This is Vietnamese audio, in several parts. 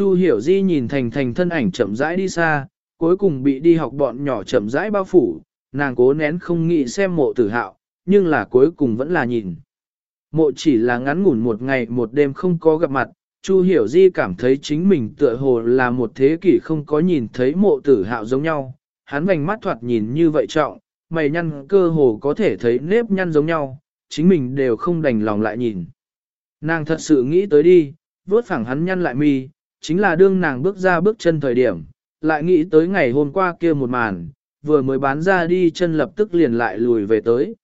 Chu hiểu di nhìn thành thành thân ảnh chậm rãi đi xa, cuối cùng bị đi học bọn nhỏ chậm rãi bao phủ, nàng cố nén không nghĩ xem mộ tử hạo, nhưng là cuối cùng vẫn là nhìn. Mộ chỉ là ngắn ngủn một ngày một đêm không có gặp mặt, Chu Hiểu Di cảm thấy chính mình tựa hồ là một thế kỷ không có nhìn thấy mộ tử hạo giống nhau, hắn vành mắt thoạt nhìn như vậy trọng, mày nhăn cơ hồ có thể thấy nếp nhăn giống nhau, chính mình đều không đành lòng lại nhìn. Nàng thật sự nghĩ tới đi, vốt phẳng hắn nhăn lại mi, chính là đương nàng bước ra bước chân thời điểm, lại nghĩ tới ngày hôm qua kia một màn, vừa mới bán ra đi chân lập tức liền lại lùi về tới.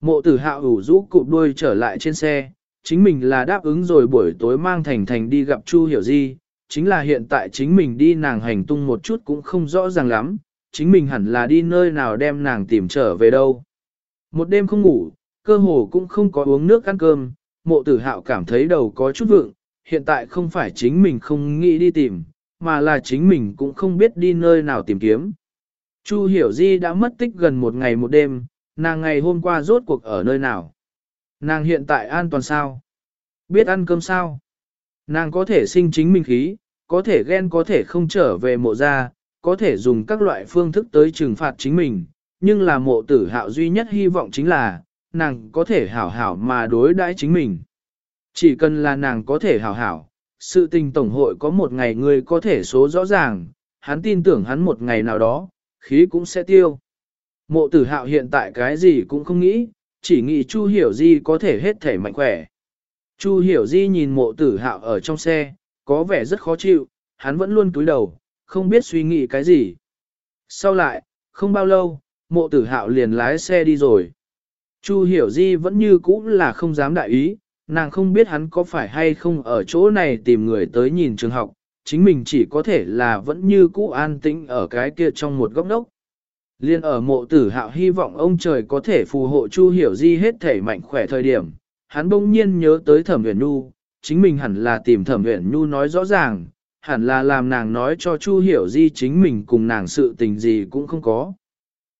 Mộ tử hạo ủ rũ cụp đuôi trở lại trên xe, chính mình là đáp ứng rồi buổi tối mang thành thành đi gặp Chu Hiểu Di, chính là hiện tại chính mình đi nàng hành tung một chút cũng không rõ ràng lắm, chính mình hẳn là đi nơi nào đem nàng tìm trở về đâu. Một đêm không ngủ, cơ hồ cũng không có uống nước ăn cơm, mộ tử hạo cảm thấy đầu có chút vượng, hiện tại không phải chính mình không nghĩ đi tìm, mà là chính mình cũng không biết đi nơi nào tìm kiếm. Chu Hiểu Di đã mất tích gần một ngày một đêm, nàng ngày hôm qua rốt cuộc ở nơi nào. Nàng hiện tại an toàn sao? Biết ăn cơm sao? Nàng có thể sinh chính mình khí, có thể ghen có thể không trở về mộ ra, có thể dùng các loại phương thức tới trừng phạt chính mình, nhưng là mộ tử hạo duy nhất hy vọng chính là, nàng có thể hảo hảo mà đối đãi chính mình. Chỉ cần là nàng có thể hảo hảo, sự tình tổng hội có một ngày người có thể số rõ ràng, hắn tin tưởng hắn một ngày nào đó, khí cũng sẽ tiêu. Mộ tử hạo hiện tại cái gì cũng không nghĩ, chỉ nghĩ Chu Hiểu Di có thể hết thể mạnh khỏe. Chu Hiểu Di nhìn mộ tử hạo ở trong xe, có vẻ rất khó chịu, hắn vẫn luôn túi đầu, không biết suy nghĩ cái gì. Sau lại, không bao lâu, mộ tử hạo liền lái xe đi rồi. Chu Hiểu Di vẫn như cũ là không dám đại ý, nàng không biết hắn có phải hay không ở chỗ này tìm người tới nhìn trường học, chính mình chỉ có thể là vẫn như cũ an tĩnh ở cái kia trong một góc đốc. Liên ở mộ tử hạo hy vọng ông trời có thể phù hộ Chu Hiểu Di hết thể mạnh khỏe thời điểm, hắn bỗng nhiên nhớ tới Thẩm Uyển Nhu, chính mình hẳn là tìm Thẩm Uyển Nhu nói rõ ràng, hẳn là làm nàng nói cho Chu Hiểu Di chính mình cùng nàng sự tình gì cũng không có.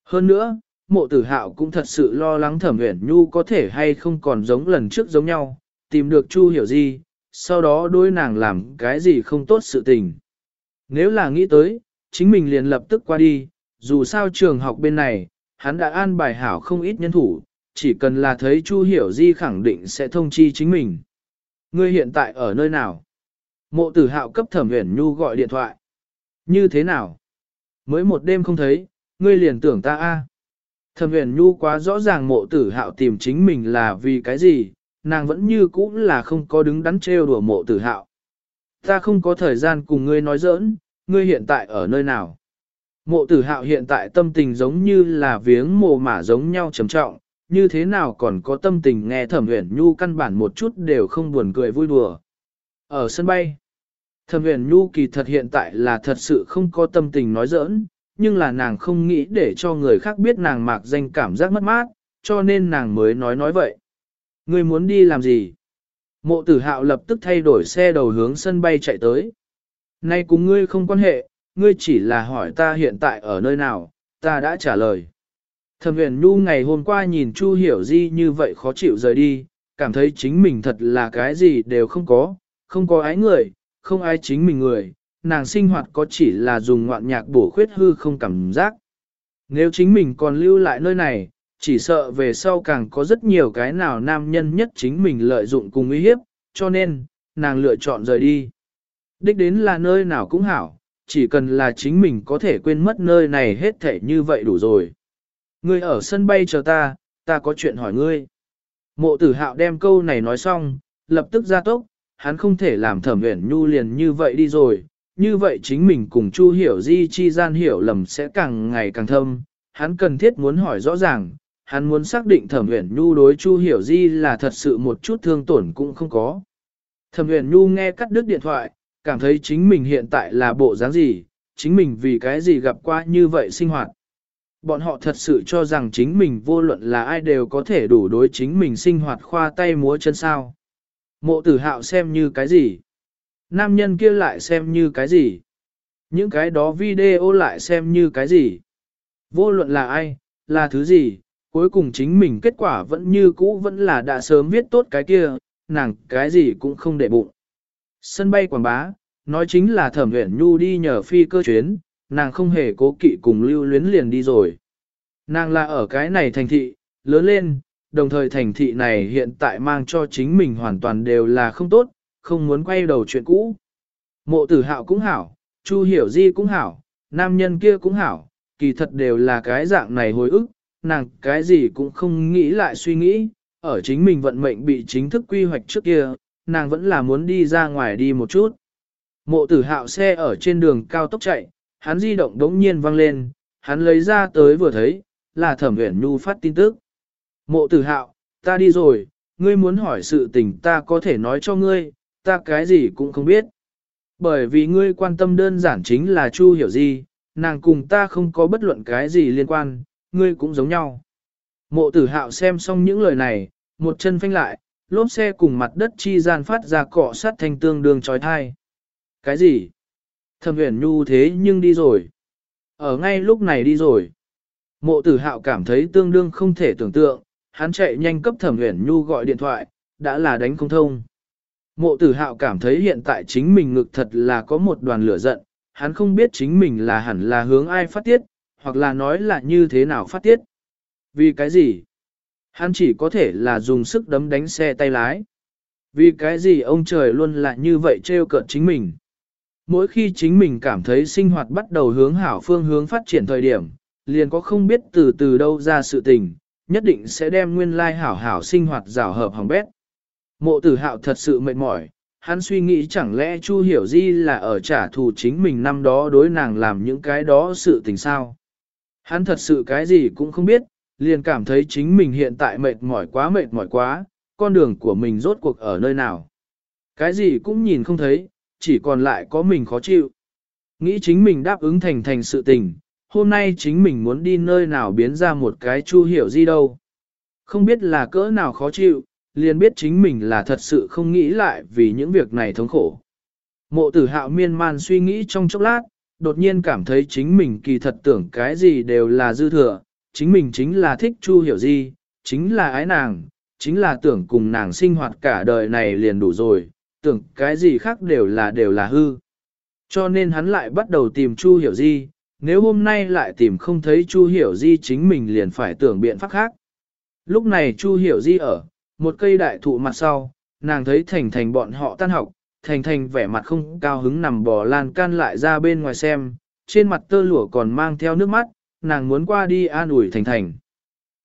Hơn nữa, mộ tử hạo cũng thật sự lo lắng Thẩm Uyển Nhu có thể hay không còn giống lần trước giống nhau, tìm được Chu Hiểu Di, sau đó đối nàng làm cái gì không tốt sự tình. Nếu là nghĩ tới, chính mình liền lập tức qua đi, dù sao trường học bên này, hắn đã an bài hảo không ít nhân thủ, chỉ cần là thấy Chu Hiểu Di khẳng định sẽ thông chi chính mình. Ngươi hiện tại ở nơi nào? Mộ tử hạo cấp thẩm huyền nhu gọi điện thoại. Như thế nào? Mới một đêm không thấy, ngươi liền tưởng ta a. Thẩm huyền nhu quá rõ ràng mộ tử hạo tìm chính mình là vì cái gì, nàng vẫn như cũ là không có đứng đắn trêu đùa mộ tử hạo. Ta không có thời gian cùng ngươi nói giỡn, ngươi hiện tại ở nơi nào? Mộ tử hạo hiện tại tâm tình giống như là viếng mồ mả giống nhau trầm trọng, như thế nào còn có tâm tình nghe thẩm huyền nhu căn bản một chút đều không buồn cười vui đùa. Ở sân bay, thẩm huyền nhu kỳ thật hiện tại là thật sự không có tâm tình nói giỡn, nhưng là nàng không nghĩ để cho người khác biết nàng mạc danh cảm giác mất mát, cho nên nàng mới nói nói vậy. Ngươi muốn đi làm gì? Mộ tử hạo lập tức thay đổi xe đầu hướng sân bay chạy tới. Nay cùng ngươi không quan hệ, ngươi chỉ là hỏi ta hiện tại ở nơi nào, ta đã trả lời. Thẩm huyền nhu ngày hôm qua nhìn Chu hiểu di như vậy khó chịu rời đi, cảm thấy chính mình thật là cái gì đều không có, không có ái người, không ai chính mình người, nàng sinh hoạt có chỉ là dùng ngoạn nhạc bổ khuyết hư không cảm giác. Nếu chính mình còn lưu lại nơi này, chỉ sợ về sau càng có rất nhiều cái nào nam nhân nhất chính mình lợi dụng cùng uy hiếp, cho nên, nàng lựa chọn rời đi. Đích đến là nơi nào cũng hảo, chỉ cần là chính mình có thể quên mất nơi này hết thể như vậy đủ rồi. Ngươi ở sân bay chờ ta, ta có chuyện hỏi ngươi. Mộ tử hạo đem câu này nói xong, lập tức ra tốc, hắn không thể làm thẩm uyển nhu liền như vậy đi rồi, như vậy chính mình cùng Chu hiểu di chi gian hiểu lầm sẽ càng ngày càng thâm, hắn cần thiết muốn hỏi rõ ràng, hắn muốn xác định thẩm uyển nhu đối Chu hiểu di là thật sự một chút thương tổn cũng không có. Thẩm uyển nhu nghe cắt đứt điện thoại, cảm thấy chính mình hiện tại là bộ dáng gì, chính mình vì cái gì gặp qua như vậy sinh hoạt. Bọn họ thật sự cho rằng chính mình vô luận là ai đều có thể đủ đối chính mình sinh hoạt khoa tay múa chân sao. Mộ tử hạo xem như cái gì? Nam nhân kia lại xem như cái gì? Những cái đó video lại xem như cái gì? Vô luận là ai, là thứ gì, cuối cùng chính mình kết quả vẫn như cũ vẫn là đã sớm viết tốt cái kia, nàng cái gì cũng không để bụng. Sân bay quảng bá, nói chính là thẩm uyển nhu đi nhờ phi cơ chuyến, nàng không hề cố kỵ cùng lưu luyến liền đi rồi. Nàng là ở cái này thành thị, lớn lên, đồng thời thành thị này hiện tại mang cho chính mình hoàn toàn đều là không tốt, không muốn quay đầu chuyện cũ. Mộ tử hạo cũng hảo, Chu hiểu di cũng hảo, nam nhân kia cũng hảo, kỳ thật đều là cái dạng này hồi ức, nàng cái gì cũng không nghĩ lại suy nghĩ, ở chính mình vận mệnh bị chính thức quy hoạch trước kia, nàng vẫn là muốn đi ra ngoài đi một chút. Mộ tử hạo xe ở trên đường cao tốc chạy, hắn di động đống nhiên vang lên, hắn lấy ra tới vừa thấy, là thẩm uyển nhu phát tin tức. Mộ tử hạo, ta đi rồi, ngươi muốn hỏi sự tình ta có thể nói cho ngươi, ta cái gì cũng không biết. Bởi vì ngươi quan tâm đơn giản chính là Chu hiểu gì, nàng cùng ta không có bất luận cái gì liên quan, ngươi cũng giống nhau. Mộ tử hạo xem xong những lời này, một chân phanh lại, lốp xe cùng mặt đất chi gian phát ra cọ sát thành tương đương trói thai. Cái gì? Thẩm huyền nhu thế nhưng đi rồi. Ở ngay lúc này đi rồi. Mộ tử hạo cảm thấy tương đương không thể tưởng tượng, hắn chạy nhanh cấp thẩm huyền nhu gọi điện thoại, đã là đánh không thông. Mộ tử hạo cảm thấy hiện tại chính mình ngực thật là có một đoàn lửa giận, hắn không biết chính mình là hẳn là hướng ai phát tiết, hoặc là nói là như thế nào phát tiết. Vì cái gì? Hắn chỉ có thể là dùng sức đấm đánh xe tay lái. Vì cái gì ông trời luôn là như vậy trêu cợt chính mình. Mỗi khi chính mình cảm thấy sinh hoạt bắt đầu hướng hảo phương hướng phát triển thời điểm, liền có không biết từ từ đâu ra sự tình, nhất định sẽ đem nguyên lai hảo hảo sinh hoạt rào hợp hỏng bét. Mộ tử hạo thật sự mệt mỏi, hắn suy nghĩ chẳng lẽ Chu Hiểu Di là ở trả thù chính mình năm đó đối nàng làm những cái đó sự tình sao. Hắn thật sự cái gì cũng không biết, liền cảm thấy chính mình hiện tại mệt mỏi quá mệt mỏi quá, con đường của mình rốt cuộc ở nơi nào. Cái gì cũng nhìn không thấy, chỉ còn lại có mình khó chịu. Nghĩ chính mình đáp ứng thành thành sự tình, hôm nay chính mình muốn đi nơi nào biến ra một cái chu hiểu Di đâu. Không biết là cỡ nào khó chịu, liền biết chính mình là thật sự không nghĩ lại vì những việc này thống khổ. Mộ tử hạo miên man suy nghĩ trong chốc lát, đột nhiên cảm thấy chính mình kỳ thật tưởng cái gì đều là dư thừa, chính mình chính là thích Chu Hiểu Di, chính là ái nàng, chính là tưởng cùng nàng sinh hoạt cả đời này liền đủ rồi, tưởng cái gì khác đều là đều là hư. Cho nên hắn lại bắt đầu tìm Chu Hiểu Di, nếu hôm nay lại tìm không thấy Chu Hiểu Di chính mình liền phải tưởng biện pháp khác. Lúc này Chu Hiểu Di ở, một cây đại thụ mặt sau, nàng thấy Thành Thành bọn họ tan học, Thành Thành vẻ mặt không cao hứng nằm bò lan can lại ra bên ngoài xem, trên mặt tơ lụa còn mang theo nước mắt, nàng muốn qua đi an ủi Thành Thành.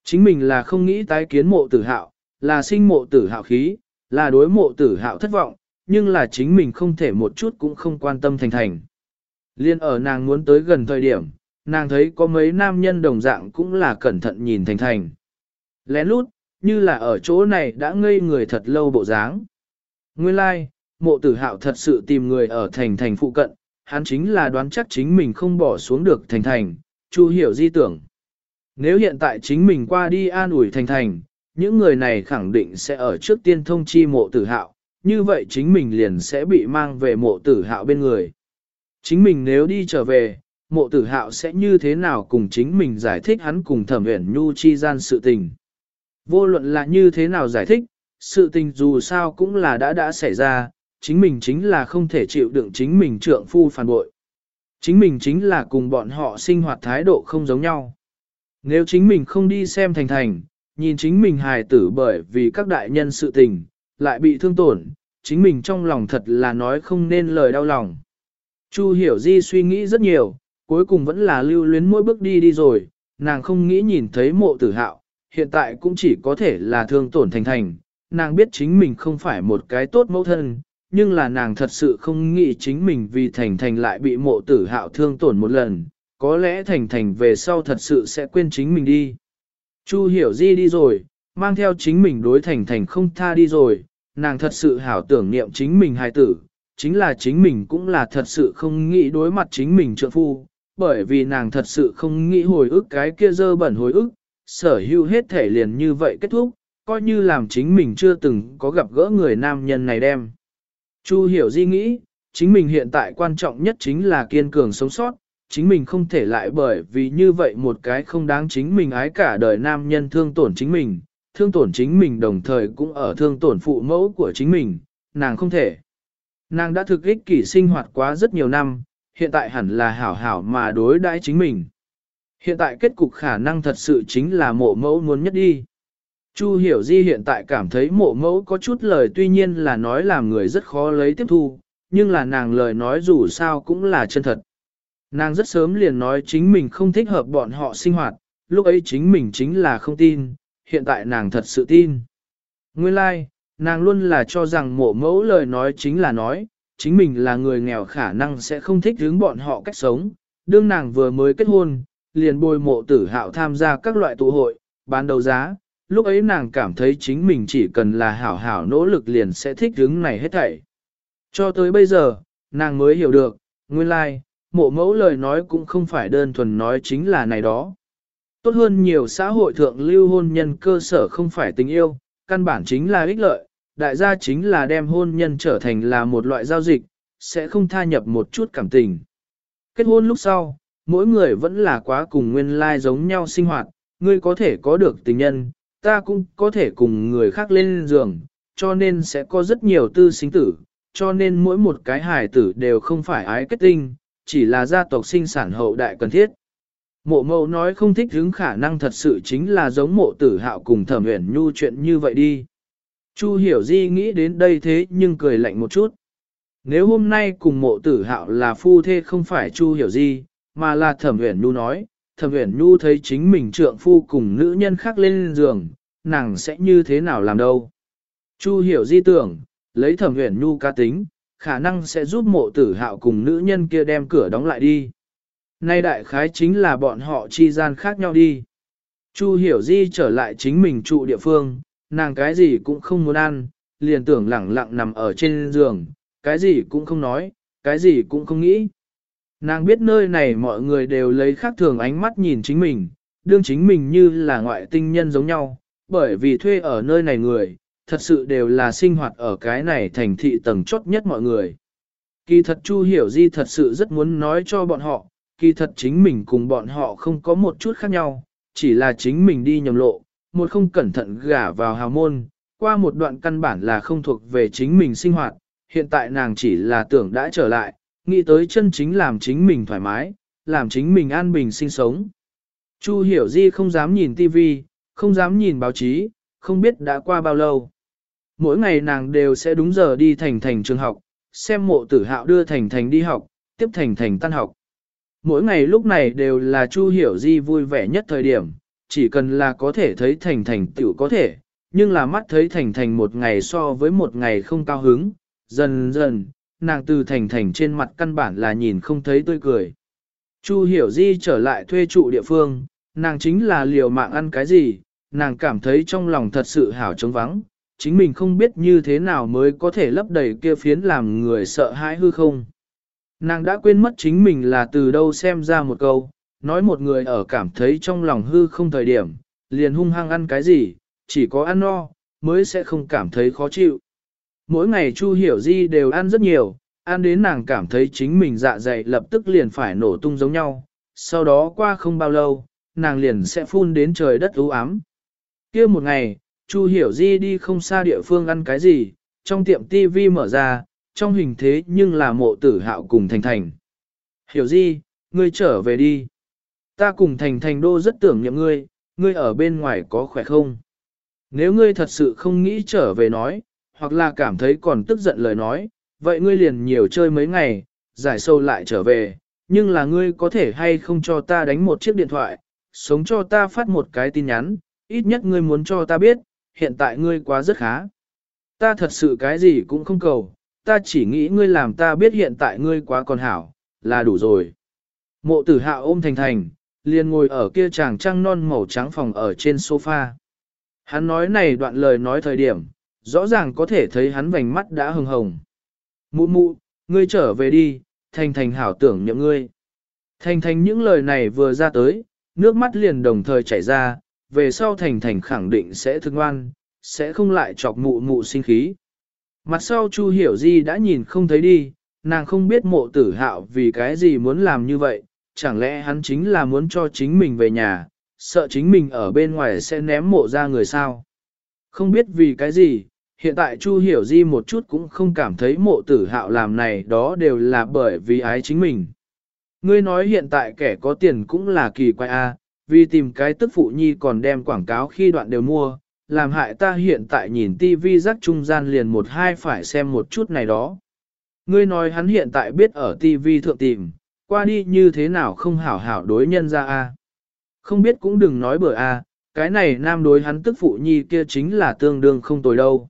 Chính mình là không nghĩ tái kiến mộ tử hạo, là sinh mộ tử hạo khí, là đối mộ tử hạo thất vọng, nhưng là chính mình không thể một chút cũng không quan tâm Thành Thành. Liên ở nàng muốn tới gần thời điểm, nàng thấy có mấy nam nhân đồng dạng cũng là cẩn thận nhìn Thành Thành. Lén lút, như là ở chỗ này đã ngây người thật lâu bộ dáng. Nguyên lai, like, mộ tử hạo thật sự tìm người ở thành thành phụ cận, hắn chính là đoán chắc chính mình không bỏ xuống được thành thành, chu hiểu di tưởng. Nếu hiện tại chính mình qua đi an ủi thành thành, những người này khẳng định sẽ ở trước tiên thông chi mộ tử hạo, như vậy chính mình liền sẽ bị mang về mộ tử hạo bên người. Chính mình nếu đi trở về, mộ tử hạo sẽ như thế nào cùng chính mình giải thích hắn cùng thẩm uyển nhu chi gian sự tình. Vô luận là như thế nào giải thích, sự tình dù sao cũng là đã đã xảy ra, chính mình chính là không thể chịu đựng chính mình trượng phu phản bội. Chính mình chính là cùng bọn họ sinh hoạt thái độ không giống nhau. Nếu chính mình không đi xem thành thành, nhìn chính mình hài tử bởi vì các đại nhân sự tình, lại bị thương tổn, chính mình trong lòng thật là nói không nên lời đau lòng. Chu hiểu di suy nghĩ rất nhiều, cuối cùng vẫn là lưu luyến mỗi bước đi đi rồi, nàng không nghĩ nhìn thấy mộ tử hạo, hiện tại cũng chỉ có thể là thương tổn thành thành, nàng biết chính mình không phải một cái tốt mẫu thân, nhưng là nàng thật sự không nghĩ chính mình vì thành thành lại bị mộ tử hạo thương tổn một lần, có lẽ thành thành về sau thật sự sẽ quên chính mình đi. Chu hiểu di đi rồi, mang theo chính mình đối thành thành không tha đi rồi, nàng thật sự hảo tưởng niệm chính mình hài tử, chính là chính mình cũng là thật sự không nghĩ đối mặt chính mình trượng phu, bởi vì nàng thật sự không nghĩ hồi ức cái kia dơ bẩn hồi ức, sở hữu hết thể liền như vậy kết thúc, coi như làm chính mình chưa từng có gặp gỡ người nam nhân này đem. Chu hiểu di nghĩ, chính mình hiện tại quan trọng nhất chính là kiên cường sống sót, chính mình không thể lại bởi vì như vậy một cái không đáng chính mình ái cả đời nam nhân thương tổn chính mình, thương tổn chính mình đồng thời cũng ở thương tổn phụ mẫu của chính mình, nàng không thể. Nàng đã thực ích kỷ sinh hoạt quá rất nhiều năm, hiện tại hẳn là hảo hảo mà đối đãi chính mình. Hiện tại kết cục khả năng thật sự chính là mộ mẫu muốn nhất đi. Chu hiểu di hiện tại cảm thấy mộ mẫu có chút lời tuy nhiên là nói làm người rất khó lấy tiếp thu, nhưng là nàng lời nói dù sao cũng là chân thật. Nàng rất sớm liền nói chính mình không thích hợp bọn họ sinh hoạt, lúc ấy chính mình chính là không tin, hiện tại nàng thật sự tin. Nguyên lai, like, nàng luôn là cho rằng mộ mẫu lời nói chính là nói, chính mình là người nghèo khả năng sẽ không thích hướng bọn họ cách sống. Đương nàng vừa mới kết hôn, liền bồi mộ tử hạo tham gia các loại tụ hội, bán đấu giá. Lúc ấy nàng cảm thấy chính mình chỉ cần là hảo hảo nỗ lực liền sẽ thích hướng này hết thảy. Cho tới bây giờ, nàng mới hiểu được, nguyên lai, like, mộ mẫu lời nói cũng không phải đơn thuần nói chính là này đó. Tốt hơn nhiều xã hội thượng lưu hôn nhân cơ sở không phải tình yêu, căn bản chính là ích lợi, đại gia chính là đem hôn nhân trở thành là một loại giao dịch, sẽ không tha nhập một chút cảm tình. Kết hôn lúc sau, mỗi người vẫn là quá cùng nguyên lai giống nhau sinh hoạt, ngươi có thể có được tình nhân, ta cũng có thể cùng người khác lên giường, cho nên sẽ có rất nhiều tư sinh tử, cho nên mỗi một cái hài tử đều không phải ái kết tinh, chỉ là gia tộc sinh sản hậu đại cần thiết. Mộ mẫu nói không thích hứng khả năng thật sự chính là giống mộ tử hạo cùng thẩm uyển nhu chuyện như vậy đi. Chu hiểu di nghĩ đến đây thế nhưng cười lạnh một chút. Nếu hôm nay cùng mộ tử hạo là phu thê không phải chu hiểu di, mà là thẩm uyển nhu nói, thẩm uyển nhu thấy chính mình trượng phu cùng nữ nhân khác lên giường, nàng sẽ như thế nào làm đâu. Chu hiểu di tưởng, lấy thẩm uyển nhu ca tính, khả năng sẽ giúp mộ tử hạo cùng nữ nhân kia đem cửa đóng lại đi. Nay đại khái chính là bọn họ chi gian khác nhau đi. Chu hiểu di trở lại chính mình trụ địa phương, nàng cái gì cũng không muốn ăn, liền tưởng lẳng lặng nằm ở trên giường, cái gì cũng không nói, cái gì cũng không nghĩ. Nàng biết nơi này mọi người đều lấy khác thường ánh mắt nhìn chính mình, đương chính mình như là ngoại tinh nhân giống nhau, bởi vì thuê ở nơi này người, thật sự đều là sinh hoạt ở cái này thành thị tầng chốt nhất mọi người. Kỳ thật Chu Hiểu Di thật sự rất muốn nói cho bọn họ, kỳ thật chính mình cùng bọn họ không có một chút khác nhau, chỉ là chính mình đi nhầm lộ, một không cẩn thận gả vào hào môn, qua một đoạn căn bản là không thuộc về chính mình sinh hoạt, hiện tại nàng chỉ là tưởng đã trở lại, nghĩ tới chân chính làm chính mình thoải mái, làm chính mình an bình sinh sống. Chu Hiểu Di không dám nhìn tivi, không dám nhìn báo chí, không biết đã qua bao lâu. Mỗi ngày nàng đều sẽ đúng giờ đi thành thành trường học, xem mộ tử hạo đưa thành thành đi học, tiếp thành thành tan học. Mỗi ngày lúc này đều là Chu Hiểu Di vui vẻ nhất thời điểm, chỉ cần là có thể thấy thành thành tiểu có thể, nhưng là mắt thấy thành thành một ngày so với một ngày không cao hứng, dần dần, nàng từ thành thành trên mặt căn bản là nhìn không thấy tươi cười. Chu Hiểu Di trở lại thuê trụ địa phương, nàng chính là liều mạng ăn cái gì, nàng cảm thấy trong lòng thật sự hảo trống vắng, chính mình không biết như thế nào mới có thể lấp đầy kia phiến làm người sợ hãi hư không. Nàng đã quên mất chính mình là từ đâu xem ra một câu, nói một người ở cảm thấy trong lòng hư không thời điểm, liền hung hăng ăn cái gì, chỉ có ăn no, mới sẽ không cảm thấy khó chịu. Mỗi ngày Chu Hiểu Di đều ăn rất nhiều, ăn đến nàng cảm thấy chính mình dạ dày lập tức liền phải nổ tung giống nhau, sau đó qua không bao lâu, nàng liền sẽ phun đến trời đất u ám. kia một ngày, Chu Hiểu Di đi không xa địa phương ăn cái gì, trong tiệm TV mở ra, trong hình thế nhưng là mộ tử hạo cùng Thành Thành. Hiểu Di, ngươi trở về đi. Ta cùng Thành Thành đô rất tưởng niệm ngươi, ngươi ở bên ngoài có khỏe không? Nếu ngươi thật sự không nghĩ trở về nói, hoặc là cảm thấy còn tức giận lời nói, vậy ngươi liền nhiều chơi mấy ngày, giải sâu lại trở về, nhưng là ngươi có thể hay không cho ta đánh một chiếc điện thoại, sống cho ta phát một cái tin nhắn, ít nhất ngươi muốn cho ta biết, hiện tại ngươi quá rất khá. Ta thật sự cái gì cũng không cầu, ta chỉ nghĩ ngươi làm ta biết hiện tại ngươi quá còn hảo, là đủ rồi. Mộ tử hạ ôm thành thành, liền ngồi ở kia chàng trăng non màu trắng phòng ở trên sofa. Hắn nói này đoạn lời nói thời điểm, rõ ràng có thể thấy hắn vành mắt đã hồng hồng. Mụ mụ, ngươi trở về đi, thành thành hảo tưởng nhậm ngươi. Thành thành những lời này vừa ra tới, nước mắt liền đồng thời chảy ra, về sau thành thành khẳng định sẽ thương ngoan, sẽ không lại chọc mụ mụ sinh khí. Mặt sau Chu Hiểu Di đã nhìn không thấy đi, nàng không biết mộ tử hạo vì cái gì muốn làm như vậy, chẳng lẽ hắn chính là muốn cho chính mình về nhà, sợ chính mình ở bên ngoài sẽ ném mộ ra người sao. Không biết vì cái gì, Hiện tại Chu Hiểu Di một chút cũng không cảm thấy mộ tử hạo làm này đó đều là bởi vì ái chính mình. Ngươi nói hiện tại kẻ có tiền cũng là kỳ quái a, vì tìm cái tức phụ nhi còn đem quảng cáo khi đoạn đều mua, làm hại ta hiện tại nhìn tivi rắc trung gian liền một hai phải xem một chút này đó. Ngươi nói hắn hiện tại biết ở tivi thượng tìm, qua đi như thế nào không hảo hảo đối nhân ra a. Không biết cũng đừng nói bừa a, cái này nam đối hắn tức phụ nhi kia chính là tương đương không tồi đâu.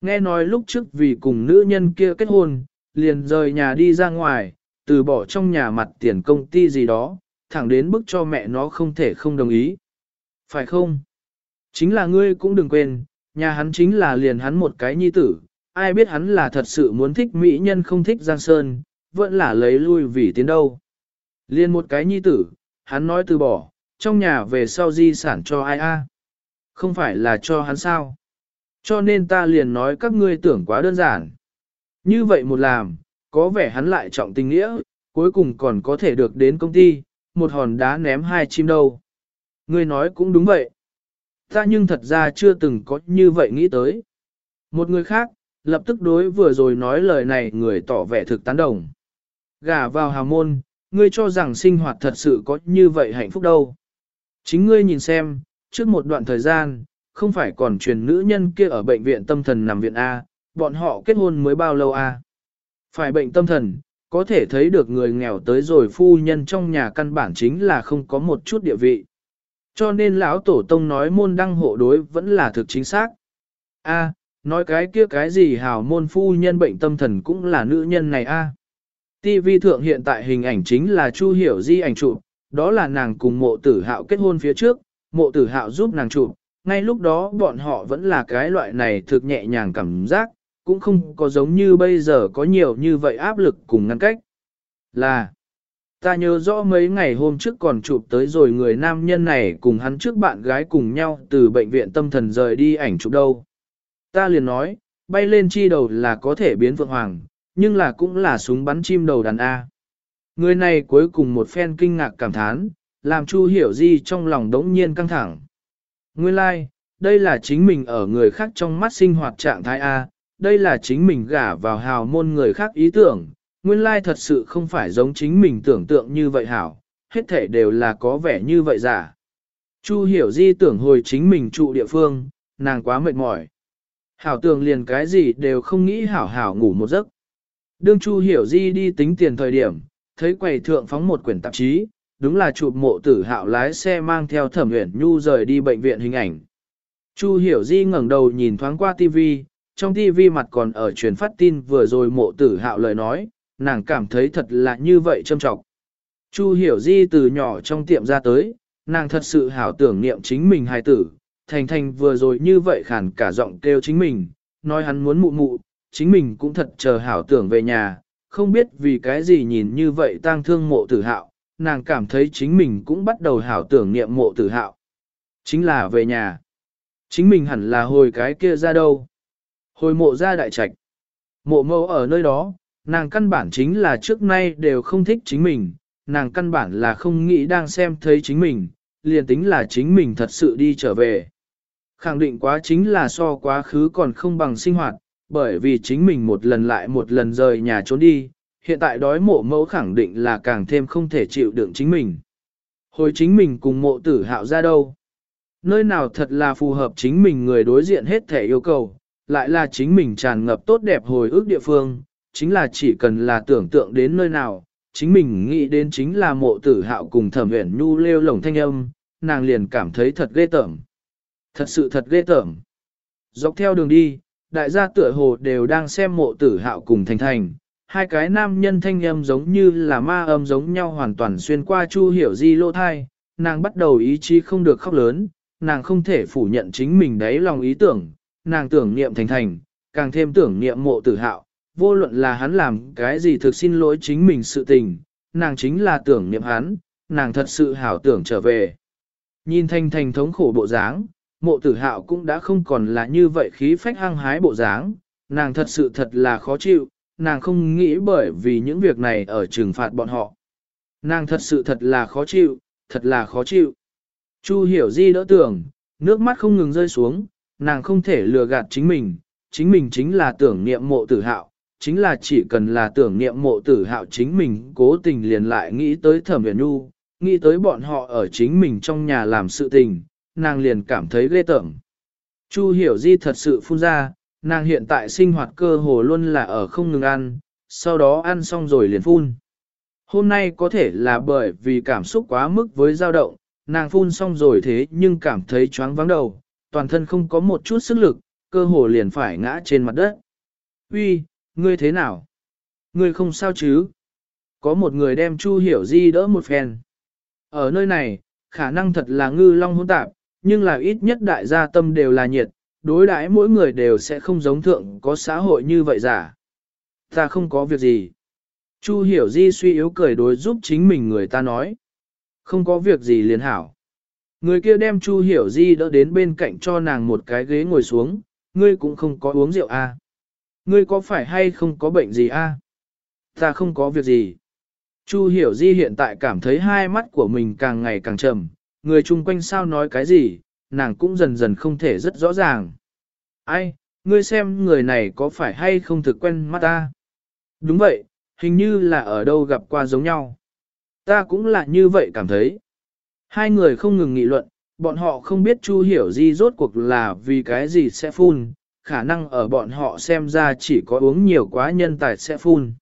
Nghe nói lúc trước vì cùng nữ nhân kia kết hôn, liền rời nhà đi ra ngoài, từ bỏ trong nhà mặt tiền công ty gì đó, thẳng đến bức cho mẹ nó không thể không đồng ý. Phải không? Chính là ngươi cũng đừng quên, nhà hắn chính là liền hắn một cái nhi tử, ai biết hắn là thật sự muốn thích mỹ nhân không thích Giang Sơn, vẫn là lấy lui vì tiến đâu. Liền một cái nhi tử, hắn nói từ bỏ, trong nhà về sau di sản cho ai a? Không phải là cho hắn sao? Cho nên ta liền nói các ngươi tưởng quá đơn giản. Như vậy một làm, có vẻ hắn lại trọng tình nghĩa, cuối cùng còn có thể được đến công ty, một hòn đá ném hai chim đâu. Ngươi nói cũng đúng vậy. Ta nhưng thật ra chưa từng có như vậy nghĩ tới. Một người khác, lập tức đối vừa rồi nói lời này người tỏ vẻ thực tán đồng. Gả vào hào môn, ngươi cho rằng sinh hoạt thật sự có như vậy hạnh phúc đâu. Chính ngươi nhìn xem, trước một đoạn thời gian, không phải còn truyền nữ nhân kia ở bệnh viện tâm thần nằm viện A, bọn họ kết hôn mới bao lâu A. Phải bệnh tâm thần, có thể thấy được người nghèo tới rồi phu nhân trong nhà căn bản chính là không có một chút địa vị. Cho nên lão tổ tông nói môn đăng hộ đối vẫn là thực chính xác. A, nói cái kia cái gì hào môn phu nhân bệnh tâm thần cũng là nữ nhân này a. TV thượng hiện tại hình ảnh chính là Chu Hiểu Di ảnh chụp, đó là nàng cùng mộ tử hạo kết hôn phía trước, mộ tử hạo giúp nàng chụp, ngay lúc đó bọn họ vẫn là cái loại này thực nhẹ nhàng cảm giác, cũng không có giống như bây giờ có nhiều như vậy áp lực cùng ngăn cách. Là, ta nhớ rõ mấy ngày hôm trước còn chụp tới rồi người nam nhân này cùng hắn trước bạn gái cùng nhau từ bệnh viện tâm thần rời đi ảnh chụp đâu. Ta liền nói, bay lên chi đầu là có thể biến vượng hoàng, nhưng là cũng là súng bắn chim đầu đàn A. Người này cuối cùng một phen kinh ngạc cảm thán, làm Chu hiểu di trong lòng đống nhiên căng thẳng. Nguyên lai, like, đây là chính mình ở người khác trong mắt sinh hoạt trạng thái A, đây là chính mình gả vào hào môn người khác ý tưởng, nguyên lai thật sự không phải giống chính mình tưởng tượng như vậy hảo, hết thể đều là có vẻ như vậy giả. Chu hiểu di tưởng hồi chính mình trụ địa phương, nàng quá mệt mỏi. Hảo tưởng liền cái gì đều không nghĩ hảo hảo ngủ một giấc. Đương Chu hiểu di đi tính tiền thời điểm, thấy quầy thượng phóng một quyển tạp chí, đúng là chụp mộ tử hạo lái xe mang theo thẩm uyển nhu rời đi bệnh viện hình ảnh. Chu hiểu di ngẩng đầu nhìn thoáng qua tivi, trong TV mặt còn ở truyền phát tin vừa rồi mộ tử hạo lời nói, nàng cảm thấy thật là như vậy trâm trọng. Chu hiểu di từ nhỏ trong tiệm ra tới, nàng thật sự hảo tưởng niệm chính mình hài tử, thành thành vừa rồi như vậy khản cả giọng kêu chính mình, nói hắn muốn mụ mụ, chính mình cũng thật chờ hảo tưởng về nhà, không biết vì cái gì nhìn như vậy tang thương mộ tử hạo, nàng cảm thấy chính mình cũng bắt đầu hảo tưởng niệm mộ tử hạo. Chính là về nhà. Chính mình hẳn là hồi cái kia ra đâu. Hồi mộ ra đại trạch. Mộ mâu ở nơi đó, nàng căn bản chính là trước nay đều không thích chính mình, nàng căn bản là không nghĩ đang xem thấy chính mình, liền tính là chính mình thật sự đi trở về. Khẳng định quá chính là so quá khứ còn không bằng sinh hoạt, bởi vì chính mình một lần lại một lần rời nhà trốn đi, hiện tại đói mộ mẫu khẳng định là càng thêm không thể chịu đựng chính mình. Hồi chính mình cùng mộ tử hạo ra đâu? Nơi nào thật là phù hợp chính mình người đối diện hết thể yêu cầu, lại là chính mình tràn ngập tốt đẹp hồi ức địa phương, chính là chỉ cần là tưởng tượng đến nơi nào, chính mình nghĩ đến chính là mộ tử hạo cùng thẩm huyền nhu lêu lồng thanh âm, nàng liền cảm thấy thật ghê tởm. Thật sự thật ghê tởm. Dọc theo đường đi, đại gia tựa hồ đều đang xem mộ tử hạo cùng thành thành, hai cái nam nhân thanh âm giống như là ma âm giống nhau hoàn toàn xuyên qua chu hiểu di lô thai, nàng bắt đầu ý chí không được khóc lớn, nàng không thể phủ nhận chính mình đấy lòng ý tưởng, nàng tưởng niệm thành thành, càng thêm tưởng niệm mộ tử hạo, vô luận là hắn làm cái gì thực xin lỗi chính mình sự tình, nàng chính là tưởng niệm hắn, nàng thật sự hảo tưởng trở về. Nhìn thành thành thống khổ bộ dáng, mộ tử hạo cũng đã không còn là như vậy khí phách hăng hái bộ dáng, nàng thật sự thật là khó chịu, nàng không nghĩ bởi vì những việc này ở trừng phạt bọn họ. Nàng thật sự thật là khó chịu, thật là khó chịu. Chu hiểu di đỡ tưởng, nước mắt không ngừng rơi xuống, nàng không thể lừa gạt chính mình, chính mình chính là tưởng niệm mộ tử hạo, chính là chỉ cần là tưởng niệm mộ tử hạo chính mình cố tình liền lại nghĩ tới thẩm huyền nhu, nghĩ tới bọn họ ở chính mình trong nhà làm sự tình, nàng liền cảm thấy ghê tởm. Chu hiểu di thật sự phun ra, nàng hiện tại sinh hoạt cơ hồ luôn là ở không ngừng ăn, sau đó ăn xong rồi liền phun. Hôm nay có thể là bởi vì cảm xúc quá mức với dao động, nàng phun xong rồi thế nhưng cảm thấy choáng vắng đầu, toàn thân không có một chút sức lực, cơ hồ liền phải ngã trên mặt đất. Uy, ngươi thế nào? Ngươi không sao chứ? Có một người đem Chu Hiểu Di đỡ một phen. Ở nơi này, khả năng thật là ngư long hỗn tạp, nhưng là ít nhất đại gia tâm đều là nhiệt, đối đãi mỗi người đều sẽ không giống thượng có xã hội như vậy giả. Ta không có việc gì. Chu hiểu di suy yếu cười đối giúp chính mình người ta nói. Không có việc gì liền hảo. Người kia đem Chu hiểu di đỡ đến bên cạnh cho nàng một cái ghế ngồi xuống, ngươi cũng không có uống rượu à. Ngươi có phải hay không có bệnh gì à? Ta không có việc gì. Chu hiểu di hiện tại cảm thấy hai mắt của mình càng ngày càng trầm, người chung quanh sao nói cái gì, nàng cũng dần dần không thể rất rõ ràng. Ai, ngươi xem người này có phải hay không thực quen mắt ta? Đúng vậy, hình như là ở đâu gặp qua giống nhau. Ta cũng là như vậy cảm thấy. Hai người không ngừng nghị luận, bọn họ không biết Chu Hiểu Di rốt cuộc là vì cái gì sẽ phun, khả năng ở bọn họ xem ra chỉ có uống nhiều quá nhân tài sẽ phun.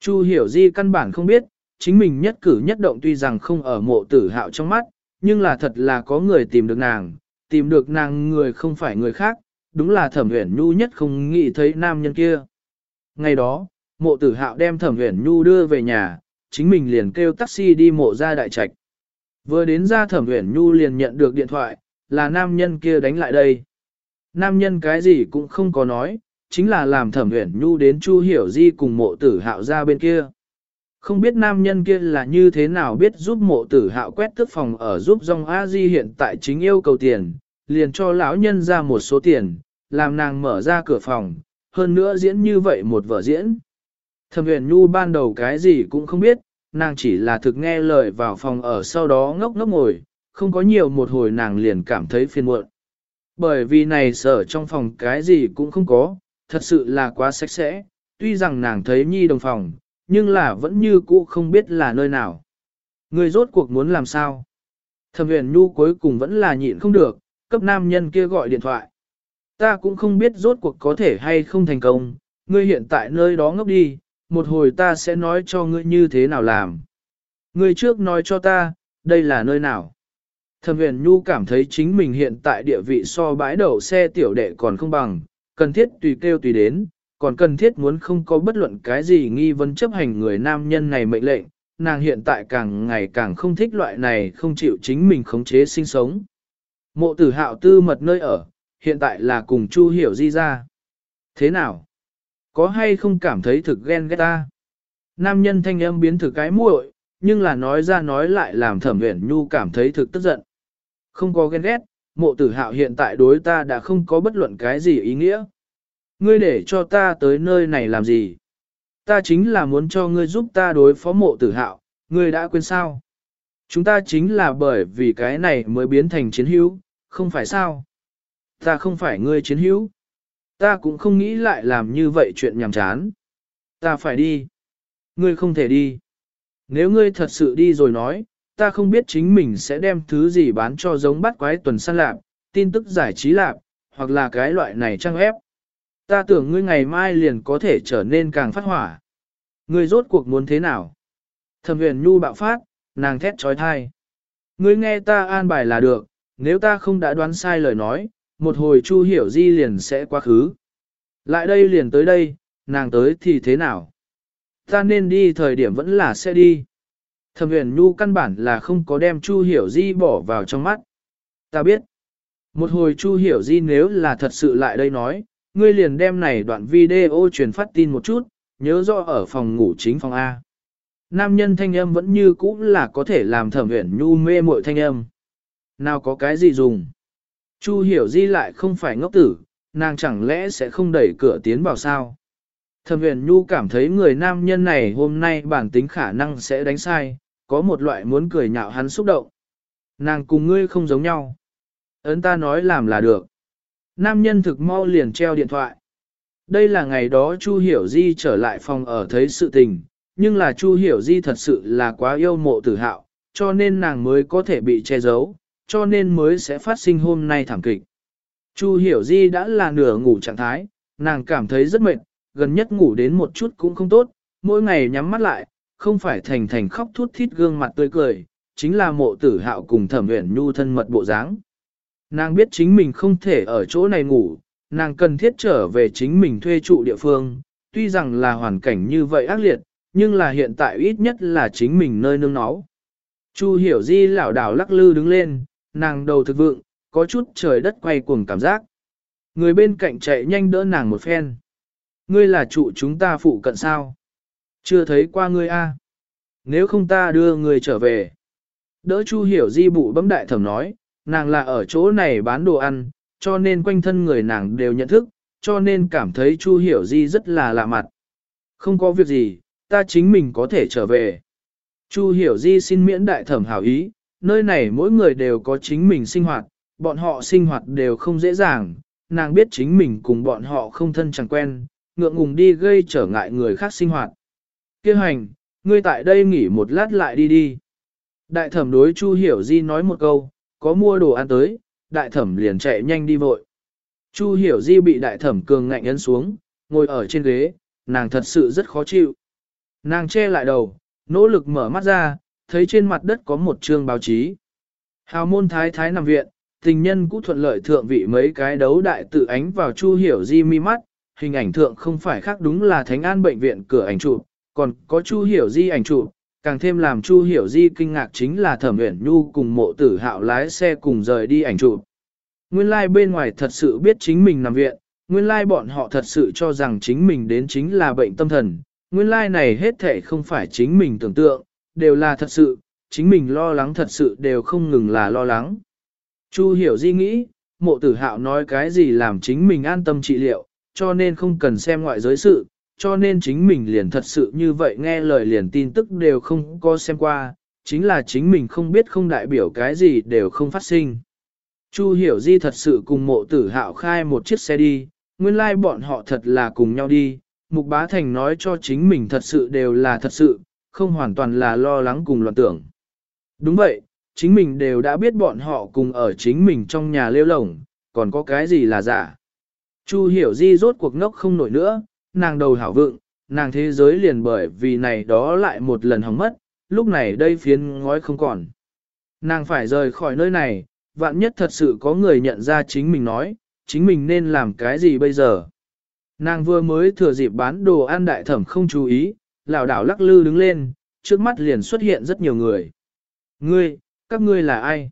Chu Hiểu Di căn bản không biết, chính mình nhất cử nhất động tuy rằng không ở mộ tử hạo trong mắt, nhưng là thật là có người tìm được nàng, tìm được nàng người không phải người khác, đúng là thẩm uyển nhu nhất không nghĩ thấy nam nhân kia. Ngày đó, mộ tử hạo đem thẩm uyển nhu đưa về nhà, chính mình liền kêu taxi đi mộ ra đại trạch. Vừa đến ra thẩm uyển nhu liền nhận được điện thoại, là nam nhân kia đánh lại đây. Nam nhân cái gì cũng không có nói, chính là làm thẩm uyển nhu đến chu hiểu di cùng mộ tử hạo ra bên kia. Không biết nam nhân kia là như thế nào biết giúp mộ tử hạo quét tước phòng ở giúp dòng a di hiện tại chính yêu cầu tiền, liền cho lão nhân ra một số tiền, làm nàng mở ra cửa phòng, hơn nữa diễn như vậy một vở diễn. Thẩm huyền nhu ban đầu cái gì cũng không biết, nàng chỉ là thực nghe lời vào phòng ở sau đó ngốc ngốc ngồi, không có nhiều một hồi nàng liền cảm thấy phiền muộn. Bởi vì này sở trong phòng cái gì cũng không có, thật sự là quá sạch sẽ, tuy rằng nàng thấy nhi đồng phòng, nhưng là vẫn như cũ không biết là nơi nào. Người rốt cuộc muốn làm sao? Thẩm huyền nhu cuối cùng vẫn là nhịn không được, cấp nam nhân kia gọi điện thoại. Ta cũng không biết rốt cuộc có thể hay không thành công, ngươi hiện tại nơi đó ngốc đi, một hồi ta sẽ nói cho ngươi như thế nào làm. Ngươi trước nói cho ta, đây là nơi nào. Thẩm huyền nhu cảm thấy chính mình hiện tại địa vị so bãi đậu xe tiểu đệ còn không bằng, cần thiết tùy kêu tùy đến, còn cần thiết muốn không có bất luận cái gì nghi vấn chấp hành người nam nhân này mệnh lệnh, nàng hiện tại càng ngày càng không thích loại này không chịu chính mình khống chế sinh sống. Mộ tử hạo tư mật nơi ở, hiện tại là cùng Chu Hiểu Di ra. Thế nào? Có hay không cảm thấy thực ghen ghét ta? Nam nhân thanh âm biến thực cái muội, nhưng là nói ra nói lại làm thẩm uyển nhu cảm thấy thực tức giận. Không có ghen ghét, mộ tử hạo hiện tại đối ta đã không có bất luận cái gì ý nghĩa. Ngươi để cho ta tới nơi này làm gì? Ta chính là muốn cho ngươi giúp ta đối phó mộ tử hạo, ngươi đã quên sao? Chúng ta chính là bởi vì cái này mới biến thành chiến hữu, không phải sao? Ta không phải ngươi chiến hữu. Ta cũng không nghĩ lại làm như vậy chuyện nhàm chán. Ta phải đi. Ngươi không thể đi. Nếu ngươi thật sự đi rồi nói, ta không biết chính mình sẽ đem thứ gì bán cho giống bắt quái tuần săn lạp, tin tức giải trí lạp, hoặc là cái loại này trang ép. Ta tưởng ngươi ngày mai liền có thể trở nên càng phát hỏa. Ngươi rốt cuộc muốn thế nào? Thẩm huyền nhu bạo phát, nàng thét trói thai. Ngươi nghe ta an bài là được, nếu ta không đã đoán sai lời nói, một hồi Chu Hiểu Di liền sẽ quá khứ. Lại đây liền tới đây, nàng tới thì thế nào? Ta nên đi thời điểm vẫn là sẽ đi. Thẩm huyền nhu căn bản là không có đem Chu Hiểu Di bỏ vào trong mắt. Ta biết. Một hồi Chu Hiểu Di nếu là thật sự lại đây nói, ngươi liền đem này đoạn video truyền phát tin một chút, nhớ rõ ở phòng ngủ chính phòng A. Nam nhân thanh âm vẫn như cũ là có thể làm thẩm huyền nhu mê muội thanh âm. Nào có cái gì dùng? Chu hiểu di lại không phải ngốc tử, nàng chẳng lẽ sẽ không đẩy cửa tiến vào sao? Thẩm huyền nhu cảm thấy người nam nhân này hôm nay bản tính khả năng sẽ đánh sai, có một loại muốn cười nhạo hắn xúc động. Nàng cùng ngươi không giống nhau. Ấn ta nói làm là được. Nam nhân thực mau liền treo điện thoại. Đây là ngày đó Chu Hiểu Di trở lại phòng ở thấy sự tình, nhưng là Chu Hiểu Di thật sự là quá yêu mộ tử hạo, cho nên nàng mới có thể bị che giấu, cho nên mới sẽ phát sinh hôm nay thảm kịch. Chu Hiểu Di đã là nửa ngủ trạng thái, nàng cảm thấy rất mệt, gần nhất ngủ đến một chút cũng không tốt, mỗi ngày nhắm mắt lại, không phải thành thành khóc thút thít gương mặt tươi cười, chính là mộ tử hạo cùng thẩm uyển nhu thân mật bộ dáng. Nàng biết chính mình không thể ở chỗ này ngủ, nàng cần thiết trở về chính mình thuê trụ địa phương, tuy rằng là hoàn cảnh như vậy ác liệt, nhưng là hiện tại ít nhất là chính mình nơi nương náu. Chu hiểu di lảo đảo lắc lư đứng lên, nàng đầu thực vượng, có chút trời đất quay cuồng cảm giác. Người bên cạnh chạy nhanh đỡ nàng một phen. Ngươi là trụ chúng ta phụ cận sao? Chưa thấy qua ngươi a? Nếu không ta đưa ngươi trở về. Đỡ Chu hiểu di bụ bấm đại thẩm nói, nàng là ở chỗ này bán đồ ăn, cho nên quanh thân người nàng đều nhận thức, cho nên cảm thấy Chu hiểu di rất là lạ mặt. Không có việc gì, ta chính mình có thể trở về. Chu hiểu di xin miễn đại thẩm hảo ý, nơi này mỗi người đều có chính mình sinh hoạt, bọn họ sinh hoạt đều không dễ dàng, nàng biết chính mình cùng bọn họ không thân chẳng quen, ngượng ngùng đi gây trở ngại người khác sinh hoạt. Kêu hành, ngươi tại đây nghỉ một lát lại đi đi. Đại thẩm đối Chu Hiểu Di nói một câu, có mua đồ ăn tới, đại thẩm liền chạy nhanh đi vội. Chu Hiểu Di bị đại thẩm cường ngạnh ấn xuống, ngồi ở trên ghế, nàng thật sự rất khó chịu. Nàng che lại đầu, nỗ lực mở mắt ra, thấy trên mặt đất có một chương báo chí. Hào môn thái thái nằm viện, tình nhân cũng thuận lợi thượng vị mấy cái đấu đại tự ánh vào Chu Hiểu Di mi mắt, hình ảnh thượng không phải khác đúng là Thánh An bệnh viện cửa ảnh chụp, còn có Chu Hiểu Di ảnh chụp, càng thêm làm Chu Hiểu Di kinh ngạc chính là Thẩm Uyển Nhu cùng Mộ Tử Hạo lái xe cùng rời đi ảnh chụp. Nguyên lai like bên ngoài thật sự biết chính mình nằm viện, nguyên lai like bọn họ thật sự cho rằng chính mình đến chính là bệnh tâm thần, nguyên lai like này hết thể không phải chính mình tưởng tượng, đều là thật sự, chính mình lo lắng thật sự đều không ngừng là lo lắng. Chu Hiểu Di nghĩ, Mộ Tử Hạo nói cái gì làm chính mình an tâm trị liệu, cho nên không cần xem ngoại giới sự, cho nên chính mình liền thật sự như vậy nghe lời liền tin tức đều không có xem qua, chính là chính mình không biết không đại biểu cái gì đều không phát sinh. Chu hiểu di thật sự cùng mộ tử hạo khai một chiếc xe đi, nguyên lai like bọn họ thật là cùng nhau đi, Mục Bá Thành nói cho chính mình thật sự đều là thật sự, không hoàn toàn là lo lắng cùng loạn tưởng. Đúng vậy, chính mình đều đã biết bọn họ cùng ở chính mình trong nhà lêu lồng, còn có cái gì là giả. Chu hiểu di rốt cuộc ngốc không nổi nữa, nàng đầu hảo vượng, nàng thế giới liền bởi vì này đó lại một lần hỏng mất, lúc này đây phiến ngói không còn. Nàng phải rời khỏi nơi này, vạn nhất thật sự có người nhận ra chính mình nói, chính mình nên làm cái gì bây giờ. Nàng vừa mới thừa dịp bán đồ ăn đại thẩm không chú ý, lảo đảo lắc lư đứng lên, trước mắt liền xuất hiện rất nhiều người. Ngươi, các ngươi là ai?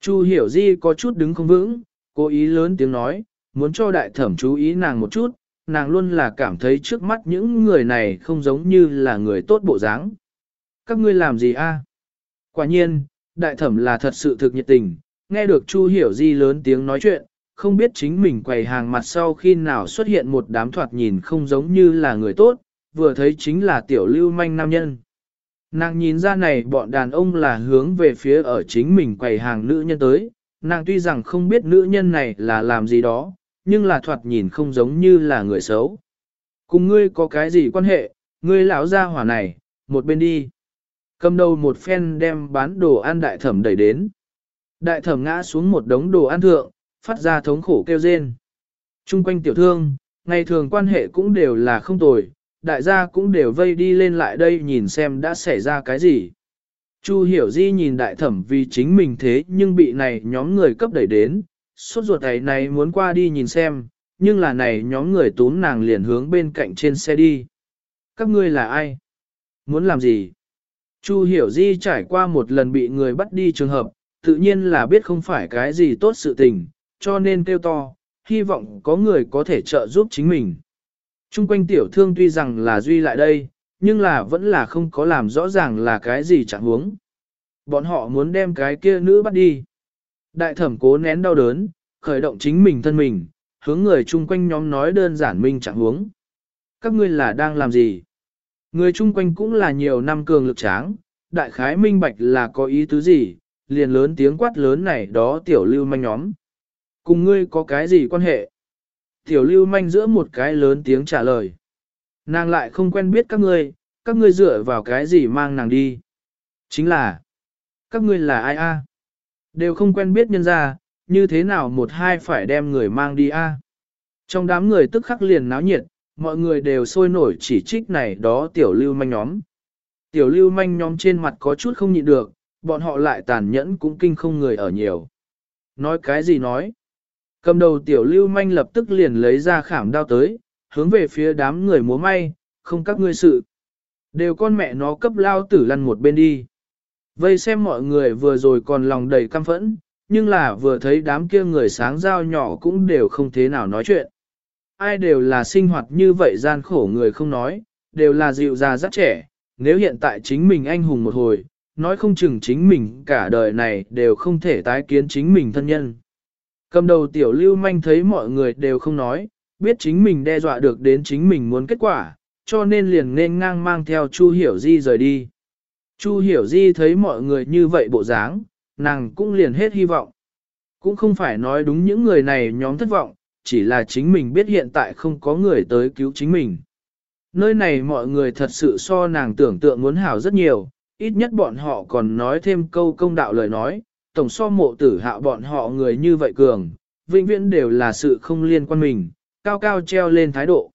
Chu hiểu di có chút đứng không vững, cố ý lớn tiếng nói, muốn cho đại thẩm chú ý nàng một chút, nàng luôn là cảm thấy trước mắt những người này không giống như là người tốt bộ dáng. Các ngươi làm gì a? Quả nhiên, đại thẩm là thật sự thực nhiệt tình, nghe được Chu Hiểu Di lớn tiếng nói chuyện, không biết chính mình quầy hàng mặt sau khi nào xuất hiện một đám thoạt nhìn không giống như là người tốt, vừa thấy chính là tiểu lưu manh nam nhân. Nàng nhìn ra này bọn đàn ông là hướng về phía ở chính mình quầy hàng nữ nhân tới, nàng tuy rằng không biết nữ nhân này là làm gì đó, nhưng là thoạt nhìn không giống như là người xấu. Cùng ngươi có cái gì quan hệ, ngươi lão gia hỏa này, một bên đi. Cầm đầu một phen đem bán đồ ăn đại thẩm đẩy đến. Đại thẩm ngã xuống một đống đồ ăn thượng, phát ra thống khổ kêu rên. Trung quanh tiểu thương, ngày thường quan hệ cũng đều là không tồi, đại gia cũng đều vây đi lên lại đây nhìn xem đã xảy ra cái gì. Chu hiểu di nhìn đại thẩm vì chính mình thế nhưng bị này nhóm người cấp đẩy đến, suốt ruột ấy này muốn qua đi nhìn xem, nhưng là này nhóm người tún nàng liền hướng bên cạnh trên xe đi. Các ngươi là ai? Muốn làm gì? Chu hiểu di trải qua một lần bị người bắt đi trường hợp, tự nhiên là biết không phải cái gì tốt sự tình, cho nên kêu to, hy vọng có người có thể trợ giúp chính mình. Trung quanh tiểu thương tuy rằng là duy lại đây, nhưng là vẫn là không có làm rõ ràng là cái gì chẳng huống. Bọn họ muốn đem cái kia nữ bắt đi. Đại thẩm cố nén đau đớn, khởi động chính mình thân mình, hướng người chung quanh nhóm nói đơn giản minh chẳng hướng. Các ngươi là đang làm gì? Người chung quanh cũng là nhiều năm cường lực tráng, đại khái minh bạch là có ý tứ gì, liền lớn tiếng quát lớn này đó tiểu lưu manh nhóm. Cùng ngươi có cái gì quan hệ? Tiểu lưu manh giữa một cái lớn tiếng trả lời. Nàng lại không quen biết các ngươi, các ngươi dựa vào cái gì mang nàng đi. Chính là, các ngươi là ai a? Đều không quen biết nhân ra, như thế nào một hai phải đem người mang đi a? Trong đám người tức khắc liền náo nhiệt, mọi người đều sôi nổi chỉ trích này đó tiểu lưu manh nhóm. Tiểu lưu manh nhóm trên mặt có chút không nhịn được, bọn họ lại tàn nhẫn cũng kinh không người ở nhiều. Nói cái gì nói? Cầm đầu tiểu lưu manh lập tức liền lấy ra khảm đao tới, hướng về phía đám người múa may, không các ngươi sự. Đều con mẹ nó cấp lao tử lăn một bên đi. Vây xem mọi người vừa rồi còn lòng đầy căm phẫn, nhưng là vừa thấy đám kia người sáng giao nhỏ cũng đều không thế nào nói chuyện. Ai đều là sinh hoạt như vậy gian khổ người không nói, đều là dịu già rất trẻ, nếu hiện tại chính mình anh hùng một hồi, nói không chừng chính mình cả đời này đều không thể tái kiến chính mình thân nhân. Cầm đầu tiểu lưu manh thấy mọi người đều không nói, biết chính mình đe dọa được đến chính mình muốn kết quả, cho nên liền nên ngang mang theo Chu Hiểu Di rời đi. Chu Hiểu Di thấy mọi người như vậy bộ dáng, nàng cũng liền hết hy vọng. Cũng không phải nói đúng những người này nhóm thất vọng, chỉ là chính mình biết hiện tại không có người tới cứu chính mình. Nơi này mọi người thật sự so nàng tưởng tượng muốn hảo rất nhiều, ít nhất bọn họ còn nói thêm câu công đạo lời nói, tổng so mộ tử hạo bọn họ người như vậy cường, vĩnh viễn đều là sự không liên quan mình, cao cao treo lên thái độ.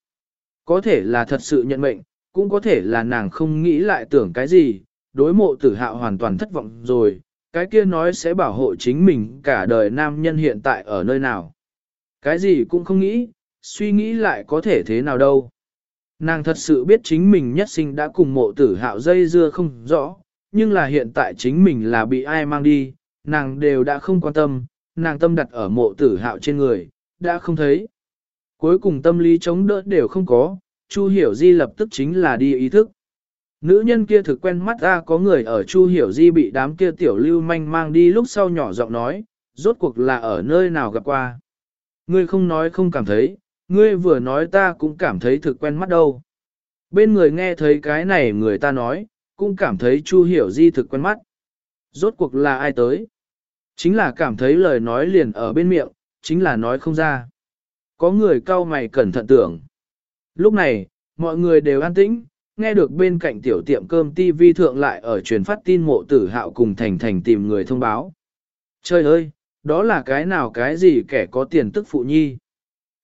Có thể là thật sự nhận mệnh, cũng có thể là nàng không nghĩ lại tưởng cái gì, đối mộ tử hạo hoàn toàn thất vọng rồi, cái kia nói sẽ bảo hộ chính mình cả đời nam nhân hiện tại ở nơi nào. Cái gì cũng không nghĩ, suy nghĩ lại có thể thế nào đâu. Nàng thật sự biết chính mình nhất sinh đã cùng mộ tử hạo dây dưa không rõ, nhưng là hiện tại chính mình là bị ai mang đi, nàng đều đã không quan tâm, nàng tâm đặt ở mộ tử hạo trên người, đã không thấy. Cuối cùng tâm lý chống đỡ đều không có, Chu Hiểu Di lập tức chính là đi ý thức. Nữ nhân kia thực quen mắt ra có người ở Chu Hiểu Di bị đám kia tiểu lưu manh mang đi lúc sau nhỏ giọng nói, rốt cuộc là ở nơi nào gặp qua. Ngươi không nói không cảm thấy, ngươi vừa nói ta cũng cảm thấy thực quen mắt đâu. Bên người nghe thấy cái này người ta nói, cũng cảm thấy Chu Hiểu Di thực quen mắt. Rốt cuộc là ai tới? Chính là cảm thấy lời nói liền ở bên miệng, chính là nói không ra. Có người cau mày cẩn thận tưởng. Lúc này, mọi người đều an tĩnh, nghe được bên cạnh tiểu tiệm cơm TV thượng lại ở truyền phát tin mộ tử hạo cùng thành thành tìm người thông báo. Trời ơi, đó là cái nào cái gì kẻ có tiền tức phụ nhi.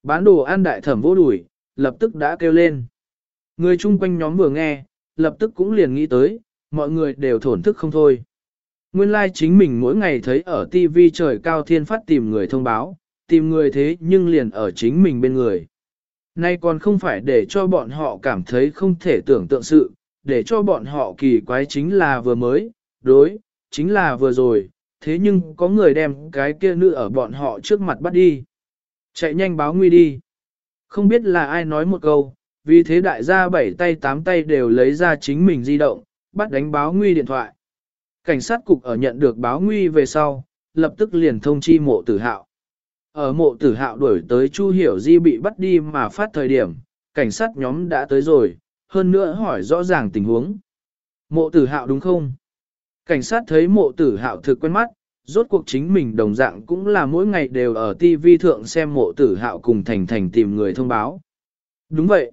Bán đồ ăn đại thẩm vô đuổi, lập tức đã kêu lên. Người chung quanh nhóm vừa nghe, lập tức cũng liền nghĩ tới, mọi người đều thổn thức không thôi. Nguyên lai like chính mình mỗi ngày thấy ở TV trời cao thiên phát tìm người thông báo, tìm người thế nhưng liền ở chính mình bên người. Nay còn không phải để cho bọn họ cảm thấy không thể tưởng tượng sự, để cho bọn họ kỳ quái chính là vừa mới, đối, chính là vừa rồi, thế nhưng có người đem cái kia nữ ở bọn họ trước mặt bắt đi. Chạy nhanh báo nguy đi. Không biết là ai nói một câu, vì thế đại gia bảy tay tám tay đều lấy ra chính mình di động, bắt đánh báo nguy điện thoại. Cảnh sát cục ở nhận được báo nguy về sau, lập tức liền thông chi mộ tử hạo. Ở mộ tử hạo đuổi tới Chu Hiểu Di bị bắt đi mà phát thời điểm, cảnh sát nhóm đã tới rồi, hơn nữa hỏi rõ ràng tình huống. Mộ tử hạo đúng không? Cảnh sát thấy mộ tử hạo thực quen mắt, rốt cuộc chính mình đồng dạng cũng là mỗi ngày đều ở TV thượng xem mộ tử hạo cùng thành thành tìm người thông báo. Đúng vậy.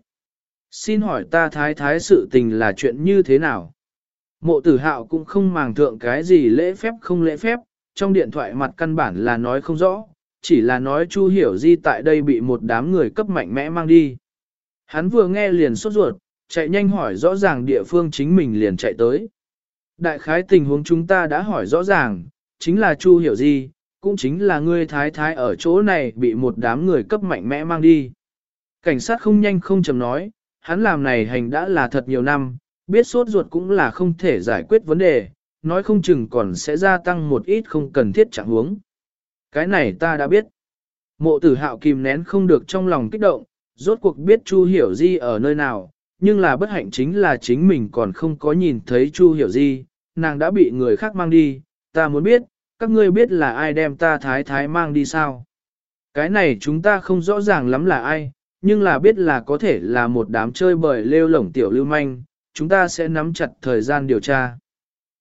Xin hỏi ta thái thái sự tình là chuyện như thế nào? Mộ tử hạo cũng không màng thượng cái gì lễ phép không lễ phép, trong điện thoại mặt căn bản là nói không rõ, chỉ là nói Chu Hiểu Di tại đây bị một đám người cấp mạnh mẽ mang đi. Hắn vừa nghe liền sốt ruột, chạy nhanh hỏi rõ ràng địa phương chính mình liền chạy tới. Đại khái tình huống chúng ta đã hỏi rõ ràng, chính là Chu Hiểu Di, cũng chính là ngươi thái thái ở chỗ này bị một đám người cấp mạnh mẽ mang đi. Cảnh sát không nhanh không chậm nói, hắn làm này hành đã là thật nhiều năm, biết sốt ruột cũng là không thể giải quyết vấn đề, nói không chừng còn sẽ gia tăng một ít không cần thiết trạng huống. Cái này ta đã biết. Mộ tử hạo kìm nén không được trong lòng kích động, rốt cuộc biết Chu Hiểu Di ở nơi nào, nhưng là bất hạnh chính là chính mình còn không có nhìn thấy Chu Hiểu Di, nàng đã bị người khác mang đi, ta muốn biết, các ngươi biết là ai đem ta thái thái mang đi sao? Cái này chúng ta không rõ ràng lắm là ai, nhưng là biết là có thể là một đám chơi bời lêu lổng tiểu lưu manh, chúng ta sẽ nắm chặt thời gian điều tra.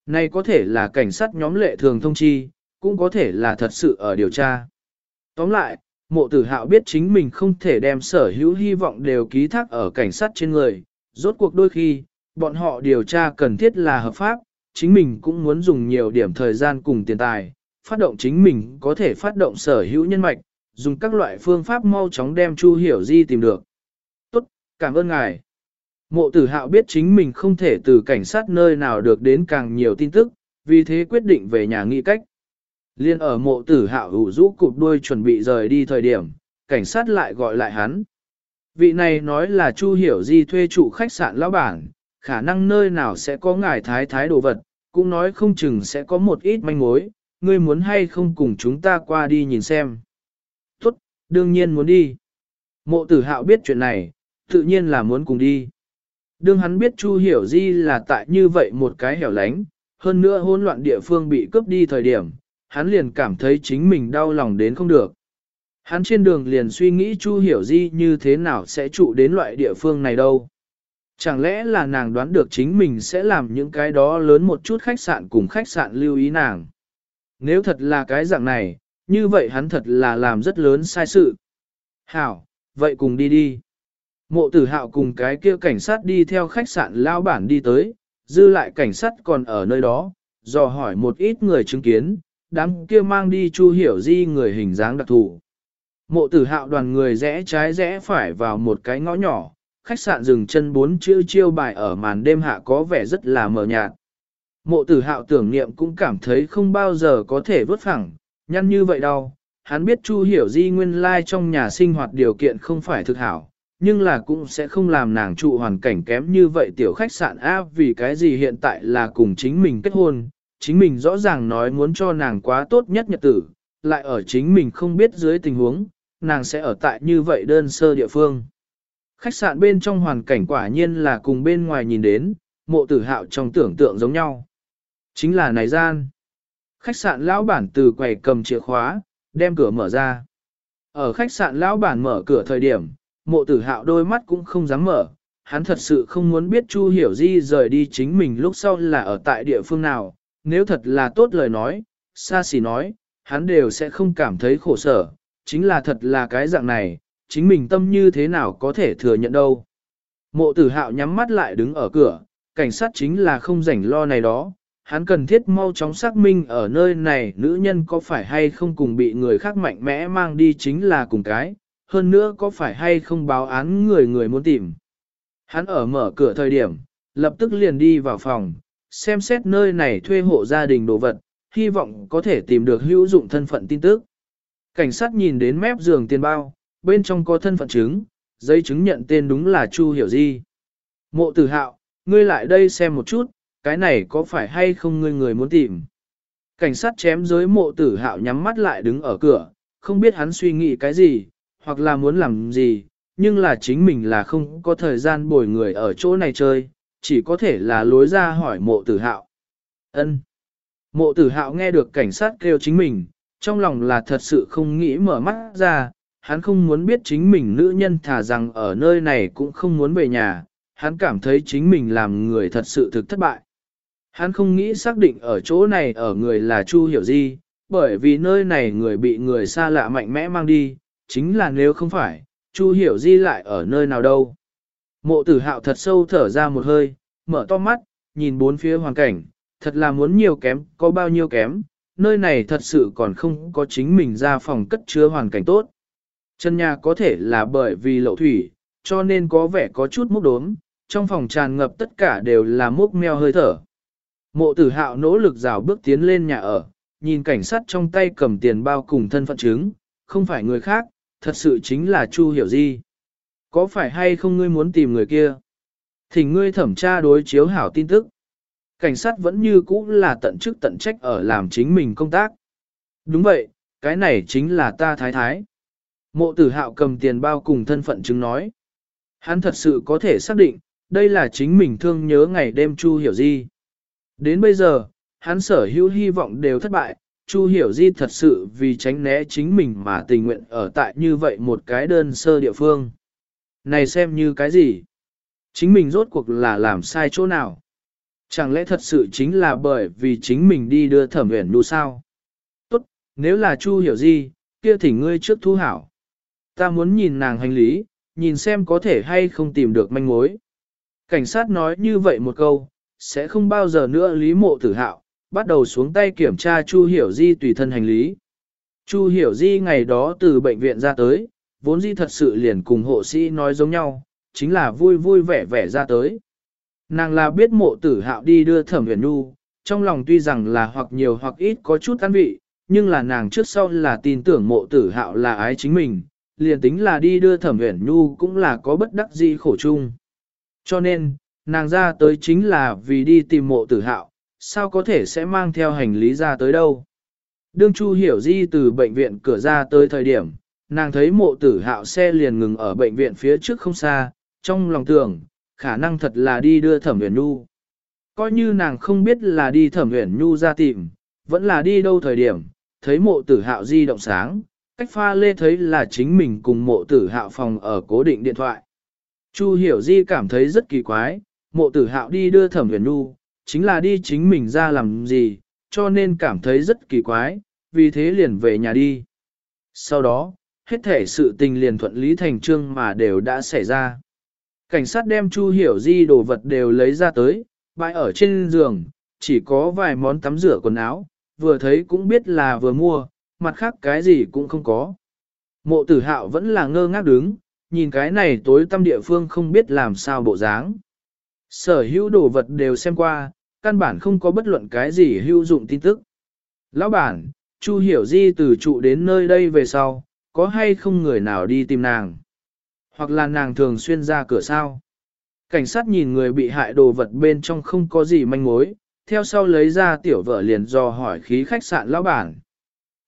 Này có thể là cảnh sát nhóm lệ thường thông chi, cũng có thể là thật sự ở điều tra. Tóm lại, Mộ tử hạo biết chính mình không thể đem sở hữu hy vọng đều ký thác ở cảnh sát trên người, rốt cuộc đôi khi, bọn họ điều tra cần thiết là hợp pháp, chính mình cũng muốn dùng nhiều điểm thời gian cùng tiền tài, phát động chính mình có thể phát động sở hữu nhân mạch, dùng các loại phương pháp mau chóng đem Chu Hiểu Di tìm được. Tốt, cảm ơn ngài. Mộ tử hạo biết chính mình không thể từ cảnh sát nơi nào được đến càng nhiều tin tức, vì thế quyết định về nhà nghị cách. Liên ở mộ tử hạo hủ rũ cụp đuôi chuẩn bị rời đi thời điểm, cảnh sát lại gọi lại hắn. Vị này nói là Chu Hiểu Di thuê trụ khách sạn lão bản, khả năng nơi nào sẽ có ngài thái thái đồ vật, cũng nói không chừng sẽ có một ít manh mối, ngươi muốn hay không cùng chúng ta qua đi nhìn xem. Tốt, đương nhiên muốn đi. Mộ tử hạo biết chuyện này, tự nhiên là muốn cùng đi. Đương hắn biết Chu Hiểu Di là tại như vậy một cái hẻo lánh, hơn nữa hỗn loạn địa phương bị cướp đi thời điểm, hắn liền cảm thấy chính mình đau lòng đến không được. Hắn trên đường liền suy nghĩ Chu Hiểu Di như thế nào sẽ trụ đến loại địa phương này đâu. Chẳng lẽ là nàng đoán được chính mình sẽ làm những cái đó lớn một chút khách sạn cùng khách sạn lưu ý nàng. Nếu thật là cái dạng này, như vậy hắn thật là làm rất lớn sai sự. Hảo, vậy cùng đi đi. Mộ tử hạo cùng cái kia cảnh sát đi theo khách sạn lao bản đi tới, dư lại cảnh sát còn ở nơi đó, dò hỏi một ít người chứng kiến, đám kia mang đi chu hiểu di người hình dáng đặc thù. Mộ tử hạo đoàn người rẽ trái rẽ phải vào một cái ngõ nhỏ, khách sạn dừng chân bốn chữ chiêu bài ở màn đêm hạ có vẻ rất là mờ nhạt. Mộ tử hạo tưởng niệm cũng cảm thấy không bao giờ có thể vớt phẳng, nhăn như vậy đâu. Hắn biết Chu Hiểu Di nguyên lai trong nhà sinh hoạt điều kiện không phải thực hảo, nhưng là cũng sẽ không làm nàng trụ hoàn cảnh kém như vậy tiểu khách sạn A vì cái gì hiện tại là cùng chính mình kết hôn, chính mình rõ ràng nói muốn cho nàng quá tốt nhất nhật tử, lại ở chính mình không biết dưới tình huống, nàng sẽ ở tại như vậy đơn sơ địa phương. Khách sạn bên trong hoàn cảnh quả nhiên là cùng bên ngoài nhìn đến, mộ tử hạo trong tưởng tượng giống nhau. Chính là này gian. Khách sạn lão bản từ quầy cầm chìa khóa, đem cửa mở ra. Ở khách sạn lão bản mở cửa thời điểm, mộ tử hạo đôi mắt cũng không dám mở. Hắn thật sự không muốn biết Chu Hiểu Di rời đi chính mình lúc sau là ở tại địa phương nào. Nếu thật là tốt lời nói, xa xỉ nói, hắn đều sẽ không cảm thấy khổ sở. Chính là thật là cái dạng này, chính mình tâm như thế nào có thể thừa nhận đâu. Mộ tử hạo nhắm mắt lại đứng ở cửa, cảnh sát chính là không rảnh lo này đó, hắn cần thiết mau chóng xác minh ở nơi này nữ nhân có phải hay không cùng bị người khác mạnh mẽ mang đi chính là cùng cái, hơn nữa có phải hay không báo án người người muốn tìm. Hắn ở mở cửa thời điểm, lập tức liền đi vào phòng, xem xét nơi này thuê hộ gia đình đồ vật, hy vọng có thể tìm được hữu dụng thân phận tin tức. Cảnh sát nhìn đến mép giường tiền bao, bên trong có thân phận chứng, giấy chứng nhận tên đúng là Chu Hiểu Di. Mộ tử hạo, ngươi lại đây xem một chút, cái này có phải hay không ngươi người muốn tìm. Cảnh sát chém giới mộ tử hạo nhắm mắt lại đứng ở cửa, không biết hắn suy nghĩ cái gì, hoặc là muốn làm gì, nhưng là chính mình là không có thời gian bồi người ở chỗ này chơi, chỉ có thể là lối ra hỏi mộ tử hạo. ân Mộ tử hạo nghe được cảnh sát kêu chính mình, trong lòng là thật sự không nghĩ mở mắt ra, hắn không muốn biết chính mình nữ nhân thà rằng ở nơi này cũng không muốn về nhà, hắn cảm thấy chính mình làm người thật sự thực thất bại. Hắn không nghĩ xác định ở chỗ này ở người là Chu Hiểu Di, bởi vì nơi này người bị người xa lạ mạnh mẽ mang đi, chính là nếu không phải, Chu Hiểu Di lại ở nơi nào đâu. Mộ tử hạo thật sâu thở ra một hơi, mở to mắt, nhìn bốn phía hoàn cảnh, thật là muốn nhiều kém, có bao nhiêu kém, nơi này thật sự còn không có chính mình ra phòng cất chứa hoàn cảnh tốt. Chân nhà có thể là bởi vì lậu thủy, cho nên có vẻ có chút mốc đốm, trong phòng tràn ngập tất cả đều là mốc meo hơi thở. Mộ tử hạo nỗ lực rào bước tiến lên nhà ở, nhìn cảnh sát trong tay cầm tiền bao cùng thân phận chứng, không phải người khác, thật sự chính là Chu Hiểu Di. Có phải hay không ngươi muốn tìm người kia? Thỉnh ngươi thẩm tra đối chiếu hảo tin tức. Cảnh sát vẫn như cũ là tận chức tận trách ở làm chính mình công tác. Đúng vậy, cái này chính là ta thái thái. Mộ tử hạo cầm tiền bao cùng thân phận chứng nói. Hắn thật sự có thể xác định, đây là chính mình thương nhớ ngày đêm Chu Hiểu Di. Đến bây giờ, hắn sở hữu hy vọng đều thất bại, Chu Hiểu Di thật sự vì tránh né chính mình mà tình nguyện ở tại như vậy một cái đơn sơ địa phương. Này xem như cái gì? Chính mình rốt cuộc là làm sai chỗ nào? Chẳng lẽ thật sự chính là bởi vì chính mình đi đưa thẩm uyển nu sao? Tốt, nếu là Chu Hiểu Di, kia thỉnh ngươi trước thu hảo, ta muốn nhìn nàng hành lý, nhìn xem có thể hay không tìm được manh mối. Cảnh sát nói như vậy một câu, sẽ không bao giờ nữa lý mộ tử hạo, bắt đầu xuống tay kiểm tra Chu Hiểu Di tùy thân hành lý. Chu Hiểu Di ngày đó từ bệnh viện ra tới, vốn di thật sự liền cùng hộ sĩ nói giống nhau, chính là vui vui vẻ vẻ ra tới. Nàng là biết mộ tử hạo đi đưa thẩm huyền nu, trong lòng tuy rằng là hoặc nhiều hoặc ít có chút ăn vị, nhưng là nàng trước sau là tin tưởng mộ tử hạo là ái chính mình, liền tính là đi đưa thẩm huyền nu cũng là có bất đắc dĩ khổ chung. Cho nên, nàng ra tới chính là vì đi tìm mộ tử hạo, sao có thể sẽ mang theo hành lý ra tới đâu. Đương Chu Hiểu Di từ bệnh viện cửa ra tới thời điểm, nàng thấy mộ tử hạo xe liền ngừng ở bệnh viện phía trước không xa, trong lòng tưởng, khả năng thật là đi đưa thẩm huyền nhu. Coi như nàng không biết là đi thẩm huyền nhu ra tìm, vẫn là đi đâu thời điểm, thấy mộ tử hạo di động sáng, cách pha lê thấy là chính mình cùng mộ tử hạo phòng ở cố định điện thoại. Chu hiểu di cảm thấy rất kỳ quái, mộ tử hạo đi đưa thẩm huyền nhu, chính là đi chính mình ra làm gì, cho nên cảm thấy rất kỳ quái, vì thế liền về nhà đi. Sau đó, hết thể sự tình liền thuận lý thành trương mà đều đã xảy ra. Cảnh sát đem Chu Hiểu Di đồ vật đều lấy ra tới, bãi ở trên giường, chỉ có vài món tắm rửa quần áo, vừa thấy cũng biết là vừa mua, mặt khác cái gì cũng không có. Mộ tử hạo vẫn là ngơ ngác đứng, nhìn cái này tối tâm địa phương không biết làm sao bộ dáng. Sở hữu đồ vật đều xem qua, căn bản không có bất luận cái gì hữu dụng tin tức. Lão bản, Chu Hiểu Di từ trụ đến nơi đây về sau, có hay không người nào đi tìm nàng? Hoặc là nàng thường xuyên ra cửa sao? Cảnh sát nhìn người bị hại đồ vật bên trong không có gì manh mối, theo sau lấy ra tiểu vợ liền do hỏi khí khách sạn lão bản.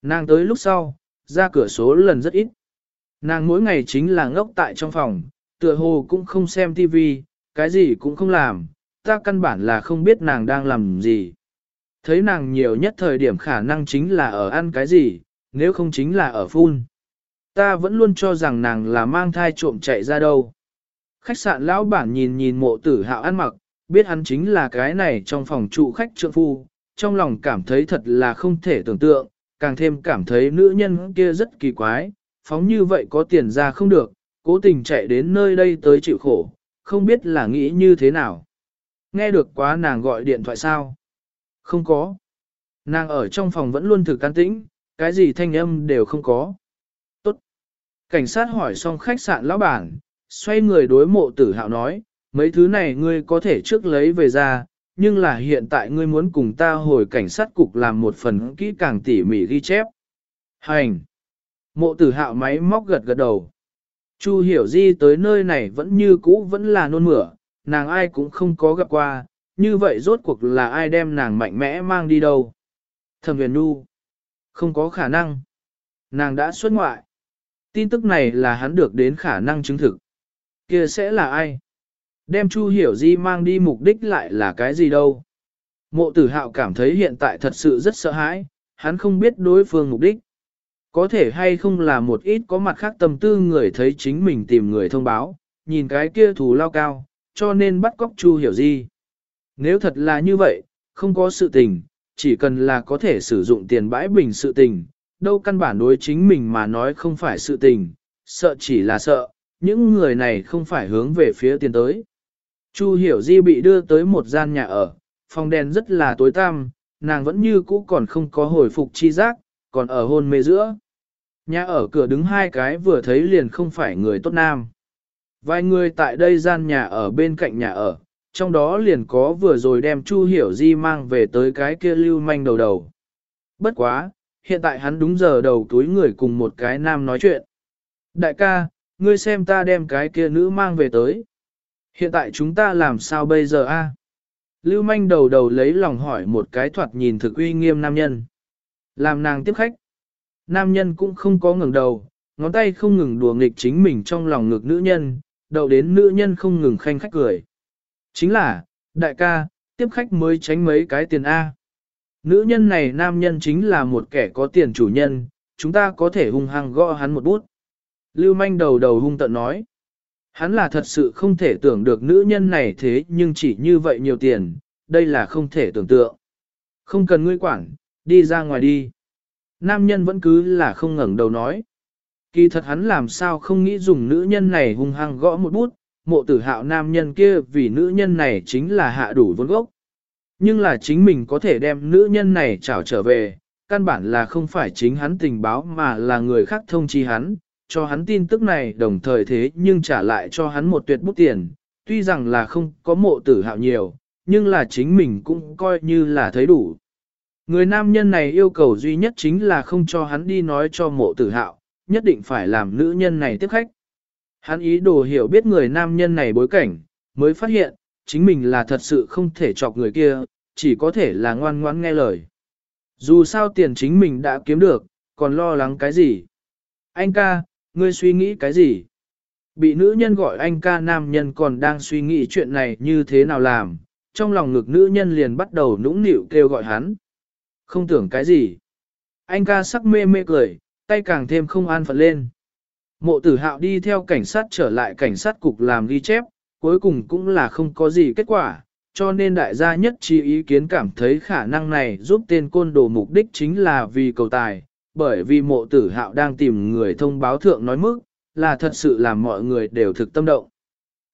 Nàng tới lúc sau, ra cửa số lần rất ít. Nàng mỗi ngày chính là ngốc tại trong phòng, tựa hồ cũng không xem tivi, cái gì cũng không làm, ta căn bản là không biết nàng đang làm gì. Thấy nàng nhiều nhất thời điểm khả năng chính là ở ăn cái gì, nếu không chính là ở phun. Ta vẫn luôn cho rằng nàng là mang thai trộm chạy ra đâu. Khách sạn lão bản nhìn nhìn mộ tử hạo ăn mặc, biết hắn chính là cái này trong phòng trụ khách trượng phu, trong lòng cảm thấy thật là không thể tưởng tượng, càng thêm cảm thấy nữ nhân kia rất kỳ quái, phóng như vậy có tiền ra không được, cố tình chạy đến nơi đây tới chịu khổ, không biết là nghĩ như thế nào. Nghe được quá nàng gọi điện thoại sao? Không có. Nàng ở trong phòng vẫn luôn thử can tĩnh, cái gì thanh âm đều không có. Cảnh sát hỏi xong khách sạn lão bản, xoay người đối mộ tử hạo nói, mấy thứ này ngươi có thể trước lấy về ra, nhưng là hiện tại ngươi muốn cùng ta hồi cảnh sát cục làm một phần kỹ càng tỉ mỉ ghi chép. Hành! Mộ tử hạo máy móc gật gật đầu. Chu hiểu di tới nơi này vẫn như cũ vẫn là nôn mửa, nàng ai cũng không có gặp qua, như vậy rốt cuộc là ai đem nàng mạnh mẽ mang đi đâu. Thẩm huyền nu. Không có khả năng. Nàng đã xuất ngoại. Tin tức này là hắn được đến khả năng chứng thực. kia sẽ là ai? Đem Chu Hiểu Di mang đi mục đích lại là cái gì đâu? Mộ tử hạo cảm thấy hiện tại thật sự rất sợ hãi, hắn không biết đối phương mục đích. Có thể hay không là một ít có mặt khác tâm tư người thấy chính mình tìm người thông báo, nhìn cái kia thù lao cao, cho nên bắt cóc Chu Hiểu Di. Nếu thật là như vậy, không có sự tình, chỉ cần là có thể sử dụng tiền bãi bình sự tình, đâu căn bản đối chính mình mà nói không phải sự tình, sợ chỉ là sợ, những người này không phải hướng về phía tiền tới. Chu Hiểu Di bị đưa tới một gian nhà ở, phòng đèn rất là tối tăm, nàng vẫn như cũ còn không có hồi phục chi giác, còn ở hôn mê giữa. Nhà ở cửa đứng hai cái vừa thấy liền không phải người tốt nam. Vài người tại đây gian nhà ở bên cạnh nhà ở, trong đó liền có vừa rồi đem Chu Hiểu Di mang về tới cái kia lưu manh đầu đầu. Bất quá, hiện tại hắn đúng giờ đầu túi người cùng một cái nam nói chuyện. Đại ca, ngươi xem ta đem cái kia nữ mang về tới. Hiện tại chúng ta làm sao bây giờ a? Lưu manh đầu đầu lấy lòng hỏi một cái thoạt nhìn thực uy nghiêm nam nhân. Làm nàng tiếp khách. Nam nhân cũng không có ngừng đầu, ngón tay không ngừng đùa nghịch chính mình trong lòng ngực nữ nhân, đầu đến nữ nhân không ngừng khanh khách cười. Chính là, đại ca, tiếp khách mới tránh mấy cái tiền A. Nữ nhân này nam nhân chính là một kẻ có tiền chủ nhân, chúng ta có thể hung hăng gõ hắn một bút. Lưu manh đầu đầu hung tận nói. Hắn là thật sự không thể tưởng được nữ nhân này thế nhưng chỉ như vậy nhiều tiền, đây là không thể tưởng tượng. Không cần ngươi quản, đi ra ngoài đi. Nam nhân vẫn cứ là không ngẩng đầu nói. Kỳ thật hắn làm sao không nghĩ dùng nữ nhân này hung hăng gõ một bút, mộ tử hạo nam nhân kia vì nữ nhân này chính là hạ đủ vốn gốc. Nhưng là chính mình có thể đem nữ nhân này trảo trở về, căn bản là không phải chính hắn tình báo mà là người khác thông chi hắn, cho hắn tin tức này đồng thời thế nhưng trả lại cho hắn một tuyệt bút tiền, tuy rằng là không có mộ tử hạo nhiều, nhưng là chính mình cũng coi như là thấy đủ. Người nam nhân này yêu cầu duy nhất chính là không cho hắn đi nói cho mộ tử hạo, nhất định phải làm nữ nhân này tiếp khách. Hắn ý đồ hiểu biết người nam nhân này bối cảnh, mới phát hiện, chính mình là thật sự không thể chọc người kia, chỉ có thể là ngoan ngoãn nghe lời. Dù sao tiền chính mình đã kiếm được, còn lo lắng cái gì? Anh ca, ngươi suy nghĩ cái gì? Bị nữ nhân gọi anh ca nam nhân còn đang suy nghĩ chuyện này như thế nào làm, trong lòng ngực nữ nhân liền bắt đầu nũng nịu kêu gọi hắn. Không tưởng cái gì. Anh ca sắc mê mê cười, tay càng thêm không an phận lên. Mộ tử hạo đi theo cảnh sát trở lại cảnh sát cục làm ghi chép, cuối cùng cũng là không có gì kết quả, cho nên đại gia nhất trí ý kiến cảm thấy khả năng này giúp tên côn đồ mục đích chính là vì cầu tài, bởi vì mộ tử hạo đang tìm người thông báo thượng nói mức, là thật sự làm mọi người đều thực tâm động.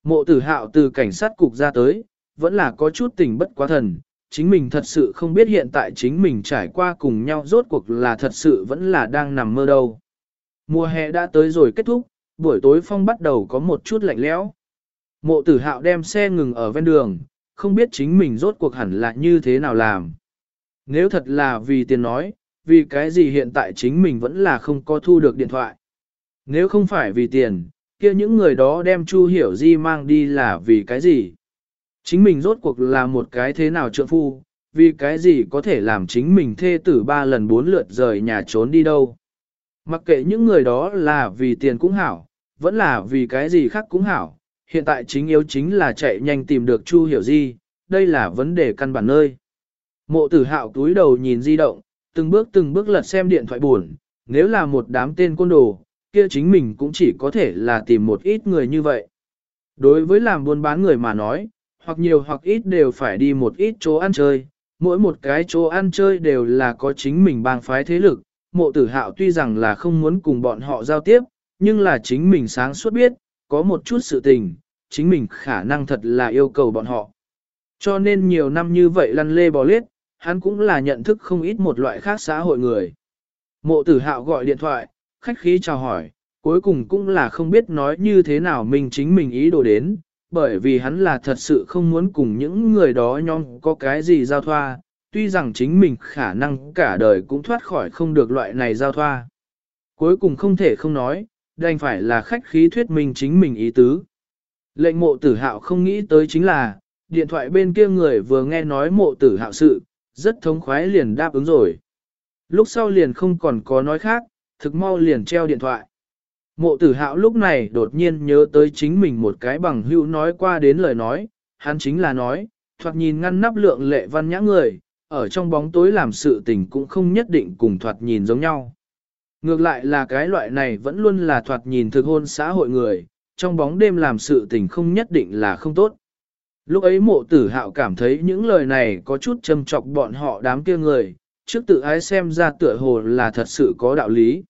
Mộ tử hạo từ cảnh sát cục ra tới, vẫn là có chút tình bất quá thần, chính mình thật sự không biết hiện tại chính mình trải qua cùng nhau rốt cuộc là thật sự vẫn là đang nằm mơ đâu. Mùa hè đã tới rồi kết thúc, buổi tối phong bắt đầu có một chút lạnh lẽo. Mộ tử hạo đem xe ngừng ở ven đường, không biết chính mình rốt cuộc hẳn là như thế nào làm. Nếu thật là vì tiền nói, vì cái gì hiện tại chính mình vẫn là không có thu được điện thoại. Nếu không phải vì tiền, kia những người đó đem Chu Hiểu Di mang đi là vì cái gì? Chính mình rốt cuộc là một cái thế nào trượng phu, vì cái gì có thể làm chính mình thê tử ba lần bốn lượt rời nhà trốn đi đâu. Mặc kệ những người đó là vì tiền cũng hảo, vẫn là vì cái gì khác cũng hảo, hiện tại chính yếu chính là chạy nhanh tìm được Chu Hiểu Di, đây là vấn đề căn bản nơi. Mộ tử hạo túi đầu nhìn di động, từng bước từng bước lật xem điện thoại buồn, nếu là một đám tên côn đồ, kia chính mình cũng chỉ có thể là tìm một ít người như vậy. Đối với làm buôn bán người mà nói, hoặc nhiều hoặc ít đều phải đi một ít chỗ ăn chơi, mỗi một cái chỗ ăn chơi đều là có chính mình bang phái thế lực, mộ tử hạo tuy rằng là không muốn cùng bọn họ giao tiếp, nhưng là chính mình sáng suốt biết, có một chút sự tình, chính mình khả năng thật là yêu cầu bọn họ. Cho nên nhiều năm như vậy lăn lê bò lết, hắn cũng là nhận thức không ít một loại khác xã hội người. Mộ tử hạo gọi điện thoại, khách khí chào hỏi, cuối cùng cũng là không biết nói như thế nào mình chính mình ý đồ đến, bởi vì hắn là thật sự không muốn cùng những người đó nhóm có cái gì giao thoa, tuy rằng chính mình khả năng cả đời cũng thoát khỏi không được loại này giao thoa. Cuối cùng không thể không nói, đành phải là khách khí thuyết minh chính mình ý tứ. Lệnh mộ tử hạo không nghĩ tới chính là, điện thoại bên kia người vừa nghe nói mộ tử hạo sự, rất thống khoái liền đáp ứng rồi. Lúc sau liền không còn có nói khác, thực mau liền treo điện thoại. Mộ tử hạo lúc này đột nhiên nhớ tới chính mình một cái bằng hữu nói qua đến lời nói, hắn chính là nói, thoạt nhìn ngăn nắp lượng lệ văn nhã người, ở trong bóng tối làm sự tình cũng không nhất định cùng thoạt nhìn giống nhau. Ngược lại là cái loại này vẫn luôn là thoạt nhìn thực hôn xã hội người, trong bóng đêm làm sự tình không nhất định là không tốt. Lúc ấy mộ tử hạo cảm thấy những lời này có chút châm chọc bọn họ đám kia người, trước tự ái xem ra tựa hồ là thật sự có đạo lý.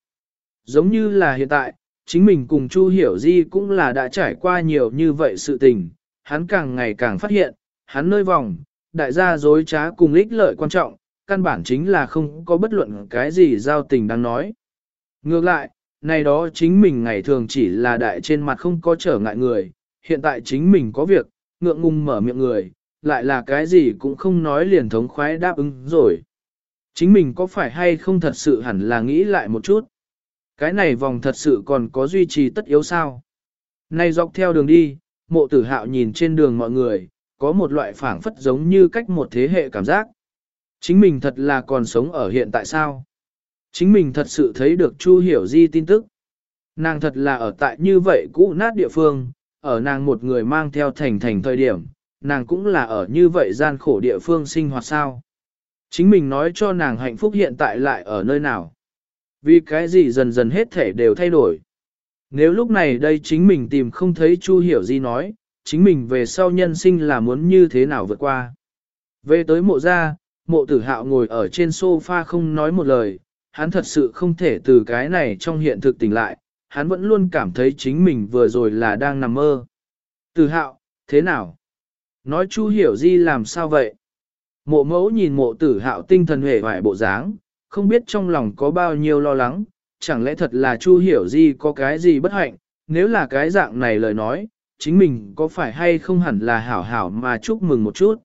Giống như là hiện tại, chính mình cùng Chu Hiểu Di cũng là đã trải qua nhiều như vậy sự tình, hắn càng ngày càng phát hiện, hắn nơi vòng, đại gia dối trá cùng ích lợi quan trọng, căn bản chính là không có bất luận cái gì giao tình đang nói. Ngược lại, này đó chính mình ngày thường chỉ là đại trên mặt không có trở ngại người, hiện tại chính mình có việc, ngượng ngùng mở miệng người, lại là cái gì cũng không nói liền thống khoái đáp ứng rồi. Chính mình có phải hay không thật sự hẳn là nghĩ lại một chút. Cái này vòng thật sự còn có duy trì tất yếu sao. nay dọc theo đường đi, mộ tử hạo nhìn trên đường mọi người, có một loại phảng phất giống như cách một thế hệ cảm giác. Chính mình thật là còn sống ở hiện tại sao? Chính mình thật sự thấy được Chu Hiểu Di tin tức. Nàng thật là ở tại như vậy cũ nát địa phương, ở nàng một người mang theo thành thành thời điểm, nàng cũng là ở như vậy gian khổ địa phương sinh hoạt sao. Chính mình nói cho nàng hạnh phúc hiện tại lại ở nơi nào. Vì cái gì dần dần hết thể đều thay đổi. Nếu lúc này đây chính mình tìm không thấy Chu Hiểu Di nói, chính mình về sau nhân sinh là muốn như thế nào vượt qua. Về tới mộ gia, mộ tử hạo ngồi ở trên sofa không nói một lời, hắn thật sự không thể từ cái này trong hiện thực tỉnh lại, hắn vẫn luôn cảm thấy chính mình vừa rồi là đang nằm mơ. Từ hạo, thế nào? Nói Chu Hiểu Di làm sao vậy? Mộ mẫu nhìn mộ tử hạo tinh thần hề hoại bộ dáng, không biết trong lòng có bao nhiêu lo lắng, chẳng lẽ thật là Chu Hiểu Di có cái gì bất hạnh, nếu là cái dạng này lời nói, chính mình có phải hay không hẳn là hảo hảo mà chúc mừng một chút.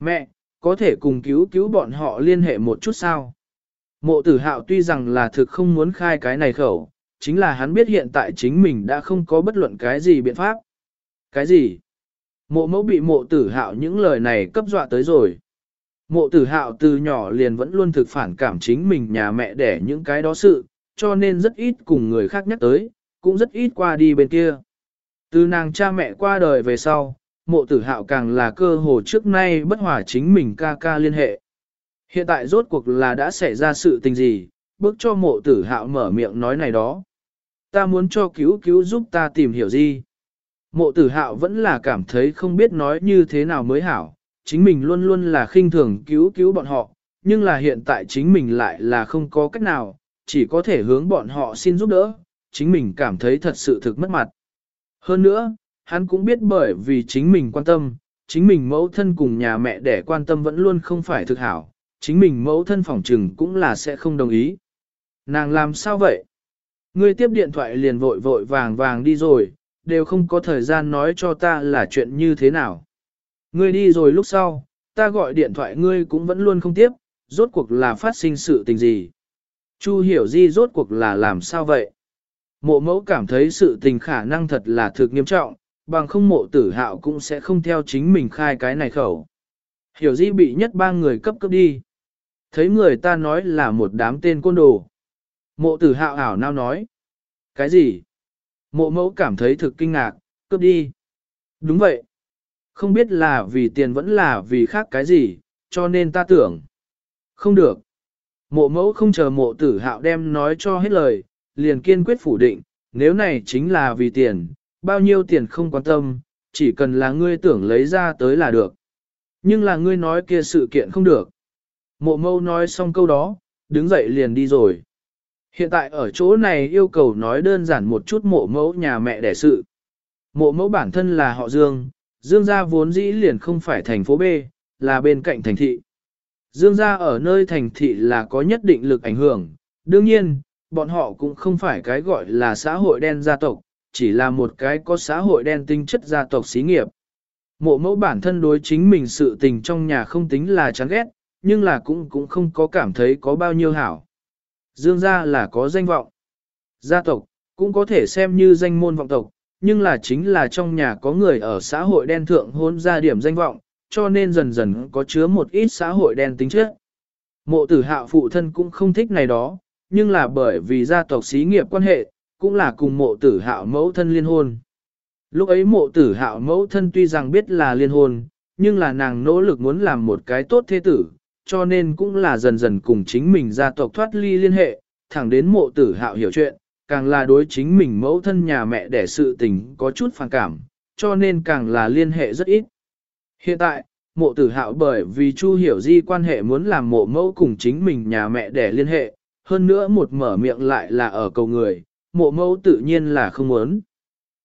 Mẹ, có thể cùng cứu cứu bọn họ liên hệ một chút sao? Mộ tử hạo tuy rằng là thực không muốn khai cái này khẩu, chính là hắn biết hiện tại chính mình đã không có bất luận cái gì biện pháp. Cái gì? Mộ mẫu bị mộ tử hạo những lời này cấp dọa tới rồi. Mộ tử hạo từ nhỏ liền vẫn luôn thực phản cảm chính mình nhà mẹ để những cái đó sự, cho nên rất ít cùng người khác nhắc tới, cũng rất ít qua đi bên kia. Từ nàng cha mẹ qua đời về sau, mộ tử hạo càng là cơ hồ trước nay bất hòa chính mình ca ca liên hệ. Hiện tại rốt cuộc là đã xảy ra sự tình gì, bước cho mộ tử hạo mở miệng nói này đó. Ta muốn cho cứu cứu giúp ta tìm hiểu gì. Mộ tử hạo vẫn là cảm thấy không biết nói như thế nào mới hảo, chính mình luôn luôn là khinh thường cứu cứu bọn họ, nhưng là hiện tại chính mình lại là không có cách nào, chỉ có thể hướng bọn họ xin giúp đỡ, chính mình cảm thấy thật sự thực mất mặt. Hơn nữa, hắn cũng biết bởi vì chính mình quan tâm, chính mình mẫu thân cùng nhà mẹ để quan tâm vẫn luôn không phải thực hảo, chính mình mẫu thân phỏng trừng cũng là sẽ không đồng ý. Nàng làm sao vậy? Ngươi tiếp điện thoại liền vội vội vàng vàng đi rồi, đều không có thời gian nói cho ta là chuyện như thế nào. Ngươi đi rồi lúc sau, ta gọi điện thoại ngươi cũng vẫn luôn không tiếp, rốt cuộc là phát sinh sự tình gì. Chu hiểu di rốt cuộc là làm sao vậy? Mộ mẫu cảm thấy sự tình khả năng thật là thực nghiêm trọng, bằng không mộ tử hạo cũng sẽ không theo chính mình khai cái này khẩu. Hiểu di bị nhất ba người cấp cấp đi. Thấy người ta nói là một đám tên côn đồ. Mộ tử hạo ảo nào nói. Cái gì? Mộ mẫu cảm thấy thực kinh ngạc, cướp đi. Đúng vậy. Không biết là vì tiền vẫn là vì khác cái gì, cho nên ta tưởng. Không được. Mộ mẫu không chờ mộ tử hạo đem nói cho hết lời, liền kiên quyết phủ định, nếu này chính là vì tiền, bao nhiêu tiền không quan tâm, chỉ cần là ngươi tưởng lấy ra tới là được. Nhưng là ngươi nói kia sự kiện không được. Mộ mâu nói xong câu đó, đứng dậy liền đi rồi. Hiện tại ở chỗ này yêu cầu nói đơn giản một chút mộ mẫu nhà mẹ đẻ sự. Mộ mẫu bản thân là họ Dương, Dương gia vốn dĩ liền không phải thành phố B, là bên cạnh thành thị. Dương gia ở nơi thành thị là có nhất định lực ảnh hưởng, đương nhiên, bọn họ cũng không phải cái gọi là xã hội đen gia tộc, chỉ là một cái có xã hội đen tinh chất gia tộc xí nghiệp. Mộ mẫu bản thân đối chính mình sự tình trong nhà không tính là chán ghét, nhưng là cũng cũng không có cảm thấy có bao nhiêu hảo. Dương gia là có danh vọng. Gia tộc, cũng có thể xem như danh môn vọng tộc, nhưng là chính là trong nhà có người ở xã hội đen thượng hôn ra điểm danh vọng, cho nên dần dần có chứa một ít xã hội đen tính chất. Mộ tử hạo phụ thân cũng không thích này đó, nhưng là bởi vì gia tộc xí nghiệp quan hệ, cũng là cùng mộ tử hạo mẫu thân liên hôn. Lúc ấy mộ tử hạo mẫu thân tuy rằng biết là liên hôn, nhưng là nàng nỗ lực muốn làm một cái tốt thế tử, cho nên cũng là dần dần cùng chính mình gia tộc thoát ly liên hệ, thẳng đến mộ tử hạo hiểu chuyện, càng là đối chính mình mẫu thân nhà mẹ để sự tình có chút phản cảm, cho nên càng là liên hệ rất ít. Hiện tại, mộ tử hạo bởi vì Chu Hiểu Di quan hệ muốn làm mộ mẫu cùng chính mình nhà mẹ để liên hệ, hơn nữa một mở miệng lại là ở cầu người, mộ mẫu tự nhiên là không muốn.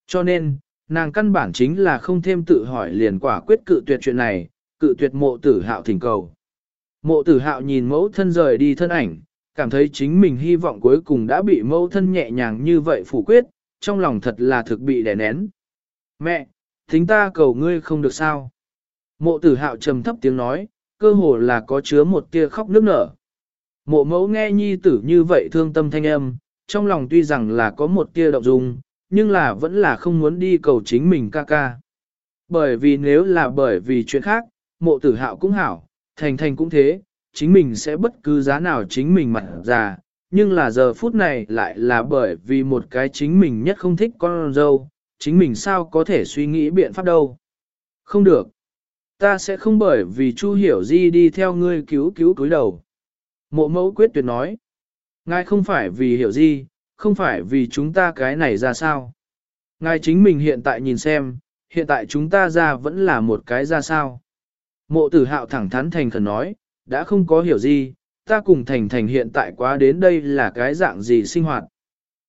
Cho nên, nàng căn bản chính là không thêm tự hỏi liền quả quyết cự tuyệt chuyện này, cự tuyệt mộ tử hạo thỉnh cầu. Mộ tử hạo nhìn mẫu thân rời đi thân ảnh, cảm thấy chính mình hy vọng cuối cùng đã bị mẫu thân nhẹ nhàng như vậy phủ quyết, trong lòng thật là thực bị đè nén. Mẹ, thính ta cầu ngươi không được sao. Mộ tử hạo trầm thấp tiếng nói, cơ hồ là có chứa một tia khóc nước nở. Mộ mẫu nghe nhi tử như vậy thương tâm thanh âm, trong lòng tuy rằng là có một tia động dung, nhưng là vẫn là không muốn đi cầu chính mình ca ca. Bởi vì nếu là bởi vì chuyện khác, mộ tử hạo cũng hảo, thành thành cũng thế, chính mình sẽ bất cứ giá nào chính mình mặt già, nhưng là giờ phút này lại là bởi vì một cái chính mình nhất không thích con dâu, chính mình sao có thể suy nghĩ biện pháp đâu. Không được. Ta sẽ không bởi vì Chu Hiểu Di đi theo ngươi cứu cứu túi đầu. Mộ mẫu quyết tuyệt nói. Ngài không phải vì Hiểu Di, không phải vì chúng ta cái này ra sao. Ngài chính mình hiện tại nhìn xem, hiện tại chúng ta ra vẫn là một cái ra sao. Mộ tử hạo thẳng thắn thành khẩn nói, đã không có hiểu gì, ta cùng thành thành hiện tại quá đến đây là cái dạng gì sinh hoạt.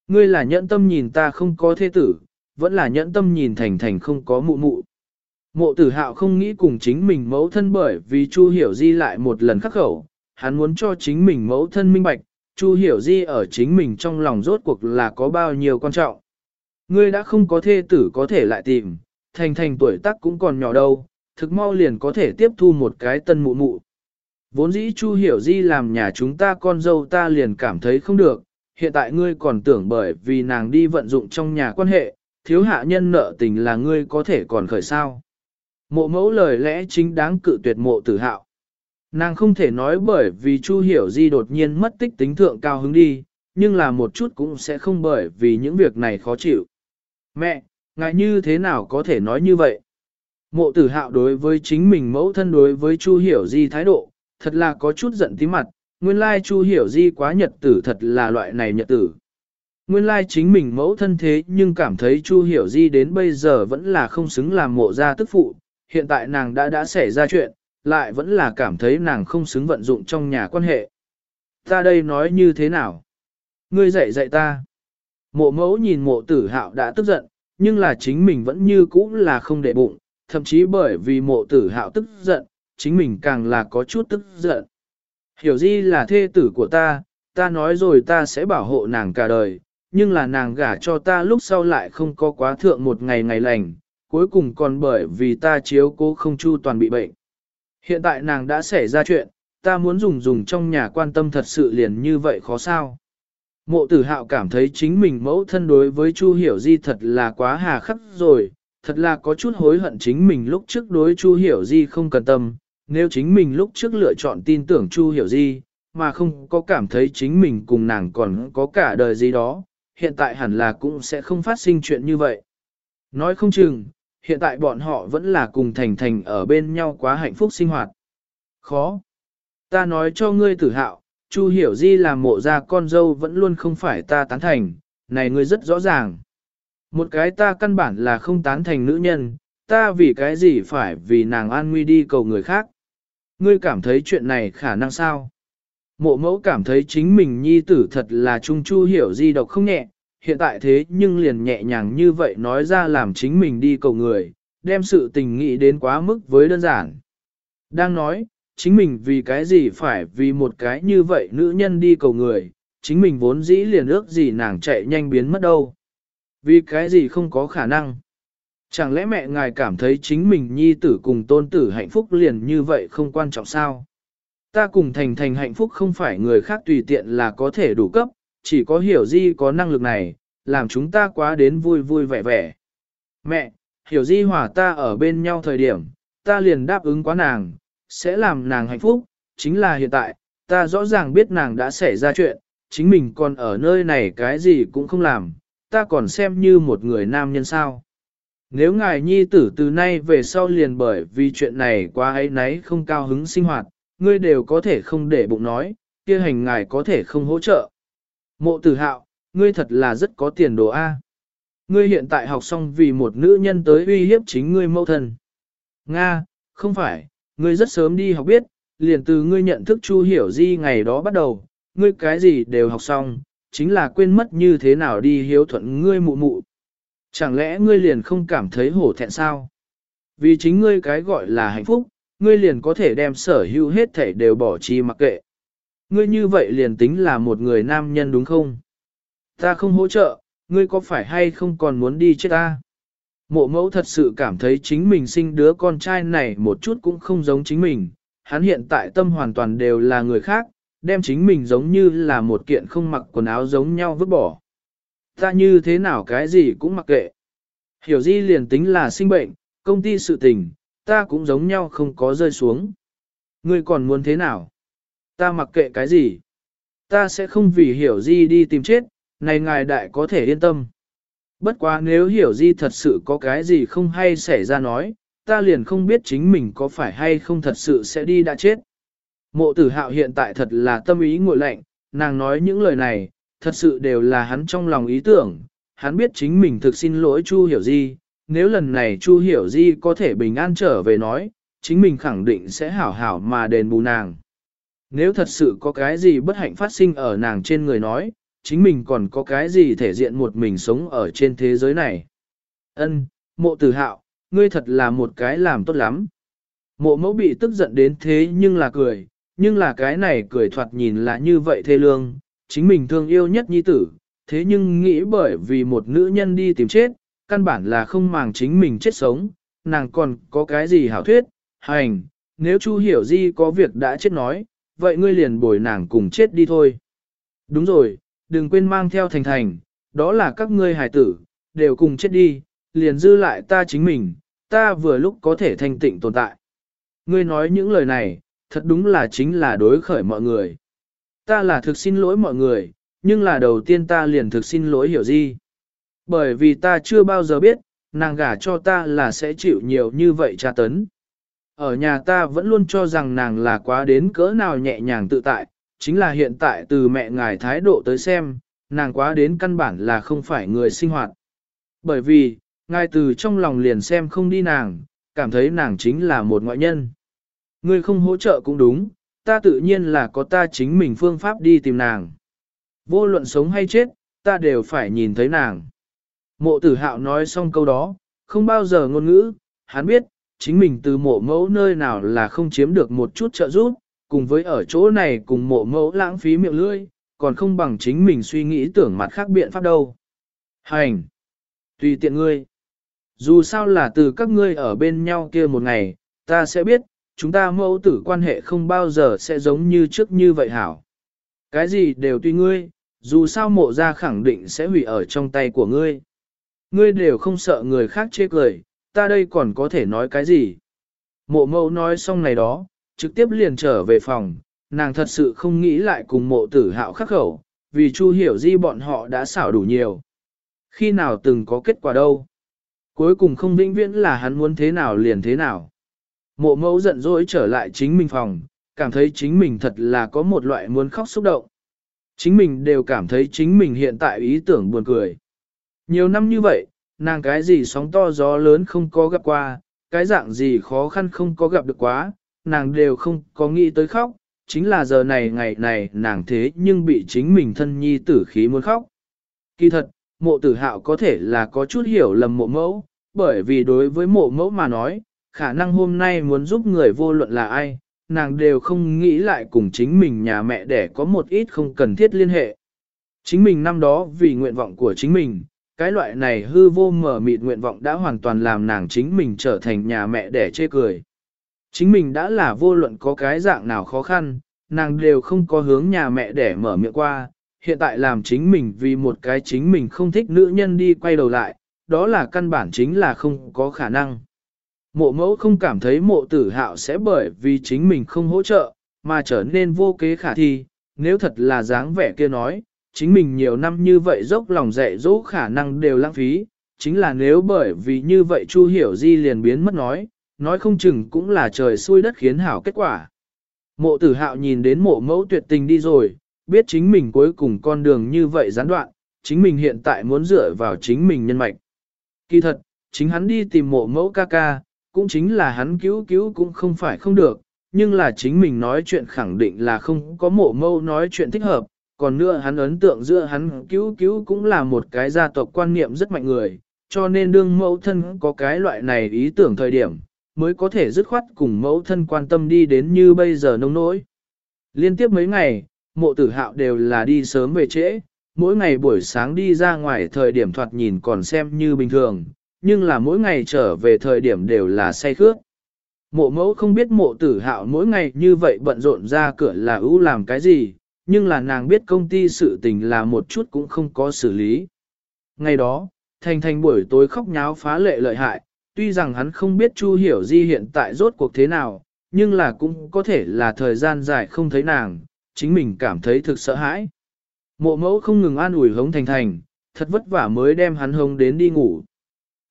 Ngươi là nhẫn tâm nhìn ta không có thế tử, vẫn là nhẫn tâm nhìn thành thành không có mụ mụ. Mộ tử hạo không nghĩ cùng chính mình mẫu thân bởi vì Chu Hiểu Di lại một lần khắc khẩu, hắn muốn cho chính mình mẫu thân minh bạch, Chu Hiểu Di ở chính mình trong lòng rốt cuộc là có bao nhiêu quan trọng. Ngươi đã không có thê tử có thể lại tìm, thành thành tuổi tác cũng còn nhỏ đâu, thực mau liền có thể tiếp thu một cái tân mụ mụ. Vốn dĩ Chu Hiểu Di làm nhà chúng ta con dâu ta liền cảm thấy không được, hiện tại ngươi còn tưởng bởi vì nàng đi vận dụng trong nhà quan hệ, thiếu hạ nhân nợ tình là ngươi có thể còn khởi sao. Mộ mẫu lời lẽ chính đáng cự tuyệt mộ tử hạo. Nàng không thể nói bởi vì Chu Hiểu Di đột nhiên mất tích tính thượng cao hứng đi, nhưng là một chút cũng sẽ không bởi vì những việc này khó chịu. Mẹ, ngài như thế nào có thể nói như vậy? Mộ tử hạo đối với chính mình mẫu thân đối với Chu Hiểu Di thái độ, thật là có chút giận tí mặt, nguyên lai Chu Hiểu Di quá nhật tử thật là loại này nhật tử. Nguyên lai chính mình mẫu thân thế nhưng cảm thấy Chu Hiểu Di đến bây giờ vẫn là không xứng làm mộ gia tức phụ, hiện tại nàng đã đã xảy ra chuyện, lại vẫn là cảm thấy nàng không xứng vận dụng trong nhà quan hệ. Ta đây nói như thế nào? Ngươi dạy dạy ta. Mộ mẫu nhìn mộ tử hạo đã tức giận, nhưng là chính mình vẫn như cũ là không để bụng, thậm chí bởi vì mộ tử hạo tức giận, chính mình càng là có chút tức giận. Hiểu Di là thê tử của ta, ta nói rồi ta sẽ bảo hộ nàng cả đời, nhưng là nàng gả cho ta lúc sau lại không có quá thượng một ngày ngày lành, cuối cùng còn bởi vì ta chiếu cố không chu toàn bị bệnh. Hiện tại nàng đã xảy ra chuyện, ta muốn dùng dùng trong nhà quan tâm thật sự liền như vậy khó sao. Mộ tử hạo cảm thấy chính mình mẫu thân đối với Chu Hiểu Di thật là quá hà khắc rồi, thật là có chút hối hận chính mình lúc trước đối Chu Hiểu Di không cần tâm, nếu chính mình lúc trước lựa chọn tin tưởng Chu Hiểu Di, mà không có cảm thấy chính mình cùng nàng còn có cả đời gì đó, hiện tại hẳn là cũng sẽ không phát sinh chuyện như vậy. Nói không chừng, hiện tại bọn họ vẫn là cùng thành thành ở bên nhau quá hạnh phúc sinh hoạt. Khó. Ta nói cho ngươi tử hạo, Chu hiểu di làm mộ ra con dâu vẫn luôn không phải ta tán thành, này ngươi rất rõ ràng. Một cái ta căn bản là không tán thành nữ nhân, ta vì cái gì phải vì nàng an nguy đi cầu người khác. Ngươi cảm thấy chuyện này khả năng sao? Mộ mẫu cảm thấy chính mình nhi tử thật là trung chu hiểu di độc không nhẹ, hiện tại thế nhưng liền nhẹ nhàng như vậy nói ra làm chính mình đi cầu người, đem sự tình nghĩ đến quá mức với đơn giản. Đang nói, chính mình vì cái gì phải vì một cái như vậy nữ nhân đi cầu người, chính mình vốn dĩ liền ước gì nàng chạy nhanh biến mất đâu. Vì cái gì không có khả năng. Chẳng lẽ mẹ ngài cảm thấy chính mình nhi tử cùng tôn tử hạnh phúc liền như vậy không quan trọng sao? Ta cùng thành thành hạnh phúc không phải người khác tùy tiện là có thể đủ cấp, chỉ có hiểu di có năng lực này, làm chúng ta quá đến vui vui vẻ vẻ. Mẹ, hiểu di hòa ta ở bên nhau thời điểm, ta liền đáp ứng quá nàng, sẽ làm nàng hạnh phúc, chính là hiện tại, ta rõ ràng biết nàng đã xảy ra chuyện, chính mình còn ở nơi này cái gì cũng không làm, ta còn xem như một người nam nhân sao. Nếu ngài nhi tử từ nay về sau liền bởi vì chuyện này quá ấy nấy không cao hứng sinh hoạt, ngươi đều có thể không để bụng nói, kia hành ngài có thể không hỗ trợ. Mộ tử hạo, ngươi thật là rất có tiền đồ A. Ngươi hiện tại học xong vì một nữ nhân tới uy hiếp chính ngươi mẫu thân. Nga, không phải, ngươi rất sớm đi học biết, liền từ ngươi nhận thức Chu Hiểu Di ngày đó bắt đầu, ngươi cái gì đều học xong, chính là quên mất như thế nào đi hiếu thuận ngươi mụ mụ. Chẳng lẽ ngươi liền không cảm thấy hổ thẹn sao? Vì chính ngươi cái gọi là hạnh phúc, ngươi liền có thể đem sở hữu hết thể đều bỏ chi mặc kệ. Ngươi như vậy liền tính là một người nam nhân đúng không? Ta không hỗ trợ, ngươi có phải hay không còn muốn đi chết ta? Mộ mẫu thật sự cảm thấy chính mình sinh đứa con trai này một chút cũng không giống chính mình, hắn hiện tại tâm hoàn toàn đều là người khác, đem chính mình giống như là một kiện không mặc quần áo giống nhau vứt bỏ. Ta như thế nào cái gì cũng mặc kệ. Hiểu di liền tính là sinh bệnh, công ty sự tình, ta cũng giống nhau không có rơi xuống. Ngươi còn muốn thế nào? Ta mặc kệ cái gì? Ta sẽ không vì hiểu di đi tìm chết, này ngài đại có thể yên tâm. Bất quá nếu hiểu di thật sự có cái gì không hay xảy ra nói, ta liền không biết chính mình có phải hay không thật sự sẽ đi đã chết. Mộ tử hạo hiện tại thật là tâm ý ngội lạnh, nàng nói những lời này, thật sự đều là hắn trong lòng ý tưởng, hắn biết chính mình thực xin lỗi Chu Hiểu Di, nếu lần này Chu Hiểu Di có thể bình an trở về nói, chính mình khẳng định sẽ hảo hảo mà đền bù nàng. Nếu thật sự có cái gì bất hạnh phát sinh ở nàng trên người nói, chính mình còn có cái gì thể diện một mình sống ở trên thế giới này. Ân, mộ tử hạo, ngươi thật là một cái làm tốt lắm. Mộ mẫu bị tức giận đến thế nhưng là cười, nhưng là cái này cười thoạt nhìn là như vậy thê lương, chính mình thương yêu nhất nhi tử, thế nhưng nghĩ bởi vì một nữ nhân đi tìm chết, căn bản là không màng chính mình chết sống, nàng còn có cái gì hảo thuyết, hành, nếu Chu hiểu di có việc đã chết nói, vậy ngươi liền bồi nàng cùng chết đi thôi. Đúng rồi, đừng quên mang theo thành thành, đó là các ngươi hài tử, đều cùng chết đi, liền dư lại ta chính mình, ta vừa lúc có thể thanh tịnh tồn tại. Ngươi nói những lời này, thật đúng là chính là đối khởi mọi người. Ta là thực xin lỗi mọi người, nhưng là đầu tiên ta liền thực xin lỗi hiểu gì. Bởi vì ta chưa bao giờ biết, nàng gả cho ta là sẽ chịu nhiều như vậy tra tấn. Ở nhà ta vẫn luôn cho rằng nàng là quá đến cỡ nào nhẹ nhàng tự tại, chính là hiện tại từ mẹ ngài thái độ tới xem, nàng quá đến căn bản là không phải người sinh hoạt. Bởi vì, ngài từ trong lòng liền xem không đi nàng, cảm thấy nàng chính là một ngoại nhân. Ngươi không hỗ trợ cũng đúng, ta tự nhiên là có ta chính mình phương pháp đi tìm nàng. Vô luận sống hay chết, ta đều phải nhìn thấy nàng. Mộ tử hạo nói xong câu đó, không bao giờ ngôn ngữ, hắn biết, chính mình từ mộ mẫu nơi nào là không chiếm được một chút trợ giúp, cùng với ở chỗ này cùng mộ mẫu lãng phí miệng lưỡi, còn không bằng chính mình suy nghĩ tưởng mặt khác biện pháp đâu. Hành! Tùy tiện ngươi! Dù sao là từ các ngươi ở bên nhau kia một ngày, ta sẽ biết, chúng ta mẫu tử quan hệ không bao giờ sẽ giống như trước như vậy hảo. Cái gì đều tùy ngươi, dù sao mộ ra khẳng định sẽ hủy ở trong tay của ngươi. Ngươi đều không sợ người khác chê cười, ta đây còn có thể nói cái gì? Mộ mẫu nói xong này đó, trực tiếp liền trở về phòng, nàng thật sự không nghĩ lại cùng mộ tử hạo khắc khẩu, vì Chu hiểu di bọn họ đã xảo đủ nhiều. Khi nào từng có kết quả đâu? Cuối cùng không vĩnh viễn là hắn muốn thế nào liền thế nào. Mộ mẫu giận dỗi trở lại chính mình phòng, cảm thấy chính mình thật là có một loại muốn khóc xúc động. Chính mình đều cảm thấy chính mình hiện tại ý tưởng buồn cười. Nhiều năm như vậy, nàng cái gì sóng to gió lớn không có gặp qua, cái dạng gì khó khăn không có gặp được quá, nàng đều không có nghĩ tới khóc, chính là giờ này ngày này nàng thế nhưng bị chính mình thân nhi tử khí muốn khóc. Kỳ thật, mộ tử hạo có thể là có chút hiểu lầm mộ mẫu, bởi vì đối với mộ mẫu mà nói, khả năng hôm nay muốn giúp người vô luận là ai, nàng đều không nghĩ lại cùng chính mình nhà mẹ để có một ít không cần thiết liên hệ. Chính mình năm đó vì nguyện vọng của chính mình, cái loại này hư vô mở mịt nguyện vọng đã hoàn toàn làm nàng chính mình trở thành nhà mẹ để chê cười. Chính mình đã là vô luận có cái dạng nào khó khăn, nàng đều không có hướng nhà mẹ để mở miệng qua, hiện tại làm chính mình vì một cái chính mình không thích nữ nhân đi quay đầu lại, đó là căn bản chính là không có khả năng. Mộ mẫu không cảm thấy mộ tử hạo sẽ bởi vì chính mình không hỗ trợ, mà trở nên vô kế khả thi, nếu thật là dáng vẻ kia nói, chính mình nhiều năm như vậy dốc lòng dạy dỗ khả năng đều lãng phí, chính là nếu bởi vì như vậy Chu Hiểu Di liền biến mất nói, nói không chừng cũng là trời xui đất khiến hảo kết quả. Mộ tử hạo nhìn đến mộ mẫu tuyệt tình đi rồi, biết chính mình cuối cùng con đường như vậy gián đoạn, chính mình hiện tại muốn dựa vào chính mình nhân mạch. Kỳ thật, chính hắn đi tìm mộ mẫu ca ca, cũng chính là hắn cứu cứu cũng không phải không được, nhưng là chính mình nói chuyện khẳng định là không có mộ mẫu nói chuyện thích hợp, còn nữa hắn ấn tượng giữa hắn cứu cứu cũng là một cái gia tộc quan niệm rất mạnh người, cho nên đương mẫu thân có cái loại này ý tưởng thời điểm, mới có thể dứt khoát cùng mẫu thân quan tâm đi đến như bây giờ nông nỗi. Liên tiếp mấy ngày, mộ tử hạo đều là đi sớm về trễ, mỗi ngày buổi sáng đi ra ngoài thời điểm thoạt nhìn còn xem như bình thường, nhưng là mỗi ngày trở về thời điểm đều là say khước. Mộ mẫu không biết mộ tử hạo mỗi ngày như vậy bận rộn ra cửa là ưu làm cái gì, nhưng là nàng biết công ty sự tình là một chút cũng không có xử lý. Ngày đó, Thành Thành buổi tối khóc nháo phá lệ lợi hại, tuy rằng hắn không biết Chu Hiểu Di hiện tại rốt cuộc thế nào, nhưng là cũng có thể là thời gian dài không thấy nàng, chính mình cảm thấy thực sợ hãi. Mộ mẫu không ngừng an ủi hống Thành Thành, thật vất vả mới đem hắn hống đến đi ngủ.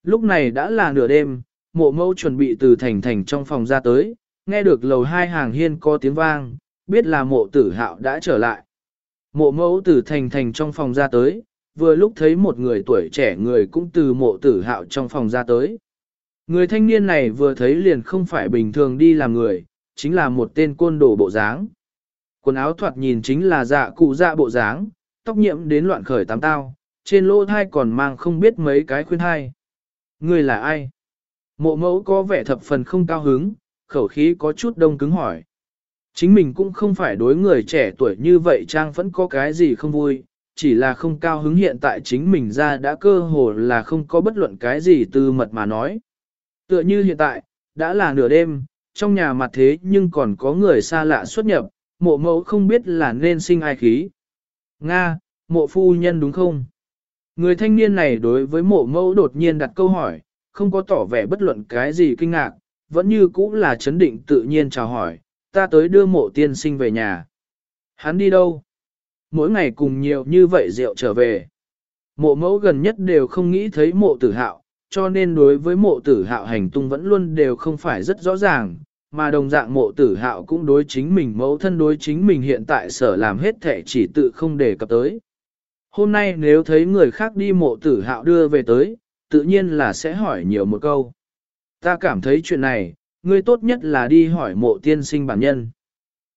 Lúc này đã là nửa đêm, mộ mẫu chuẩn bị từ Thành Thành trong phòng ra tới, nghe được lầu hai hàng hiên có tiếng vang, biết là mộ tử hạo đã trở lại. Mộ mẫu từ thành thành trong phòng ra tới, vừa lúc thấy một người tuổi trẻ người cũng từ mộ tử hạo trong phòng ra tới. Người thanh niên này vừa thấy liền không phải bình thường đi làm người, chính là một tên côn đồ bộ dáng. Quần áo thoạt nhìn chính là dạ cụ dạ bộ dáng, tóc nhiễm đến loạn khởi tám tao, trên lỗ thai còn mang không biết mấy cái khuyên thai. Người là ai? Mộ mẫu có vẻ thập phần không cao hứng, khẩu khí có chút đông cứng hỏi. Chính mình cũng không phải đối người trẻ tuổi như vậy Trang vẫn có cái gì không vui, chỉ là không cao hứng hiện tại chính mình ra đã cơ hồ là không có bất luận cái gì từ mật mà nói. Tựa như hiện tại, đã là nửa đêm, trong nhà mặt thế nhưng còn có người xa lạ xuất nhập, mộ mẫu không biết là nên sinh ai khí. Nga, mộ phu nhân đúng không? Người thanh niên này đối với mộ mẫu đột nhiên đặt câu hỏi, không có tỏ vẻ bất luận cái gì kinh ngạc, vẫn như cũ là chấn định tự nhiên chào hỏi, ta tới đưa mộ tiên sinh về nhà. Hắn đi đâu? Mỗi ngày cùng nhiều như vậy rượu trở về. Mộ mẫu gần nhất đều không nghĩ thấy mộ tử hạo, cho nên đối với mộ tử hạo hành tung vẫn luôn đều không phải rất rõ ràng, mà đồng dạng mộ tử hạo cũng đối chính mình mẫu thân đối chính mình hiện tại sở làm hết thể chỉ tự không đề cập tới. Hôm nay nếu thấy người khác đi mộ tử hạo đưa về tới, tự nhiên là sẽ hỏi nhiều một câu. Ta cảm thấy chuyện này, ngươi tốt nhất là đi hỏi mộ tiên sinh bản nhân.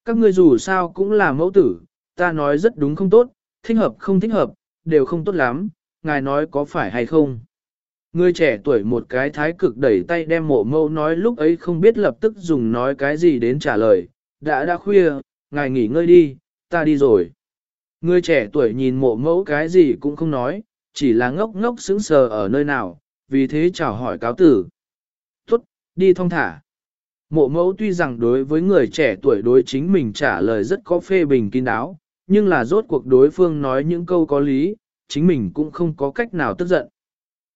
Các ngươi dù sao cũng là mẫu tử, ta nói rất đúng không tốt, thích hợp không thích hợp, đều không tốt lắm, ngài nói có phải hay không. Người trẻ tuổi một cái thái cực đẩy tay đem mộ mẫu nói lúc ấy không biết lập tức dùng nói cái gì đến trả lời, đã đã khuya, ngài nghỉ ngơi đi, ta đi rồi. Người trẻ tuổi nhìn mộ mẫu cái gì cũng không nói, chỉ là ngốc ngốc sững sờ ở nơi nào, vì thế chào hỏi cáo tử. Tốt, đi thong thả. Mộ mẫu tuy rằng đối với người trẻ tuổi đối chính mình trả lời rất có phê bình kín đáo, nhưng là rốt cuộc đối phương nói những câu có lý, chính mình cũng không có cách nào tức giận.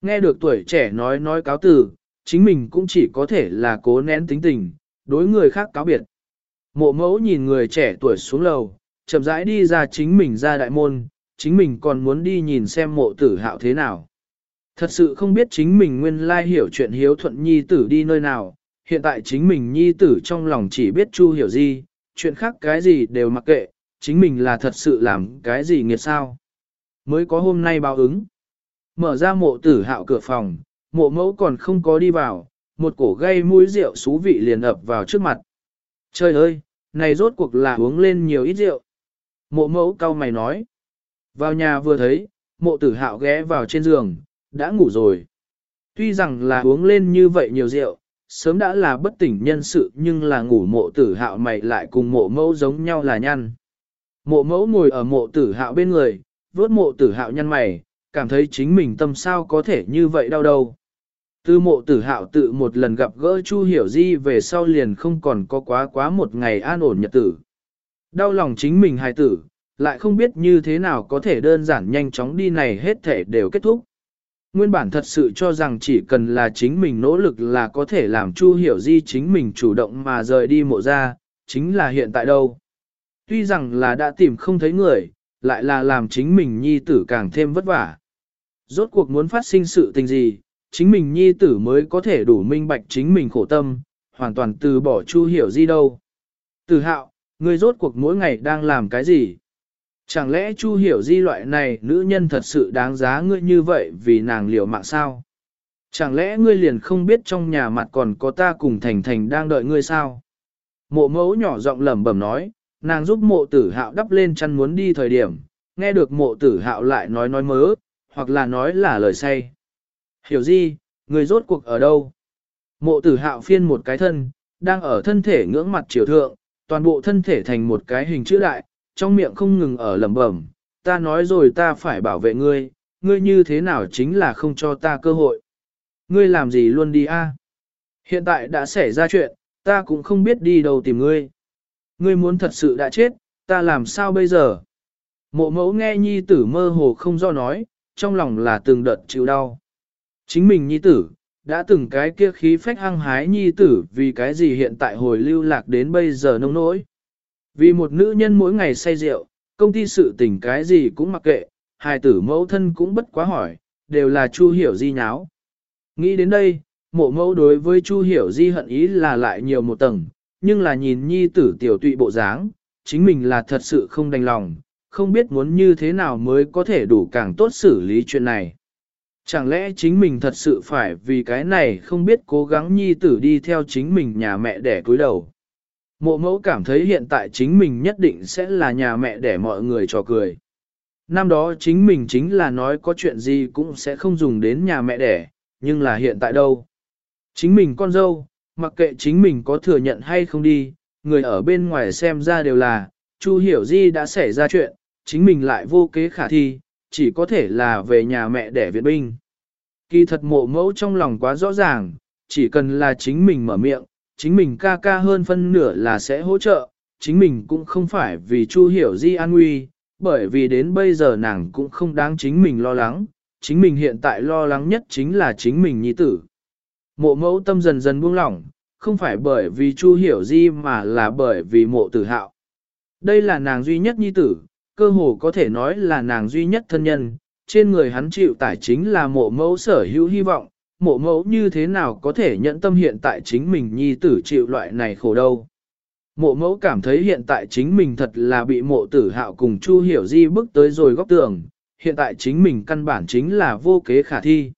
Nghe được tuổi trẻ nói nói cáo từ, chính mình cũng chỉ có thể là cố nén tính tình, đối người khác cáo biệt. Mộ mẫu nhìn người trẻ tuổi xuống lầu, chậm rãi đi ra chính mình ra đại môn, chính mình còn muốn đi nhìn xem mộ tử hạo thế nào. Thật sự không biết chính mình nguyên lai hiểu chuyện hiếu thuận nhi tử đi nơi nào, hiện tại chính mình nhi tử trong lòng chỉ biết chu hiểu gì, chuyện khác cái gì đều mặc kệ, chính mình là thật sự làm cái gì nghiệt sao. Mới có hôm nay báo ứng. Mở ra mộ tử hạo cửa phòng, mộ mẫu còn không có đi vào, một cổ gây mũi rượu xú vị liền ập vào trước mặt. Trời ơi, này rốt cuộc là uống lên nhiều ít rượu. Mộ mẫu cau mày nói. Vào nhà vừa thấy, mộ tử hạo ghé vào trên giường, đã ngủ rồi. Tuy rằng là uống lên như vậy nhiều rượu, sớm đã là bất tỉnh nhân sự nhưng là ngủ mộ tử hạo mày lại cùng mộ mẫu giống nhau là nhăn. Mộ mẫu ngồi ở mộ tử hạo bên người, vớt mộ tử hạo nhăn mày, cảm thấy chính mình tâm sao có thể như vậy đau đầu. Từ mộ tử hạo tự một lần gặp gỡ Chu Hiểu Di về sau liền không còn có quá quá một ngày an ổn nhật tử. Đau lòng chính mình hài tử, lại không biết như thế nào có thể đơn giản nhanh chóng đi này hết thể đều kết thúc. Nguyên bản thật sự cho rằng chỉ cần là chính mình nỗ lực là có thể làm Chu Hiểu Di chính mình chủ động mà rời đi mộ ra, chính là hiện tại đâu. Tuy rằng là đã tìm không thấy người, lại là làm chính mình nhi tử càng thêm vất vả. Rốt cuộc muốn phát sinh sự tình gì, chính mình nhi tử mới có thể đủ minh bạch chính mình khổ tâm, hoàn toàn từ bỏ Chu Hiểu Di đâu. Tử hạo, người rốt cuộc mỗi ngày đang làm cái gì? Chẳng lẽ Chu Hiểu Di loại này nữ nhân thật sự đáng giá ngươi như vậy vì nàng liều mạng sao? Chẳng lẽ ngươi liền không biết trong nhà mặt còn có ta cùng Thành Thành đang đợi ngươi sao? Mộ mẫu nhỏ giọng lẩm bẩm nói, nàng giúp mộ tử hạo đắp lên chăn muốn đi thời điểm, nghe được mộ tử hạo lại nói nói mớ, hoặc là nói là lời say. Hiểu Di, người rốt cuộc ở đâu? Mộ tử hạo phiên một cái thân, đang ở thân thể ngưỡng mặt chiều thượng, toàn bộ thân thể thành một cái hình chữ đại, trong miệng không ngừng ở lẩm bẩm, ta nói rồi ta phải bảo vệ ngươi, ngươi như thế nào chính là không cho ta cơ hội. Ngươi làm gì luôn đi a? Hiện tại đã xảy ra chuyện, ta cũng không biết đi đâu tìm ngươi. Ngươi muốn thật sự đã chết, ta làm sao bây giờ? Mộ mẫu nghe nhi tử mơ hồ không do nói, trong lòng là từng đợt chịu đau. Chính mình nhi tử, đã từng cái kia khí phách hăng hái nhi tử vì cái gì hiện tại hồi lưu lạc đến bây giờ nông nỗi. Vì một nữ nhân mỗi ngày say rượu, công ty sự tình cái gì cũng mặc kệ, hài tử mẫu thân cũng bất quá hỏi, đều là Chu Hiểu Di nháo. Nghĩ đến đây, mộ mẫu đối với Chu Hiểu Di hận ý là lại nhiều một tầng, nhưng là nhìn nhi tử tiểu tụy bộ dáng, chính mình là thật sự không đành lòng, không biết muốn như thế nào mới có thể đủ càng tốt xử lý chuyện này. Chẳng lẽ chính mình thật sự phải vì cái này không biết cố gắng nhi tử đi theo chính mình nhà mẹ để cúi đầu. Mộ mẫu cảm thấy hiện tại chính mình nhất định sẽ là nhà mẹ để mọi người trò cười. Năm đó chính mình chính là nói có chuyện gì cũng sẽ không dùng đến nhà mẹ đẻ, nhưng là hiện tại đâu? Chính mình con dâu, mặc kệ chính mình có thừa nhận hay không đi, người ở bên ngoài xem ra đều là, Chu Hiểu Di đã xảy ra chuyện, chính mình lại vô kế khả thi, chỉ có thể là về nhà mẹ đẻ viện binh. Kỳ thật mộ mẫu trong lòng quá rõ ràng, chỉ cần là chính mình mở miệng, chính mình ca ca hơn phân nửa là sẽ hỗ trợ, chính mình cũng không phải vì Chu Hiểu Di an nguy, bởi vì đến bây giờ nàng cũng không đáng chính mình lo lắng, chính mình hiện tại lo lắng nhất chính là chính mình nhi tử. Mộ mẫu tâm dần dần buông lỏng, không phải bởi vì Chu Hiểu Di mà là bởi vì mộ tử hạo. Đây là nàng duy nhất nhi tử, cơ hồ có thể nói là nàng duy nhất thân nhân, trên người hắn chịu tải chính là mộ mẫu sở hữu hy vọng, mộ mẫu như thế nào có thể nhận tâm hiện tại chính mình nhi tử chịu loại này khổ đâu. Mộ mẫu cảm thấy hiện tại chính mình thật là bị mộ tử hạo cùng Chu Hiểu Di bước tới rồi góc tường, hiện tại chính mình căn bản chính là vô kế khả thi.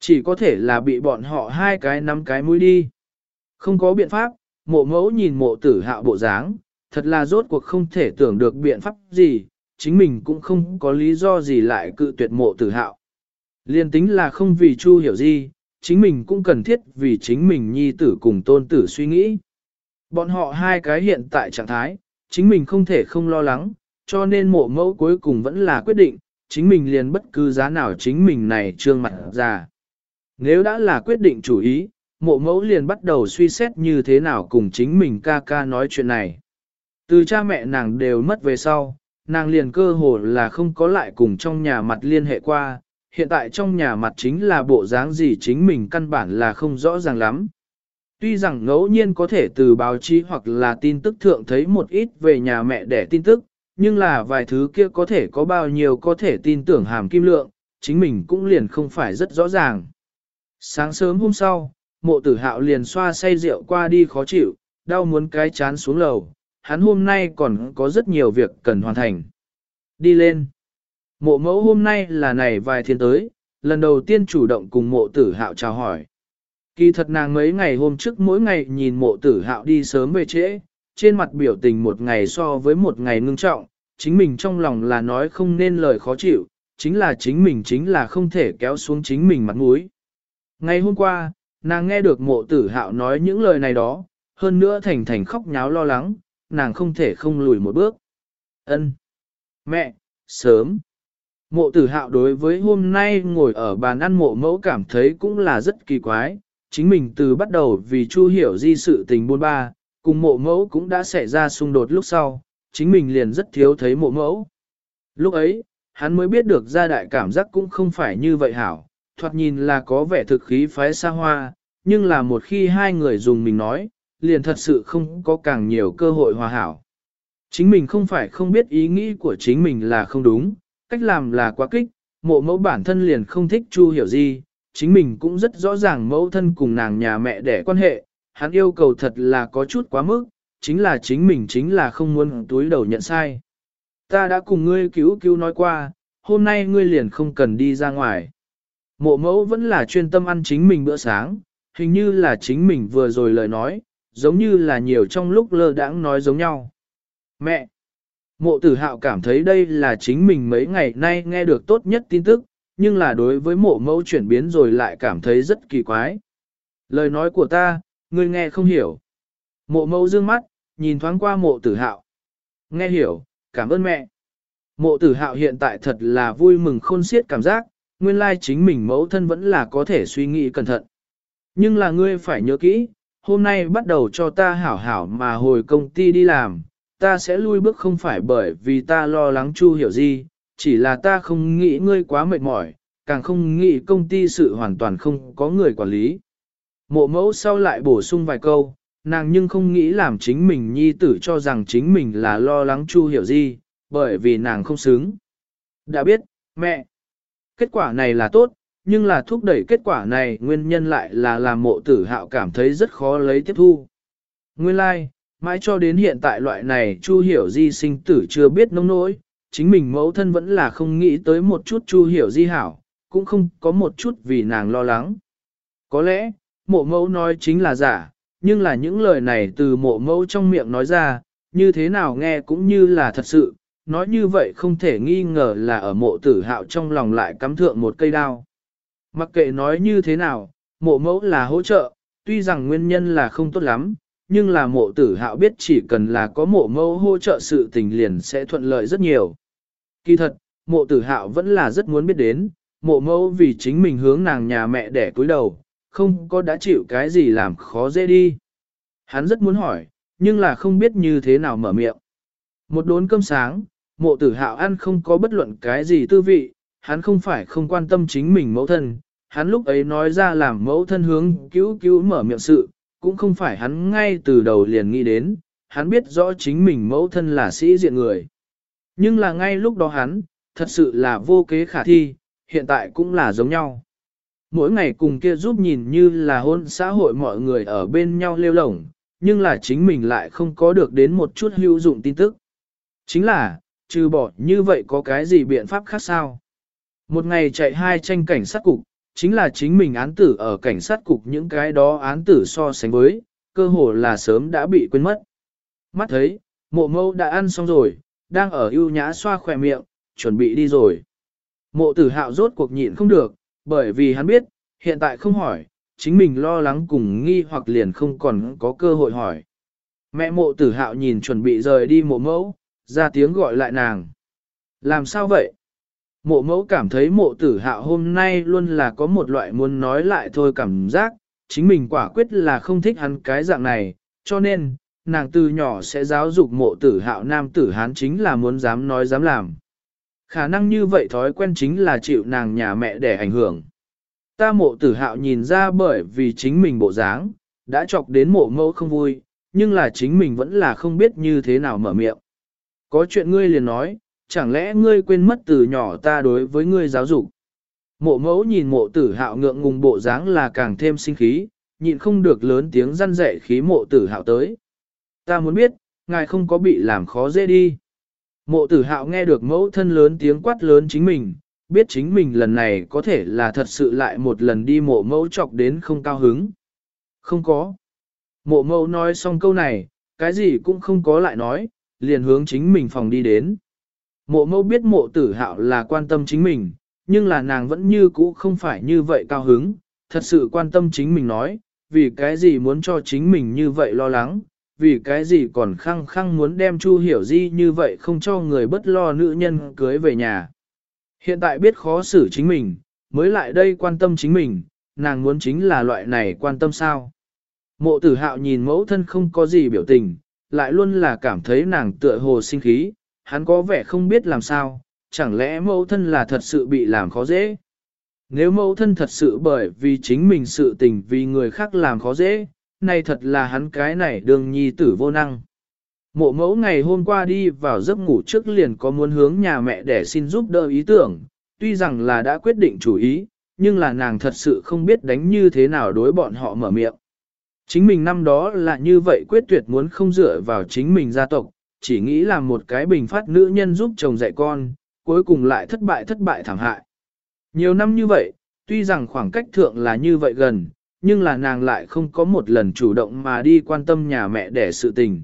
Chỉ có thể là bị bọn họ hai cái nắm cái mũi đi. Không có biện pháp, mộ mẫu nhìn mộ tử hạo bộ dáng, thật là rốt cuộc không thể tưởng được biện pháp gì, chính mình cũng không có lý do gì lại cự tuyệt mộ tử hạo. Liên tính là không vì Chu hiểu gì, chính mình cũng cần thiết vì chính mình nhi tử cùng tôn tử suy nghĩ. Bọn họ hai cái hiện tại trạng thái, chính mình không thể không lo lắng, cho nên mộ mẫu cuối cùng vẫn là quyết định, chính mình liền bất cứ giá nào chính mình này trương mặt ra. Nếu đã là quyết định chủ ý, mộ mẫu liền bắt đầu suy xét như thế nào cùng chính mình ca ca nói chuyện này. Từ cha mẹ nàng đều mất về sau, nàng liền cơ hồ là không có lại cùng trong nhà mặt liên hệ qua, hiện tại trong nhà mặt chính là bộ dáng gì chính mình căn bản là không rõ ràng lắm. Tuy rằng ngẫu nhiên có thể từ báo chí hoặc là tin tức thượng thấy một ít về nhà mẹ đẻ tin tức, nhưng là vài thứ kia có thể có bao nhiêu có thể tin tưởng hàm kim lượng, chính mình cũng liền không phải rất rõ ràng. Sáng sớm hôm sau, mộ tử hạo liền xoa say rượu qua đi khó chịu, đau muốn cái chán xuống lầu, hắn hôm nay còn có rất nhiều việc cần hoàn thành. Đi lên. Mộ mẫu hôm nay là này vài thiên tới, lần đầu tiên chủ động cùng mộ tử hạo chào hỏi. Kỳ thật nàng mấy ngày hôm trước mỗi ngày nhìn mộ tử hạo đi sớm về trễ, trên mặt biểu tình một ngày so với một ngày ngưng trọng, chính mình trong lòng là nói không nên lời khó chịu, chính là chính mình chính là không thể kéo xuống chính mình mặt mũi. Ngày hôm qua, nàng nghe được mộ tử hạo nói những lời này đó, hơn nữa thành thành khóc nháo lo lắng, nàng không thể không lùi một bước. Ân, Mẹ, sớm. Mộ tử hạo đối với hôm nay ngồi ở bàn ăn mộ mẫu cảm thấy cũng là rất kỳ quái, chính mình từ bắt đầu vì Chu hiểu di sự tình buôn ba, cùng mộ mẫu cũng đã xảy ra xung đột lúc sau, chính mình liền rất thiếu thấy mộ mẫu. Lúc ấy, hắn mới biết được gia đại cảm giác cũng không phải như vậy hảo, thoạt nhìn là có vẻ thực khí phái xa hoa, nhưng là một khi hai người dùng mình nói, liền thật sự không có càng nhiều cơ hội hòa hảo. Chính mình không phải không biết ý nghĩ của chính mình là không đúng, cách làm là quá kích, mộ mẫu bản thân liền không thích Chu hiểu gì, chính mình cũng rất rõ ràng mẫu thân cùng nàng nhà mẹ đẻ quan hệ, hắn yêu cầu thật là có chút quá mức, chính là chính mình chính là không muốn túi đầu nhận sai. Ta đã cùng ngươi cứu cứu nói qua, hôm nay ngươi liền không cần đi ra ngoài. Mộ mẫu vẫn là chuyên tâm ăn chính mình bữa sáng, hình như là chính mình vừa rồi lời nói, giống như là nhiều trong lúc lơ đãng nói giống nhau. Mẹ! Mộ tử hạo cảm thấy đây là chính mình mấy ngày nay nghe được tốt nhất tin tức, nhưng là đối với mộ mẫu chuyển biến rồi lại cảm thấy rất kỳ quái. Lời nói của ta, ngươi nghe không hiểu. Mộ mẫu dương mắt, nhìn thoáng qua mộ tử hạo. Nghe hiểu, cảm ơn mẹ. Mộ tử hạo hiện tại thật là vui mừng khôn xiết cảm giác, nguyên lai chính mình mẫu thân vẫn là có thể suy nghĩ cẩn thận. Nhưng là ngươi phải nhớ kỹ, hôm nay bắt đầu cho ta hảo hảo mà hồi công ty đi làm, ta sẽ lui bước không phải bởi vì ta lo lắng chu hiểu gì, chỉ là ta không nghĩ ngươi quá mệt mỏi, càng không nghĩ công ty sự hoàn toàn không có người quản lý. Mộ mẫu sau lại bổ sung vài câu, nàng nhưng không nghĩ làm chính mình nhi tử cho rằng chính mình là lo lắng chu hiểu gì, bởi vì nàng không xứng. Đã biết, mẹ, kết quả này là tốt, nhưng là thúc đẩy kết quả này nguyên nhân lại là làm mộ tử hạo cảm thấy rất khó lấy tiếp thu. Nguyên lai, like, mãi cho đến hiện tại loại này Chu Hiểu Di sinh tử chưa biết nông nỗi, chính mình mẫu thân vẫn là không nghĩ tới một chút Chu Hiểu Di hảo, cũng không có một chút vì nàng lo lắng. Có lẽ, mộ mẫu nói chính là giả, nhưng là những lời này từ mộ mẫu trong miệng nói ra, như thế nào nghe cũng như là thật sự, nói như vậy không thể nghi ngờ là ở mộ tử hạo trong lòng lại cắm thượng một cây đao. Mặc kệ nói như thế nào, mộ mẫu là hỗ trợ, tuy rằng nguyên nhân là không tốt lắm, nhưng là mộ tử hạo biết chỉ cần là có mộ mẫu hỗ trợ sự tình liền sẽ thuận lợi rất nhiều. Kỳ thật, mộ tử hạo vẫn là rất muốn biết đến, mộ mẫu vì chính mình hướng nàng nhà mẹ đẻ cúi đầu, không có đã chịu cái gì làm khó dễ đi. Hắn rất muốn hỏi, nhưng là không biết như thế nào mở miệng. Một đốn cơm sáng, mộ tử hạo ăn không có bất luận cái gì tư vị, hắn không phải không quan tâm chính mình mẫu thân, hắn lúc ấy nói ra làm mẫu thân hướng cứu cứu mở miệng sự, cũng không phải hắn ngay từ đầu liền nghĩ đến, hắn biết rõ chính mình mẫu thân là sĩ diện người. Nhưng là ngay lúc đó hắn, thật sự là vô kế khả thi, hiện tại cũng là giống nhau. Mỗi ngày cùng kia giúp nhìn như là hôn xã hội mọi người ở bên nhau lêu lổng, nhưng là chính mình lại không có được đến một chút hữu dụng tin tức. Chính là, trừ bỏ như vậy có cái gì biện pháp khác sao? Một ngày chạy hai tranh cảnh sát cục, chính là chính mình án tử ở cảnh sát cục những cái đó án tử so sánh với, cơ hồ là sớm đã bị quên mất. Mắt thấy, mộ mâu đã ăn xong rồi, đang ở ưu nhã xoa khỏe miệng, chuẩn bị đi rồi. Mộ tử hạo rốt cuộc nhịn không được, bởi vì hắn biết, hiện tại không hỏi, chính mình lo lắng cùng nghi hoặc liền không còn có cơ hội hỏi. Mẹ mộ tử hạo nhìn chuẩn bị rời đi mộ mẫu, ra tiếng gọi lại nàng. Làm sao vậy? Mộ mẫu cảm thấy mộ tử hạo hôm nay luôn là có một loại muốn nói lại thôi cảm giác, chính mình quả quyết là không thích hắn cái dạng này, cho nên, nàng từ nhỏ sẽ giáo dục mộ tử hạo nam tử hán chính là muốn dám nói dám làm. Khả năng như vậy thói quen chính là chịu nàng nhà mẹ để ảnh hưởng. Ta mộ tử hạo nhìn ra bởi vì chính mình bộ dáng, đã chọc đến mộ mẫu không vui, nhưng là chính mình vẫn là không biết như thế nào mở miệng. Có chuyện ngươi liền nói, chẳng lẽ ngươi quên mất từ nhỏ ta đối với ngươi giáo dục. Mộ mẫu nhìn mộ tử hạo ngượng ngùng bộ dáng là càng thêm sinh khí, nhịn không được lớn tiếng răn dạy khí mộ tử hạo tới. Ta muốn biết, ngài không có bị làm khó dễ đi. Mộ tử hạo nghe được mẫu thân lớn tiếng quát lớn chính mình, biết chính mình lần này có thể là thật sự lại một lần đi mộ mẫu chọc đến không cao hứng. Không có. Mộ mẫu nói xong câu này, cái gì cũng không có lại nói, liền hướng chính mình phòng đi đến. Mộ mẫu biết mộ tử hạo là quan tâm chính mình, nhưng là nàng vẫn như cũ không phải như vậy cao hứng, thật sự quan tâm chính mình nói, vì cái gì muốn cho chính mình như vậy lo lắng, vì cái gì còn khăng khăng muốn đem Chu Hiểu Di như vậy không cho người bất lo nữ nhân cưới về nhà. Hiện tại biết khó xử chính mình, mới lại đây quan tâm chính mình, nàng muốn chính là loại này quan tâm sao. Mộ tử hạo nhìn mẫu thân không có gì biểu tình, lại luôn là cảm thấy nàng tựa hồ sinh khí, hắn có vẻ không biết làm sao, chẳng lẽ mẫu thân là thật sự bị làm khó dễ. Nếu mẫu thân thật sự bởi vì chính mình sự tình vì người khác làm khó dễ, này thật là hắn cái này đường nhi tử vô năng. Mộ mẫu ngày hôm qua đi vào giấc ngủ trước liền có muốn hướng nhà mẹ để xin giúp đỡ ý tưởng, tuy rằng là đã quyết định chủ ý, nhưng là nàng thật sự không biết đánh như thế nào đối bọn họ mở miệng. Chính mình năm đó là như vậy quyết tuyệt muốn không dựa vào chính mình gia tộc, chỉ nghĩ là một cái bình phát nữ nhân giúp chồng dạy con, cuối cùng lại thất bại thất bại thảm hại. Nhiều năm như vậy, tuy rằng khoảng cách thượng là như vậy gần, nhưng là nàng lại không có một lần chủ động mà đi quan tâm nhà mẹ đẻ sự tình.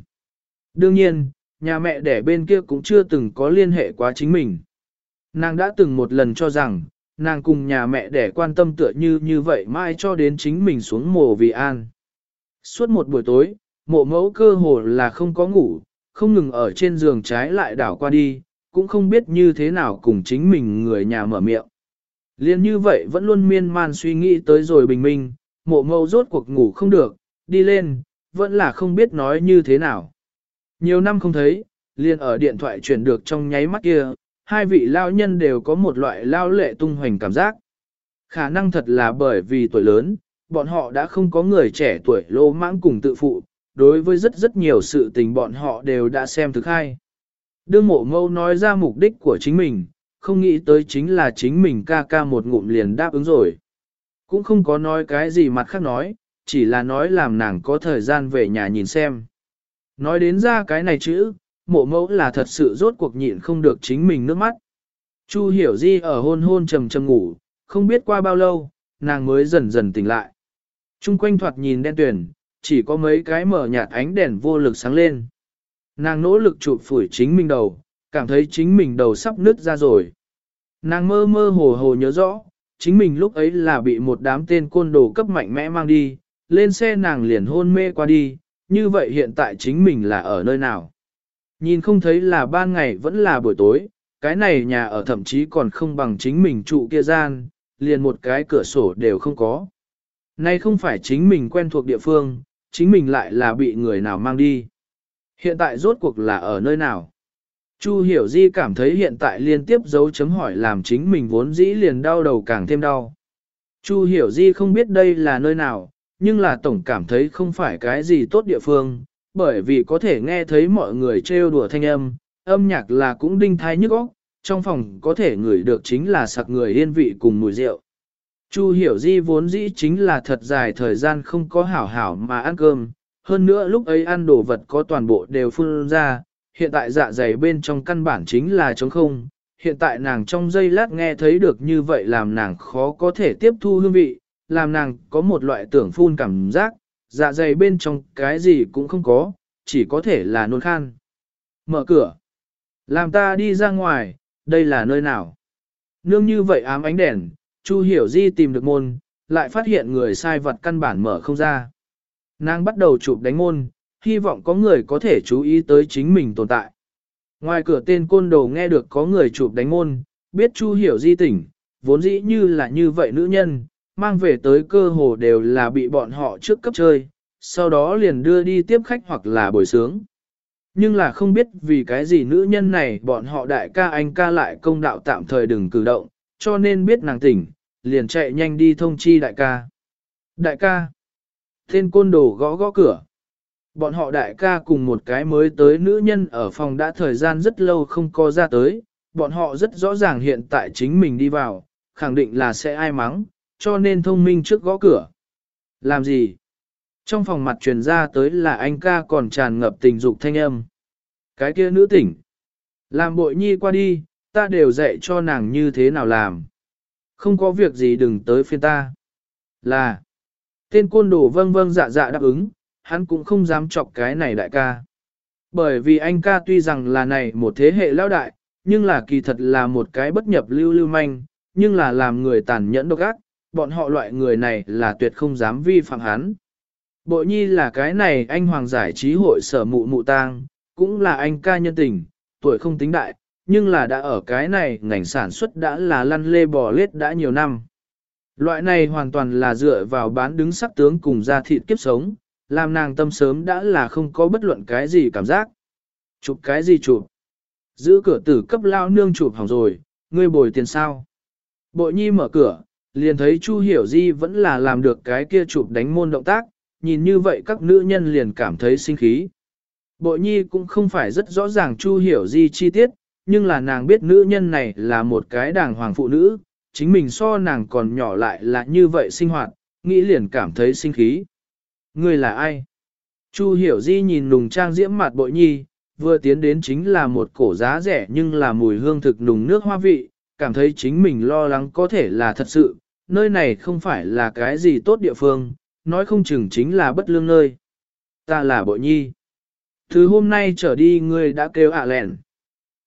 Đương nhiên, nhà mẹ đẻ bên kia cũng chưa từng có liên hệ quá chính mình. Nàng đã từng một lần cho rằng, nàng cùng nhà mẹ đẻ quan tâm tựa như như vậy mai cho đến chính mình xuống mồ vì an. Suốt một buổi tối, mộ mẫu cơ hồ là không có ngủ, không ngừng ở trên giường trái lại đảo qua đi, cũng không biết như thế nào cùng chính mình người nhà mở miệng. Liên như vậy vẫn luôn miên man suy nghĩ tới rồi bình minh, mộ mâu rốt cuộc ngủ không được, đi lên, vẫn là không biết nói như thế nào. Nhiều năm không thấy, liền ở điện thoại chuyển được trong nháy mắt kia, hai vị lao nhân đều có một loại lao lệ tung hoành cảm giác. Khả năng thật là bởi vì tuổi lớn, bọn họ đã không có người trẻ tuổi lô mãng cùng tự phụ, đối với rất rất nhiều sự tình bọn họ đều đã xem thực hay. Đương mộ mâu nói ra mục đích của chính mình, không nghĩ tới chính là chính mình ca ca một ngụm liền đáp ứng rồi. Cũng không có nói cái gì mặt khác nói, chỉ là nói làm nàng có thời gian về nhà nhìn xem. Nói đến ra cái này chữ, mộ mẫu là thật sự rốt cuộc nhịn không được chính mình nước mắt. Chu hiểu di ở hôn hôn trầm trầm ngủ, không biết qua bao lâu, nàng mới dần dần tỉnh lại. Trung quanh thoạt nhìn đen tuyển, chỉ có mấy cái mở nhạt ánh đèn vô lực sáng lên. Nàng nỗ lực chụp phủi chính mình đầu, cảm thấy chính mình đầu sắp nứt ra rồi. Nàng mơ mơ hồ hồ nhớ rõ, chính mình lúc ấy là bị một đám tên côn đồ cấp mạnh mẽ mang đi, lên xe nàng liền hôn mê qua đi, như vậy hiện tại chính mình là ở nơi nào. Nhìn không thấy là ban ngày vẫn là buổi tối, cái này nhà ở thậm chí còn không bằng chính mình trụ kia gian, liền một cái cửa sổ đều không có. Nay không phải chính mình quen thuộc địa phương, chính mình lại là bị người nào mang đi. Hiện tại rốt cuộc là ở nơi nào? Chu Hiểu Di cảm thấy hiện tại liên tiếp dấu chấm hỏi làm chính mình vốn dĩ liền đau đầu càng thêm đau. Chu Hiểu Di không biết đây là nơi nào, nhưng là tổng cảm thấy không phải cái gì tốt địa phương, bởi vì có thể nghe thấy mọi người trêu đùa thanh âm, âm nhạc là cũng đinh thai nhức óc, trong phòng có thể ngửi được chính là sặc người yên vị cùng mùi rượu. Chu hiểu di vốn dĩ chính là thật dài thời gian không có hảo hảo mà ăn cơm, hơn nữa lúc ấy ăn đồ vật có toàn bộ đều phun ra, hiện tại dạ dày bên trong căn bản chính là trống không, hiện tại nàng trong giây lát nghe thấy được như vậy làm nàng khó có thể tiếp thu hương vị, làm nàng có một loại tưởng phun cảm giác, dạ dày bên trong cái gì cũng không có, chỉ có thể là nôn khan. Mở cửa. Làm ta đi ra ngoài, đây là nơi nào? Nương như vậy ám ánh đèn, Chu Hiểu Di tìm được môn, lại phát hiện người sai vật căn bản mở không ra. Nàng bắt đầu chụp đánh môn, hy vọng có người có thể chú ý tới chính mình tồn tại. Ngoài cửa tên côn đồ nghe được có người chụp đánh môn, biết Chu Hiểu Di tỉnh, vốn dĩ như là như vậy nữ nhân, mang về tới cơ hồ đều là bị bọn họ trước cấp chơi, sau đó liền đưa đi tiếp khách hoặc là bồi sướng. Nhưng là không biết vì cái gì nữ nhân này bọn họ đại ca anh ca lại công đạo tạm thời đừng cử động, cho nên biết nàng tỉnh, liền chạy nhanh đi thông chi đại ca. Đại ca, tên côn đồ gõ gõ cửa. Bọn họ đại ca cùng một cái mới tới nữ nhân ở phòng đã thời gian rất lâu không có ra tới, bọn họ rất rõ ràng hiện tại chính mình đi vào, khẳng định là sẽ ai mắng, cho nên thông minh trước gõ cửa. Làm gì? Trong phòng mặt truyền ra tới là anh ca còn tràn ngập tình dục thanh âm. Cái kia nữ tỉnh. Làm bội nhi qua đi, ta đều dạy cho nàng như thế nào làm. Không có việc gì đừng tới phiên ta. Là. Tên côn đồ vâng vâng dạ dạ đáp ứng, hắn cũng không dám chọc cái này đại ca. Bởi vì anh ca tuy rằng là này một thế hệ lao đại, nhưng là kỳ thật là một cái bất nhập lưu lưu manh, nhưng là làm người tàn nhẫn độc ác, bọn họ loại người này là tuyệt không dám vi phạm hắn. Bội nhi là cái này anh hoàng giải trí hội sở mụ mụ tang, cũng là anh ca nhân tình, tuổi không tính đại, nhưng là đã ở cái này ngành sản xuất đã là lăn lê bò lết đã nhiều năm. Loại này hoàn toàn là dựa vào bán đứng sắc tướng cùng ra thịt kiếp sống, làm nàng tâm sớm đã là không có bất luận cái gì cảm giác. Chụp cái gì chụp? Giữ cửa tử cấp lao nương chụp hỏng rồi, ngươi bồi tiền sao? Bội nhi mở cửa, liền thấy Chu Hiểu Di vẫn là làm được cái kia chụp đánh môn động tác, nhìn như vậy các nữ nhân liền cảm thấy sinh khí. Bội nhi cũng không phải rất rõ ràng Chu Hiểu Di chi tiết, nhưng là nàng biết nữ nhân này là một cái đàng hoàng phụ nữ, chính mình so nàng còn nhỏ lại là như vậy sinh hoạt, nghĩ liền cảm thấy sinh khí. Người là ai? Chu Hiểu Di nhìn nùng trang diễm mặt bội nhi, vừa tiến đến chính là một cổ giá rẻ nhưng là mùi hương thực nùng nước hoa vị, cảm thấy chính mình lo lắng có thể là thật sự, nơi này không phải là cái gì tốt địa phương, nói không chừng chính là bất lương nơi. Ta là bội nhi. Từ hôm nay trở đi ngươi đã kêu ạ à lẹn.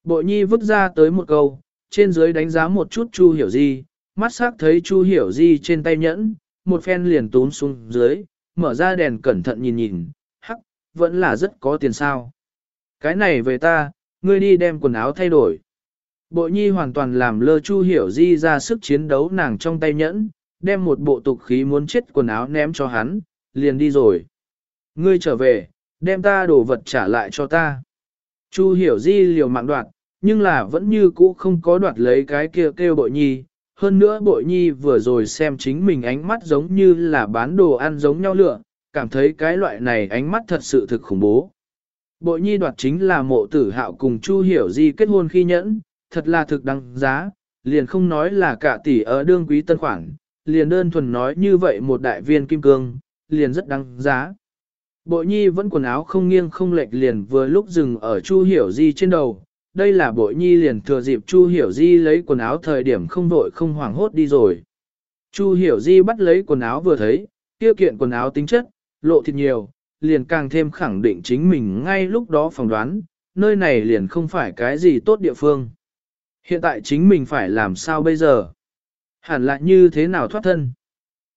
Bội nhi vứt ra tới một câu, trên dưới đánh giá một chút Chu Hiểu Di, mắt sắc thấy Chu Hiểu Di trên tay nhẫn, một phen liền tún xuống dưới, mở ra đèn cẩn thận nhìn nhìn, hắc, vẫn là rất có tiền sao. Cái này về ta, ngươi đi đem quần áo thay đổi. Bội nhi hoàn toàn làm lơ Chu Hiểu Di ra sức chiến đấu nàng trong tay nhẫn, đem một bộ tục khí muốn chết quần áo ném cho hắn, liền đi rồi. Ngươi trở về, đem ta đồ vật trả lại cho ta. Chu Hiểu Di liều mạng đoạt, nhưng là vẫn như cũ không có đoạt lấy cái kia kêu bội nhi. Hơn nữa bội nhi vừa rồi xem chính mình ánh mắt giống như là bán đồ ăn giống nhau lựa, cảm thấy cái loại này ánh mắt thật sự thực khủng bố. Bội nhi đoạt chính là mộ tử hạo cùng Chu Hiểu Di kết hôn khi nhẫn, thật là thực đăng giá, liền không nói là cả tỷ ở đương quý tân khoản, liền đơn thuần nói như vậy một đại viên kim cương, liền rất đăng giá. Bội nhi vẫn quần áo không nghiêng không lệch liền vừa lúc dừng ở Chu Hiểu Di trên đầu. Đây là bội nhi liền thừa dịp Chu Hiểu Di lấy quần áo thời điểm không vội không hoảng hốt đi rồi. Chu Hiểu Di bắt lấy quần áo vừa thấy, kia kiện quần áo tính chất, lộ thịt nhiều, liền càng thêm khẳng định chính mình ngay lúc đó phỏng đoán, nơi này liền không phải cái gì tốt địa phương. Hiện tại chính mình phải làm sao bây giờ? Hẳn là như thế nào thoát thân?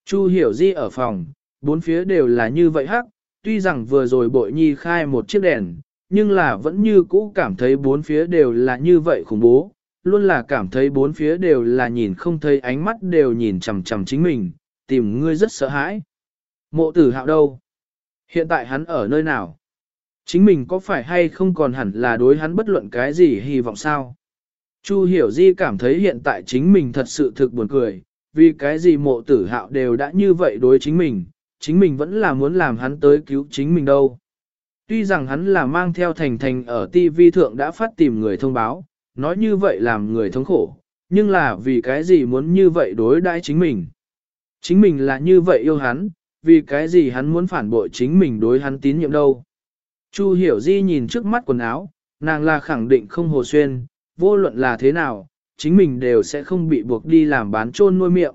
Chu hiểu di ở phòng, bốn phía đều là như vậy hắc, tuy rằng vừa rồi bội nhi khai một chiếc đèn, nhưng là vẫn như cũ cảm thấy bốn phía đều là như vậy khủng bố, luôn là cảm thấy bốn phía đều là nhìn không thấy ánh mắt đều nhìn chằm chằm chính mình, tìm ngươi rất sợ hãi. Mộ tử hạo đâu? Hiện tại hắn ở nơi nào? Chính mình có phải hay không còn hẳn là đối hắn bất luận cái gì hy vọng sao? Chu hiểu di cảm thấy hiện tại chính mình thật sự thực buồn cười, vì cái gì mộ tử hạo đều đã như vậy đối chính mình, chính mình vẫn là muốn làm hắn tới cứu chính mình đâu. Tuy rằng hắn là mang theo thành thành ở TV thượng đã phát tìm người thông báo, nói như vậy làm người thống khổ, nhưng là vì cái gì muốn như vậy đối đãi chính mình. Chính mình là như vậy yêu hắn, vì cái gì hắn muốn phản bội chính mình đối hắn tín nhiệm đâu. Chu hiểu di nhìn trước mắt quần áo, nàng là khẳng định không hồ xuyên, vô luận là thế nào, chính mình đều sẽ không bị buộc đi làm bán trôn nuôi miệng.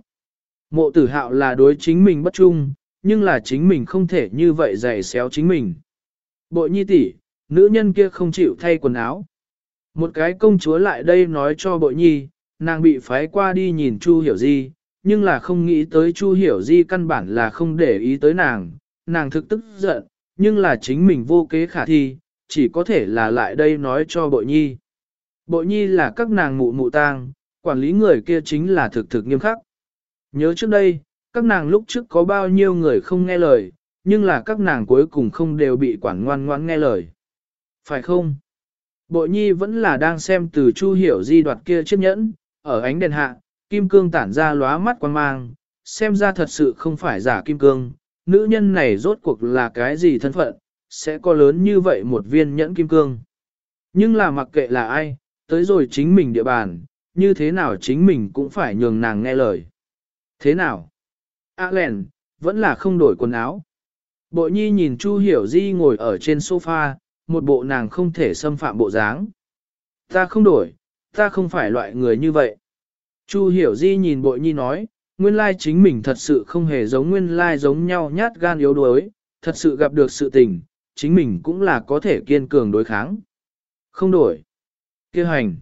Mộ tử hạo là đối chính mình bất trung, nhưng là chính mình không thể như vậy dày xéo chính mình. Bội nhi tỷ, nữ nhân kia không chịu thay quần áo. Một cái công chúa lại đây nói cho bội nhi, nàng bị phái qua đi nhìn Chu Hiểu Di, nhưng là không nghĩ tới Chu Hiểu Di căn bản là không để ý tới nàng, nàng thực tức giận, nhưng là chính mình vô kế khả thi, chỉ có thể là lại đây nói cho bội nhi. Bội nhi là các nàng mụ mụ tang, quản lý người kia chính là thực thực nghiêm khắc. Nhớ trước đây, các nàng lúc trước có bao nhiêu người không nghe lời, nhưng là các nàng cuối cùng không đều bị quản ngoan ngoãn nghe lời. Phải không? Bội nhi vẫn là đang xem từ Chu Hiểu Di đoạt kia chiếc nhẫn, ở ánh đèn hạ, kim cương tản ra lóa mắt quan mang, xem ra thật sự không phải giả kim cương, nữ nhân này rốt cuộc là cái gì thân phận, sẽ có lớn như vậy một viên nhẫn kim cương. Nhưng là mặc kệ là ai, tới rồi chính mình địa bàn, như thế nào chính mình cũng phải nhường nàng nghe lời. Thế nào? A à lèn, vẫn là không đổi quần áo. Bội nhi nhìn Chu Hiểu Di ngồi ở trên sofa, một bộ nàng không thể xâm phạm bộ dáng. Ta không đổi, ta không phải loại người như vậy. Chu Hiểu Di nhìn bội nhi nói, nguyên lai chính mình thật sự không hề giống nguyên lai giống nhau nhát gan yếu đuối, thật sự gặp được sự tình, chính mình cũng là có thể kiên cường đối kháng. Không đổi. Kêu hành.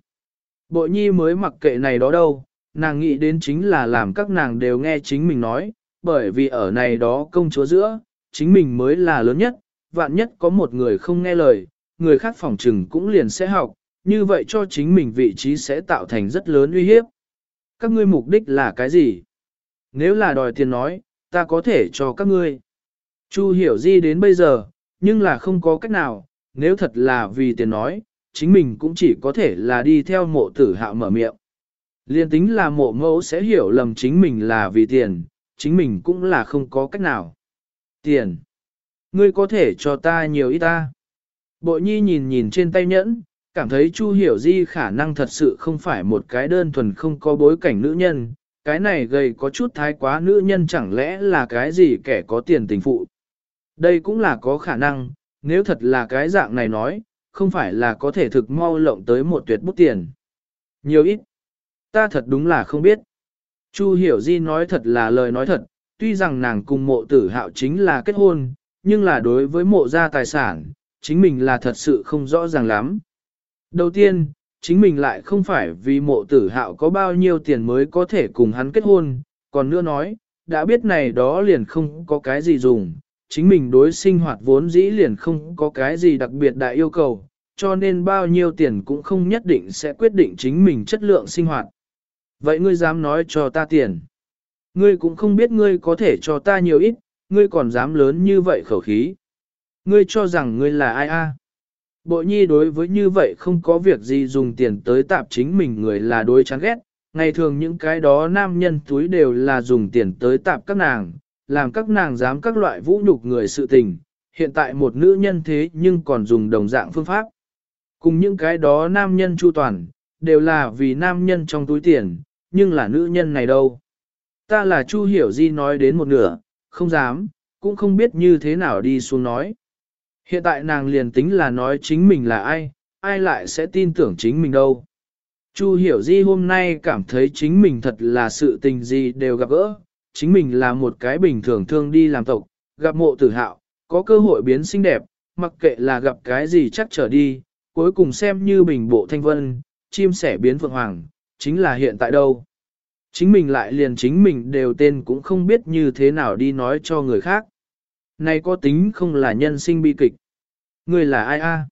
Bội nhi mới mặc kệ này đó đâu, nàng nghĩ đến chính là làm các nàng đều nghe chính mình nói, bởi vì ở này đó công chúa giữa, chính mình mới là lớn nhất, vạn nhất có một người không nghe lời, người khác phòng trừng cũng liền sẽ học, như vậy cho chính mình vị trí sẽ tạo thành rất lớn uy hiếp. Các ngươi mục đích là cái gì? Nếu là đòi tiền nói, ta có thể cho các ngươi. Chu hiểu di đến bây giờ, nhưng là không có cách nào, nếu thật là vì tiền nói, chính mình cũng chỉ có thể là đi theo mộ tử hạo mở miệng. Liên tính là mộ mẫu sẽ hiểu lầm chính mình là vì tiền, chính mình cũng là không có cách nào. Tiền. Ngươi có thể cho ta nhiều ít ta. Bội nhi nhìn nhìn trên tay nhẫn, cảm thấy Chu Hiểu Di khả năng thật sự không phải một cái đơn thuần không có bối cảnh nữ nhân, cái này gầy có chút thái quá nữ nhân chẳng lẽ là cái gì kẻ có tiền tình phụ. Đây cũng là có khả năng, nếu thật là cái dạng này nói, không phải là có thể thực mau lộng tới một tuyệt bút tiền. Nhiều ít. Ta thật đúng là không biết. Chu Hiểu Di nói thật là lời nói thật, tuy rằng nàng cùng mộ tử hạo chính là kết hôn, nhưng là đối với mộ gia tài sản, chính mình là thật sự không rõ ràng lắm. Đầu tiên, chính mình lại không phải vì mộ tử hạo có bao nhiêu tiền mới có thể cùng hắn kết hôn, còn nữa nói, đã biết này đó liền không có cái gì dùng, chính mình đối sinh hoạt vốn dĩ liền không có cái gì đặc biệt đại yêu cầu, cho nên bao nhiêu tiền cũng không nhất định sẽ quyết định chính mình chất lượng sinh hoạt. Vậy ngươi dám nói cho ta tiền? Ngươi cũng không biết ngươi có thể cho ta nhiều ít, ngươi còn dám lớn như vậy khẩu khí. Ngươi cho rằng ngươi là ai a? Bộ nhi đối với như vậy không có việc gì dùng tiền tới tạp chính mình người là đối chán ghét, ngày thường những cái đó nam nhân túi đều là dùng tiền tới tạp các nàng, làm các nàng dám các loại vũ nhục người sự tình, hiện tại một nữ nhân thế nhưng còn dùng đồng dạng phương pháp. Cùng những cái đó nam nhân chu toàn, đều là vì nam nhân trong túi tiền, nhưng là nữ nhân này đâu. Ta là Chu Hiểu Di nói đến một nửa, không dám, cũng không biết như thế nào đi xuống nói. Hiện tại nàng liền tính là nói chính mình là ai, ai lại sẽ tin tưởng chính mình đâu. Chu hiểu di hôm nay cảm thấy chính mình thật là sự tình gì đều gặp gỡ, chính mình là một cái bình thường thương đi làm tộc, gặp mộ tử hạo, có cơ hội biến xinh đẹp, mặc kệ là gặp cái gì chắc trở đi, cuối cùng xem như bình bộ thanh vân, chim sẻ biến phượng hoàng, chính là hiện tại đâu. Chính mình lại liền chính mình đều tên cũng không biết như thế nào đi nói cho người khác. Này có tính không là nhân sinh bi kịch. Ngươi là ai a?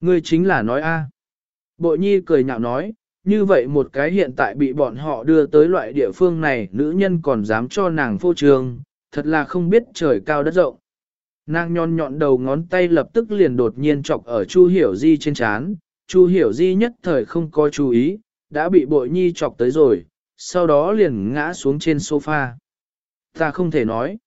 Ngươi chính là nói a. Bội nhi cười nhạo nói, như vậy một cái hiện tại bị bọn họ đưa tới loại địa phương này nữ nhân còn dám cho nàng phô trường, thật là không biết trời cao đất rộng. Nàng nhon nhọn đầu ngón tay lập tức liền đột nhiên chọc ở Chu Hiểu Di trên chán, Chu Hiểu Di nhất thời không có chú ý, đã bị bội nhi chọc tới rồi, sau đó liền ngã xuống trên sofa. Ta không thể nói.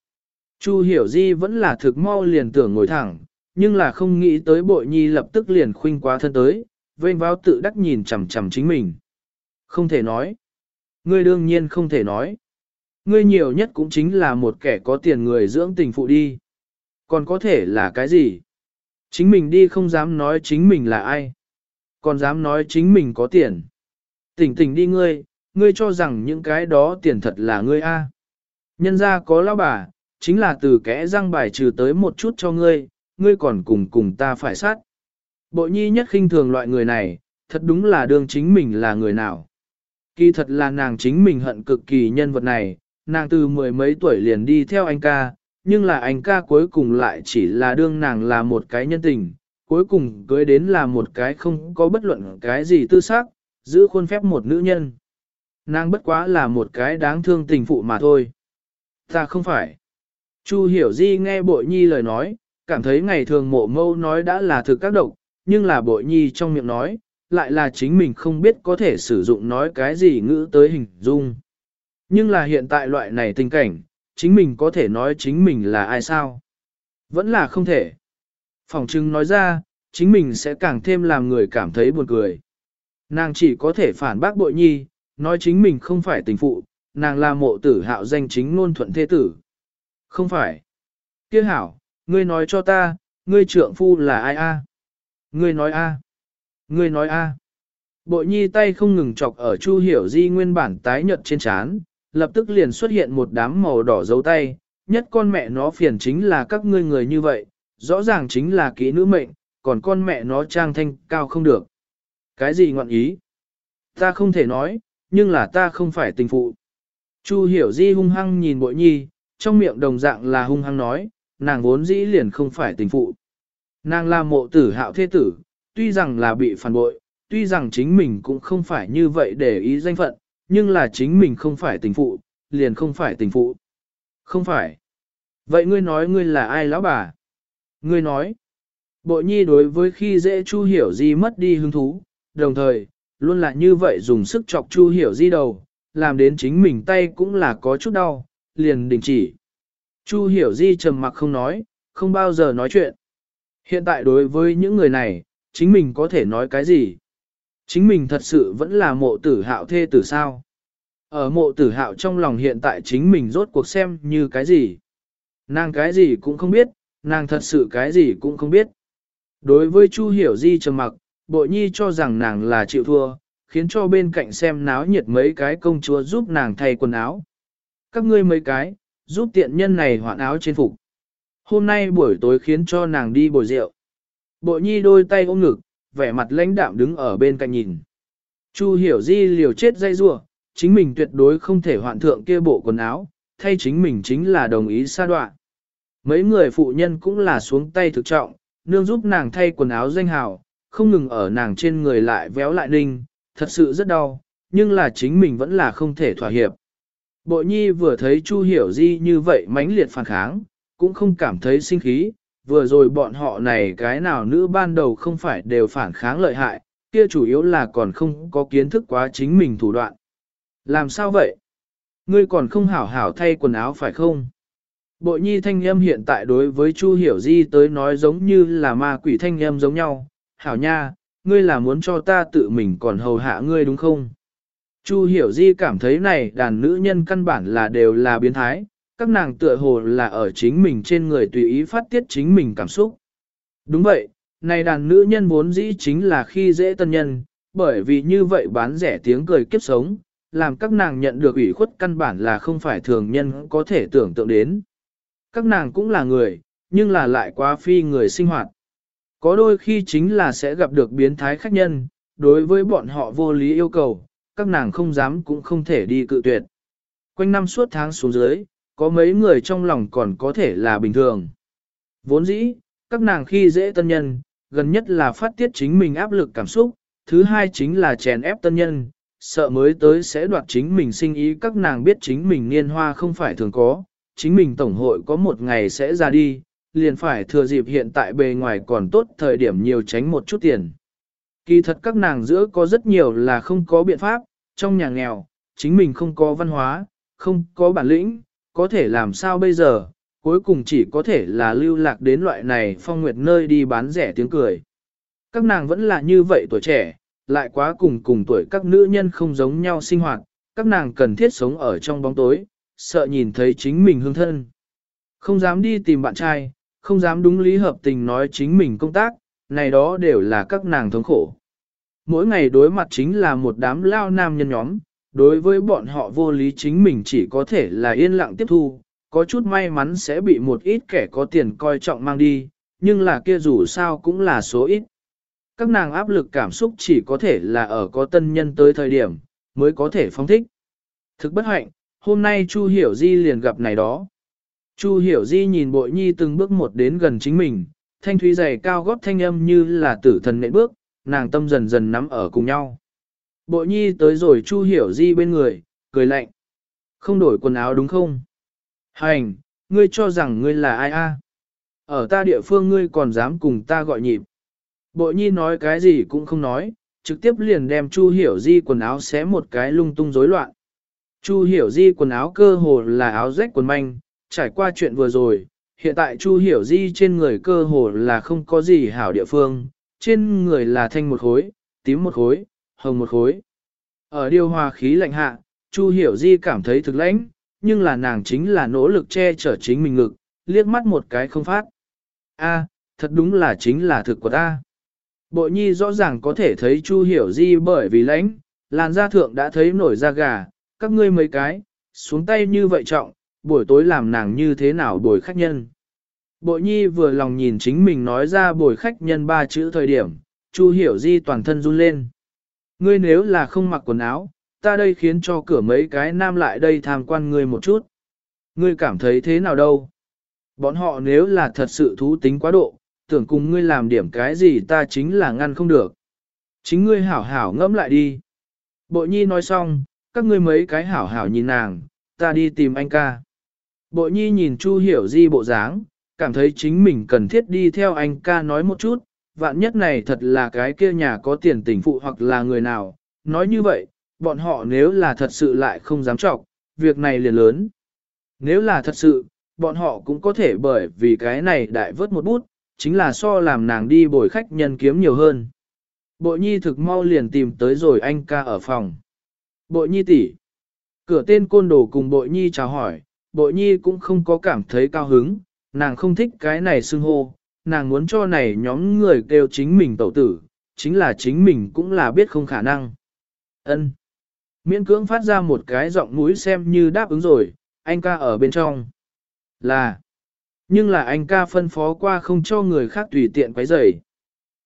Chu Hiểu Di vẫn là thực mau liền tưởng ngồi thẳng, nhưng là không nghĩ tới bội nhi lập tức liền khuynh quá thân tới, vênh vào tự đắc nhìn chằm chằm chính mình. Không thể nói. Ngươi đương nhiên không thể nói. Ngươi nhiều nhất cũng chính là một kẻ có tiền người dưỡng tình phụ đi. Còn có thể là cái gì? Chính mình đi không dám nói chính mình là ai. Còn dám nói chính mình có tiền. Tỉnh tỉnh đi ngươi, ngươi cho rằng những cái đó tiền thật là ngươi a. Nhân ra có lão bà, chính là từ kẽ răng bài trừ tới một chút cho ngươi, ngươi còn cùng cùng ta phải sát. Bội nhi nhất khinh thường loại người này, thật đúng là đương chính mình là người nào. Kỳ thật là nàng chính mình hận cực kỳ nhân vật này, nàng từ mười mấy tuổi liền đi theo anh ca, nhưng là anh ca cuối cùng lại chỉ là đương nàng là một cái nhân tình, cuối cùng cưới đến là một cái không có bất luận cái gì tư xác, giữ khuôn phép một nữ nhân. Nàng bất quá là một cái đáng thương tình phụ mà thôi. Ta không phải. Chu hiểu di nghe bội nhi lời nói, cảm thấy ngày thường mộ mâu nói đã là thực các độc, nhưng là bội nhi trong miệng nói, lại là chính mình không biết có thể sử dụng nói cái gì ngữ tới hình dung. Nhưng là hiện tại loại này tình cảnh, chính mình có thể nói chính mình là ai sao? Vẫn là không thể. Phòng trưng nói ra, chính mình sẽ càng thêm làm người cảm thấy buồn cười. Nàng chỉ có thể phản bác bội nhi, nói chính mình không phải tình phụ, nàng là mộ tử hạo danh chính ngôn thuận thế tử. Không phải. Kiếc hảo, ngươi nói cho ta, ngươi trượng phu là ai a? Ngươi nói a? Ngươi nói a? Bội nhi tay không ngừng chọc ở Chu Hiểu Di nguyên bản tái nhợt trên trán, lập tức liền xuất hiện một đám màu đỏ dấu tay, nhất con mẹ nó phiền chính là các ngươi người như vậy, rõ ràng chính là kỹ nữ mệnh, còn con mẹ nó trang thanh cao không được. Cái gì ngọn ý? Ta không thể nói, nhưng là ta không phải tình phụ. Chu hiểu di hung hăng nhìn bội nhi, trong miệng đồng dạng là hung hăng nói, nàng vốn dĩ liền không phải tình phụ. Nàng là mộ tử hạo thế tử, tuy rằng là bị phản bội, tuy rằng chính mình cũng không phải như vậy để ý danh phận, nhưng là chính mình không phải tình phụ, liền không phải tình phụ. Không phải. Vậy ngươi nói ngươi là ai lão bà? Ngươi nói. Bội nhi đối với khi dễ chu hiểu di mất đi hứng thú, đồng thời, luôn là như vậy dùng sức chọc chu hiểu di đầu, làm đến chính mình tay cũng là có chút đau, liền đình chỉ. Chu hiểu di trầm mặc không nói, không bao giờ nói chuyện. Hiện tại đối với những người này, chính mình có thể nói cái gì? Chính mình thật sự vẫn là mộ tử hạo thê tử sao? Ở mộ tử hạo trong lòng hiện tại chính mình rốt cuộc xem như cái gì? Nàng cái gì cũng không biết, nàng thật sự cái gì cũng không biết. Đối với Chu Hiểu Di trầm mặc, bội nhi cho rằng nàng là chịu thua, khiến cho bên cạnh xem náo nhiệt mấy cái công chúa giúp nàng thay quần áo. Các ngươi mấy cái, giúp tiện nhân này hoạn áo trên phục. Hôm nay buổi tối khiến cho nàng đi bồi rượu. Bội nhi đôi tay ôm ngực, vẻ mặt lãnh đạm đứng ở bên cạnh nhìn. Chu hiểu di liều chết dây rua, chính mình tuyệt đối không thể hoạn thượng kia bộ quần áo, thay chính mình chính là đồng ý sa đoạn. Mấy người phụ nhân cũng là xuống tay thực trọng, nương giúp nàng thay quần áo danh hào, không ngừng ở nàng trên người lại véo lại ninh, thật sự rất đau, nhưng là chính mình vẫn là không thể thỏa hiệp. Bội nhi vừa thấy Chu Hiểu Di như vậy mãnh liệt phản kháng, cũng không cảm thấy sinh khí, vừa rồi bọn họ này cái nào nữ ban đầu không phải đều phản kháng lợi hại, kia chủ yếu là còn không có kiến thức quá chính mình thủ đoạn. Làm sao vậy? Ngươi còn không hảo hảo thay quần áo phải không? Bội nhi thanh âm hiện tại đối với Chu Hiểu Di tới nói giống như là ma quỷ thanh âm giống nhau. Hảo nha, ngươi là muốn cho ta tự mình còn hầu hạ ngươi đúng không? Chu Hiểu Di cảm thấy này đàn nữ nhân căn bản là đều là biến thái, các nàng tựa hồ là ở chính mình trên người tùy ý phát tiết chính mình cảm xúc. Đúng vậy, này đàn nữ nhân vốn dĩ chính là khi dễ tân nhân, bởi vì như vậy bán rẻ tiếng cười kiếp sống, làm các nàng nhận được ủy khuất căn bản là không phải thường nhân có thể tưởng tượng đến. Các nàng cũng là người, nhưng là lại quá phi người sinh hoạt. Có đôi khi chính là sẽ gặp được biến thái khách nhân, đối với bọn họ vô lý yêu cầu, các nàng không dám cũng không thể đi cự tuyệt. Quanh năm suốt tháng xuống dưới, có mấy người trong lòng còn có thể là bình thường. Vốn dĩ, các nàng khi dễ tân nhân, gần nhất là phát tiết chính mình áp lực cảm xúc, thứ hai chính là chèn ép tân nhân, sợ mới tới sẽ đoạt chính mình sinh ý các nàng biết chính mình niên hoa không phải thường có, chính mình tổng hội có một ngày sẽ ra đi, liền phải thừa dịp hiện tại bề ngoài còn tốt thời điểm nhiều tránh một chút tiền. Kỳ thật các nàng giữa có rất nhiều là không có biện pháp, trong nhà nghèo, chính mình không có văn hóa, không có bản lĩnh, có thể làm sao bây giờ, cuối cùng chỉ có thể là lưu lạc đến loại này phong nguyệt nơi đi bán rẻ tiếng cười. Các nàng vẫn là như vậy tuổi trẻ, lại quá cùng cùng tuổi các nữ nhân không giống nhau sinh hoạt, các nàng cần thiết sống ở trong bóng tối, sợ nhìn thấy chính mình hương thân. Không dám đi tìm bạn trai, không dám đúng lý hợp tình nói chính mình công tác, này đó đều là các nàng thống khổ. Mỗi ngày đối mặt chính là một đám lao nam nhân nhóm, đối với bọn họ vô lý chính mình chỉ có thể là yên lặng tiếp thu, có chút may mắn sẽ bị một ít kẻ có tiền coi trọng mang đi, nhưng là kia dù sao cũng là số ít. Các nàng áp lực cảm xúc chỉ có thể là ở có tân nhân tới thời điểm, mới có thể phong thích. Thực bất hạnh, hôm nay Chu Hiểu Di liền gặp này đó. Chu Hiểu Di nhìn bội nhi từng bước một đến gần chính mình, thanh thúy dày cao gót thanh âm như là tử thần nện bước, nàng tâm dần dần nắm ở cùng nhau. Bội nhi tới rồi Chu Hiểu Di bên người, cười lạnh. Không đổi quần áo đúng không? Hành, ngươi cho rằng ngươi là ai a? Ở ta địa phương ngươi còn dám cùng ta gọi nhịp. Bội nhi nói cái gì cũng không nói, trực tiếp liền đem Chu Hiểu Di quần áo xé một cái lung tung rối loạn. Chu Hiểu Di quần áo cơ hồ là áo rách quần manh, trải qua chuyện vừa rồi, hiện tại Chu Hiểu Di trên người cơ hồ là không có gì hảo địa phương, trên người là thanh một khối, tím một khối, hồng một khối. Ở điều hòa khí lạnh hạ, Chu Hiểu Di cảm thấy thực lãnh, nhưng là nàng chính là nỗ lực che chở chính mình ngực, liếc mắt một cái không phát. A, thật đúng là chính là thực của ta. Bội nhi rõ ràng có thể thấy Chu Hiểu Di bởi vì lãnh, làn da thượng đã thấy nổi da gà, các ngươi mấy cái, xuống tay như vậy trọng, buổi tối làm nàng như thế nào bồi khách nhân. Bội nhi vừa lòng nhìn chính mình nói ra bồi khách nhân ba chữ thời điểm, Chu Hiểu Di toàn thân run lên. Ngươi nếu là không mặc quần áo, ta đây khiến cho cửa mấy cái nam lại đây tham quan ngươi một chút. Ngươi cảm thấy thế nào đâu? Bọn họ nếu là thật sự thú tính quá độ, tưởng cùng ngươi làm điểm cái gì ta chính là ngăn không được. Chính ngươi hảo hảo ngẫm lại đi. Bội nhi nói xong, các ngươi mấy cái hảo hảo nhìn nàng, ta đi tìm anh ca. Bội nhi nhìn Chu hiểu di bộ dáng, cảm thấy chính mình cần thiết đi theo anh ca nói một chút, vạn nhất này thật là cái kia nhà có tiền tình phụ hoặc là người nào, nói như vậy, bọn họ nếu là thật sự lại không dám trọng, việc này liền lớn. Nếu là thật sự, bọn họ cũng có thể bởi vì cái này đại vớt một bút, chính là so làm nàng đi bồi khách nhân kiếm nhiều hơn. Bội nhi thực mau liền tìm tới rồi anh ca ở phòng. Bội nhi tỷ, Cửa tên côn đồ cùng bội nhi chào hỏi, bội nhi cũng không có cảm thấy cao hứng, nàng không thích cái này xưng hô, nàng muốn cho này nhóm người kêu chính mình tẩu tử, chính là chính mình cũng là biết không khả năng. ân Miễn cưỡng phát ra một cái giọng mũi xem như đáp ứng rồi, anh ca ở bên trong. Là. Nhưng là anh ca phân phó qua không cho người khác tùy tiện quấy rầy.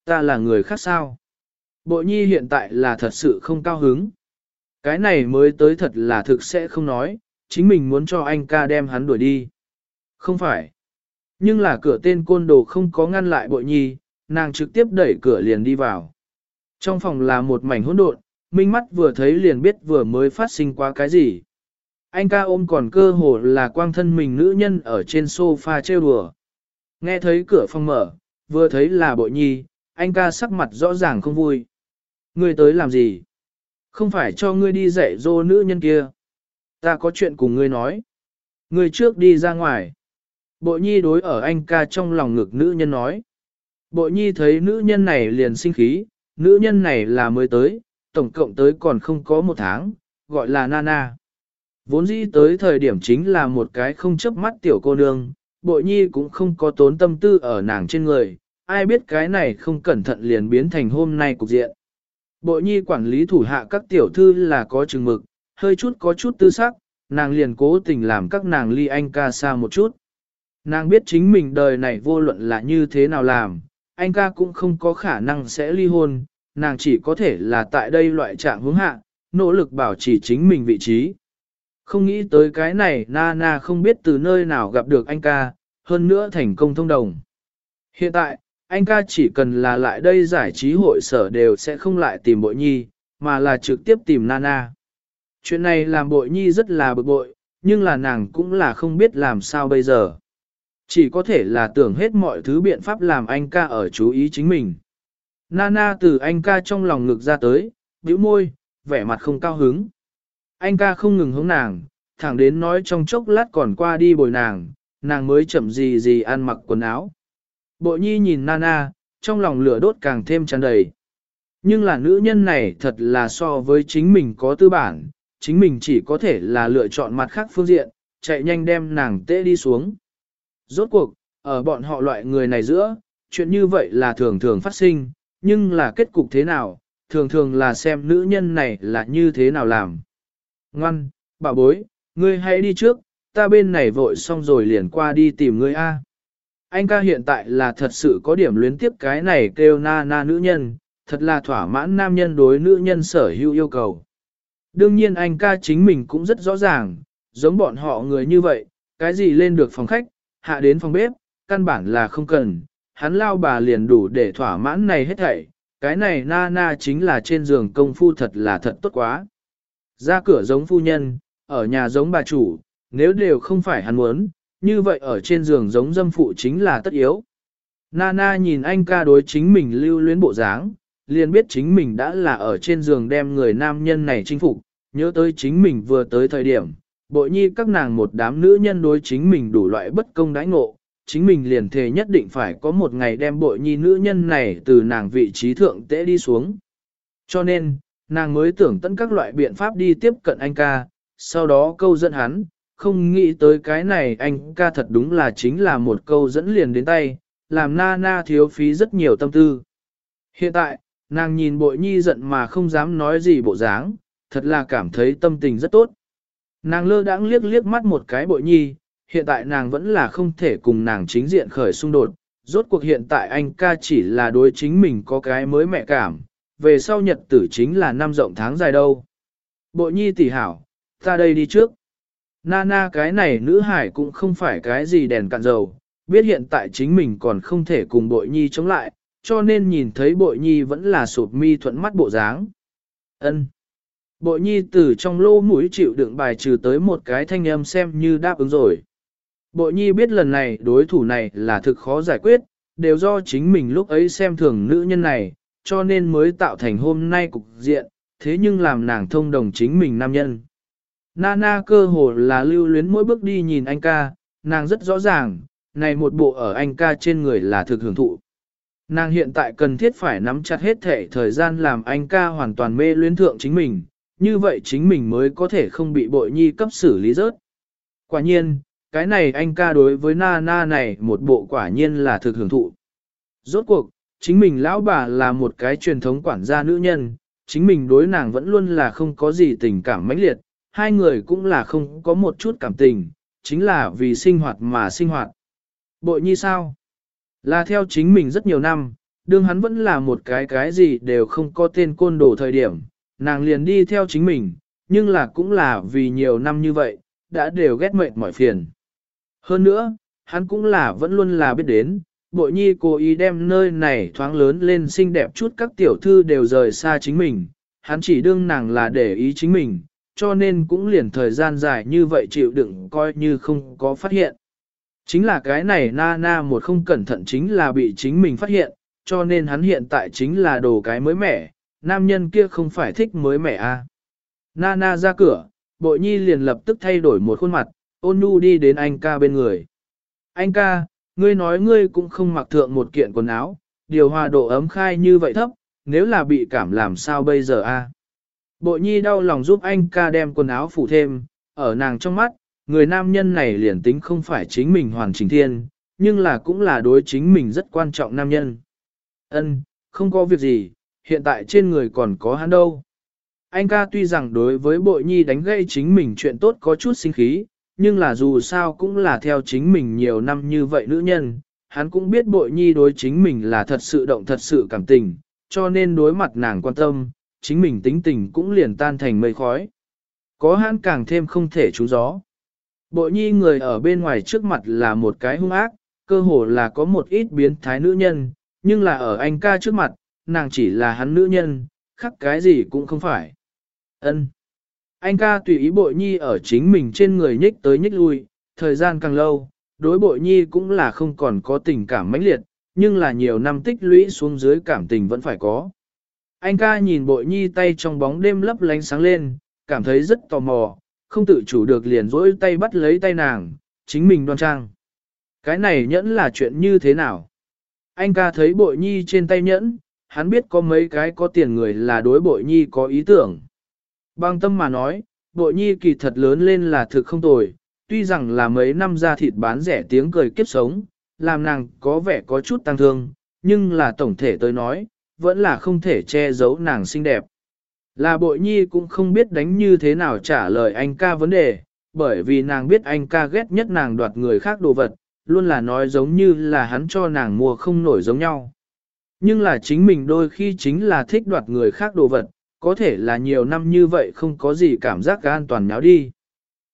Ta là người khác sao? Bội nhi hiện tại là thật sự không cao hứng. Cái này mới tới thật là thực sẽ không nói, chính mình muốn cho anh ca đem hắn đuổi đi. Không phải. Nhưng là cửa tên côn đồ không có ngăn lại bội nhi, nàng trực tiếp đẩy cửa liền đi vào. Trong phòng là một mảnh hỗn độn, minh mắt vừa thấy liền biết vừa mới phát sinh qua cái gì. Anh ca ôm còn cơ hồ là quang thân mình nữ nhân ở trên sofa trêu đùa. Nghe thấy cửa phòng mở, vừa thấy là bội nhi, anh ca sắc mặt rõ ràng không vui. Ngươi tới làm gì? Không phải cho ngươi đi dạy dỗ nữ nhân kia. Ta có chuyện cùng ngươi nói. Ngươi trước đi ra ngoài. bộ nhi đối ở anh ca trong lòng ngực nữ nhân nói. bộ nhi thấy nữ nhân này liền sinh khí, nữ nhân này là mới tới, tổng cộng tới còn không có một tháng, gọi là Nana. Vốn dĩ tới thời điểm chính là một cái không chấp mắt tiểu cô nương, bộ nhi cũng không có tốn tâm tư ở nàng trên người, ai biết cái này không cẩn thận liền biến thành hôm nay cục diện. bộ nhi quản lý thủ hạ các tiểu thư là có chừng mực, hơi chút có chút tư sắc, nàng liền cố tình làm các nàng ly anh ca xa một chút. Nàng biết chính mình đời này vô luận là như thế nào làm, anh ca cũng không có khả năng sẽ ly hôn, nàng chỉ có thể là tại đây loại trạng hướng hạ, nỗ lực bảo trì chính mình vị trí. Không nghĩ tới cái này Nana không biết từ nơi nào gặp được anh ca, hơn nữa thành công thông đồng. Hiện tại, anh ca chỉ cần là lại đây giải trí hội sở đều sẽ không lại tìm bội nhi, mà là trực tiếp tìm Nana. Chuyện này làm bội nhi rất là bực bội, nhưng là nàng cũng là không biết làm sao bây giờ. Chỉ có thể là tưởng hết mọi thứ biện pháp làm anh ca ở chú ý chính mình. Nana từ anh ca trong lòng ngực ra tới, bĩu môi, vẻ mặt không cao hứng. Anh ca không ngừng hướng nàng, thẳng đến nói trong chốc lát còn qua đi bồi nàng, nàng mới chậm gì gì ăn mặc quần áo. Bộ nhi nhìn Nana, trong lòng lửa đốt càng thêm tràn đầy. Nhưng là nữ nhân này thật là so với chính mình có tư bản, chính mình chỉ có thể là lựa chọn mặt khác phương diện, chạy nhanh đem nàng tê đi xuống. Rốt cuộc, ở bọn họ loại người này giữa, chuyện như vậy là thường thường phát sinh, nhưng là kết cục thế nào, thường thường là xem nữ nhân này là như thế nào làm. Ngoan, bà bối, ngươi hãy đi trước, ta bên này vội xong rồi liền qua đi tìm ngươi A. Anh ca hiện tại là thật sự có điểm luyến tiếp cái này kêu na na nữ nhân, thật là thỏa mãn nam nhân đối nữ nhân sở hữu yêu cầu. Đương nhiên anh ca chính mình cũng rất rõ ràng, giống bọn họ người như vậy, cái gì lên được phòng khách, hạ đến phòng bếp, căn bản là không cần, hắn lao bà liền đủ để thỏa mãn này hết thảy, cái này na na chính là trên giường công phu thật là thật tốt quá. Ra cửa giống phu nhân, ở nhà giống bà chủ, nếu đều không phải hắn muốn, như vậy ở trên giường giống dâm phụ chính là tất yếu. Nana nhìn anh ca đối chính mình lưu luyến bộ dáng, liền biết chính mình đã là ở trên giường đem người nam nhân này chinh phục, nhớ tới chính mình vừa tới thời điểm, bội nhi các nàng một đám nữ nhân đối chính mình đủ loại bất công đãi ngộ, chính mình liền thề nhất định phải có một ngày đem bội nhi nữ nhân này từ nàng vị trí thượng tễ đi xuống. Cho nên, nàng mới tưởng tận các loại biện pháp đi tiếp cận anh ca, sau đó câu dẫn hắn, không nghĩ tới cái này anh ca thật đúng là chính là một câu dẫn liền đến tay, làm na na thiếu phí rất nhiều tâm tư. Hiện tại, nàng nhìn bội nhi giận mà không dám nói gì bộ dáng, thật là cảm thấy tâm tình rất tốt. Nàng lơ đãng liếc liếc mắt một cái bội nhi, hiện tại nàng vẫn là không thể cùng nàng chính diện khởi xung đột, rốt cuộc hiện tại anh ca chỉ là đối chính mình có cái mới mẹ cảm, về sau nhật tử chính là năm rộng tháng dài đâu. Bội nhi tỷ hảo, ta đây đi trước. Nana cái này nữ hải cũng không phải cái gì đèn cạn dầu, biết hiện tại chính mình còn không thể cùng bội nhi chống lại, cho nên nhìn thấy bội nhi vẫn là sụp mi thuận mắt bộ dáng. ân Bội nhi từ trong lô mũi chịu đựng bài trừ tới một cái thanh âm xem như đáp ứng rồi. Bội nhi biết lần này đối thủ này là thực khó giải quyết, đều do chính mình lúc ấy xem thường nữ nhân này, cho nên mới tạo thành hôm nay cục diện, thế nhưng làm nàng thông đồng chính mình nam nhân. Nana cơ hồ là lưu luyến mỗi bước đi nhìn anh ca, nàng rất rõ ràng, này một bộ ở anh ca trên người là thực hưởng thụ. Nàng hiện tại cần thiết phải nắm chặt hết thể thời gian làm anh ca hoàn toàn mê luyến thượng chính mình, như vậy chính mình mới có thể không bị bội nhi cấp xử lý rớt. Quả nhiên, cái này anh ca đối với na na này một bộ quả nhiên là thực hưởng thụ. Rốt cuộc, chính mình lão bà là một cái truyền thống quản gia nữ nhân, chính mình đối nàng vẫn luôn là không có gì tình cảm mãnh liệt, hai người cũng là không có một chút cảm tình, chính là vì sinh hoạt mà sinh hoạt. Bội nhi sao? Là theo chính mình rất nhiều năm, đương hắn vẫn là một cái cái gì đều không có tên côn đồ thời điểm, nàng liền đi theo chính mình, nhưng là cũng là vì nhiều năm như vậy, đã đều ghét mệt mỏi phiền. Hơn nữa, hắn cũng là vẫn luôn là biết đến, bội nhi cố ý đem nơi này thoáng lớn lên xinh đẹp chút các tiểu thư đều rời xa chính mình, hắn chỉ đương nàng là để ý chính mình, cho nên cũng liền thời gian dài như vậy chịu đựng coi như không có phát hiện. Chính là cái này na na một không cẩn thận chính là bị chính mình phát hiện, cho nên hắn hiện tại chính là đồ cái mới mẻ, nam nhân kia không phải thích mới mẻ a. À. Na na ra cửa, bội nhi liền lập tức thay đổi một khuôn mặt, ôn nhu đi đến anh ca bên người. Anh ca, ngươi nói ngươi cũng không mặc thượng một kiện quần áo, điều hòa độ ấm khai như vậy thấp, nếu là bị cảm làm sao bây giờ a? Bội nhi đau lòng giúp anh ca đem quần áo phủ thêm, ở nàng trong mắt, người nam nhân này liền tính không phải chính mình hoàn chỉnh thiên, nhưng là cũng là đối chính mình rất quan trọng nam nhân. Ân, không có việc gì, hiện tại trên người còn có hắn đâu. Anh ca tuy rằng đối với bội nhi đánh gây chính mình chuyện tốt có chút sinh khí, nhưng là dù sao cũng là theo chính mình nhiều năm như vậy nữ nhân, Hắn cũng biết bội nhi đối chính mình là thật sự động thật sự cảm tình, cho nên đối mặt nàng quan tâm, chính mình tính tình cũng liền tan thành mây khói. Có hắn càng thêm không thể trú gió. Bội nhi người ở bên ngoài trước mặt là một cái hung ác, cơ hồ là có một ít biến thái nữ nhân, nhưng là ở anh ca trước mặt, nàng chỉ là hắn nữ nhân, khắc cái gì cũng không phải. Ân. Anh ca tùy ý bội nhi ở chính mình trên người nhích tới nhích lui, thời gian càng lâu, đối bội nhi cũng là không còn có tình cảm mãnh liệt, nhưng là nhiều năm tích lũy xuống dưới cảm tình vẫn phải có. Anh ca nhìn bội nhi tay trong bóng đêm lấp lánh sáng lên, cảm thấy rất tò mò, không tự chủ được liền rỗi tay bắt lấy tay nàng, chính mình đoan trang. Cái này nhẫn là chuyện như thế nào? Anh ca thấy bội nhi trên tay nhẫn, hắn biết có mấy cái có tiền người là đối bội nhi có ý tưởng. Bằng tâm mà nói, bội nhi kỳ thật lớn lên là thực không tồi, tuy rằng là mấy năm ra thịt bán rẻ tiếng cười kiếp sống, làm nàng có vẻ có chút tăng thương, nhưng là tổng thể tới nói, vẫn là không thể che giấu nàng xinh đẹp. Là bội nhi cũng không biết đánh như thế nào trả lời anh ca vấn đề, bởi vì nàng biết anh ca ghét nhất nàng đoạt người khác đồ vật, luôn là nói giống như là hắn cho nàng mua không nổi giống nhau. Nhưng là chính mình đôi khi chính là thích đoạt người khác đồ vật, có thể là nhiều năm như vậy không có gì cảm giác an toàn nháo đi.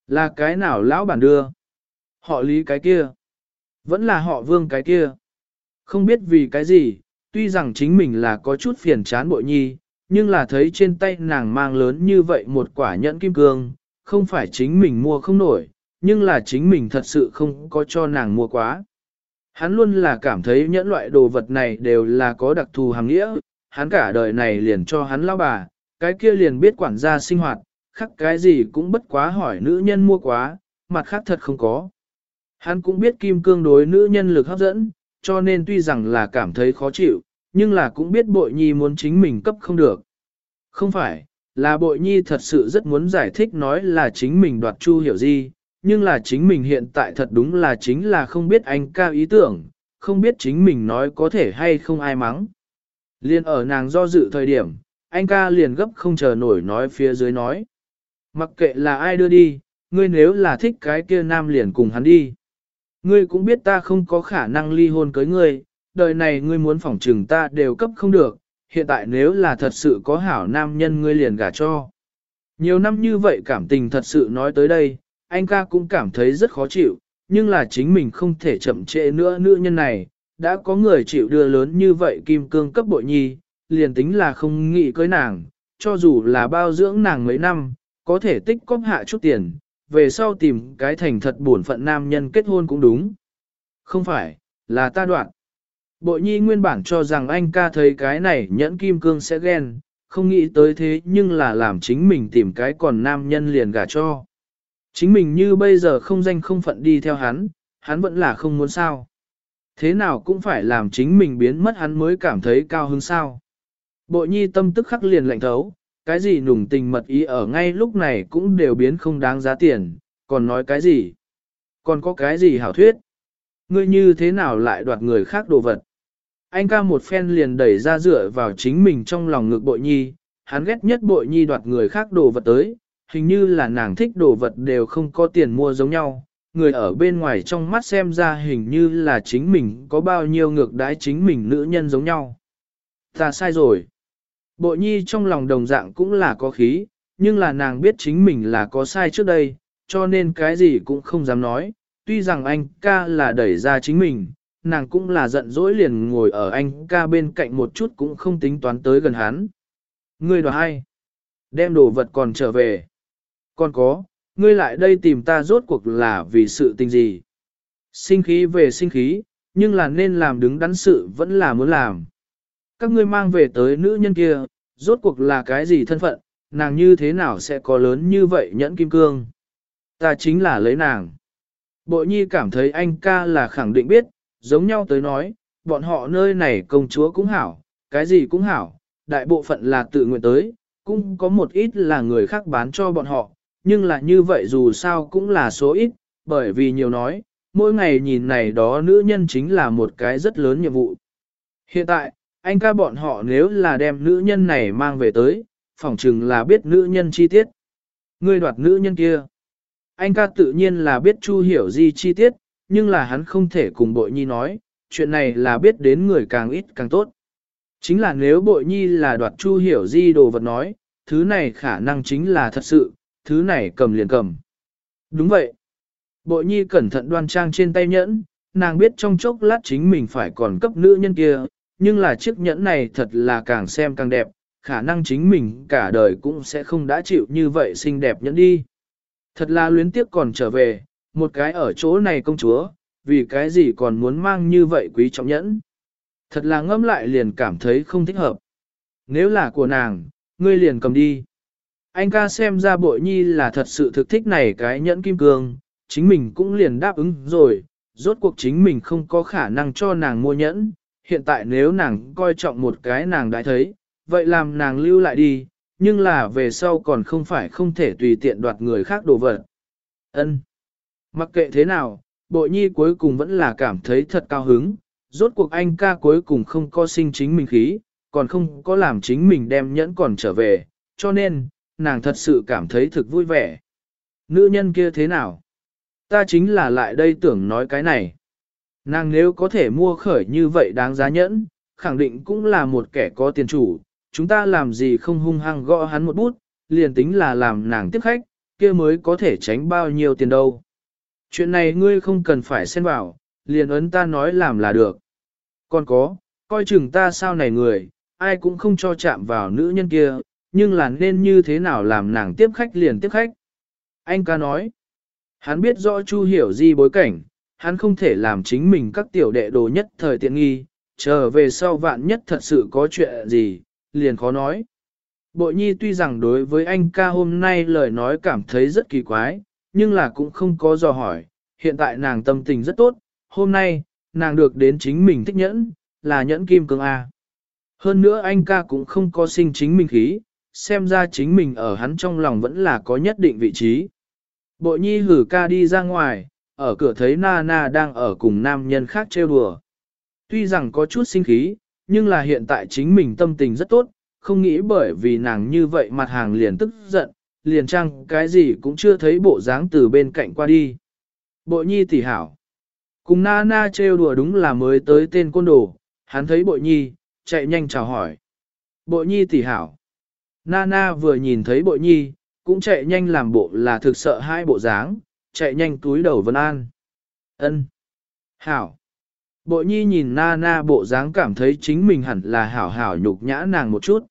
Là cái nào lão bản đưa? Họ lý cái kia. Vẫn là họ vương cái kia. Không biết vì cái gì, tuy rằng chính mình là có chút phiền chán bội nhi, nhưng là thấy trên tay nàng mang lớn như vậy một quả nhẫn kim cương, không phải chính mình mua không nổi, nhưng là chính mình thật sự không có cho nàng mua quá. Hắn luôn là cảm thấy nhẫn loại đồ vật này đều là có đặc thù hàng nghĩa, hắn cả đời này liền cho hắn lao bà, cái kia liền biết quản gia sinh hoạt, khắc cái gì cũng bất quá hỏi nữ nhân mua quá, mặt khác thật không có. Hắn cũng biết kim cương đối nữ nhân lực hấp dẫn, cho nên tuy rằng là cảm thấy khó chịu, nhưng là cũng biết bội nhi muốn chính mình cấp không được. Không phải, là bội nhi thật sự rất muốn giải thích nói là chính mình đoạt chu hiểu gì, nhưng là chính mình hiện tại thật đúng là chính là không biết anh ca ý tưởng, không biết chính mình nói có thể hay không ai mắng. Liên ở nàng do dự thời điểm, anh ca liền gấp không chờ nổi nói phía dưới nói. Mặc kệ là ai đưa đi, ngươi nếu là thích cái kia nam liền cùng hắn đi. Ngươi cũng biết ta không có khả năng ly hôn cưới ngươi, đời này ngươi muốn phỏng trừng ta đều cấp không được, hiện tại nếu là thật sự có hảo nam nhân ngươi liền gả cho. Nhiều năm như vậy cảm tình thật sự nói tới đây, anh ca cũng cảm thấy rất khó chịu, nhưng là chính mình không thể chậm trễ nữa nữ nhân này, đã có người chịu đưa lớn như vậy kim cương cấp bội nhi, liền tính là không nghĩ cưới nàng, cho dù là bao dưỡng nàng mấy năm, có thể tích cóp hạ chút tiền, về sau tìm cái thành thật bổn phận nam nhân kết hôn cũng đúng. Không phải, là ta đoạn. Bội nhi nguyên bản cho rằng anh ca thấy cái này nhẫn kim cương sẽ ghen, không nghĩ tới thế nhưng là làm chính mình tìm cái còn nam nhân liền gả cho. Chính mình như bây giờ không danh không phận đi theo hắn, hắn vẫn là không muốn sao. Thế nào cũng phải làm chính mình biến mất hắn mới cảm thấy cao hứng sao. Bội nhi tâm tức khắc liền lạnh thấu, cái gì nùng tình mật ý ở ngay lúc này cũng đều biến không đáng giá tiền, còn nói cái gì? Còn có cái gì hảo thuyết? Ngươi như thế nào lại đoạt người khác đồ vật? Anh ca một phen liền đẩy ra dựa vào chính mình trong lòng ngực bội nhi, hắn ghét nhất bội nhi đoạt người khác đồ vật tới, hình như là nàng thích đồ vật đều không có tiền mua giống nhau. Người ở bên ngoài trong mắt xem ra hình như là chính mình có bao nhiêu ngược đái chính mình nữ nhân giống nhau. Ta sai rồi. Bội nhi trong lòng đồng dạng cũng là có khí, nhưng là nàng biết chính mình là có sai trước đây, cho nên cái gì cũng không dám nói. Tuy rằng anh ca là đẩy ra chính mình, nàng cũng là giận dỗi liền ngồi ở anh ca bên cạnh một chút cũng không tính toán tới gần hắn. Ngươi đoạt hay? Đem đồ vật còn trở về. Còn có, ngươi lại đây tìm ta rốt cuộc là vì sự tình gì? Sinh khí về sinh khí, nhưng là nên làm đứng đắn sự vẫn là muốn làm các ngươi mang về tới nữ nhân kia, rốt cuộc là cái gì thân phận, nàng như thế nào sẽ có lớn như vậy nhẫn kim cương. Ta chính là lấy nàng. bộ nhi cảm thấy anh ca là khẳng định biết, giống nhau tới nói, bọn họ nơi này công chúa cũng hảo, cái gì cũng hảo, đại bộ phận là tự nguyện tới, cũng có một ít là người khác bán cho bọn họ, nhưng là như vậy dù sao cũng là số ít, bởi vì nhiều nói, mỗi ngày nhìn này đó nữ nhân chính là một cái rất lớn nhiệm vụ. Hiện tại, anh ca bọn họ nếu là đem nữ nhân này mang về tới, phỏng chừng là biết nữ nhân chi tiết. Ngươi đoạt nữ nhân kia. Anh ca tự nhiên là biết Chu hiểu gì chi tiết, nhưng là hắn không thể cùng bội nhi nói, chuyện này là biết đến người càng ít càng tốt. Chính là nếu bội nhi là đoạt chu hiểu di đồ vật nói, thứ này khả năng chính là thật sự, thứ này cầm liền cầm. Đúng vậy. Bội nhi cẩn thận đoan trang trên tay nhẫn, nàng biết trong chốc lát chính mình phải còn cấp nữ nhân kia, nhưng là chiếc nhẫn này thật là càng xem càng đẹp, khả năng chính mình cả đời cũng sẽ không đã chịu như vậy xinh đẹp nhẫn đi. Thật là luyến tiếc còn trở về, một cái ở chỗ này công chúa, vì cái gì còn muốn mang như vậy quý trọng nhẫn. Thật là ngâm lại liền cảm thấy không thích hợp. Nếu là của nàng, ngươi liền cầm đi. Anh ca xem ra bội nhi là thật sự thực thích này cái nhẫn kim cương, chính mình cũng liền đáp ứng rồi, rốt cuộc chính mình không có khả năng cho nàng mua nhẫn, hiện tại nếu nàng coi trọng một cái nàng đã thấy, vậy làm nàng lưu lại đi, nhưng là về sau còn không phải không thể tùy tiện đoạt người khác đồ vật. Ân. Mặc kệ thế nào, bội nhi cuối cùng vẫn là cảm thấy thật cao hứng, rốt cuộc anh ca cuối cùng không có sinh chính mình khí, còn không có làm chính mình đem nhẫn còn trở về, cho nên, nàng thật sự cảm thấy thực vui vẻ. Nữ nhân kia thế nào? Ta chính là lại đây tưởng nói cái này. Nàng nếu có thể mua khởi như vậy đáng giá nhẫn, khẳng định cũng là một kẻ có tiền chủ, chúng ta làm gì không hung hăng gõ hắn một bút, liền tính là làm nàng tiếp khách, kia mới có thể tránh bao nhiêu tiền đâu. Chuyện này ngươi không cần phải xen vào, liền ấn ta nói làm là được. Còn có, coi chừng ta sao này người, ai cũng không cho chạm vào nữ nhân kia, nhưng là nên như thế nào làm nàng tiếp khách liền tiếp khách. Anh ca nói, hắn biết rõ Chu hiểu gì bối cảnh, hắn không thể làm chính mình các tiểu đệ đồ nhất thời tiện nghi, chờ về sau vạn nhất thật sự có chuyện gì, liền khó nói. Bội nhi tuy rằng đối với anh ca hôm nay lời nói cảm thấy rất kỳ quái, nhưng là cũng không có dò hỏi, hiện tại nàng tâm tình rất tốt, hôm nay, nàng được đến chính mình thích nhẫn, là nhẫn kim cương A. Hơn nữa anh ca cũng không có sinh chính mình khí, xem ra chính mình ở hắn trong lòng vẫn là có nhất định vị trí. Bội nhi hử ca đi ra ngoài, ở cửa thấy Nana đang ở cùng nam nhân khác trêu đùa. Tuy rằng có chút sinh khí, nhưng là hiện tại chính mình tâm tình rất tốt, không nghĩ bởi vì nàng như vậy mặt hàng liền tức giận, liền trang cái gì cũng chưa thấy bộ dáng từ bên cạnh qua đi. Bội nhi tỷ hảo. Cùng na na trêu đùa đúng là mới tới tên côn đồ, hắn thấy bội nhi, chạy nhanh chào hỏi. Bội nhi tỷ hảo. na na vừa nhìn thấy bội nhi, cũng chạy nhanh làm bộ là thực sợ hai bộ dáng, chạy nhanh túi đầu vân an. ân Hảo. Bội nhi nhìn na na bộ dáng cảm thấy chính mình hẳn là hảo hảo nhục nhã nàng một chút.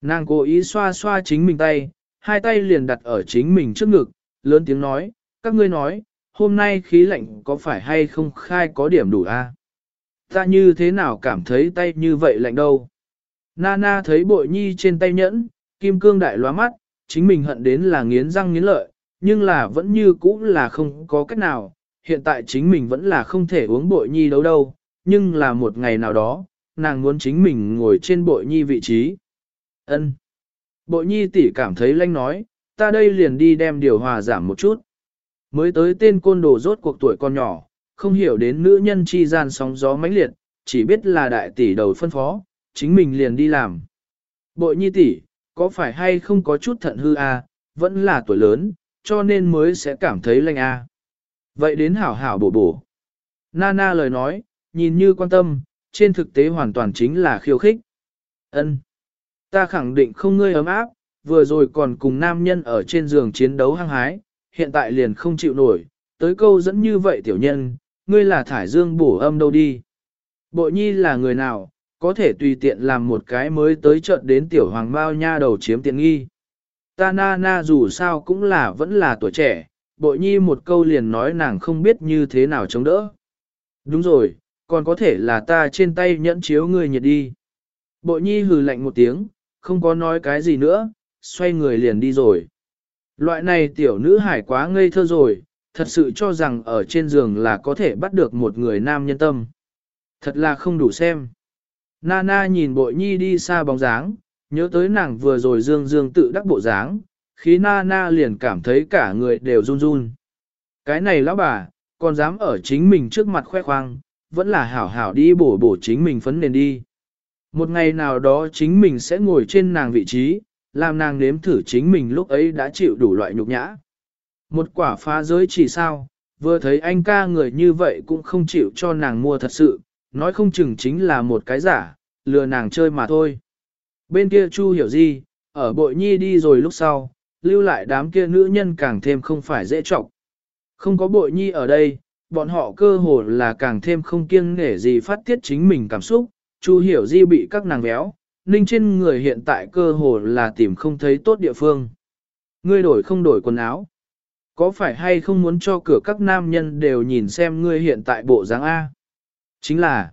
Nàng cố ý xoa xoa chính mình tay, hai tay liền đặt ở chính mình trước ngực, lớn tiếng nói, các ngươi nói, hôm nay khí lạnh có phải hay không khai có điểm đủ a? Ta như thế nào cảm thấy tay như vậy lạnh đâu? Nana thấy bội nhi trên tay nhẫn, kim cương đại loa mắt, chính mình hận đến là nghiến răng nghiến lợi, nhưng là vẫn như cũ là không có cách nào, hiện tại chính mình vẫn là không thể uống bội nhi đâu đâu, nhưng là một ngày nào đó, nàng muốn chính mình ngồi trên bội nhi vị trí. Ân. Bội nhi tỷ cảm thấy lanh nói, ta đây liền đi đem điều hòa giảm một chút. Mới tới tên côn đồ rốt cuộc tuổi con nhỏ, không hiểu đến nữ nhân chi gian sóng gió mãnh liệt, chỉ biết là đại tỷ đầu phân phó, chính mình liền đi làm. Bội nhi tỷ, có phải hay không có chút thận hư a, à, vẫn là tuổi lớn, cho nên mới sẽ cảm thấy lanh a. À. Vậy đến hảo hảo bổ bổ. Nana lời nói, nhìn như quan tâm, trên thực tế hoàn toàn chính là khiêu khích. Ân, Ta khẳng định không ngươi ấm áp, vừa rồi còn cùng nam nhân ở trên giường chiến đấu hăng hái, hiện tại liền không chịu nổi, tới câu dẫn như vậy tiểu nhân, ngươi là thải dương bổ âm đâu đi. Bội nhi là người nào, có thể tùy tiện làm một cái mới tới trận đến tiểu hoàng bao nha đầu chiếm tiện nghi. Ta na na dù sao cũng là vẫn là tuổi trẻ, bội nhi một câu liền nói nàng không biết như thế nào chống đỡ. Đúng rồi, còn có thể là ta trên tay nhẫn chiếu người nhiệt đi. Bội nhi hừ lạnh một tiếng, không có nói cái gì nữa, xoay người liền đi rồi. Loại này tiểu nữ hải quá ngây thơ rồi, thật sự cho rằng ở trên giường là có thể bắt được một người nam nhân tâm. Thật là không đủ xem. Nana nhìn bội nhi đi xa bóng dáng, nhớ tới nàng vừa rồi dương dương tự đắc bộ dáng, khí Nana liền cảm thấy cả người đều run run. Cái này lão bà, còn dám ở chính mình trước mặt khoe khoang, vẫn là hảo hảo đi bổ bổ chính mình phấn nền đi. Một ngày nào đó chính mình sẽ ngồi trên nàng vị trí, làm nàng nếm thử chính mình lúc ấy đã chịu đủ loại nhục nhã. Một quả phá giới chỉ sao, vừa thấy anh ca người như vậy cũng không chịu cho nàng mua thật sự, nói không chừng chính là một cái giả, lừa nàng chơi mà thôi. Bên kia Chu hiểu gì, ở bội nhi đi rồi lúc sau, lưu lại đám kia nữ nhân càng thêm không phải dễ trọng. Không có bội nhi ở đây, bọn họ cơ hồ là càng thêm không kiêng nể gì phát tiết chính mình cảm xúc, Chu hiểu di bị các nàng béo, ninh trên người hiện tại cơ hồ là tìm không thấy tốt địa phương. Ngươi đổi không đổi quần áo. Có phải hay không muốn cho cửa các nam nhân đều nhìn xem ngươi hiện tại bộ dáng A? Chính là,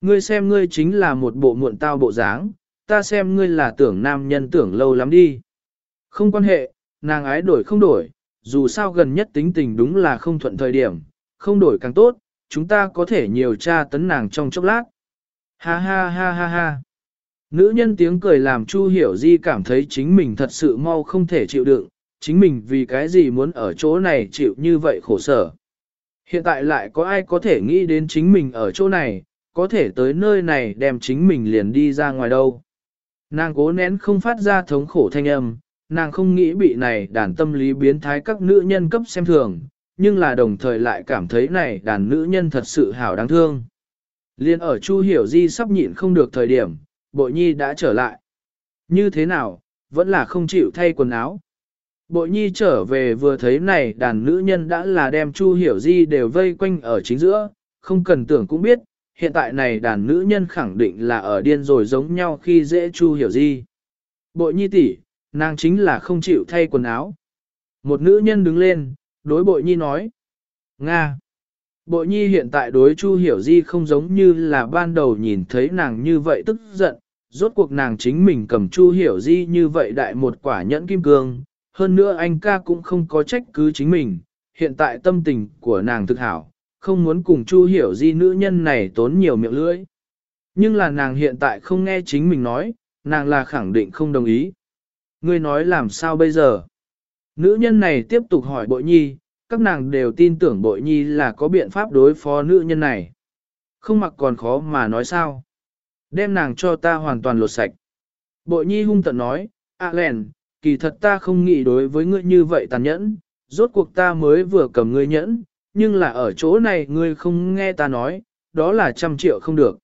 ngươi xem ngươi chính là một bộ muộn tao bộ dáng, ta xem ngươi là tưởng nam nhân tưởng lâu lắm đi. Không quan hệ, nàng ái đổi không đổi, dù sao gần nhất tính tình đúng là không thuận thời điểm, không đổi càng tốt, chúng ta có thể nhiều tra tấn nàng trong chốc lát. Ha ha ha ha ha. Nữ nhân tiếng cười làm Chu Hiểu Di cảm thấy chính mình thật sự mau không thể chịu đựng, chính mình vì cái gì muốn ở chỗ này chịu như vậy khổ sở. Hiện tại lại có ai có thể nghĩ đến chính mình ở chỗ này, có thể tới nơi này đem chính mình liền đi ra ngoài đâu. Nàng cố nén không phát ra thống khổ thanh âm, nàng không nghĩ bị này đàn tâm lý biến thái các nữ nhân cấp xem thường, nhưng là đồng thời lại cảm thấy này đàn nữ nhân thật sự hảo đáng thương. Liên ở Chu Hiểu Di sắp nhịn không được thời điểm, bội nhi đã trở lại. Như thế nào, vẫn là không chịu thay quần áo. Bội nhi trở về vừa thấy này đàn nữ nhân đã là đem Chu Hiểu Di đều vây quanh ở chính giữa, không cần tưởng cũng biết, hiện tại này đàn nữ nhân khẳng định là ở điên rồi giống nhau khi dễ Chu Hiểu Di. Bội nhi tỷ, nàng chính là không chịu thay quần áo. Một nữ nhân đứng lên, đối bội nhi nói. Nga. Bội nhi hiện tại đối Chu Hiểu Di không giống như là ban đầu nhìn thấy nàng như vậy tức giận, rốt cuộc nàng chính mình cầm Chu Hiểu Di như vậy đại một quả nhẫn kim cương, hơn nữa anh ca cũng không có trách cứ chính mình, hiện tại tâm tình của nàng thực hảo, không muốn cùng Chu Hiểu Di nữ nhân này tốn nhiều miệng lưỡi. Nhưng là nàng hiện tại không nghe chính mình nói, nàng là khẳng định không đồng ý. Ngươi nói làm sao bây giờ? Nữ nhân này tiếp tục hỏi bội nhi, các nàng đều tin tưởng bội nhi là có biện pháp đối phó nữ nhân này. Không mặc còn khó mà nói sao. Đem nàng cho ta hoàn toàn lột sạch. Bội nhi hung tận nói, à lèn, kỳ thật ta không nghĩ đối với ngươi như vậy tàn nhẫn, rốt cuộc ta mới vừa cầm ngươi nhẫn, nhưng là ở chỗ này ngươi không nghe ta nói, đó là trăm triệu không được.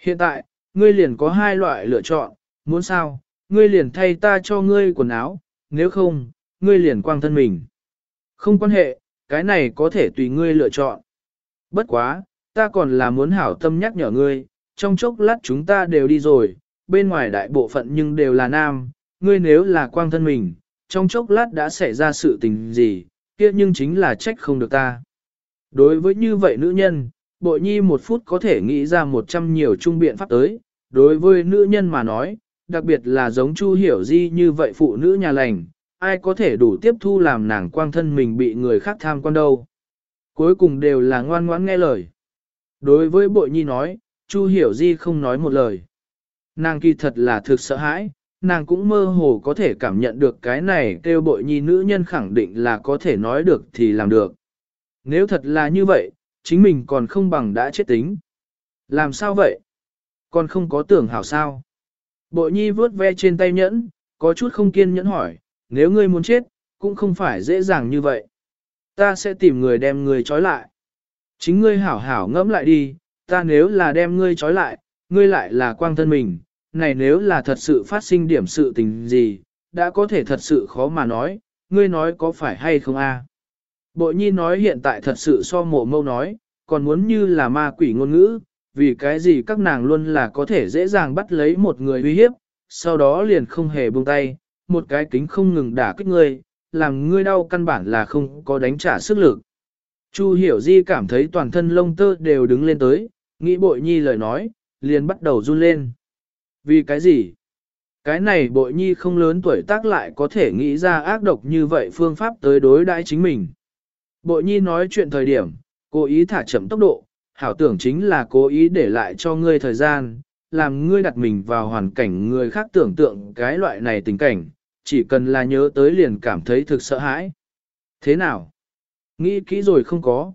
Hiện tại, ngươi liền có hai loại lựa chọn, muốn sao, ngươi liền thay ta cho ngươi quần áo, nếu không, ngươi liền quang thân mình. Không quan hệ, cái này có thể tùy ngươi lựa chọn. Bất quá, ta còn là muốn hảo tâm nhắc nhở ngươi, trong chốc lát chúng ta đều đi rồi, bên ngoài đại bộ phận nhưng đều là nam, ngươi nếu là quang thân mình, trong chốc lát đã xảy ra sự tình gì, kia nhưng chính là trách không được ta. Đối với như vậy nữ nhân, bội nhi một phút có thể nghĩ ra một trăm nhiều trung biện pháp tới, đối với nữ nhân mà nói, đặc biệt là giống Chu Hiểu Di như vậy phụ nữ nhà lành, ai có thể đủ tiếp thu làm nàng quang thân mình bị người khác tham quan đâu. Cuối cùng đều là ngoan ngoãn nghe lời. Đối với bội nhi nói, Chu Hiểu Di không nói một lời. Nàng kỳ thật là thực sợ hãi, nàng cũng mơ hồ có thể cảm nhận được cái này kêu bội nhi nữ nhân khẳng định là có thể nói được thì làm được. Nếu thật là như vậy, chính mình còn không bằng đã chết tính. Làm sao vậy? Còn không có tưởng hảo sao? Bội nhi vớt ve trên tay nhẫn, có chút không kiên nhẫn hỏi, nếu ngươi muốn chết, cũng không phải dễ dàng như vậy. Ta sẽ tìm người đem ngươi trói lại. Chính ngươi hảo hảo ngẫm lại đi, ta nếu là đem ngươi trói lại, ngươi lại là quang thân mình, này nếu là thật sự phát sinh điểm sự tình gì, đã có thể thật sự khó mà nói, ngươi nói có phải hay không a? Bội nhi nói hiện tại thật sự so mộ mâu nói, còn muốn như là ma quỷ ngôn ngữ, vì cái gì các nàng luôn là có thể dễ dàng bắt lấy một người uy hiếp, sau đó liền không hề buông tay, một cái kính không ngừng đả kích ngươi, làm ngươi đau căn bản là không có đánh trả sức lực. Chu hiểu di cảm thấy toàn thân lông tơ đều đứng lên tới, nghĩ bội nhi lời nói, liền bắt đầu run lên. Vì cái gì? Cái này bội nhi không lớn tuổi tác lại có thể nghĩ ra ác độc như vậy phương pháp tới đối đãi chính mình. Bội nhi nói chuyện thời điểm, cố ý thả chậm tốc độ, hảo tưởng chính là cố ý để lại cho ngươi thời gian, làm ngươi đặt mình vào hoàn cảnh người khác tưởng tượng cái loại này tình cảnh, chỉ cần là nhớ tới liền cảm thấy thực sợ hãi. Thế nào? Nghĩ kỹ rồi không có.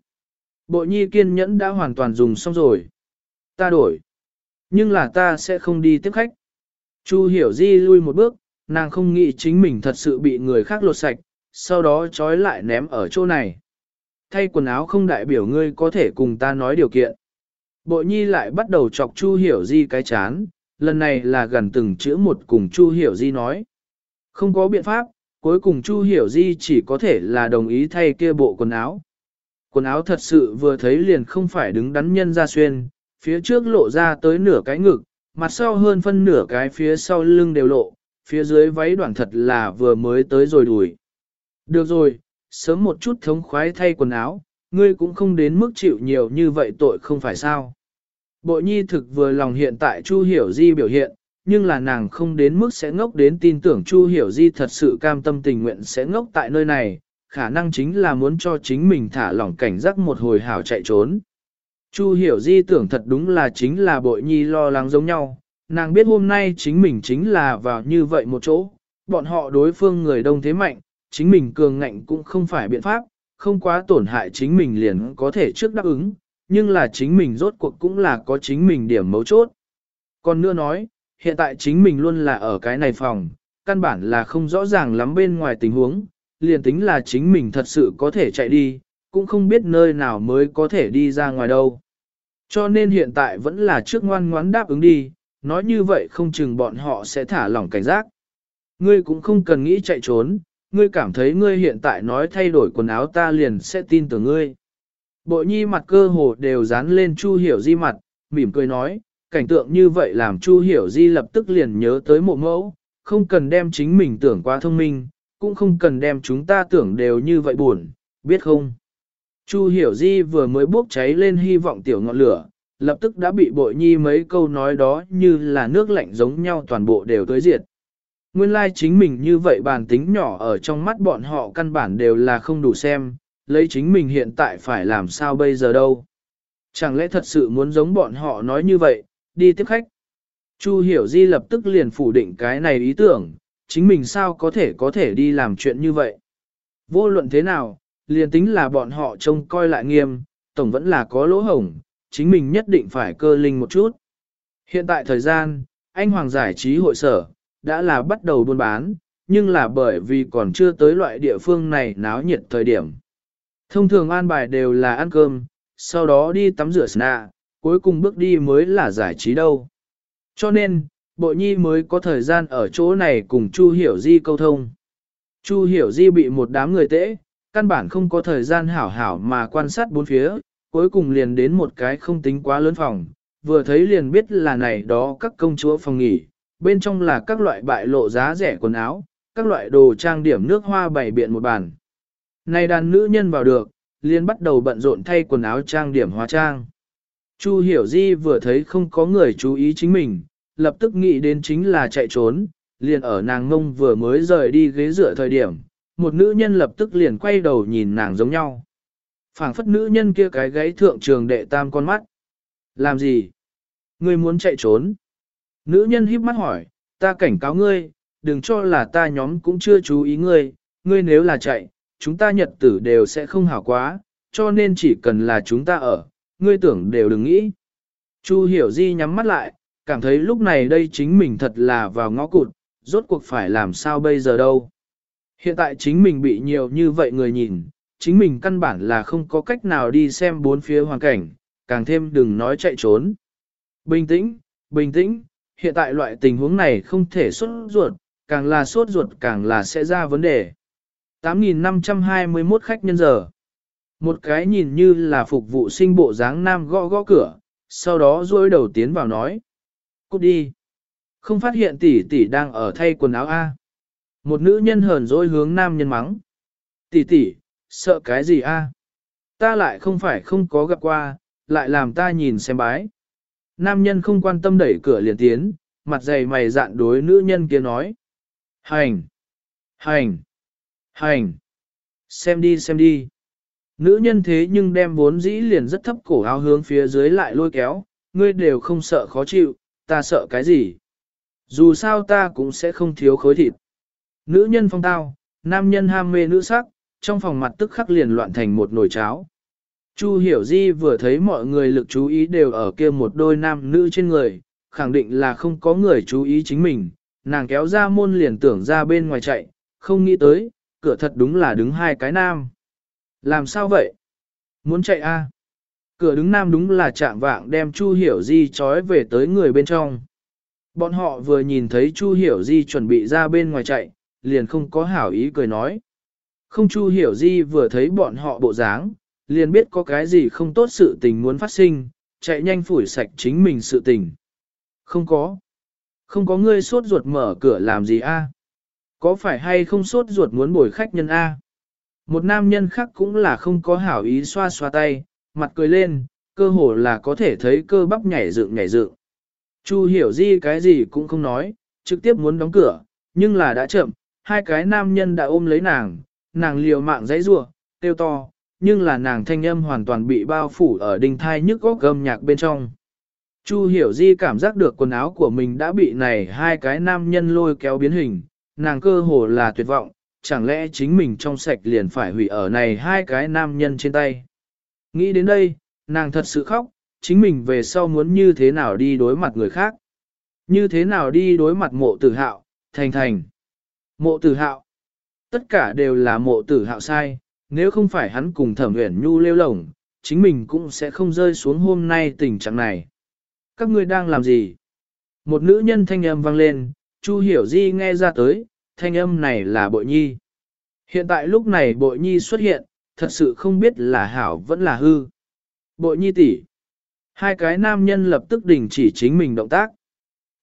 Bộ nhi kiên nhẫn đã hoàn toàn dùng xong rồi. Ta đổi. Nhưng là ta sẽ không đi tiếp khách. Chu hiểu di lui một bước, nàng không nghĩ chính mình thật sự bị người khác lột sạch, sau đó trói lại ném ở chỗ này. Thay quần áo không đại biểu ngươi có thể cùng ta nói điều kiện. bộ nhi lại bắt đầu chọc Chu Hiểu Di cái chán, lần này là gần từng chữ một cùng Chu Hiểu Di nói. Không có biện pháp, cuối cùng Chu Hiểu Di chỉ có thể là đồng ý thay kia bộ quần áo. Quần áo thật sự vừa thấy liền không phải đứng đắn nhân ra xuyên, phía trước lộ ra tới nửa cái ngực, mặt sau hơn phân nửa cái phía sau lưng đều lộ, phía dưới váy đoạn thật là vừa mới tới rồi đùi. Được rồi, sớm một chút thống khoái thay quần áo, ngươi cũng không đến mức chịu nhiều như vậy tội không phải sao. Bội nhi thực vừa lòng hiện tại Chu Hiểu Di biểu hiện, nhưng là nàng không đến mức sẽ ngốc đến tin tưởng Chu Hiểu Di thật sự cam tâm tình nguyện sẽ ngốc tại nơi này, khả năng chính là muốn cho chính mình thả lỏng cảnh giác một hồi hảo chạy trốn. Chu Hiểu Di tưởng thật đúng là chính là bội nhi lo lắng giống nhau, nàng biết hôm nay chính mình chính là vào như vậy một chỗ, bọn họ đối phương người đông thế mạnh, chính mình cường ngạnh cũng không phải biện pháp, không quá tổn hại chính mình liền có thể trước đáp ứng, nhưng là chính mình rốt cuộc cũng là có chính mình điểm mấu chốt. Còn nữa nói, hiện tại chính mình luôn là ở cái này phòng, căn bản là không rõ ràng lắm bên ngoài tình huống, liền tính là chính mình thật sự có thể chạy đi, cũng không biết nơi nào mới có thể đi ra ngoài đâu. Cho nên hiện tại vẫn là trước ngoan ngoãn đáp ứng đi, nói như vậy không chừng bọn họ sẽ thả lỏng cảnh giác. Ngươi cũng không cần nghĩ chạy trốn, ngươi cảm thấy ngươi hiện tại nói thay đổi quần áo ta liền sẽ tin tưởng ngươi. Bộ nhi mặt cơ hồ đều dán lên Chu Hiểu Di mặt, mỉm cười nói, cảnh tượng như vậy làm Chu Hiểu Di lập tức liền nhớ tới mộ mẫu, không cần đem chính mình tưởng quá thông minh, cũng không cần đem chúng ta tưởng đều như vậy buồn, biết không? Chu Hiểu Di vừa mới bốc cháy lên hy vọng tiểu ngọn lửa, lập tức đã bị bội nhi mấy câu nói đó như là nước lạnh giống nhau toàn bộ đều tới diệt. Nguyên lai like chính mình như vậy bản tính nhỏ ở trong mắt bọn họ căn bản đều là không đủ xem, lấy chính mình hiện tại phải làm sao bây giờ đâu. Chẳng lẽ thật sự muốn giống bọn họ nói như vậy, đi tiếp khách. Chu Hiểu Di lập tức liền phủ định cái này ý tưởng, chính mình sao có thể có thể đi làm chuyện như vậy. Vô luận thế nào, liền tính là bọn họ trông coi lại nghiêm, tổng vẫn là có lỗ hổng, chính mình nhất định phải cơ linh một chút. Hiện tại thời gian, anh Hoàng giải trí hội sở, đã là bắt đầu buôn bán, nhưng là bởi vì còn chưa tới loại địa phương này náo nhiệt thời điểm. Thông thường an bài đều là ăn cơm, sau đó đi tắm rửa sna, cuối cùng bước đi mới là giải trí đâu. Cho nên, bộ nhi mới có thời gian ở chỗ này cùng Chu Hiểu Di câu thông. Chu Hiểu Di bị một đám người tễ, căn bản không có thời gian hảo hảo mà quan sát bốn phía, cuối cùng liền đến một cái không tính quá lớn phòng, vừa thấy liền biết là này đó các công chúa phòng nghỉ, bên trong là các loại bại lộ giá rẻ quần áo, các loại đồ trang điểm nước hoa bày biện một bàn. Này đàn nữ nhân vào được, liền bắt đầu bận rộn thay quần áo trang điểm hóa trang. Chu Hiểu Di vừa thấy không có người chú ý chính mình, lập tức nghĩ đến chính là chạy trốn, liền ở nàng ngông vừa mới rời đi ghế dựa thời điểm, một nữ nhân lập tức liền quay đầu nhìn nàng giống nhau. phảng phất nữ nhân kia cái gáy thượng trường đệ tam con mắt. Làm gì? Ngươi muốn chạy trốn? Nữ nhân híp mắt hỏi, ta cảnh cáo ngươi, đừng cho là ta nhóm cũng chưa chú ý ngươi, ngươi nếu là chạy, chúng ta nhật tử đều sẽ không hảo quá, cho nên chỉ cần là chúng ta ở, ngươi tưởng đều đừng nghĩ. Chu hiểu di nhắm mắt lại, cảm thấy lúc này đây chính mình thật là vào ngõ cụt, rốt cuộc phải làm sao bây giờ đâu. Hiện tại chính mình bị nhiều như vậy người nhìn, chính mình căn bản là không có cách nào đi xem bốn phía hoàn cảnh, càng thêm đừng nói chạy trốn. Bình tĩnh, bình tĩnh, hiện tại loại tình huống này không thể xuất ruột, càng là sốt ruột càng là sẽ ra vấn đề. 8.521 khách nhân giờ. Một cái nhìn như là phục vụ sinh bộ dáng nam gõ gõ cửa, sau đó duỗi đầu tiến vào nói. Cút đi. Không phát hiện tỷ tỷ đang ở thay quần áo A. Một nữ nhân hờn dỗi hướng nam nhân mắng. Tỷ tỷ, sợ cái gì A? Ta lại không phải không có gặp qua, lại làm ta nhìn xem bái. Nam nhân không quan tâm đẩy cửa liền tiến, mặt dày mày dạn đối nữ nhân kia nói. Hành! Hành! Hành! Xem đi xem đi. Nữ nhân thế nhưng đem vốn dĩ liền rất thấp cổ áo hướng phía dưới lại lôi kéo, ngươi đều không sợ khó chịu, ta sợ cái gì? Dù sao ta cũng sẽ không thiếu khối thịt. Nữ nhân phong tao, nam nhân ham mê nữ sắc, trong phòng mặt tức khắc liền loạn thành một nồi cháo. Chu Hiểu Di vừa thấy mọi người lực chú ý đều ở kia một đôi nam nữ trên người, khẳng định là không có người chú ý chính mình, nàng kéo ra môn liền tưởng ra bên ngoài chạy, không nghĩ tới, cửa thật đúng là đứng hai cái nam. Làm sao vậy? Muốn chạy a? À? Cửa đứng nam đúng là chạm vạng đem Chu Hiểu Di trói về tới người bên trong. Bọn họ vừa nhìn thấy Chu Hiểu Di chuẩn bị ra bên ngoài chạy, liền không có hảo ý cười nói. Không Chu Hiểu Di vừa thấy bọn họ bộ dáng, liền biết có cái gì không tốt sự tình muốn phát sinh, chạy nhanh phủi sạch chính mình sự tình. Không có. Không có ngươi sốt ruột mở cửa làm gì a? Có phải hay không sốt ruột muốn bồi khách nhân a? Một nam nhân khác cũng là không có hảo ý xoa xoa tay, mặt cười lên, cơ hồ là có thể thấy cơ bắp nhảy dựng nhảy dựng. Chu hiểu di cái gì cũng không nói, trực tiếp muốn đóng cửa, nhưng là đã chậm, hai cái nam nhân đã ôm lấy nàng, nàng liều mạng dãy rủa, tiêu to, nhưng là nàng thanh âm hoàn toàn bị bao phủ ở đinh thai nhức góc gầm nhạc bên trong. Chu hiểu di cảm giác được quần áo của mình đã bị này hai cái nam nhân lôi kéo biến hình, nàng cơ hồ là tuyệt vọng, chẳng lẽ chính mình trong sạch liền phải hủy ở này hai cái nam nhân trên tay. Nghĩ đến đây, nàng thật sự khóc, chính mình về sau muốn như thế nào đi đối mặt người khác. Như thế nào đi đối mặt mộ tử hạo, thành thành. Mộ tử hạo. Tất cả đều là mộ tử hạo sai, nếu không phải hắn cùng thẩm huyền nhu lêu lồng, chính mình cũng sẽ không rơi xuống hôm nay tình trạng này. Các ngươi đang làm gì? Một nữ nhân thanh âm vang lên, Chu Hiểu Di nghe ra tới, thanh âm này là bội nhi. Hiện tại lúc này bội nhi xuất hiện, thật sự không biết là hảo vẫn là hư. Bội nhi tỷ, Hai cái nam nhân lập tức đình chỉ chính mình động tác.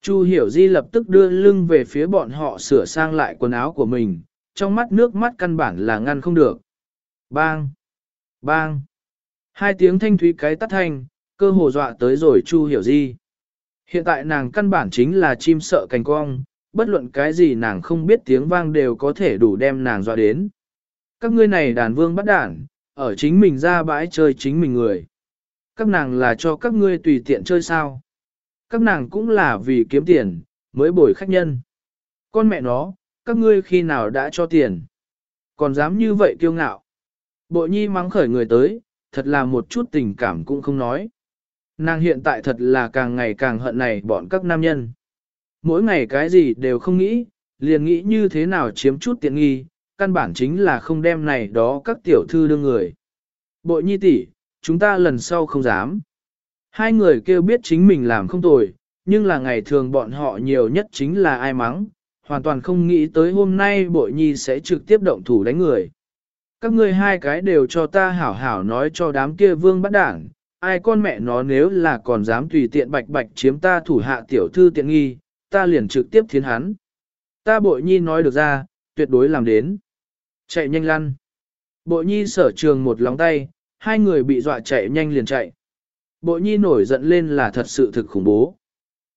Chu Hiểu Di lập tức đưa lưng về phía bọn họ sửa sang lại quần áo của mình, trong mắt nước mắt căn bản là ngăn không được. Bang! Bang! Hai tiếng thanh thúy cái tắt thanh, cơ hồ dọa tới rồi Chu Hiểu Di. Hiện tại nàng căn bản chính là chim sợ cành cong, bất luận cái gì nàng không biết tiếng vang đều có thể đủ đem nàng dọa đến. Các ngươi này đàn vương bắt đản, ở chính mình ra bãi chơi chính mình người. Các nàng là cho các ngươi tùy tiện chơi sao. Các nàng cũng là vì kiếm tiền, mới bồi khách nhân. Con mẹ nó, các ngươi khi nào đã cho tiền. Còn dám như vậy kiêu ngạo. Bội nhi mắng khởi người tới, thật là một chút tình cảm cũng không nói. Nàng hiện tại thật là càng ngày càng hận này bọn các nam nhân. Mỗi ngày cái gì đều không nghĩ, liền nghĩ như thế nào chiếm chút tiện nghi, căn bản chính là không đem này đó các tiểu thư đưa người. Bội nhi tỷ, chúng ta lần sau không dám. Hai người kêu biết chính mình làm không tồi, nhưng là ngày thường bọn họ nhiều nhất chính là ai mắng, hoàn toàn không nghĩ tới hôm nay bội nhi sẽ trực tiếp động thủ đánh người. Các ngươi hai cái đều cho ta hảo hảo nói cho đám kia vương bắt đảng, ai con mẹ nó nếu là còn dám tùy tiện bạch bạch chiếm ta thủ hạ tiểu thư tiện nghi, ta liền trực tiếp thiến hắn. Ta bội nhi nói được ra, tuyệt đối làm đến. Chạy nhanh lăn. Bội nhi sở trường một lóng tay, hai người bị dọa chạy nhanh liền chạy. Bội nhi nổi giận lên là thật sự thực khủng bố.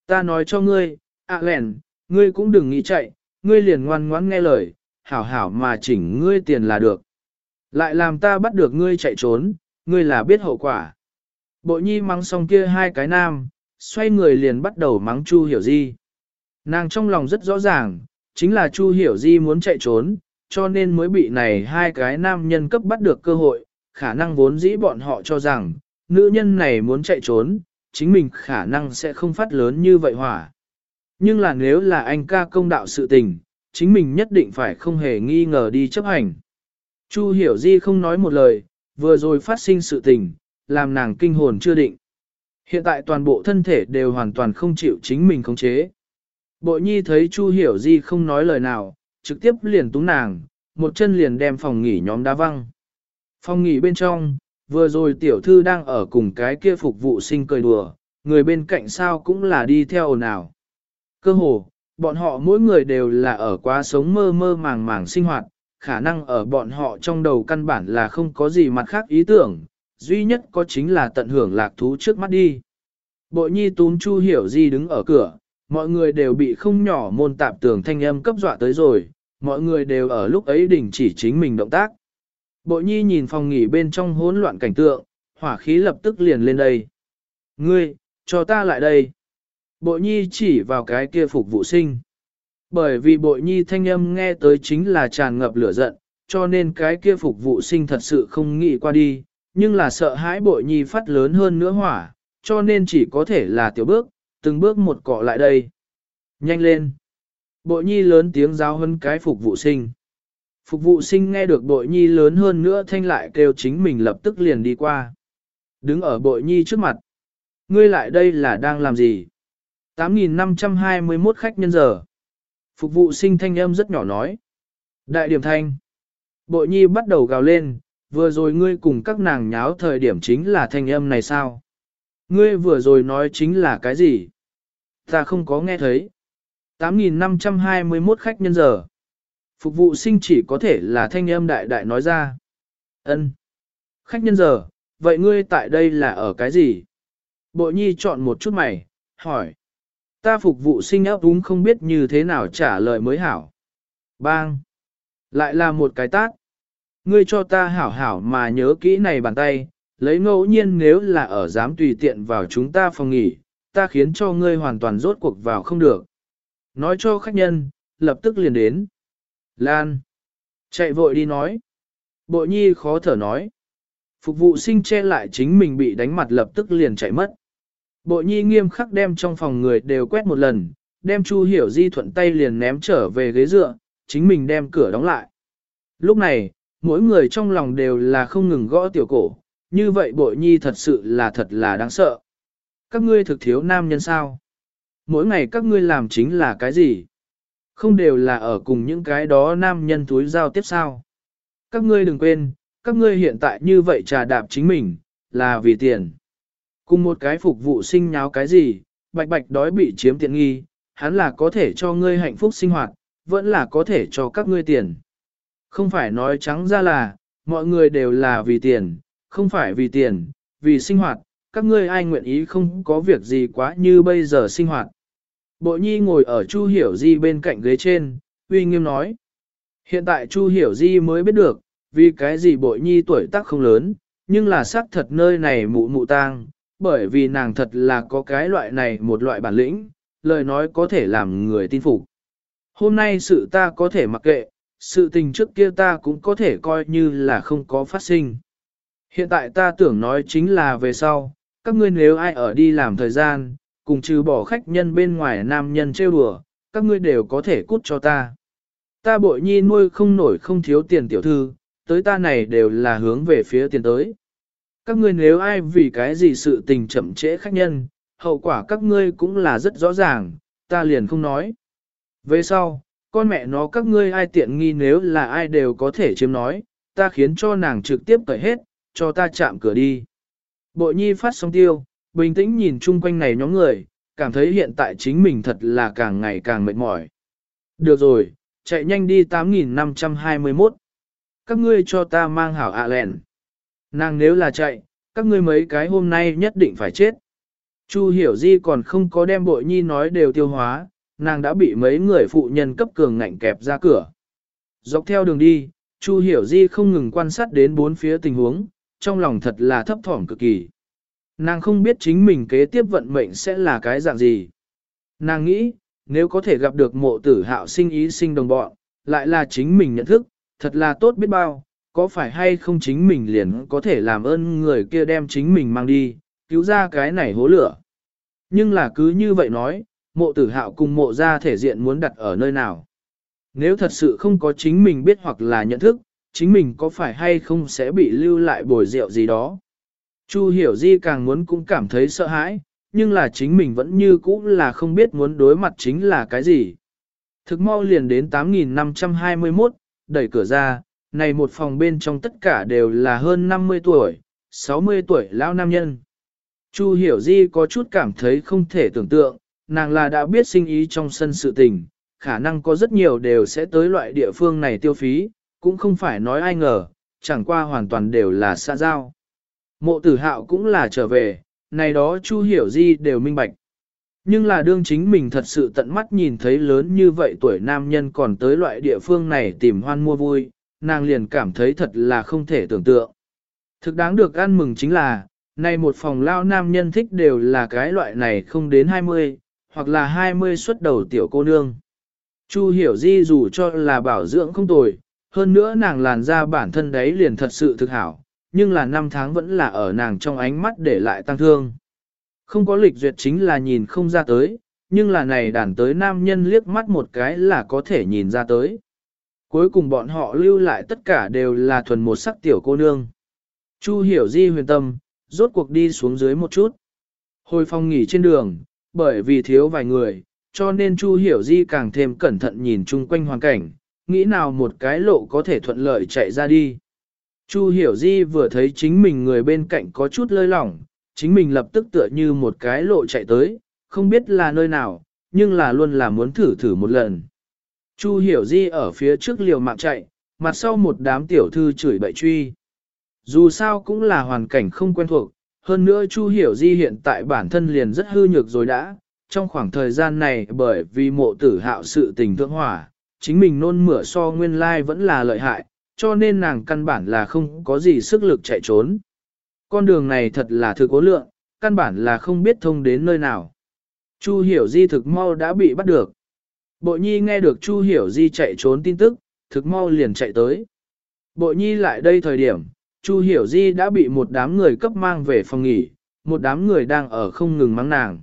Ta nói cho ngươi, ạ à lèn, ngươi cũng đừng nghĩ chạy, ngươi liền ngoan ngoãn nghe lời, hảo hảo mà chỉnh ngươi tiền là được. Lại làm ta bắt được ngươi chạy trốn, ngươi là biết hậu quả. Bội nhi mắng xong kia hai cái nam, xoay người liền bắt đầu mắng Chu Hiểu Di. Nàng trong lòng rất rõ ràng, chính là Chu Hiểu Di muốn chạy trốn, cho nên mới bị này hai cái nam nhân cấp bắt được cơ hội, khả năng vốn dĩ bọn họ cho rằng, nữ nhân này muốn chạy trốn, chính mình khả năng sẽ không phát lớn như vậy hỏa. Nhưng là nếu là anh ca công đạo sự tình, chính mình nhất định phải không hề nghi ngờ đi chấp hành. Chu hiểu di không nói một lời, vừa rồi phát sinh sự tình, làm nàng kinh hồn chưa định. Hiện tại toàn bộ thân thể đều hoàn toàn không chịu chính mình khống chế. Bội nhi thấy Chu hiểu di không nói lời nào, trực tiếp liền túng nàng, một chân liền đem phòng nghỉ nhóm đá văng. Phòng nghỉ bên trong, vừa rồi tiểu thư đang ở cùng cái kia phục vụ sinh cười đùa, người bên cạnh sao cũng là đi theo ồn ào. Cơ hồ, bọn họ mỗi người đều là ở quá sống mơ mơ màng màng sinh hoạt, khả năng ở bọn họ trong đầu căn bản là không có gì mặt khác ý tưởng, duy nhất có chính là tận hưởng lạc thú trước mắt đi. Bội nhi túm chu hiểu Di đứng ở cửa, mọi người đều bị không nhỏ môn tạp tường thanh âm cấp dọa tới rồi, mọi người đều ở lúc ấy đình chỉ chính mình động tác. Bội nhi nhìn phòng nghỉ bên trong hỗn loạn cảnh tượng, hỏa khí lập tức liền lên đây. Ngươi, cho ta lại đây. Bội nhi chỉ vào cái kia phục vụ sinh. Bởi vì bội nhi thanh âm nghe tới chính là tràn ngập lửa giận, cho nên cái kia phục vụ sinh thật sự không nghĩ qua đi, nhưng là sợ hãi bội nhi phát lớn hơn nữa hỏa, cho nên chỉ có thể là tiểu bước, từng bước một cọ lại đây. Nhanh lên! Bội nhi lớn tiếng giáo hơn cái phục vụ sinh. Phục vụ sinh nghe được bội nhi lớn hơn nữa thanh lại kêu chính mình lập tức liền đi qua. Đứng ở bội nhi trước mặt. Ngươi lại đây là đang làm gì? 8.521 khách nhân giờ. Phục vụ sinh thanh âm rất nhỏ nói. Đại điểm thanh. Bội nhi bắt đầu gào lên, vừa rồi ngươi cùng các nàng nháo thời điểm chính là thanh âm này sao? Ngươi vừa rồi nói chính là cái gì? Ta không có nghe thấy. 8.521 khách nhân giờ. Phục vụ sinh chỉ có thể là thanh âm đại đại nói ra. ân Khách nhân giờ, vậy ngươi tại đây là ở cái gì? Bội nhi chọn một chút mày, hỏi. Ta phục vụ sinh ấp úng không biết như thế nào trả lời mới hảo. Bang! Lại là một cái tát. Ngươi cho ta hảo hảo mà nhớ kỹ này bàn tay, lấy ngẫu nhiên nếu là ở dám tùy tiện vào chúng ta phòng nghỉ, ta khiến cho ngươi hoàn toàn rốt cuộc vào không được. Nói cho khách nhân, lập tức liền đến. Lan! Chạy vội đi nói. Bộ nhi khó thở nói. Phục vụ sinh che lại chính mình bị đánh mặt lập tức liền chạy mất. Bộ nhi nghiêm khắc đem trong phòng người đều quét một lần, đem Chu Hiểu Di thuận tay liền ném trở về ghế dựa, chính mình đem cửa đóng lại. Lúc này, mỗi người trong lòng đều là không ngừng gõ tiểu cổ, như vậy bội nhi thật sự là thật là đáng sợ. Các ngươi thực thiếu nam nhân sao? Mỗi ngày các ngươi làm chính là cái gì? Không đều là ở cùng những cái đó nam nhân túi giao tiếp sao? Các ngươi đừng quên, các ngươi hiện tại như vậy trà đạp chính mình, là vì tiền. Cùng một cái phục vụ sinh nháo cái gì, bạch bạch đói bị chiếm tiện nghi, hắn là có thể cho ngươi hạnh phúc sinh hoạt, vẫn là có thể cho các ngươi tiền. Không phải nói trắng ra là, mọi người đều là vì tiền, không phải vì tiền, vì sinh hoạt, các ngươi ai nguyện ý không có việc gì quá như bây giờ sinh hoạt. Bộ nhi ngồi ở Chu Hiểu Di bên cạnh ghế trên, uy nghiêm nói. Hiện tại Chu Hiểu Di mới biết được, vì cái gì bội nhi tuổi tác không lớn, nhưng là xác thật nơi này mụ mụ tang, bởi vì nàng thật là có cái loại này một loại bản lĩnh, lời nói có thể làm người tin phục. Hôm nay sự ta có thể mặc kệ, sự tình trước kia ta cũng có thể coi như là không có phát sinh. Hiện tại ta tưởng nói chính là về sau, các ngươi nếu ai ở đi làm thời gian, cùng trừ bỏ khách nhân bên ngoài nam nhân trêu đùa, các ngươi đều có thể cút cho ta. Ta bội nhi nuôi không nổi không thiếu tiền tiểu thư, tới ta này đều là hướng về phía tiền tới. Các ngươi nếu ai vì cái gì sự tình chậm trễ khách nhân, hậu quả các ngươi cũng là rất rõ ràng, ta liền không nói. Về sau, con mẹ nó các ngươi ai tiện nghi nếu là ai đều có thể chiếm nói, ta khiến cho nàng trực tiếp cởi hết, cho ta chạm cửa đi. Bội nhi phát xong tiêu, bình tĩnh nhìn chung quanh này nhóm người, cảm thấy hiện tại chính mình thật là càng ngày càng mệt mỏi. Được rồi, chạy nhanh đi 8521. Các ngươi cho ta mang hảo ạ lẹn. Nàng nếu là chạy, các ngươi mấy cái hôm nay nhất định phải chết. Chu hiểu di còn không có đem bội nhi nói đều tiêu hóa, nàng đã bị mấy người phụ nhân cấp cường ngạnh kẹp ra cửa. Dọc theo đường đi, Chu hiểu di không ngừng quan sát đến bốn phía tình huống, trong lòng thật là thấp thỏm cực kỳ. Nàng không biết chính mình kế tiếp vận mệnh sẽ là cái dạng gì. Nàng nghĩ, nếu có thể gặp được mộ tử hạo sinh ý sinh đồng bọn, lại là chính mình nhận thức, thật là tốt biết bao, có phải hay không chính mình liền có thể làm ơn người kia đem chính mình mang đi, cứu ra cái này hố lửa. Nhưng là cứ như vậy nói, mộ tử hạo cùng mộ ra thể diện muốn đặt ở nơi nào. Nếu thật sự không có chính mình biết hoặc là nhận thức, chính mình có phải hay không sẽ bị lưu lại bồi rượu gì đó. Chu hiểu di càng muốn cũng cảm thấy sợ hãi, nhưng là chính mình vẫn như cũ là không biết muốn đối mặt chính là cái gì. Thực mau liền đến 8521, đẩy cửa ra, này một phòng bên trong tất cả đều là hơn 50 tuổi, 60 tuổi lão nam nhân. Chu hiểu di có chút cảm thấy không thể tưởng tượng, nàng là đã biết sinh ý trong sân sự tình, khả năng có rất nhiều đều sẽ tới loại địa phương này tiêu phí, cũng không phải nói ai ngờ, chẳng qua hoàn toàn đều là xa giao. Mộ tử hạo cũng là trở về, này đó Chu hiểu di đều minh bạch. Nhưng là đương chính mình thật sự tận mắt nhìn thấy lớn như vậy tuổi nam nhân còn tới loại địa phương này tìm hoan mua vui, nàng liền cảm thấy thật là không thể tưởng tượng. Thực đáng được ăn mừng chính là, nay một phòng lao nam nhân thích đều là cái loại này không đến 20, hoặc là 20 xuất đầu tiểu cô nương. Chu hiểu di dù cho là bảo dưỡng không tồi, hơn nữa nàng làn ra bản thân đấy liền thật sự thực hảo, nhưng là năm tháng vẫn là ở nàng trong ánh mắt để lại tăng thương. Không có lịch duyệt chính là nhìn không ra tới, nhưng là này đàn tới nam nhân liếc mắt một cái là có thể nhìn ra tới. Cuối cùng bọn họ lưu lại tất cả đều là thuần một sắc tiểu cô nương. Chu hiểu di huyền tâm, rốt cuộc đi xuống dưới một chút. Hồi phòng nghỉ trên đường, bởi vì thiếu vài người, cho nên Chu Hiểu Di càng thêm cẩn thận nhìn chung quanh hoàn cảnh, nghĩ nào một cái lộ có thể thuận lợi chạy ra đi. Chu Hiểu Di vừa thấy chính mình người bên cạnh có chút lơi lỏng, chính mình lập tức tựa như một cái lộ chạy tới, không biết là nơi nào, nhưng là luôn là muốn thử thử một lần. Chu Hiểu Di ở phía trước liều mạng chạy, mặt sau một đám tiểu thư chửi bậy truy. Dù sao cũng là hoàn cảnh không quen thuộc, hơn nữa Chu Hiểu Di hiện tại bản thân liền rất hư nhược rồi đã, trong khoảng thời gian này bởi vì mộ tử hạo sự tình thượng hỏa, chính mình nôn mửa so nguyên lai vẫn là lợi hại, cho nên nàng căn bản là không có gì sức lực chạy trốn. Con đường này thật là thực cố lượng, căn bản là không biết thông đến nơi nào. Chu Hiểu Di thực mau đã bị bắt được. Bộ nhi nghe được Chu Hiểu Di chạy trốn tin tức, thực mau liền chạy tới. Bộ nhi lại đây thời điểm, Chu Hiểu Di đã bị một đám người cấp mang về phòng nghỉ, một đám người đang ở không ngừng mắng nàng.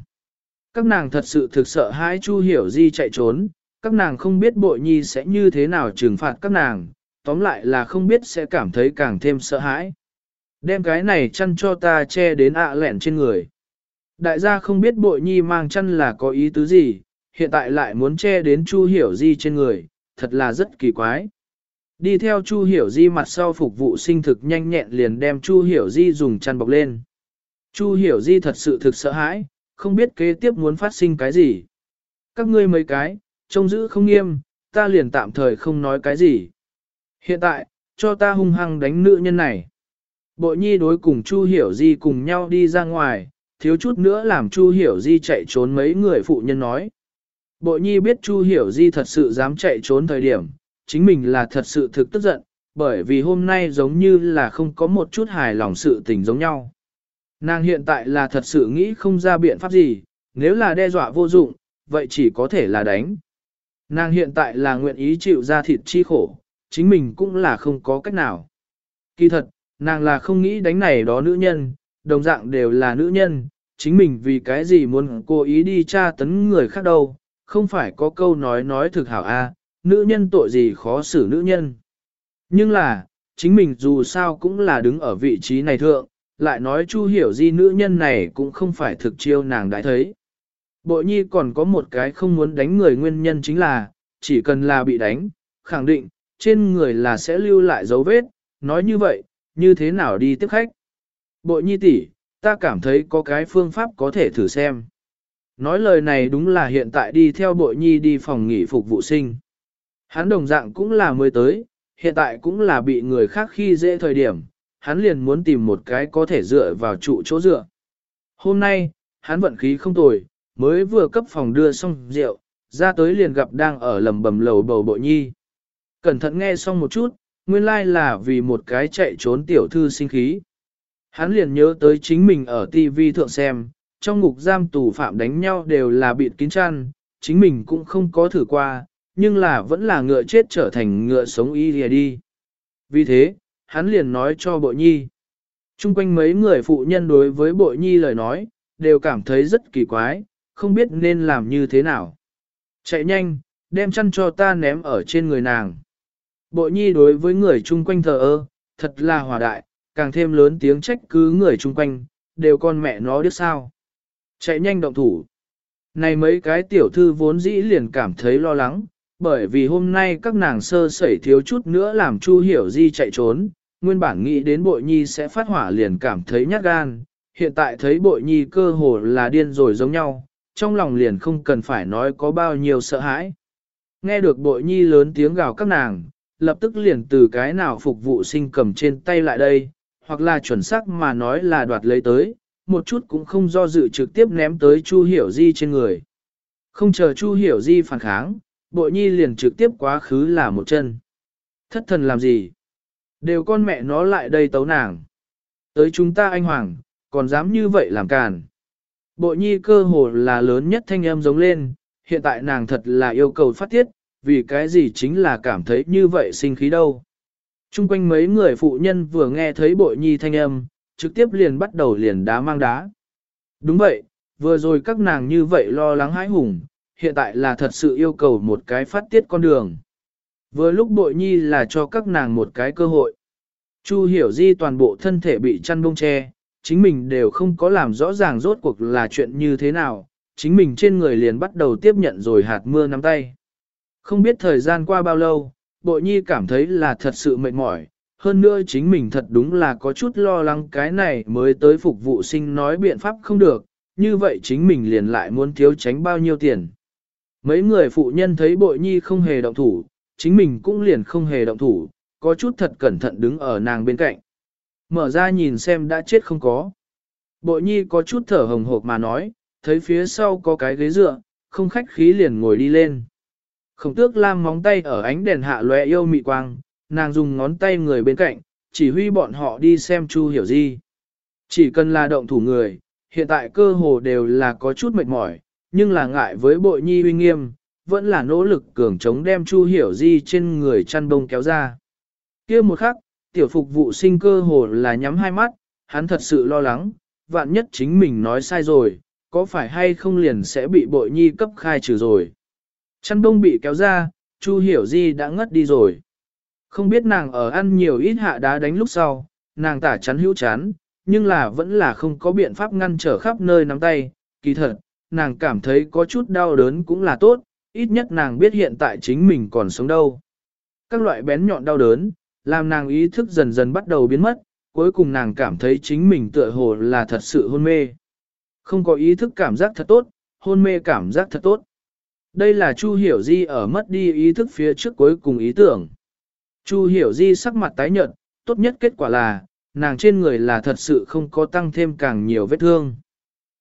Các nàng thật sự thực sợ hãi Chu Hiểu Di chạy trốn, các nàng không biết bội nhi sẽ như thế nào trừng phạt các nàng, tóm lại là không biết sẽ cảm thấy càng thêm sợ hãi. Đem cái này chăn cho ta che đến ạ lẹn trên người. Đại gia không biết bội nhi mang chăn là có ý tứ gì, hiện tại lại muốn che đến Chu Hiểu Di trên người, thật là rất kỳ quái. Đi theo Chu Hiểu Di mặt sau phục vụ sinh thực nhanh nhẹn liền đem Chu Hiểu Di dùng chăn bọc lên. Chu Hiểu Di thật sự thực sợ hãi, không biết kế tiếp muốn phát sinh cái gì. Các ngươi mấy cái, trông giữ không nghiêm, ta liền tạm thời không nói cái gì. Hiện tại, cho ta hung hăng đánh nữ nhân này. Bội nhi đối cùng Chu Hiểu Di cùng nhau đi ra ngoài, thiếu chút nữa làm Chu Hiểu Di chạy trốn mấy người phụ nhân nói. Bội nhi biết Chu Hiểu Di thật sự dám chạy trốn thời điểm, chính mình là thật sự thực tức giận, bởi vì hôm nay giống như là không có một chút hài lòng sự tình giống nhau. Nàng hiện tại là thật sự nghĩ không ra biện pháp gì, nếu là đe dọa vô dụng, vậy chỉ có thể là đánh. Nàng hiện tại là nguyện ý chịu ra thịt chi khổ, chính mình cũng là không có cách nào. Kỳ thật, nàng là không nghĩ đánh này đó nữ nhân, đồng dạng đều là nữ nhân, chính mình vì cái gì muốn cố ý đi tra tấn người khác đâu, không phải có câu nói nói thực hảo a, nữ nhân tội gì khó xử nữ nhân. Nhưng là, chính mình dù sao cũng là đứng ở vị trí này thượng, lại nói Chu hiểu di nữ nhân này cũng không phải thực chiêu nàng đã thấy. Bộ nhi còn có một cái không muốn đánh người nguyên nhân chính là, chỉ cần là bị đánh, khẳng định, trên người là sẽ lưu lại dấu vết, nói như vậy, như thế nào đi tiếp khách. Bộ nhi tỷ, ta cảm thấy có cái phương pháp có thể thử xem. Nói lời này đúng là hiện tại đi theo bộ nhi đi phòng nghỉ phục vụ sinh. Hắn đồng dạng cũng là mới tới, hiện tại cũng là bị người khác khi dễ thời điểm, hắn liền muốn tìm một cái có thể dựa vào trụ chỗ dựa. Hôm nay, hắn vận khí không tồi, mới vừa cấp phòng đưa xong rượu, ra tới liền gặp đang ở lầm bầm lầu bầu bội nhi. Cẩn thận nghe xong một chút, nguyên lai like là vì một cái chạy trốn tiểu thư sinh khí. Hắn liền nhớ tới chính mình ở TV thượng xem, trong ngục giam tù phạm đánh nhau đều là bịt kín chăn, chính mình cũng không có thử qua, nhưng là vẫn là ngựa chết trở thành ngựa sống y lìa đi. Vì thế, hắn liền nói cho bội nhi. Trung quanh mấy người phụ nhân đối với bội nhi lời nói, đều cảm thấy rất kỳ quái, không biết nên làm như thế nào. Chạy nhanh, đem chăn cho ta ném ở trên người nàng. Bội nhi đối với người chung quanh thờ ơ, thật là hòa đại, càng thêm lớn tiếng trách cứ người chung quanh, đều con mẹ nó biết sao. Chạy nhanh động thủ. Này mấy cái tiểu thư vốn dĩ liền cảm thấy lo lắng, bởi vì hôm nay các nàng sơ sẩy thiếu chút nữa làm Chu Hiểu Di chạy trốn, nguyên bản nghĩ đến bội nhi sẽ phát hỏa liền cảm thấy nhát gan, hiện tại thấy bội nhi cơ hồ là điên rồi giống nhau, trong lòng liền không cần phải nói có bao nhiêu sợ hãi. Nghe được bội nhi lớn tiếng gào các nàng, lập tức liền từ cái nào phục vụ sinh cầm trên tay lại đây, hoặc là chuẩn xác mà nói là đoạt lấy tới, một chút cũng không do dự trực tiếp ném tới Chu Hiểu Di trên người. Không chờ Chu Hiểu Di phản kháng, bội nhi liền trực tiếp quá khứ là một chân. Thất thần làm gì? Đều con mẹ nó lại đây tấu nàng. Tới chúng ta anh hoàng, còn dám như vậy làm càn. Bội nhi cơ hồ là lớn nhất thanh âm giống lên, hiện tại nàng thật là yêu cầu phát tiết, vì cái gì chính là cảm thấy như vậy sinh khí đâu. Trung quanh mấy người phụ nhân vừa nghe thấy bội nhi thanh âm, trực tiếp liền bắt đầu liền đá mang đá. Đúng vậy, vừa rồi các nàng như vậy lo lắng hãi hùng, hiện tại là thật sự yêu cầu một cái phát tiết con đường. Vừa lúc bội nhi là cho các nàng một cái cơ hội. Chu hiểu di toàn bộ thân thể bị chăn bông che, chính mình đều không có làm rõ ràng rốt cuộc là chuyện như thế nào, chính mình trên người liền bắt đầu tiếp nhận rồi hạt mưa nắm tay. Không biết thời gian qua bao lâu, bội nhi cảm thấy là thật sự mệt mỏi, hơn nữa chính mình thật đúng là có chút lo lắng cái này mới tới phục vụ sinh nói biện pháp không được, như vậy chính mình liền lại muốn thiếu tránh bao nhiêu tiền. Mấy người phụ nhân thấy bội nhi không hề động thủ, chính mình cũng liền không hề động thủ, có chút thật cẩn thận đứng ở nàng bên cạnh. Mở ra nhìn xem đã chết không có. Bội nhi có chút thở hồng hộc mà nói, thấy phía sau có cái ghế dựa, không khách khí liền ngồi đi lên. Khổng tước lam móng tay ở ánh đèn hạ lóe yêu mị quang, nàng dùng ngón tay người bên cạnh, chỉ huy bọn họ đi xem Chu hiểu gì. Chỉ cần là động thủ người, hiện tại cơ hồ đều là có chút mệt mỏi, nhưng là ngại với bội nhi uy nghiêm, vẫn là nỗ lực cường chống đem Chu hiểu di trên người chăn bông kéo ra. kia một khắc, tiểu phục vụ sinh cơ hồ là nhắm hai mắt, hắn thật sự lo lắng, vạn nhất chính mình nói sai rồi, có phải hay không liền sẽ bị bội nhi cấp khai trừ rồi. Chăn bông bị kéo ra, Chu hiểu di đã ngất đi rồi. Không biết nàng ở ăn nhiều ít hạ đá đánh lúc sau, nàng tả chắn hữu chán, nhưng là vẫn là không có biện pháp ngăn trở khắp nơi nắm tay, kỳ thật, nàng cảm thấy có chút đau đớn cũng là tốt, ít nhất nàng biết hiện tại chính mình còn sống đâu. Các loại bén nhọn đau đớn, làm nàng ý thức dần dần bắt đầu biến mất, cuối cùng nàng cảm thấy chính mình tựa hồ là thật sự hôn mê. Không có ý thức cảm giác thật tốt, hôn mê cảm giác thật tốt. Đây là Chu Hiểu Di ở mất đi ý thức phía trước cuối cùng ý tưởng. Chu Hiểu Di sắc mặt tái nhợt, tốt nhất kết quả là, nàng trên người là thật sự không có tăng thêm càng nhiều vết thương.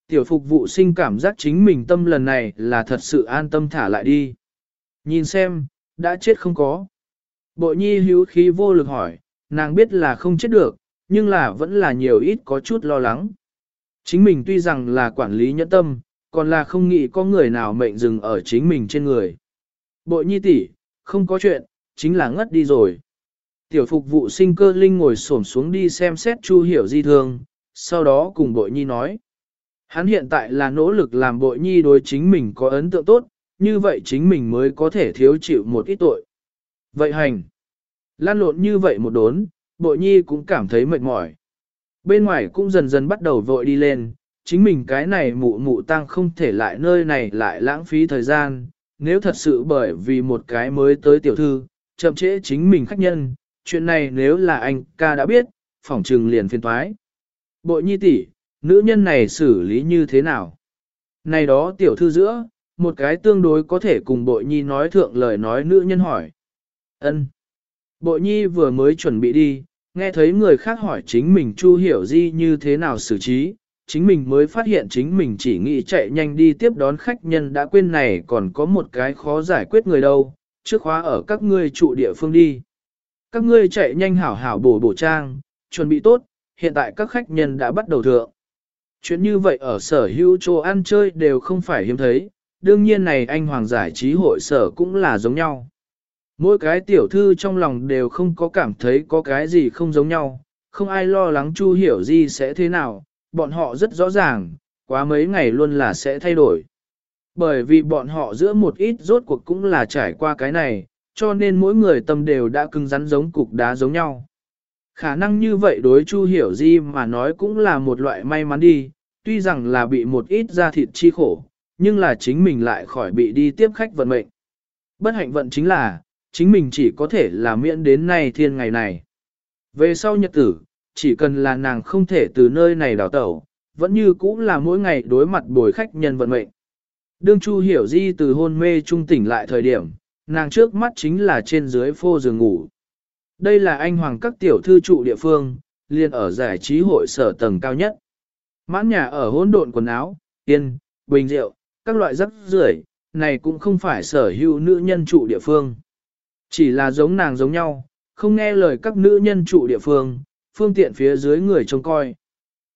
Tiểu phục vụ sinh cảm giác chính mình tâm lần này là thật sự an tâm thả lại đi. Nhìn xem, đã chết không có. Bội nhi hữu khí vô lực hỏi, nàng biết là không chết được, nhưng là vẫn là nhiều ít có chút lo lắng. Chính mình tuy rằng là quản lý nhẫn tâm, còn là không nghĩ có người nào mệnh dừng ở chính mình trên người. Bội nhi tỷ, không có chuyện, chính là ngất đi rồi. Tiểu phục vụ sinh cơ linh ngồi xổm xuống đi xem xét Chu Hiểu Di thương, sau đó cùng bội nhi nói. Hắn hiện tại là nỗ lực làm bội nhi đối chính mình có ấn tượng tốt, như vậy chính mình mới có thể thiếu chịu một ít tội. Vậy hành, lan lộn như vậy một đốn, bội nhi cũng cảm thấy mệt mỏi. Bên ngoài cũng dần dần bắt đầu vội đi lên, chính mình cái này mụ mụ tăng không thể lại nơi này lại lãng phí thời gian, nếu thật sự bởi vì một cái mới tới tiểu thư, chậm trễ chính mình khách nhân, chuyện này nếu là anh ca đã biết, phỏng trừng liền phiên thoái. Bội nhi tỷ, nữ nhân này xử lý như thế nào? Này đó tiểu thư giữa, một cái tương đối có thể cùng bội nhi nói thượng lời nói nữ nhân hỏi ân Bội nhi vừa mới chuẩn bị đi, nghe thấy người khác hỏi chính mình chu hiểu di như thế nào xử trí, chính mình mới phát hiện chính mình chỉ nghĩ chạy nhanh đi tiếp đón khách nhân đã quên này còn có một cái khó giải quyết người đâu, trước khóa ở các ngươi trụ địa phương đi. Các ngươi chạy nhanh hảo hảo bổ bổ trang, chuẩn bị tốt, hiện tại các khách nhân đã bắt đầu thượng. Chuyện như vậy ở sở hữu chỗ ăn chơi đều không phải hiếm thấy, đương nhiên này anh hoàng giải trí hội sở cũng là giống nhau. Mỗi cái tiểu thư trong lòng đều không có cảm thấy có cái gì không giống nhau, không ai lo lắng Chu Hiểu Di sẽ thế nào, bọn họ rất rõ ràng, quá mấy ngày luôn là sẽ thay đổi. Bởi vì bọn họ giữa một ít rốt cuộc cũng là trải qua cái này, cho nên mỗi người tâm đều đã cứng rắn giống cục đá giống nhau. Khả năng như vậy đối Chu Hiểu Di mà nói cũng là một loại may mắn đi, tuy rằng là bị một ít da thịt chi khổ, nhưng là chính mình lại khỏi bị đi tiếp khách vận mệnh. Bất hạnh vận chính là, chính mình chỉ có thể là miễn đến nay thiên ngày này. Về sau nhật tử, chỉ cần là nàng không thể từ nơi này đào tẩu, vẫn như cũ là mỗi ngày đối mặt bồi khách nhân vận mệnh. Đương Chu Hiểu Di từ hôn mê trung tỉnh lại thời điểm, nàng trước mắt chính là trên dưới phô giường ngủ. Đây là anh hoàng các tiểu thư trụ địa phương, liền ở giải trí hội sở tầng cao nhất. Mãn nhà ở hỗn độn quần áo, yên, bình rượu, các loại rắc rưởi, này cũng không phải sở hữu nữ nhân trụ địa phương. Chỉ là giống nàng giống nhau, không nghe lời các nữ nhân trụ địa phương, phương tiện phía dưới người trông coi.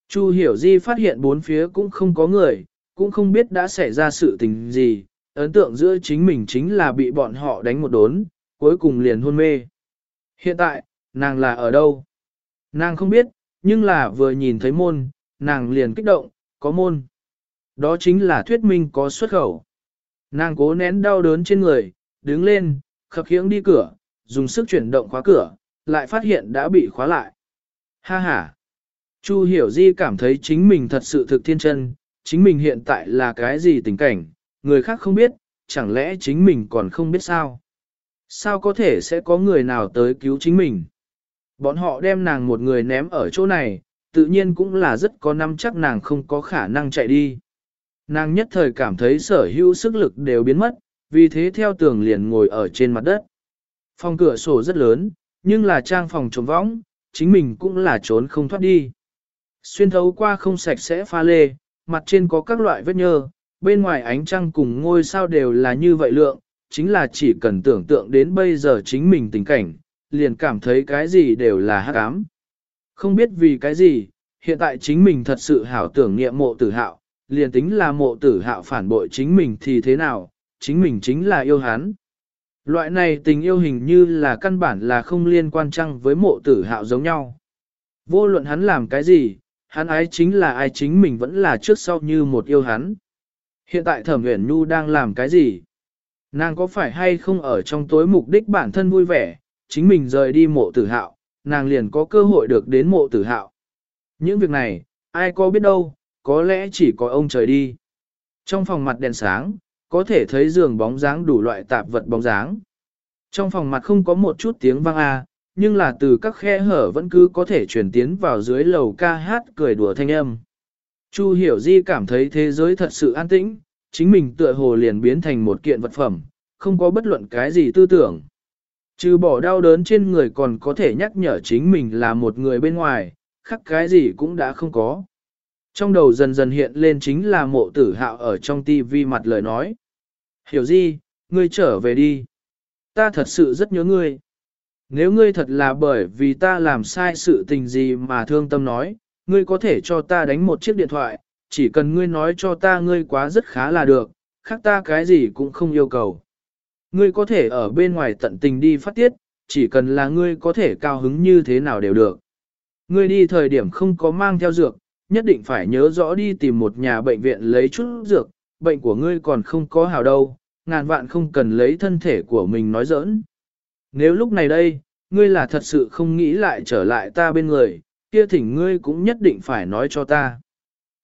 Chu hiểu di phát hiện bốn phía cũng không có người, cũng không biết đã xảy ra sự tình gì, ấn tượng giữa chính mình chính là bị bọn họ đánh một đốn, cuối cùng liền hôn mê. Hiện tại, nàng là ở đâu? Nàng không biết, nhưng là vừa nhìn thấy môn, nàng liền kích động, có môn. Đó chính là thuyết minh có xuất khẩu. Nàng cố nén đau đớn trên người, đứng lên, khập khiễng đi cửa, dùng sức chuyển động khóa cửa, lại phát hiện đã bị khóa lại. Ha ha! Chu hiểu di cảm thấy chính mình thật sự thực thiên chân, chính mình hiện tại là cái gì tình cảnh, người khác không biết, chẳng lẽ chính mình còn không biết sao? Sao có thể sẽ có người nào tới cứu chính mình? Bọn họ đem nàng một người ném ở chỗ này, tự nhiên cũng là rất có năm chắc nàng không có khả năng chạy đi. Nàng nhất thời cảm thấy sở hữu sức lực đều biến mất, vì thế theo tường liền ngồi ở trên mặt đất. Phòng cửa sổ rất lớn, nhưng là trang phòng trống võng, chính mình cũng là trốn không thoát đi. Xuyên thấu qua không sạch sẽ pha lê, mặt trên có các loại vết nhơ, bên ngoài ánh trăng cùng ngôi sao đều là như vậy lượng, chính là chỉ cần tưởng tượng đến bây giờ chính mình tình cảnh, liền cảm thấy cái gì đều là hắc ám. Không biết vì cái gì, hiện tại chính mình thật sự hảo tưởng niệm mộ tử hạo, liền tính là mộ tử hạo phản bội chính mình thì thế nào, chính mình chính là yêu hắn. Loại này tình yêu hình như là căn bản là không liên quan chăng với mộ tử hạo giống nhau. Vô luận hắn làm cái gì, hắn ái chính là ai chính mình vẫn là trước sau như một yêu hắn. Hiện tại thẩm huyền nhu đang làm cái gì? Nàng có phải hay không ở trong tối mục đích bản thân vui vẻ, chính mình rời đi mộ tử hạo, nàng liền có cơ hội được đến mộ tử hạo. Những việc này, ai có biết đâu, có lẽ chỉ có ông trời đi. Trong phòng mặt đèn sáng, có thể thấy giường bóng dáng đủ loại tạp vật bóng dáng. Trong phòng mặt không có một chút tiếng vang a, nhưng là từ các khe hở vẫn cứ có thể truyền tiến vào dưới lầu ca hát cười đùa thanh âm. Chu hiểu di cảm thấy thế giới thật sự an tĩnh, chính mình tựa hồ liền biến thành một kiện vật phẩm, không có bất luận cái gì tư tưởng. Trừ bỏ đau đớn trên người còn có thể nhắc nhở chính mình là một người bên ngoài, khắc cái gì cũng đã không có. Trong đầu dần dần hiện lên chính là mộ tử hạo ở trong tivi mặt lời nói. Hiểu gì, ngươi trở về đi. Ta thật sự rất nhớ ngươi. Nếu ngươi thật là bởi vì ta làm sai sự tình gì mà thương tâm nói, ngươi có thể cho ta đánh một chiếc điện thoại, chỉ cần ngươi nói cho ta ngươi quá rất khá là được, khác ta cái gì cũng không yêu cầu. Ngươi có thể ở bên ngoài tận tình đi phát tiết, chỉ cần là ngươi có thể cao hứng như thế nào đều được. Ngươi đi thời điểm không có mang theo dược, nhất định phải nhớ rõ đi tìm một nhà bệnh viện lấy chút dược, bệnh của ngươi còn không có hào đâu, ngàn vạn không cần lấy thân thể của mình nói giỡn. Nếu lúc này đây, ngươi là thật sự không nghĩ lại trở lại ta bên người, kia thỉnh ngươi cũng nhất định phải nói cho ta.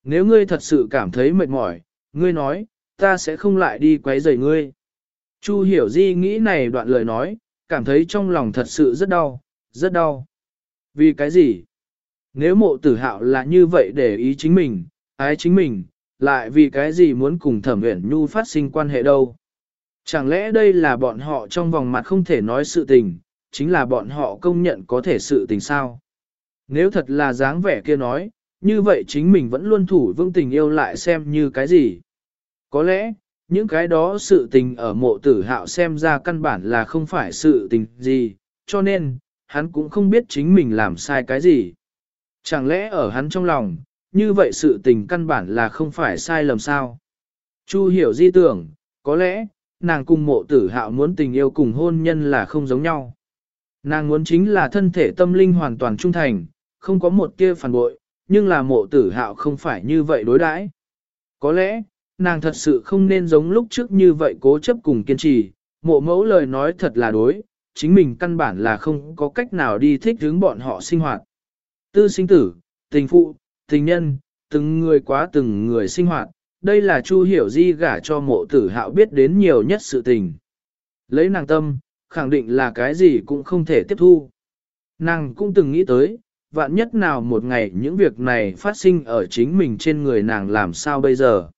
Nếu ngươi thật sự cảm thấy mệt mỏi, ngươi nói, ta sẽ không lại đi quấy rầy ngươi. Chu hiểu di nghĩ này đoạn lời nói, cảm thấy trong lòng thật sự rất đau, rất đau. Vì cái gì? Nếu mộ tử hạo là như vậy để ý chính mình, ái chính mình, lại vì cái gì muốn cùng thẩm uyển nhu phát sinh quan hệ đâu? Chẳng lẽ đây là bọn họ trong vòng mặt không thể nói sự tình, chính là bọn họ công nhận có thể sự tình sao? Nếu thật là dáng vẻ kia nói, như vậy chính mình vẫn luôn thủ vương tình yêu lại xem như cái gì? Có lẽ, những cái đó sự tình ở mộ tử hạo xem ra căn bản là không phải sự tình gì, cho nên, hắn cũng không biết chính mình làm sai cái gì. Chẳng lẽ ở hắn trong lòng, như vậy sự tình căn bản là không phải sai lầm sao? Chu hiểu di tưởng, có lẽ, nàng cùng mộ tử hạo muốn tình yêu cùng hôn nhân là không giống nhau. Nàng muốn chính là thân thể tâm linh hoàn toàn trung thành, không có một kia phản bội, nhưng là mộ tử hạo không phải như vậy đối đãi. Có lẽ, nàng thật sự không nên giống lúc trước như vậy cố chấp cùng kiên trì, mộ mẫu lời nói thật là đối, chính mình căn bản là không có cách nào đi thích hướng bọn họ sinh hoạt. Tư sinh tử, tình phụ, tình nhân, từng người quá từng người sinh hoạt, đây là Chu Hiểu Di gả cho mộ tử hạo biết đến nhiều nhất sự tình. Lấy nàng tâm, khẳng định là cái gì cũng không thể tiếp thu. Nàng cũng từng nghĩ tới, vạn nhất nào một ngày những việc này phát sinh ở chính mình trên người nàng làm sao bây giờ.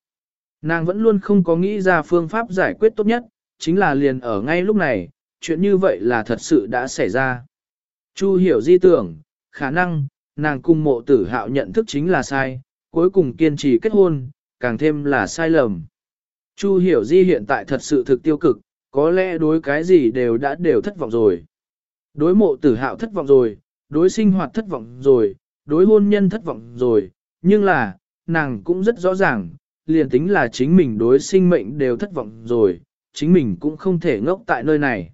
Nàng vẫn luôn không có nghĩ ra phương pháp giải quyết tốt nhất, chính là liền ở ngay lúc này, chuyện như vậy là thật sự đã xảy ra. Chu hiểu di tưởng, khả năng, nàng cùng mộ tử hạo nhận thức chính là sai, cuối cùng kiên trì kết hôn, càng thêm là sai lầm. Chu hiểu di hiện tại thật sự thực tiêu cực, có lẽ đối cái gì đều đã đều thất vọng rồi. Đối mộ tử hạo thất vọng rồi, đối sinh hoạt thất vọng rồi, đối hôn nhân thất vọng rồi, nhưng là, nàng cũng rất rõ ràng, liền tính là chính mình đối sinh mệnh đều thất vọng rồi, chính mình cũng không thể ngốc tại nơi này.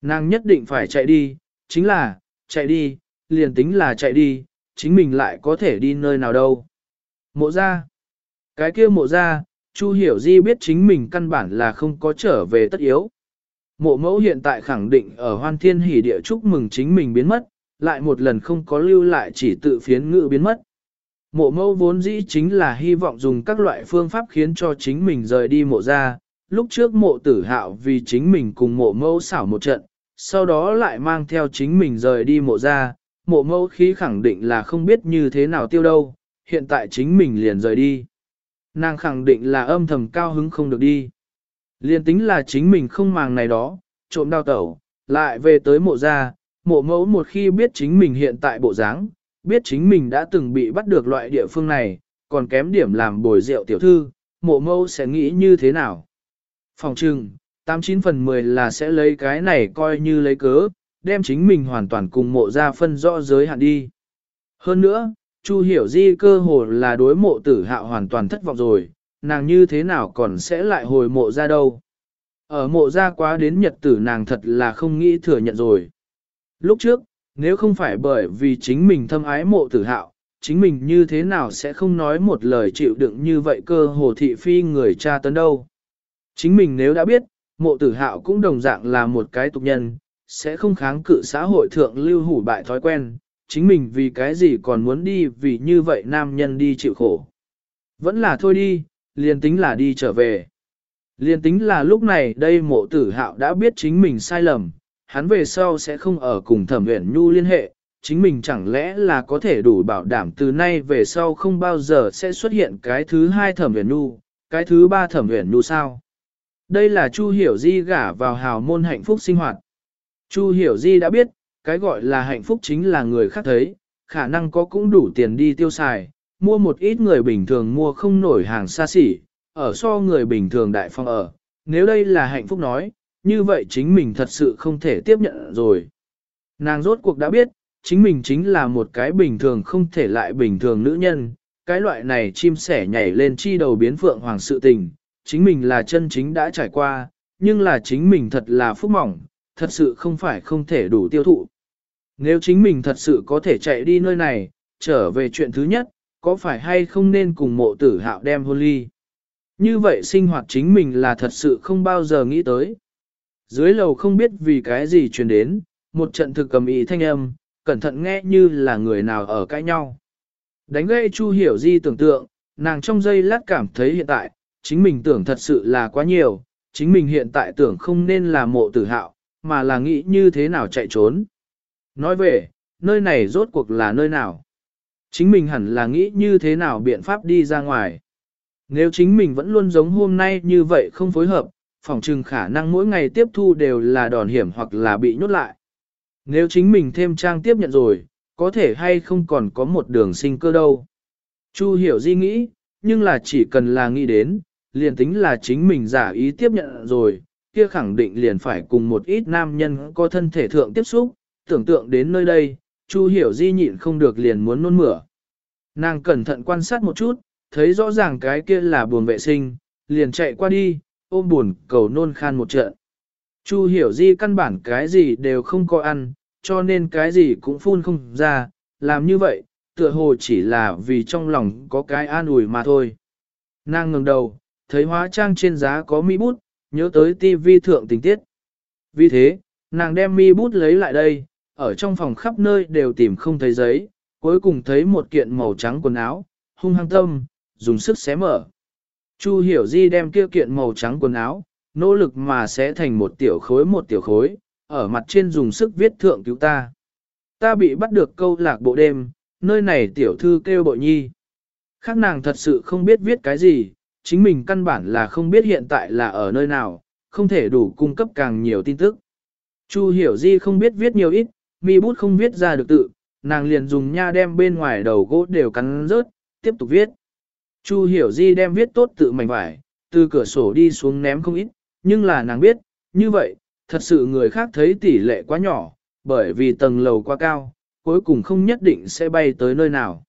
Nàng nhất định phải chạy đi, chính là, chạy đi, liền tính là chạy đi, chính mình lại có thể đi nơi nào đâu. Mộ ra. Cái kia mộ ra, Chu Hiểu Di biết chính mình căn bản là không có trở về tất yếu. Mộ mẫu hiện tại khẳng định ở hoan thiên hỷ địa chúc mừng chính mình biến mất, lại một lần không có lưu lại chỉ tự phiến ngự biến mất, Mộ mẫu vốn dĩ chính là hy vọng dùng các loại phương pháp khiến cho chính mình rời đi mộ ra. Lúc trước mộ tử hạo vì chính mình cùng mộ mẫu xảo một trận, sau đó lại mang theo chính mình rời đi mộ ra. Mộ mẫu khí khẳng định là không biết như thế nào tiêu đâu, hiện tại chính mình liền rời đi. Nàng khẳng định là âm thầm cao hứng không được đi. Liên tính là chính mình không màng này đó, trộm đao tẩu, lại về tới mộ gia, mộ mẫu một khi biết chính mình hiện tại bộ dáng, biết chính mình đã từng bị bắt được loại địa phương này, còn kém điểm làm bồi rượu tiểu thư, mộ mẫu sẽ nghĩ như thế nào? Phòng trừng, 89 phần 10 là sẽ lấy cái này coi như lấy cớ, đem chính mình hoàn toàn cùng mộ ra phân rõ giới hạn đi. Hơn nữa, Chu hiểu di cơ hồ là đối mộ tử hạo hoàn toàn thất vọng rồi, nàng như thế nào còn sẽ lại hồi mộ ra đâu. Ở mộ ra quá đến nhật tử nàng thật là không nghĩ thừa nhận rồi. Lúc trước, nếu không phải bởi vì chính mình thâm ái mộ tử hạo, chính mình như thế nào sẽ không nói một lời chịu đựng như vậy cơ hồ thị phi người cha tấn đâu. Chính mình nếu đã biết, mộ tử hạo cũng đồng dạng là một cái tục nhân, sẽ không kháng cự xã hội thượng lưu hủ bại thói quen, chính mình vì cái gì còn muốn đi vì như vậy nam nhân đi chịu khổ. Vẫn là thôi đi, liền tính là đi trở về. Liền tính là lúc này đây mộ tử hạo đã biết chính mình sai lầm, hắn về sau sẽ không ở cùng thẩm huyền nhu liên hệ, chính mình chẳng lẽ là có thể đủ bảo đảm từ nay về sau không bao giờ sẽ xuất hiện cái thứ hai thẩm huyền nhu, cái thứ ba thẩm huyền nhu sao. Đây là Chu Hiểu Di gả vào hào môn hạnh phúc sinh hoạt. Chu Hiểu Di đã biết, cái gọi là hạnh phúc chính là người khác thấy, khả năng có cũng đủ tiền đi tiêu xài, mua một ít người bình thường mua không nổi hàng xa xỉ, ở so người bình thường đại phong ở. Nếu đây là hạnh phúc nói, như vậy chính mình thật sự không thể tiếp nhận rồi. Nàng rốt cuộc đã biết, chính mình chính là một cái bình thường không thể lại bình thường nữ nhân, cái loại này chim sẻ nhảy lên chi đầu biến phượng hoàng sự tình, chính mình là chân chính đã trải qua, nhưng là chính mình thật là phúc mỏng, thật sự không phải không thể đủ tiêu thụ. Nếu chính mình thật sự có thể chạy đi nơi này, trở về chuyện thứ nhất, có phải hay không nên cùng mộ tử hạo đem hôn ly. Như vậy sinh hoạt chính mình là thật sự không bao giờ nghĩ tới. Dưới lầu không biết vì cái gì truyền đến, một trận thực cầm ý thanh âm, cẩn thận nghe như là người nào ở cãi nhau. Đánh gây Chu Hiểu Di tưởng tượng, nàng trong giây lát cảm thấy hiện tại, chính mình tưởng thật sự là quá nhiều, chính mình hiện tại tưởng không nên là mộ tử hạo, mà là nghĩ như thế nào chạy trốn. Nói về, nơi này rốt cuộc là nơi nào? Chính mình hẳn là nghĩ như thế nào biện pháp đi ra ngoài. Nếu chính mình vẫn luôn giống hôm nay như vậy không phối hợp, phòng trừng khả năng mỗi ngày tiếp thu đều là đòn hiểm hoặc là bị nhốt lại. Nếu chính mình thêm trang tiếp nhận rồi, có thể hay không còn có một đường sinh cơ đâu. Chu hiểu di nghĩ, nhưng là chỉ cần là nghĩ đến, liền tính là chính mình giả ý tiếp nhận rồi, kia khẳng định liền phải cùng một ít nam nhân có thân thể thượng tiếp xúc, tưởng tượng đến nơi đây, Chu hiểu di nhịn không được liền muốn nôn mửa. Nàng cẩn thận quan sát một chút, thấy rõ ràng cái kia là buồn vệ sinh, liền chạy qua đi, ôm buồn cầu nôn khan một trận. Chu hiểu di căn bản cái gì đều không có ăn, cho nên cái gì cũng phun không ra, làm như vậy, tựa hồ chỉ là vì trong lòng có cái an ủi mà thôi. Nàng ngừng đầu, thấy hóa trang trên giá có mỹ bút, nhớ tới tivi thượng tình tiết. Vì thế, nàng đem mi bút lấy lại đây, ở trong phòng khắp nơi đều tìm không thấy giấy, cuối cùng thấy một kiện màu trắng quần áo, hung hăng tâm, dùng sức xé mở. Chu hiểu di đem kia kiện màu trắng quần áo, nỗ lực mà sẽ thành một tiểu khối một tiểu khối, ở mặt trên dùng sức viết thượng cứu ta. Ta bị bắt được câu lạc bộ đêm, nơi này tiểu thư kêu bội nhi. Khác nàng thật sự không biết viết cái gì, chính mình căn bản là không biết hiện tại là ở nơi nào, không thể đủ cung cấp càng nhiều tin tức. Chu hiểu di không biết viết nhiều ít, mi bút không viết ra được tự, nàng liền dùng nha đem bên ngoài đầu gỗ đều cắn rớt, tiếp tục viết. Chu hiểu di đem viết tốt tự mảnh vải, từ cửa sổ đi xuống ném không ít, nhưng là nàng biết, như vậy, thật sự người khác thấy tỷ lệ quá nhỏ, bởi vì tầng lầu quá cao, cuối cùng không nhất định sẽ bay tới nơi nào.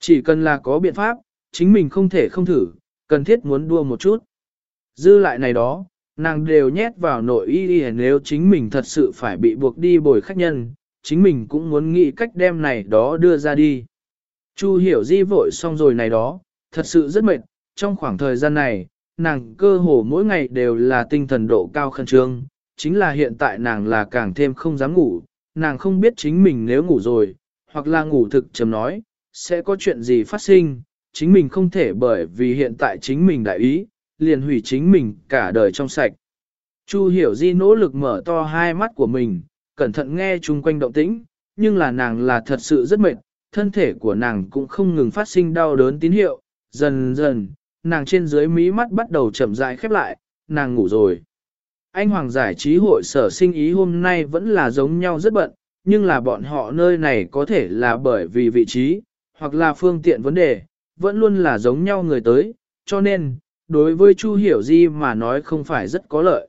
Chỉ cần là có biện pháp, chính mình không thể không thử, cần thiết muốn đua một chút. Dư lại này đó, nàng đều nhét vào nội y y nếu chính mình thật sự phải bị buộc đi bồi khách nhân, chính mình cũng muốn nghĩ cách đem này đó đưa ra đi. Chu hiểu di vội xong rồi này đó, thật sự rất mệt, trong khoảng thời gian này, nàng cơ hồ mỗi ngày đều là tinh thần độ cao khẩn trương, chính là hiện tại nàng là càng thêm không dám ngủ, nàng không biết chính mình nếu ngủ rồi, hoặc là ngủ thực chấm nói, sẽ có chuyện gì phát sinh, chính mình không thể bởi vì hiện tại chính mình đại ý, liền hủy chính mình cả đời trong sạch. Chu hiểu di nỗ lực mở to hai mắt của mình, cẩn thận nghe chung quanh động tĩnh, nhưng là nàng là thật sự rất mệt, thân thể của nàng cũng không ngừng phát sinh đau đớn tín hiệu, dần dần, nàng trên dưới mí mắt bắt đầu chậm rãi khép lại, nàng ngủ rồi. Anh Hoàng giải trí hội sở sinh ý hôm nay vẫn là giống nhau rất bận, nhưng là bọn họ nơi này có thể là bởi vì vị trí, hoặc là phương tiện vấn đề, vẫn luôn là giống nhau người tới, cho nên, đối với Chu Hiểu Di mà nói không phải rất có lợi.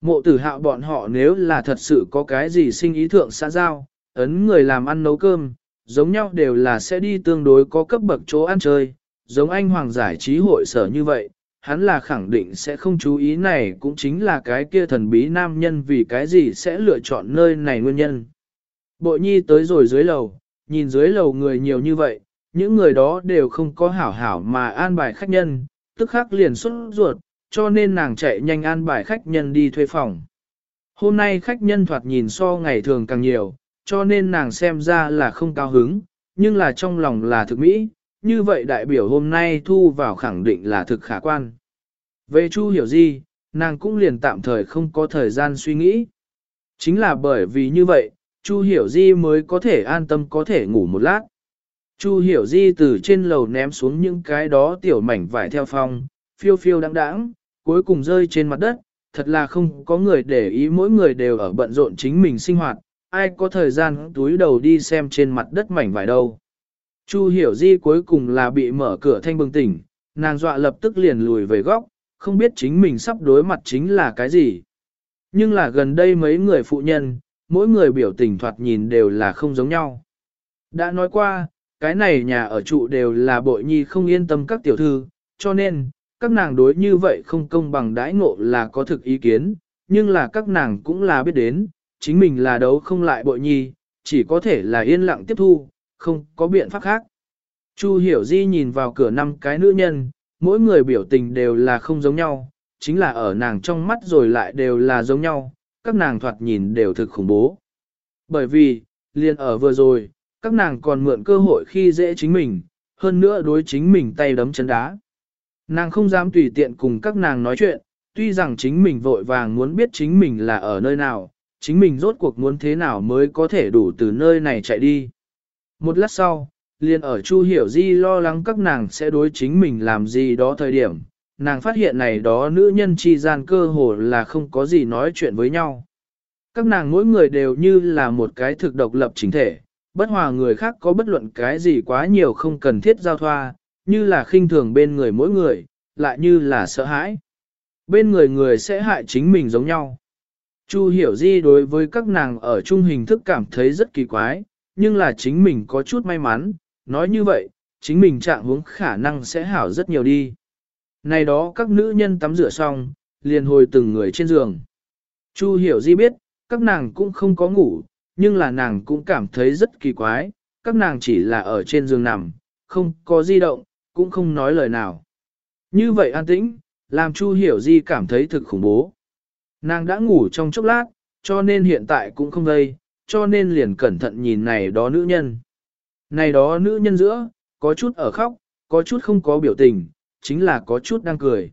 Mộ tử hạo bọn họ nếu là thật sự có cái gì sinh ý thượng xã giao, ấn người làm ăn nấu cơm, giống nhau đều là sẽ đi tương đối có cấp bậc chỗ ăn chơi, giống anh hoàng giải trí hội sở như vậy, hắn là khẳng định sẽ không chú ý này cũng chính là cái kia thần bí nam nhân vì cái gì sẽ lựa chọn nơi này nguyên nhân. Bội nhi tới rồi dưới lầu, nhìn dưới lầu người nhiều như vậy, những người đó đều không có hảo hảo mà an bài khách nhân, tức khắc liền xuất ruột, cho nên nàng chạy nhanh an bài khách nhân đi thuê phòng. Hôm nay khách nhân thoạt nhìn so ngày thường càng nhiều, cho nên nàng xem ra là không cao hứng, nhưng là trong lòng là thực mỹ, như vậy đại biểu hôm nay thu vào khẳng định là thực khả quan. Về Chu hiểu gì, nàng cũng liền tạm thời không có thời gian suy nghĩ. Chính là bởi vì như vậy, Chu hiểu di mới có thể an tâm có thể ngủ một lát. Chu hiểu di từ trên lầu ném xuống những cái đó tiểu mảnh vải theo phong, phiêu phiêu đáng đáng, cuối cùng rơi trên mặt đất, thật là không có người để ý mỗi người đều ở bận rộn chính mình sinh hoạt, ai có thời gian túi đầu đi xem trên mặt đất mảnh vải đâu. Chu hiểu di cuối cùng là bị mở cửa thanh bừng tỉnh, nàng dọa lập tức liền lùi về góc, không biết chính mình sắp đối mặt chính là cái gì. Nhưng là gần đây mấy người phụ nhân, mỗi người biểu tình thoạt nhìn đều là không giống nhau. Đã nói qua, cái này nhà ở trụ đều là bội nhi không yên tâm các tiểu thư, cho nên, các nàng đối như vậy không công bằng đãi ngộ là có thực ý kiến, nhưng là các nàng cũng là biết đến, chính mình là đấu không lại bội nhi, chỉ có thể là yên lặng tiếp thu, không có biện pháp khác. Chu hiểu di nhìn vào cửa năm cái nữ nhân, mỗi người biểu tình đều là không giống nhau, chính là ở nàng trong mắt rồi lại đều là giống nhau, các nàng thoạt nhìn đều thực khủng bố. Bởi vì, liền ở vừa rồi, các nàng còn mượn cơ hội khi dễ chính mình, hơn nữa đối chính mình tay đấm chân đá. Nàng không dám tùy tiện cùng các nàng nói chuyện, tuy rằng chính mình vội vàng muốn biết chính mình là ở nơi nào, chính mình rốt cuộc muốn thế nào mới có thể đủ từ nơi này chạy đi. Một lát sau, liền ở Chu Hiểu Di lo lắng các nàng sẽ đối chính mình làm gì đó thời điểm, nàng phát hiện này đó nữ nhân chi gian cơ hồ là không có gì nói chuyện với nhau. Các nàng mỗi người đều như là một cái thực độc lập chính thể, bất hòa người khác có bất luận cái gì quá nhiều không cần thiết giao thoa, như là khinh thường bên người mỗi người, lại như là sợ hãi. Bên người người sẽ hại chính mình giống nhau. Chu hiểu di đối với các nàng ở chung hình thức cảm thấy rất kỳ quái, nhưng là chính mình có chút may mắn, nói như vậy, chính mình trạng hướng khả năng sẽ hảo rất nhiều đi. Này đó các nữ nhân tắm rửa xong, liền hồi từng người trên giường. Chu hiểu di biết, các nàng cũng không có ngủ, nhưng là nàng cũng cảm thấy rất kỳ quái, các nàng chỉ là ở trên giường nằm, không có di động, cũng không nói lời nào. Như vậy an tĩnh, làm Chu hiểu di cảm thấy thực khủng bố. Nàng đã ngủ trong chốc lát, cho nên hiện tại cũng không gây, cho nên liền cẩn thận nhìn này đó nữ nhân. Này đó nữ nhân giữa, có chút ở khóc, có chút không có biểu tình, chính là có chút đang cười.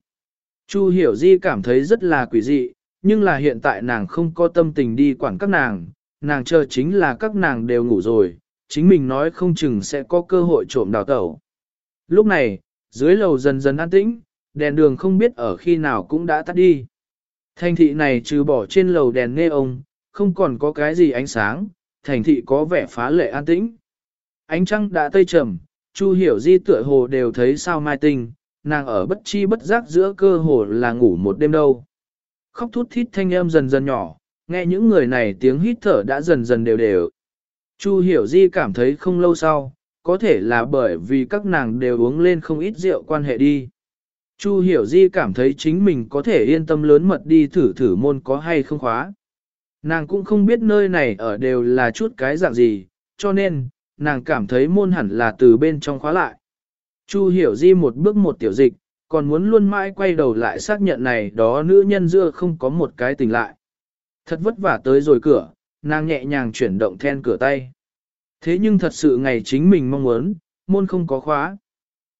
Chu hiểu di cảm thấy rất là quỷ dị, nhưng là hiện tại nàng không có tâm tình đi quản các nàng, nàng chờ chính là các nàng đều ngủ rồi, chính mình nói không chừng sẽ có cơ hội trộm đào tẩu. Lúc này, dưới lầu dần dần an tĩnh, đèn đường không biết ở khi nào cũng đã tắt đi. Thành thị này trừ bỏ trên lầu đèn nghe ông, không còn có cái gì ánh sáng, thành thị có vẻ phá lệ an tĩnh. Ánh trăng đã tây trầm, Chu Hiểu Di tựa hồ đều thấy sao mai tinh, nàng ở bất chi bất giác giữa cơ hồ là ngủ một đêm đâu. Khóc thút thít thanh âm dần dần nhỏ, nghe những người này tiếng hít thở đã dần dần đều đều. Chu Hiểu Di cảm thấy không lâu sau, có thể là bởi vì các nàng đều uống lên không ít rượu quan hệ đi. Chu Hiểu Di cảm thấy chính mình có thể yên tâm lớn mật đi thử thử môn có hay không khóa. Nàng cũng không biết nơi này ở đều là chút cái dạng gì, cho nên, nàng cảm thấy môn hẳn là từ bên trong khóa lại. Chu Hiểu Di một bước một tiểu dịch, còn muốn luôn mãi quay đầu lại xác nhận này đó nữ nhân dưa không có một cái tình lại. Thật vất vả tới rồi cửa, nàng nhẹ nhàng chuyển động then cửa tay. Thế nhưng thật sự ngày chính mình mong muốn, môn không có khóa.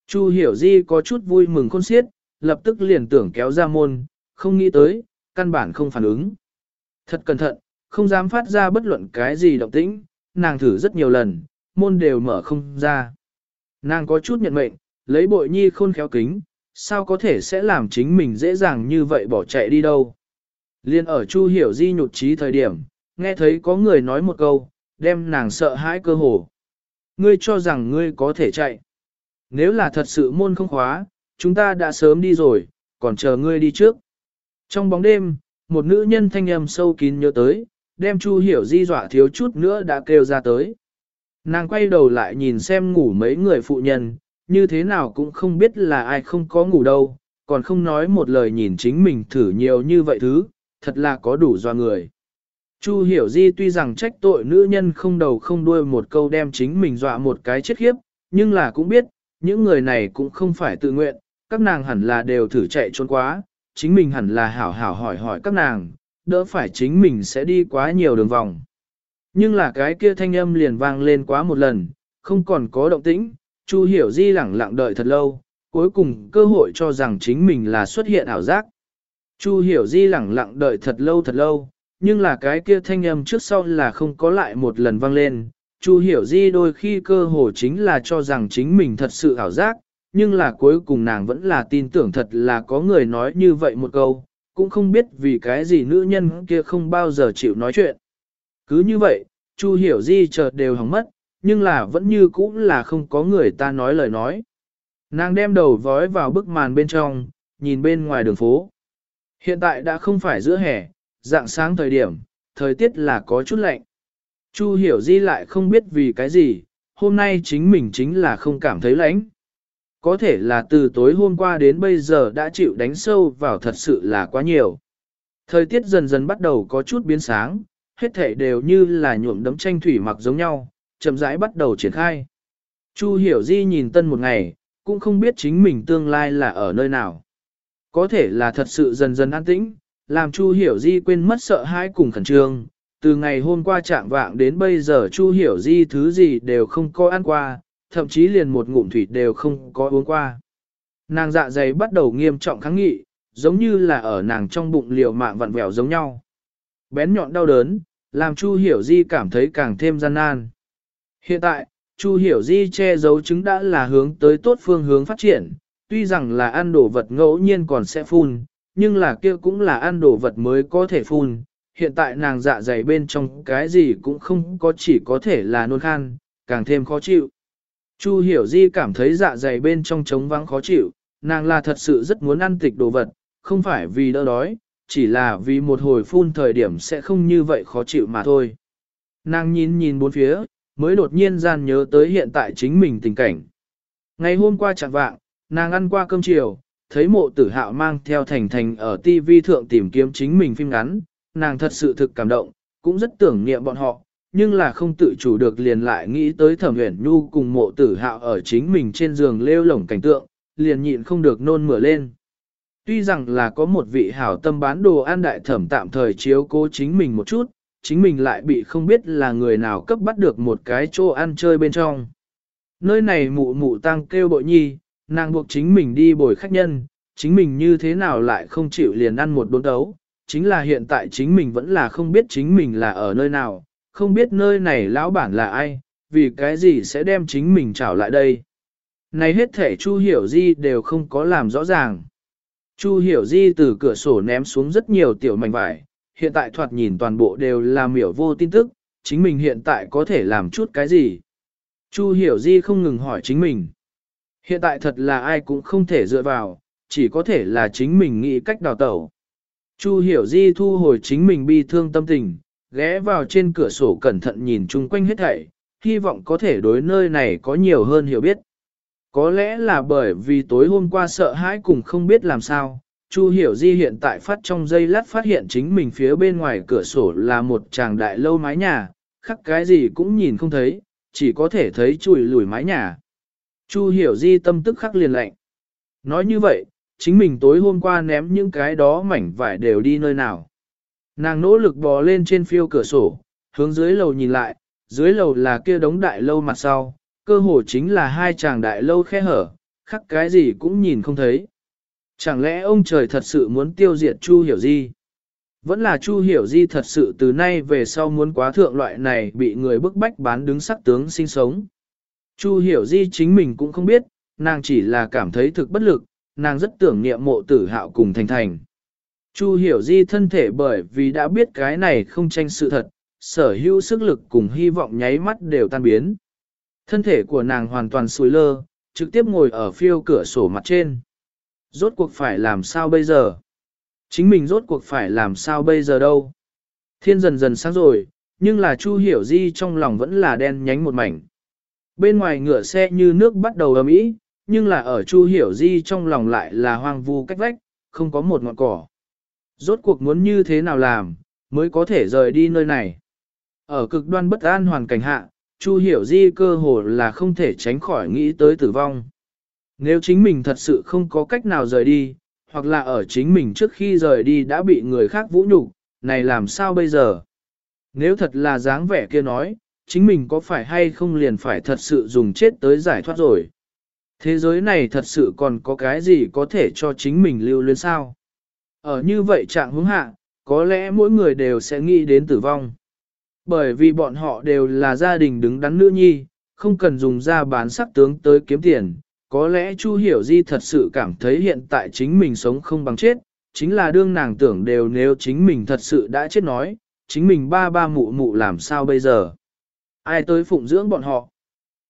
Chu hiểu di có chút vui mừng khôn xiết, lập tức liền tưởng kéo ra môn, không nghĩ tới, căn bản không phản ứng. Thật cẩn thận, không dám phát ra bất luận cái gì động tĩnh, nàng thử rất nhiều lần, môn đều mở không ra. Nàng có chút nhận mệnh, lấy bội nhi khôn khéo kính, sao có thể sẽ làm chính mình dễ dàng như vậy bỏ chạy đi đâu. Liên ở Chu Hiểu Di nhụt chí thời điểm, nghe thấy có người nói một câu, đem nàng sợ hãi cơ hồ. Ngươi cho rằng ngươi có thể chạy. Nếu là thật sự môn không khóa, chúng ta đã sớm đi rồi, còn chờ ngươi đi trước. Trong bóng đêm, một nữ nhân thanh âm sâu kín nhớ tới, đem Chu Hiểu Di dọa thiếu chút nữa đã kêu ra tới. Nàng quay đầu lại nhìn xem ngủ mấy người phụ nhân, như thế nào cũng không biết là ai không có ngủ đâu, còn không nói một lời nhìn chính mình thử nhiều như vậy thứ, thật là có đủ do người. Chu hiểu di tuy rằng trách tội nữ nhân không đầu không đuôi một câu đem chính mình dọa một cái chết khiếp, nhưng là cũng biết, những người này cũng không phải tự nguyện, các nàng hẳn là đều thử chạy trốn quá, chính mình hẳn là hảo hảo hỏi hỏi các nàng, đỡ phải chính mình sẽ đi quá nhiều đường vòng. Nhưng là cái kia thanh âm liền vang lên quá một lần, không còn có động tĩnh, Chu hiểu di lẳng lặng đợi thật lâu, cuối cùng cơ hội cho rằng chính mình là xuất hiện ảo giác. Chu hiểu di lẳng lặng đợi thật lâu thật lâu, nhưng là cái kia thanh âm trước sau là không có lại một lần vang lên. Chu hiểu di đôi khi cơ hồ chính là cho rằng chính mình thật sự ảo giác, nhưng là cuối cùng nàng vẫn là tin tưởng thật là có người nói như vậy một câu, cũng không biết vì cái gì nữ nhân kia không bao giờ chịu nói chuyện. Cứ như vậy, Chu hiểu di chợt đều hỏng mất, nhưng là vẫn như cũng là không có người ta nói lời nói. Nàng đem đầu vói vào bức màn bên trong, nhìn bên ngoài đường phố. Hiện tại đã không phải giữa hè, dạng sáng thời điểm, thời tiết là có chút lạnh. Chu hiểu di lại không biết vì cái gì, hôm nay chính mình chính là không cảm thấy lạnh. Có thể là từ tối hôm qua đến bây giờ đã chịu đánh sâu vào thật sự là quá nhiều. Thời tiết dần dần bắt đầu có chút biến sáng, hết thể đều như là nhuộm đấm tranh thủy mặc giống nhau, chậm rãi bắt đầu triển khai. Chu hiểu di nhìn tân một ngày, cũng không biết chính mình tương lai là ở nơi nào. Có thể là thật sự dần dần an tĩnh, làm Chu Hiểu Di quên mất sợ hãi cùng khẩn trương. Từ ngày hôm qua trạng vạng đến bây giờ Chu Hiểu Di thứ gì đều không có ăn qua, thậm chí liền một ngụm thủy đều không có uống qua. Nàng dạ dày bắt đầu nghiêm trọng kháng nghị, giống như là ở nàng trong bụng liều mạng vặn vẹo giống nhau. Bén nhọn đau đớn, làm Chu Hiểu Di cảm thấy càng thêm gian nan. Hiện tại, Chu Hiểu Di che giấu chứng đã là hướng tới tốt phương hướng phát triển, tuy rằng là ăn đồ vật ngẫu nhiên còn sẽ phun, nhưng là kia cũng là ăn đồ vật mới có thể phun. Hiện tại nàng dạ dày bên trong cái gì cũng không có chỉ có thể là nôn khan, càng thêm khó chịu. Chu hiểu di cảm thấy dạ dày bên trong trống vắng khó chịu, nàng là thật sự rất muốn ăn tịch đồ vật, không phải vì đỡ đói, chỉ là vì một hồi phun thời điểm sẽ không như vậy khó chịu mà thôi. Nàng nhìn nhìn bốn phía, mới đột nhiên gian nhớ tới hiện tại chính mình tình cảnh. Ngày hôm qua chẳng vạng, nàng ăn qua cơm chiều, thấy mộ tử hạo mang theo thành thành ở TV thượng tìm kiếm chính mình phim ngắn, nàng thật sự thực cảm động, cũng rất tưởng niệm bọn họ, nhưng là không tự chủ được liền lại nghĩ tới thẩm huyền nhu cùng mộ tử hạo ở chính mình trên giường lêu lổng cảnh tượng, liền nhịn không được nôn mửa lên. Tuy rằng là có một vị hảo tâm bán đồ ăn đại thẩm tạm thời chiếu cố chính mình một chút, chính mình lại bị không biết là người nào cấp bắt được một cái chỗ ăn chơi bên trong. Nơi này mụ mụ tăng kêu bội nhi, nàng buộc chính mình đi bồi khách nhân, chính mình như thế nào lại không chịu liền ăn một đốn đấu, chính là hiện tại chính mình vẫn là không biết chính mình là ở nơi nào, không biết nơi này lão bản là ai, vì cái gì sẽ đem chính mình trảo lại đây. Này hết thể Chu Hiểu Di đều không có làm rõ ràng. Chu Hiểu Di từ cửa sổ ném xuống rất nhiều tiểu mảnh vải, hiện tại thoạt nhìn toàn bộ đều là miểu vô tin tức, chính mình hiện tại có thể làm chút cái gì. Chu Hiểu Di không ngừng hỏi chính mình. Hiện tại thật là ai cũng không thể dựa vào, chỉ có thể là chính mình nghĩ cách đào tẩu. Chu Hiểu Di thu hồi chính mình bi thương tâm tình, ghé vào trên cửa sổ cẩn thận nhìn chung quanh hết thảy, hy vọng có thể đối nơi này có nhiều hơn hiểu biết. Có lẽ là bởi vì tối hôm qua sợ hãi cùng không biết làm sao, Chu Hiểu Di hiện tại phát trong giây lát phát hiện chính mình phía bên ngoài cửa sổ là một tràng đại lâu mái nhà, khắc cái gì cũng nhìn không thấy, chỉ có thể thấy chùi lùi mái nhà. Chu Hiểu Di tâm tức khắc liền lạnh. Nói như vậy, chính mình tối hôm qua ném những cái đó mảnh vải đều đi nơi nào. Nàng nỗ lực bò lên trên phiêu cửa sổ, hướng dưới lầu nhìn lại, dưới lầu là kia đống đại lâu mặt sau, cơ hồ chính là hai chàng đại lâu khe hở, khắc cái gì cũng nhìn không thấy. Chẳng lẽ ông trời thật sự muốn tiêu diệt Chu Hiểu Di? Vẫn là Chu Hiểu Di thật sự từ nay về sau muốn quá thượng loại này bị người bức bách bán đứng sắc tướng sinh sống. Chu Hiểu Di chính mình cũng không biết, nàng chỉ là cảm thấy thực bất lực, nàng rất tưởng niệm mộ tử hạo cùng thành thành. Chu Hiểu Di thân thể bởi vì đã biết cái này không tranh sự thật, sở hữu sức lực cùng hy vọng nháy mắt đều tan biến. Thân thể của nàng hoàn toàn sùi lơ, trực tiếp ngồi ở phiêu cửa sổ mặt trên. Rốt cuộc phải làm sao bây giờ? Chính mình rốt cuộc phải làm sao bây giờ đâu? Thiên dần dần sáng rồi, nhưng là Chu Hiểu Di trong lòng vẫn là đen nhánh một mảnh. Bên ngoài ngựa xe như nước bắt đầu ấm ý, nhưng là ở Chu Hiểu Di trong lòng lại là hoang vu cách vách, không có một ngọn cỏ. Rốt cuộc muốn như thế nào làm, mới có thể rời đi nơi này. Ở cực đoan bất an hoàn cảnh hạ, Chu Hiểu Di cơ hồ là không thể tránh khỏi nghĩ tới tử vong. Nếu chính mình thật sự không có cách nào rời đi, hoặc là ở chính mình trước khi rời đi đã bị người khác vũ nhục, này làm sao bây giờ? Nếu thật là dáng vẻ kia nói, chính mình có phải hay không liền phải thật sự dùng chết tới giải thoát rồi? Thế giới này thật sự còn có cái gì có thể cho chính mình lưu luyến sao? Ở như vậy trạng hướng hạ, có lẽ mỗi người đều sẽ nghĩ đến tử vong. Bởi vì bọn họ đều là gia đình đứng đắn nữ nhi, không cần dùng ra bán sắc tướng tới kiếm tiền. Có lẽ Chu Hiểu Di thật sự cảm thấy hiện tại chính mình sống không bằng chết, chính là đương nàng tưởng đều nếu chính mình thật sự đã chết nói, chính mình ba ba mụ mụ làm sao bây giờ? Ai tới phụng dưỡng bọn họ?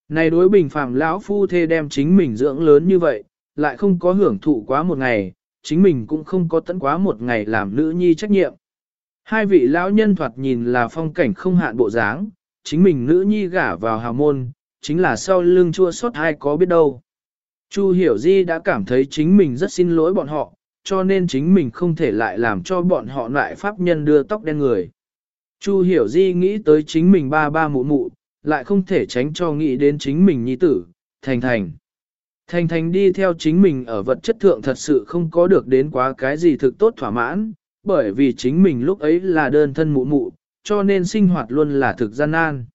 Này đối bình phàm lão phu thê đem chính mình dưỡng lớn như vậy, lại không có hưởng thụ quá một ngày, chính mình cũng không có tận quá một ngày làm nữ nhi trách nhiệm. Hai vị lão nhân thoạt nhìn là phong cảnh không hạn bộ dáng, chính mình nữ nhi gả vào hào môn, chính là sau lưng chua xót ai có biết đâu. Chu Hiểu Di đã cảm thấy chính mình rất xin lỗi bọn họ, cho nên chính mình không thể lại làm cho bọn họ lại pháp nhân đưa tóc đen người. Chu Hiểu Di nghĩ tới chính mình ba ba mụ mụ, lại không thể tránh cho nghĩ đến chính mình nhi tử, Thành Thành. Thành Thành đi theo chính mình ở vật chất thượng thật sự không có được đến quá cái gì thực tốt thỏa mãn, bởi vì chính mình lúc ấy là đơn thân mụ mụ, cho nên sinh hoạt luôn là thực gian nan.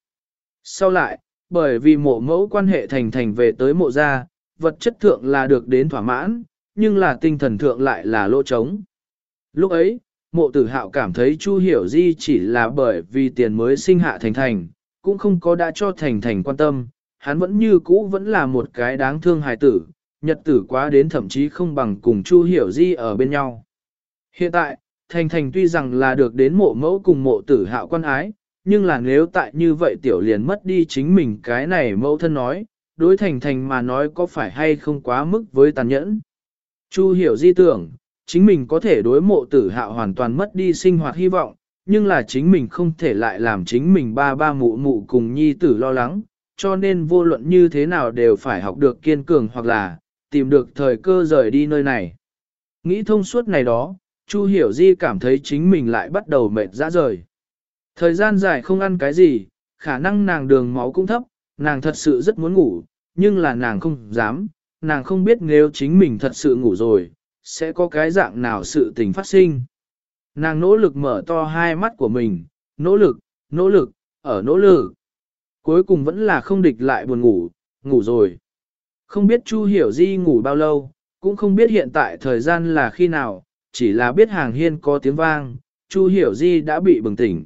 Sau lại, bởi vì mộ mẫu quan hệ Thành Thành về tới mộ gia, vật chất thượng là được đến thỏa mãn, nhưng là tinh thần thượng lại là lỗ trống. Lúc ấy, mộ tử hạo cảm thấy Chu Hiểu Di chỉ là bởi vì tiền mới sinh hạ Thành Thành, cũng không có đã cho Thành Thành quan tâm, hắn vẫn như cũ vẫn là một cái đáng thương hài tử, nhật tử quá đến thậm chí không bằng cùng Chu Hiểu Di ở bên nhau. Hiện tại, Thành Thành tuy rằng là được đến mộ mẫu cùng mộ tử hạo quan ái, nhưng là nếu tại như vậy tiểu liền mất đi chính mình cái này mẫu thân nói, đối Thành Thành mà nói có phải hay không quá mức với tàn nhẫn. Chu Hiểu Di tưởng, chính mình có thể đối mộ tử hạo hoàn toàn mất đi sinh hoạt hy vọng, nhưng là chính mình không thể lại làm chính mình ba ba mụ mụ cùng nhi tử lo lắng, cho nên vô luận như thế nào đều phải học được kiên cường hoặc là tìm được thời cơ rời đi nơi này. Nghĩ thông suốt này đó, Chu Hiểu Di cảm thấy chính mình lại bắt đầu mệt ra rời. Thời gian dài không ăn cái gì, khả năng nàng đường máu cũng thấp, nàng thật sự rất muốn ngủ, nhưng là nàng không dám, nàng không biết nếu chính mình thật sự ngủ rồi, sẽ có cái dạng nào sự tình phát sinh. Nàng nỗ lực mở to hai mắt của mình, nỗ lực, nỗ lực, ở nỗ lực. Cuối cùng vẫn là không địch lại buồn ngủ, ngủ rồi. Không biết Chu Hiểu Di ngủ bao lâu, cũng không biết hiện tại thời gian là khi nào, chỉ là biết hàng hiên có tiếng vang, Chu Hiểu Di đã bị bừng tỉnh.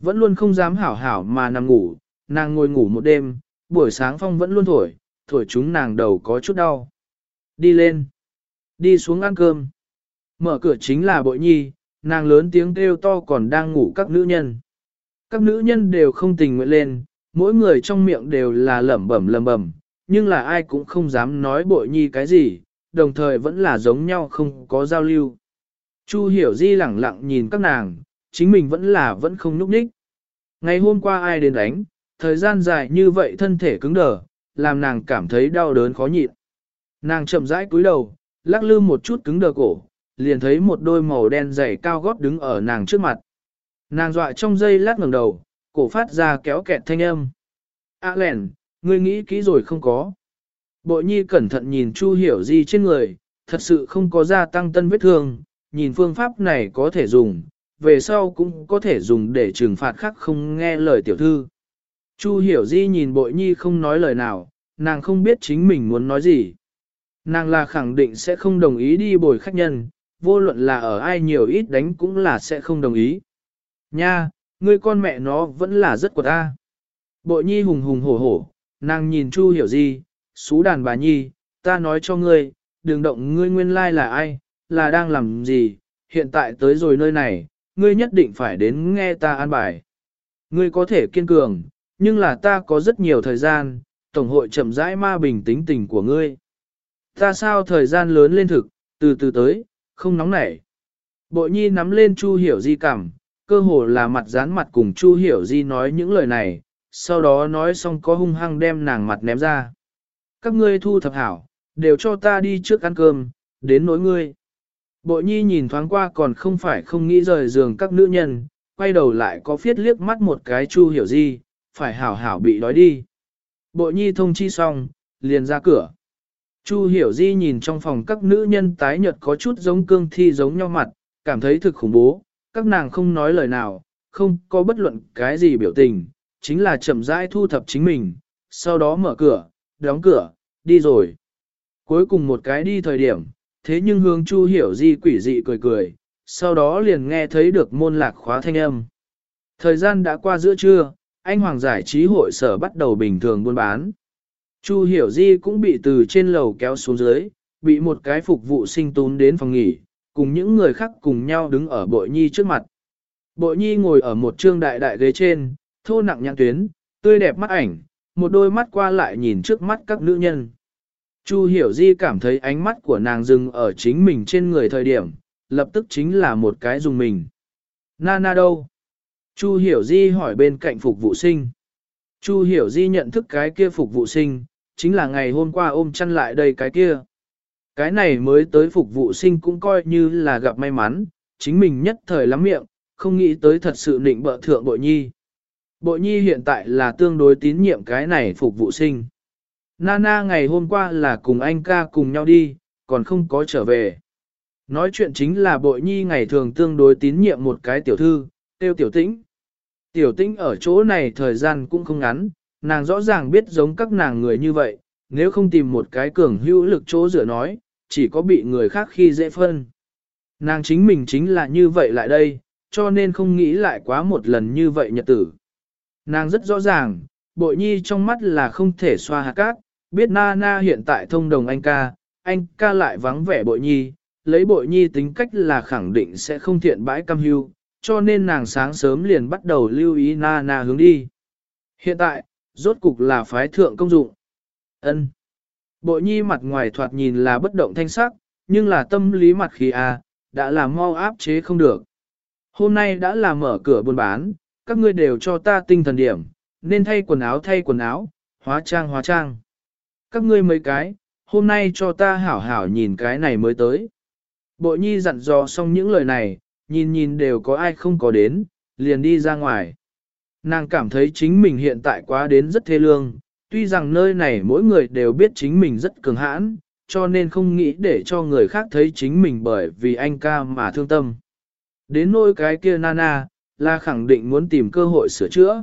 Vẫn luôn không dám hảo hảo mà nằm ngủ, nàng ngồi ngủ một đêm, buổi sáng phong vẫn luôn thổi, thổi chúng nàng đầu có chút đau. Đi lên, đi xuống ăn cơm. Mở cửa chính là bội nhi, nàng lớn tiếng kêu to còn đang ngủ các nữ nhân. Các nữ nhân đều không tình nguyện lên, mỗi người trong miệng đều là lẩm bẩm lẩm bẩm, nhưng là ai cũng không dám nói bội nhi cái gì, đồng thời vẫn là giống nhau không có giao lưu. Chu hiểu di lẳng lặng nhìn các nàng, chính mình vẫn là vẫn không núp nhích. Ngày hôm qua ai đến đánh, thời gian dài như vậy thân thể cứng đờ, làm nàng cảm thấy đau đớn khó nhịn. Nàng chậm rãi cúi đầu, lắc lư một chút cứng đờ cổ, liền thấy một đôi màu đen dày cao gót đứng ở nàng trước mặt. Nàng dọa trong giây lát ngẩng đầu, cổ phát ra kéo kẹt thanh âm. A lẻn, ngươi nghĩ kỹ rồi không có. Bội nhi cẩn thận nhìn Chu hiểu gì trên người, thật sự không có gia tăng tân vết thương, nhìn phương pháp này có thể dùng, về sau cũng có thể dùng để trừng phạt khác không nghe lời tiểu thư. Chu hiểu di nhìn bội nhi không nói lời nào, nàng không biết chính mình muốn nói gì. Nàng là khẳng định sẽ không đồng ý đi bồi khách nhân, vô luận là ở ai nhiều ít đánh cũng là sẽ không đồng ý. Nha, ngươi con mẹ nó vẫn là rất của ta. Bội nhi hùng hùng hổ hổ, nàng nhìn Chu hiểu gì, xú đàn bà nhi, ta nói cho ngươi, đừng động ngươi nguyên lai là ai, là đang làm gì, hiện tại tới rồi nơi này, ngươi nhất định phải đến nghe ta an bài. Ngươi có thể kiên cường, nhưng là ta có rất nhiều thời gian, Tổng hội chậm rãi ma bình tính tình của ngươi. Ta sao thời gian lớn lên thực, từ từ tới, không nóng nảy. Bội nhi nắm lên Chu Hiểu Di cảm, cơ hồ là mặt dán mặt cùng Chu Hiểu Di nói những lời này, sau đó nói xong có hung hăng đem nàng mặt ném ra. Các ngươi thu thập hảo, đều cho ta đi trước ăn cơm, đến nỗi ngươi. Bội nhi nhìn thoáng qua còn không phải không nghĩ rời giường các nữ nhân, quay đầu lại có phiết liếc mắt một cái Chu Hiểu Di, phải hảo hảo bị đói đi. Bội nhi thông chi xong, liền ra cửa. Chu hiểu di nhìn trong phòng các nữ nhân tái nhợt có chút giống cương thi giống nhau mặt, cảm thấy thực khủng bố, các nàng không nói lời nào, không có bất luận cái gì biểu tình, chính là chậm rãi thu thập chính mình, sau đó mở cửa, đóng cửa, đi rồi. Cuối cùng một cái đi thời điểm, thế nhưng hướng Chu hiểu di quỷ dị cười cười, sau đó liền nghe thấy được môn lạc khóa thanh âm. Thời gian đã qua giữa trưa, anh Hoàng giải trí hội sở bắt đầu bình thường buôn bán. Chu Hiểu Di cũng bị từ trên lầu kéo xuống dưới, bị một cái phục vụ sinh tún đến phòng nghỉ, cùng những người khác cùng nhau đứng ở bội nhi trước mặt. Bội nhi ngồi ở một trương đại đại ghế trên, thô nặng nhãn tuyến, tươi đẹp mắt ảnh, một đôi mắt qua lại nhìn trước mắt các nữ nhân. Chu Hiểu Di cảm thấy ánh mắt của nàng dừng ở chính mình trên người thời điểm, lập tức chính là một cái dùng mình. Nana đâu? Chu Hiểu Di hỏi bên cạnh phục vụ sinh. Chu Hiểu Di nhận thức cái kia phục vụ sinh, chính là ngày hôm qua ôm chăn lại đây cái kia. Cái này mới tới phục vụ sinh cũng coi như là gặp may mắn, chính mình nhất thời lắm miệng, không nghĩ tới thật sự định bợ thượng bội nhi. Bội nhi hiện tại là tương đối tín nhiệm cái này phục vụ sinh. Nana ngày hôm qua là cùng anh ca cùng nhau đi, còn không có trở về. Nói chuyện chính là bội nhi ngày thường tương đối tín nhiệm một cái tiểu thư, tiêu tiểu tĩnh. Tiểu tĩnh ở chỗ này thời gian cũng không ngắn, nàng rõ ràng biết giống các nàng người như vậy, nếu không tìm một cái cường hữu lực chỗ dựa nói, chỉ có bị người khác khi dễ phân. Nàng chính mình chính là như vậy lại đây, cho nên không nghĩ lại quá một lần như vậy nhật tử. Nàng rất rõ ràng, bội nhi trong mắt là không thể xoa hạt cát, biết na na hiện tại thông đồng anh ca, anh ca lại vắng vẻ bội nhi, lấy bội nhi tính cách là khẳng định sẽ không thiện bãi cam hưu, cho nên nàng sáng sớm liền bắt đầu lưu ý na na hướng đi. Hiện tại, rốt cục là phái thượng công dụng. ân Bội nhi mặt ngoài thoạt nhìn là bất động thanh sắc, nhưng là tâm lý mặt khí a đã là mau áp chế không được. Hôm nay đã là mở cửa buôn bán, các ngươi đều cho ta tinh thần điểm, nên thay quần áo thay quần áo, hóa trang hóa trang. Các ngươi mấy cái, hôm nay cho ta hảo hảo nhìn cái này mới tới. Bội nhi dặn dò xong những lời này, nhìn nhìn đều có ai không có đến, liền đi ra ngoài. Nàng cảm thấy chính mình hiện tại quá đến rất thê lương, tuy rằng nơi này mỗi người đều biết chính mình rất cường hãn, cho nên không nghĩ để cho người khác thấy chính mình bởi vì anh ca mà thương tâm. Đến nỗi cái kia Nana, là khẳng định muốn tìm cơ hội sửa chữa.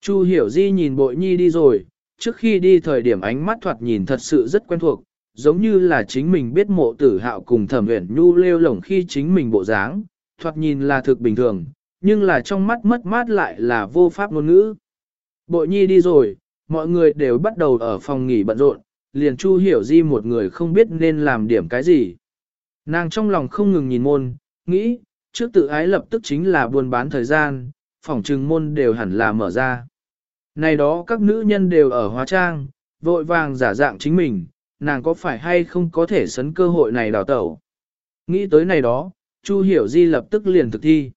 Chu hiểu di nhìn bội nhi đi rồi, trước khi đi thời điểm ánh mắt thoạt nhìn thật sự rất quen thuộc, giống như là chính mình biết mộ tử hạo cùng thẩm uyển nhu lêu lổng khi chính mình bộ dáng, thoạt nhìn là thực bình thường, nhưng là trong mắt mất mát lại là vô pháp ngôn ngữ. Bội nhi đi rồi, mọi người đều bắt đầu ở phòng nghỉ bận rộn, liền Chu Hiểu Di một người không biết nên làm điểm cái gì. Nàng trong lòng không ngừng nhìn môn, nghĩ, trước tự ái lập tức chính là buôn bán thời gian, phòng trừng môn đều hẳn là mở ra. Này đó các nữ nhân đều ở hóa trang, vội vàng giả dạng chính mình, nàng có phải hay không có thể sấn cơ hội này đào tẩu. Nghĩ tới này đó, Chu Hiểu Di lập tức liền thực thi.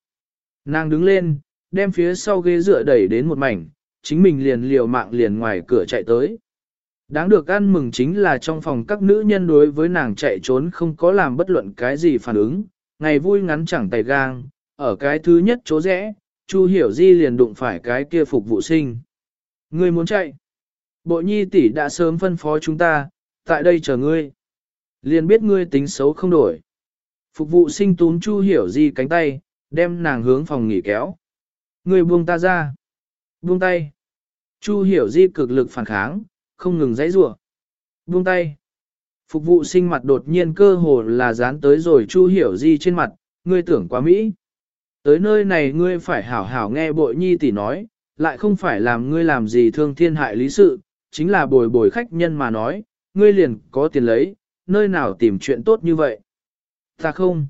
Nàng đứng lên, đem phía sau ghế dựa đẩy đến một mảnh, chính mình liền liều mạng liền ngoài cửa chạy tới. Đáng được ăn mừng chính là trong phòng các nữ nhân đối với nàng chạy trốn không có làm bất luận cái gì phản ứng, ngày vui ngắn chẳng tay gang, ở cái thứ nhất chỗ rẽ, Chu Hiểu Di liền đụng phải cái kia phục vụ sinh. Ngươi muốn chạy? Bộ nhi tỷ đã sớm phân phó chúng ta, tại đây chờ ngươi. Liền biết ngươi tính xấu không đổi. Phục vụ sinh túm Chu Hiểu Di cánh tay, đem nàng hướng phòng nghỉ kéo. Người buông ta ra. Buông tay. Chu hiểu di cực lực phản kháng, không ngừng dãy rủa. Buông tay. Phục vụ sinh mặt đột nhiên cơ hồ là dán tới rồi Chu hiểu di trên mặt, ngươi tưởng quá Mỹ. Tới nơi này ngươi phải hảo hảo nghe bội nhi tỷ nói, lại không phải làm ngươi làm gì thương thiên hại lý sự, chính là bồi bồi khách nhân mà nói, ngươi liền có tiền lấy, nơi nào tìm chuyện tốt như vậy. Ta không.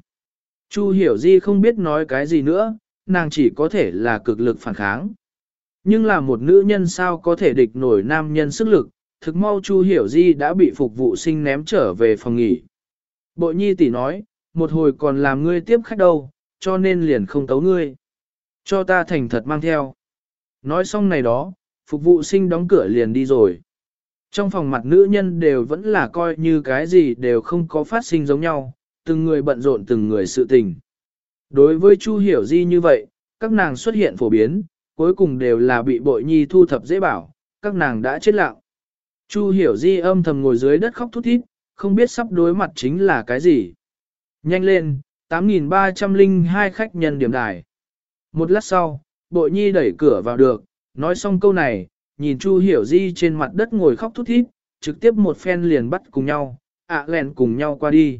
Chu hiểu di không biết nói cái gì nữa, nàng chỉ có thể là cực lực phản kháng. Nhưng là một nữ nhân sao có thể địch nổi nam nhân sức lực, thực mau Chu hiểu di đã bị phục vụ sinh ném trở về phòng nghỉ. Bội nhi tỷ nói, một hồi còn làm ngươi tiếp khách đâu, cho nên liền không tấu ngươi. Cho ta thành thật mang theo. Nói xong này đó, phục vụ sinh đóng cửa liền đi rồi. Trong phòng mặt nữ nhân đều vẫn là coi như cái gì đều không có phát sinh giống nhau, từng người bận rộn từng người sự tình. Đối với Chu Hiểu Di như vậy, các nàng xuất hiện phổ biến, cuối cùng đều là bị bội nhi thu thập dễ bảo, các nàng đã chết lặng. Chu Hiểu Di âm thầm ngồi dưới đất khóc thút thít, không biết sắp đối mặt chính là cái gì. Nhanh lên, 8.302 khách nhân điểm đài. Một lát sau, bội nhi đẩy cửa vào được, nói xong câu này, nhìn Chu Hiểu Di trên mặt đất ngồi khóc thút thít, trực tiếp một phen liền bắt cùng nhau, ạ à lẹn cùng nhau qua đi.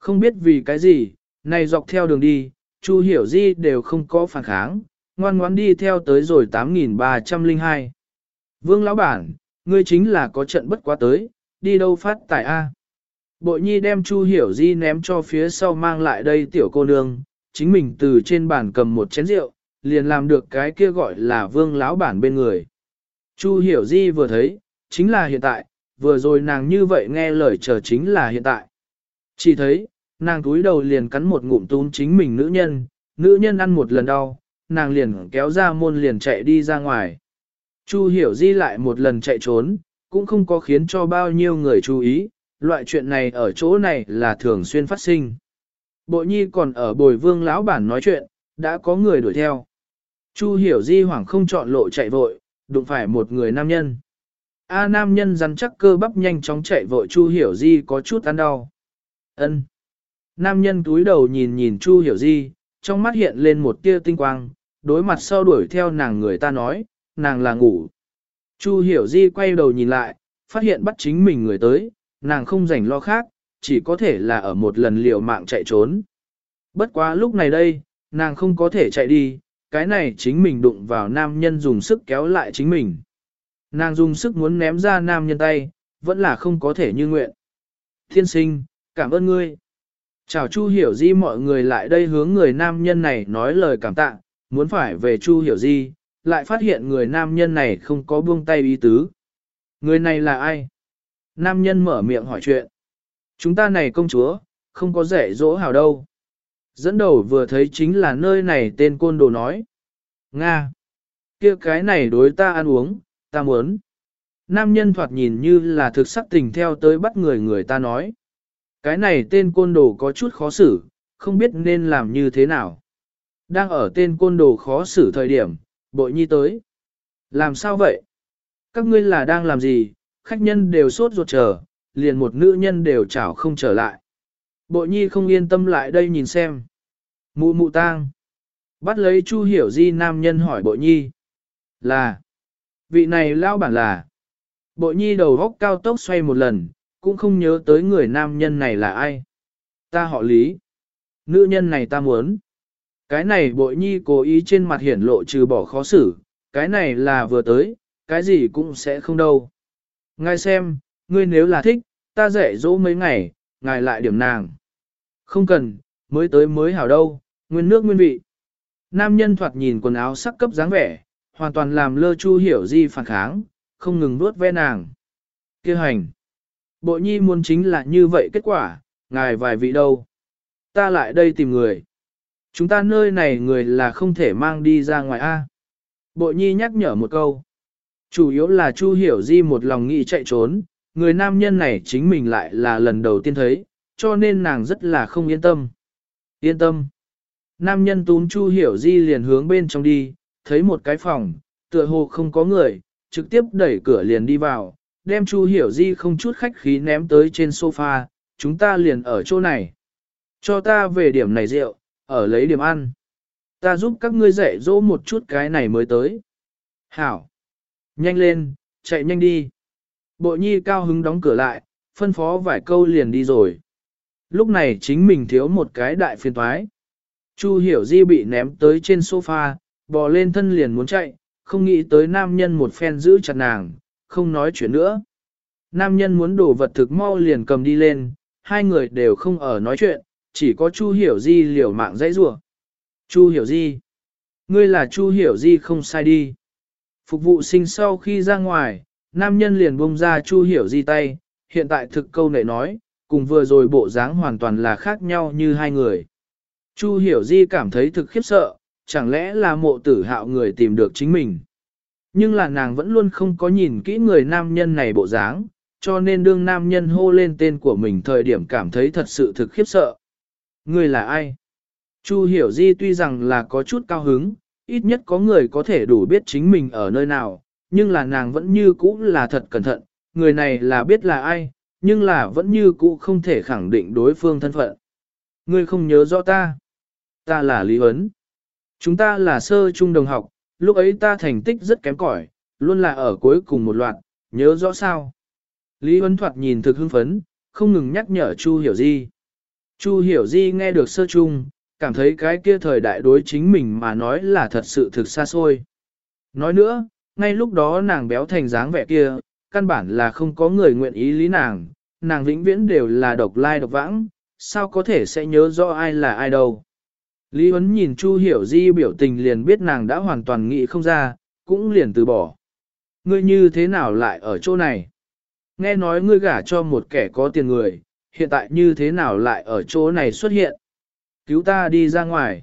Không biết vì cái gì, này dọc theo đường đi, Chu Hiểu Di đều không có phản kháng, ngoan ngoãn đi theo tới rồi 8.302. Vương lão bản, ngươi chính là có trận bất quá tới, đi đâu phát tài A. Bội nhi đem Chu Hiểu Di ném cho phía sau mang lại đây tiểu cô nương, chính mình từ trên bàn cầm một chén rượu, liền làm được cái kia gọi là vương lão bản bên người. Chu Hiểu Di vừa thấy, chính là hiện tại, vừa rồi nàng như vậy nghe lời chờ chính là hiện tại. Chỉ thấy, nàng túi đầu liền cắn một ngụm tún chính mình nữ nhân, nữ nhân ăn một lần đau, nàng liền kéo ra môn liền chạy đi ra ngoài. Chu Hiểu Di lại một lần chạy trốn, cũng không có khiến cho bao nhiêu người chú ý, loại chuyện này ở chỗ này là thường xuyên phát sinh. Bộ nhi còn ở bồi vương lão bản nói chuyện, đã có người đuổi theo. Chu hiểu di hoảng không chọn lộ chạy vội, đụng phải một người nam nhân. A nam nhân rắn chắc cơ bắp nhanh chóng chạy vội Chu hiểu di có chút ăn đau. ân Nam nhân túi đầu nhìn nhìn Chu hiểu di, trong mắt hiện lên một tia tinh quang, đối mặt sau đuổi theo nàng người ta nói, nàng là ngủ. Chu hiểu di quay đầu nhìn lại, phát hiện bắt chính mình người tới, nàng không rảnh lo khác, chỉ có thể là ở một lần liều mạng chạy trốn. Bất quá lúc này đây, nàng không có thể chạy đi, cái này chính mình đụng vào nam nhân dùng sức kéo lại chính mình. Nàng dùng sức muốn ném ra nam nhân tay, vẫn là không có thể như nguyện. Thiên sinh, cảm ơn ngươi. Chào Chu Hiểu Di mọi người lại đây hướng người nam nhân này nói lời cảm tạ, muốn phải về Chu Hiểu Di, lại phát hiện người nam nhân này không có buông tay ý tứ. Người này là ai? Nam nhân mở miệng hỏi chuyện. Chúng ta này công chúa, không có rẻ dỗ hào đâu. Dẫn đầu vừa thấy chính là nơi này tên côn đồ nói. Nga! kia cái này đối ta ăn uống, ta muốn. Nam nhân thoạt nhìn như là thực sắc tình theo tới bắt người người ta nói. Cái này tên côn đồ có chút khó xử, không biết nên làm như thế nào. Đang ở tên côn đồ khó xử thời điểm, bội nhi tới. Làm sao vậy? Các ngươi là đang làm gì? Khách nhân đều sốt ruột chờ, liền một nữ nhân đều chảo không trở lại. Bội nhi không yên tâm lại đây nhìn xem. Mụ mụ tang. Bắt lấy Chu Hiểu Di nam nhân hỏi bội nhi. Là. Vị này lao bản là. Bội nhi đầu góc cao tốc xoay một lần, cũng không nhớ tới người nam nhân này là ai. Ta họ lý. Nữ nhân này ta muốn. Cái này bội nhi cố ý trên mặt hiển lộ trừ bỏ khó xử, cái này là vừa tới, cái gì cũng sẽ không đâu. Ngài xem, ngươi nếu là thích, ta dạy dỗ mấy ngày, ngài lại điểm nàng. Không cần, mới tới mới hảo đâu, nguyên nước nguyên vị. Nam nhân thoạt nhìn quần áo sắc cấp dáng vẻ, hoàn toàn làm lơ chu hiểu di phản kháng, không ngừng nuốt ve nàng. Kêu hành. Bộ nhi muốn chính là như vậy kết quả, ngài vài vị đâu. Ta lại đây tìm người. Chúng ta nơi này người là không thể mang đi ra ngoài A. Bộ nhi nhắc nhở một câu. Chủ yếu là Chu Hiểu Di một lòng nghĩ chạy trốn, người nam nhân này chính mình lại là lần đầu tiên thấy, cho nên nàng rất là không yên tâm. Yên tâm. Nam nhân túm Chu Hiểu Di liền hướng bên trong đi, thấy một cái phòng, tựa hồ không có người, trực tiếp đẩy cửa liền đi vào, đem Chu Hiểu Di không chút khách khí ném tới trên sofa, chúng ta liền ở chỗ này. Cho ta về điểm này rượu, ở lấy điểm ăn. Ta giúp các ngươi dạy dỗ một chút cái này mới tới. Hảo. Nhanh lên, chạy nhanh đi. Bộ nhi cao hứng đóng cửa lại, phân phó vài câu liền đi rồi. Lúc này chính mình thiếu một cái đại phiền toái. Chu hiểu di bị ném tới trên sofa, bò lên thân liền muốn chạy, không nghĩ tới nam nhân một phen giữ chặt nàng, không nói chuyện nữa. Nam nhân muốn đổ vật thực mau liền cầm đi lên, hai người đều không ở nói chuyện, chỉ có Chu Hiểu Di liều mạng dãy rủa. Chu Hiểu Di, ngươi là Chu Hiểu Di không sai đi. Phục vụ sinh sau khi ra ngoài, nam nhân liền bông ra Chu Hiểu Di tay, hiện tại thực câu nệ nói, cùng vừa rồi bộ dáng hoàn toàn là khác nhau như hai người. Chu Hiểu Di cảm thấy thực khiếp sợ, chẳng lẽ là mộ tử hạo người tìm được chính mình. Nhưng là nàng vẫn luôn không có nhìn kỹ người nam nhân này bộ dáng, cho nên đương nam nhân hô lên tên của mình thời điểm cảm thấy thật sự thực khiếp sợ. Người là ai? Chu hiểu di tuy rằng là có chút cao hứng, ít nhất có người có thể đủ biết chính mình ở nơi nào, nhưng là nàng vẫn như cũ là thật cẩn thận, người này là biết là ai, nhưng là vẫn như cũ không thể khẳng định đối phương thân phận. Ngươi không nhớ rõ ta. Ta là Lý Huấn. Chúng ta là sơ trung đồng học, lúc ấy ta thành tích rất kém cỏi, luôn là ở cuối cùng một loạt, nhớ rõ sao. Lý Huấn thoạt nhìn thực hưng phấn, không ngừng nhắc nhở Chu Hiểu Di. Chu Hiểu Di nghe được sơ chung, cảm thấy cái kia thời đại đối chính mình mà nói là thật sự thực xa xôi. Nói nữa, ngay lúc đó nàng béo thành dáng vẻ kia, căn bản là không có người nguyện ý lý nàng, nàng vĩnh viễn đều là độc lai độc vãng, sao có thể sẽ nhớ rõ ai là ai đâu. Lý Huấn nhìn Chu Hiểu Di biểu tình liền biết nàng đã hoàn toàn nghĩ không ra, cũng liền từ bỏ. Ngươi như thế nào lại ở chỗ này? Nghe nói ngươi gả cho một kẻ có tiền người, hiện tại như thế nào lại ở chỗ này xuất hiện? Cứu ta đi ra ngoài.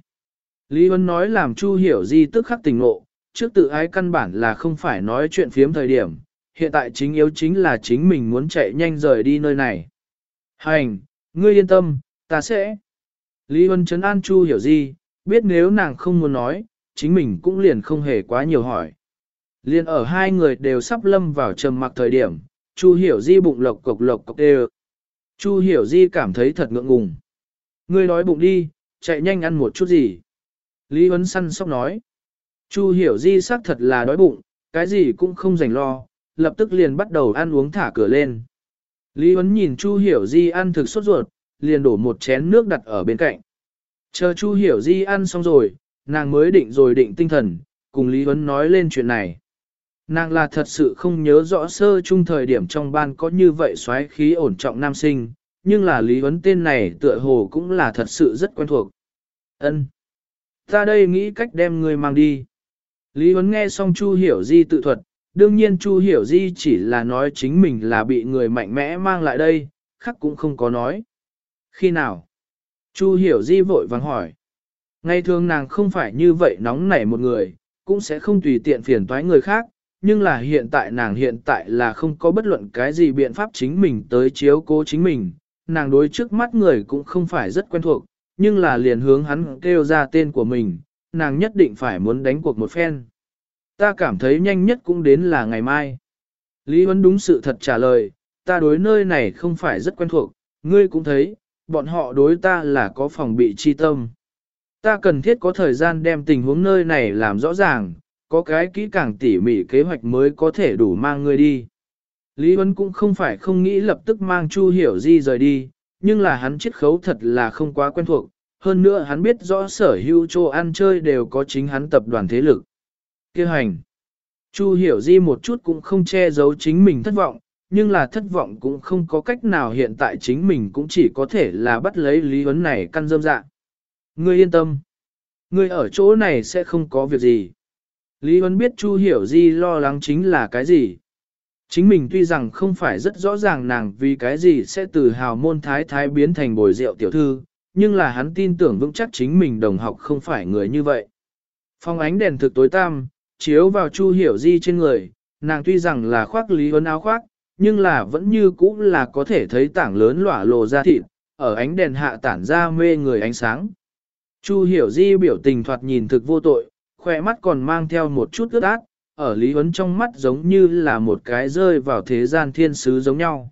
Lý Huấn nói làm Chu Hiểu Di tức khắc tình ngộ, trước tự ái căn bản là không phải nói chuyện phiếm thời điểm, hiện tại chính yếu chính là chính mình muốn chạy nhanh rời đi nơi này. Hành, ngươi yên tâm, ta sẽ. Lý Huân Trấn An Chu hiểu gì, biết nếu nàng không muốn nói, chính mình cũng liền không hề quá nhiều hỏi. Liên ở hai người đều sắp lâm vào trầm mặc thời điểm, Chu hiểu di bụng lộc cộc lộc cộc đều. Chu hiểu di cảm thấy thật ngượng ngùng. Ngươi nói bụng đi, chạy nhanh ăn một chút gì. Lý Huân săn sóc nói. Chu hiểu di xác thật là đói bụng, cái gì cũng không dành lo, lập tức liền bắt đầu ăn uống thả cửa lên. Lý Huấn nhìn Chu hiểu di ăn thực sốt ruột, liền đổ một chén nước đặt ở bên cạnh. Chờ Chu Hiểu Di ăn xong rồi, nàng mới định rồi định tinh thần, cùng Lý Huấn nói lên chuyện này. Nàng là thật sự không nhớ rõ sơ chung thời điểm trong ban có như vậy xoáy khí ổn trọng nam sinh, nhưng là Lý Huấn tên này tựa hồ cũng là thật sự rất quen thuộc. Ân, Ta đây nghĩ cách đem người mang đi. Lý Huấn nghe xong Chu Hiểu Di tự thuật, đương nhiên Chu Hiểu Di chỉ là nói chính mình là bị người mạnh mẽ mang lại đây, khắc cũng không có nói. Khi nào? Chu hiểu di vội vàng hỏi. Ngày thường nàng không phải như vậy nóng nảy một người, cũng sẽ không tùy tiện phiền toái người khác, nhưng là hiện tại nàng hiện tại là không có bất luận cái gì biện pháp chính mình tới chiếu cố chính mình, nàng đối trước mắt người cũng không phải rất quen thuộc, nhưng là liền hướng hắn kêu ra tên của mình, nàng nhất định phải muốn đánh cuộc một phen. Ta cảm thấy nhanh nhất cũng đến là ngày mai. Lý Huấn đúng sự thật trả lời, ta đối nơi này không phải rất quen thuộc, ngươi cũng thấy, bọn họ đối ta là có phòng bị chi tâm. Ta cần thiết có thời gian đem tình huống nơi này làm rõ ràng, có cái kỹ càng tỉ mỉ kế hoạch mới có thể đủ mang ngươi đi. Lý Huấn cũng không phải không nghĩ lập tức mang Chu Hiểu Di rời đi, nhưng là hắn chiết khấu thật là không quá quen thuộc, hơn nữa hắn biết rõ sở hữu chỗ ăn chơi đều có chính hắn tập đoàn thế lực. Kêu hành. Chu Hiểu Di một chút cũng không che giấu chính mình thất vọng, nhưng là thất vọng cũng không có cách nào hiện tại chính mình cũng chỉ có thể là bắt lấy lý huấn này căn dâm dạ. Ngươi yên tâm. Ngươi ở chỗ này sẽ không có việc gì. Lý Huấn biết Chu Hiểu Di lo lắng chính là cái gì. Chính mình tuy rằng không phải rất rõ ràng nàng vì cái gì sẽ từ hào môn thái thái biến thành bồi rượu tiểu thư, nhưng là hắn tin tưởng vững chắc chính mình đồng học không phải người như vậy. Phong ánh đèn thực tối tăm, chiếu vào Chu Hiểu Di trên người, nàng tuy rằng là khoác Lý Huấn áo khoác, nhưng là vẫn như cũ là có thể thấy tảng lớn lỏa lộ ra thịt, ở ánh đèn hạ tản ra mê người ánh sáng. Chu hiểu di biểu tình thoạt nhìn thực vô tội, khỏe mắt còn mang theo một chút ướt át, ở Lý Huấn trong mắt giống như là một cái rơi vào thế gian thiên sứ giống nhau.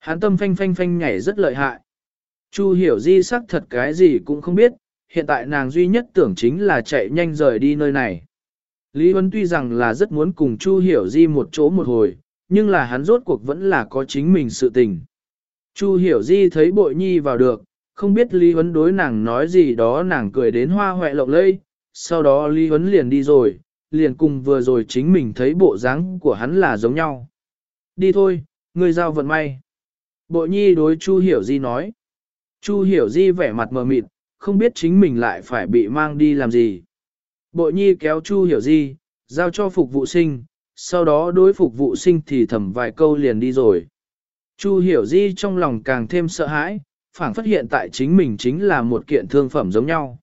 Hán tâm phanh phanh phanh nhảy rất lợi hại. Chu hiểu di sắc thật cái gì cũng không biết, hiện tại nàng duy nhất tưởng chính là chạy nhanh rời đi nơi này. Lý Huấn tuy rằng là rất muốn cùng Chu Hiểu Di một chỗ một hồi, nhưng là hắn rốt cuộc vẫn là có chính mình sự tình. Chu Hiểu Di thấy bội nhi vào được, không biết Lý Huấn đối nàng nói gì đó nàng cười đến hoa hoẹ lộng lây, sau đó Lý Huấn liền đi rồi, liền cùng vừa rồi chính mình thấy bộ dáng của hắn là giống nhau. Đi thôi, người giao vận may. Bội nhi đối Chu Hiểu Di nói. Chu Hiểu Di vẻ mặt mờ mịt, không biết chính mình lại phải bị mang đi làm gì. Bội nhi kéo Chu Hiểu Di, giao cho phục vụ sinh, sau đó đối phục vụ sinh thì thầm vài câu liền đi rồi. Chu Hiểu Di trong lòng càng thêm sợ hãi, phảng phát hiện tại chính mình chính là một kiện thương phẩm giống nhau.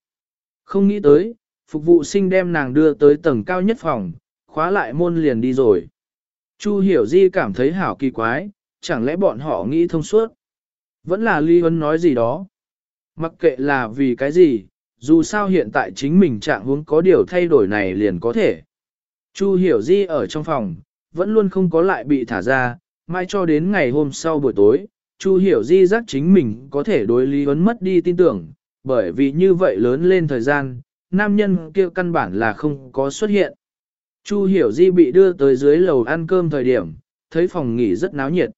Không nghĩ tới, phục vụ sinh đem nàng đưa tới tầng cao nhất phòng, khóa lại môn liền đi rồi. Chu Hiểu Di cảm thấy hảo kỳ quái, chẳng lẽ bọn họ nghĩ thông suốt. Vẫn là Ly Huân nói gì đó. Mặc kệ là vì cái gì, dù sao hiện tại chính mình trạng huống có điều thay đổi này liền có thể. Chu Hiểu Di ở trong phòng, vẫn luôn không có lại bị thả ra, mai cho đến ngày hôm sau buổi tối, Chu Hiểu Di giác chính mình có thể đối Lý Huấn mất đi tin tưởng, bởi vì như vậy lớn lên thời gian, nam nhân kia căn bản là không có xuất hiện. Chu Hiểu Di bị đưa tới dưới lầu ăn cơm thời điểm, thấy phòng nghỉ rất náo nhiệt.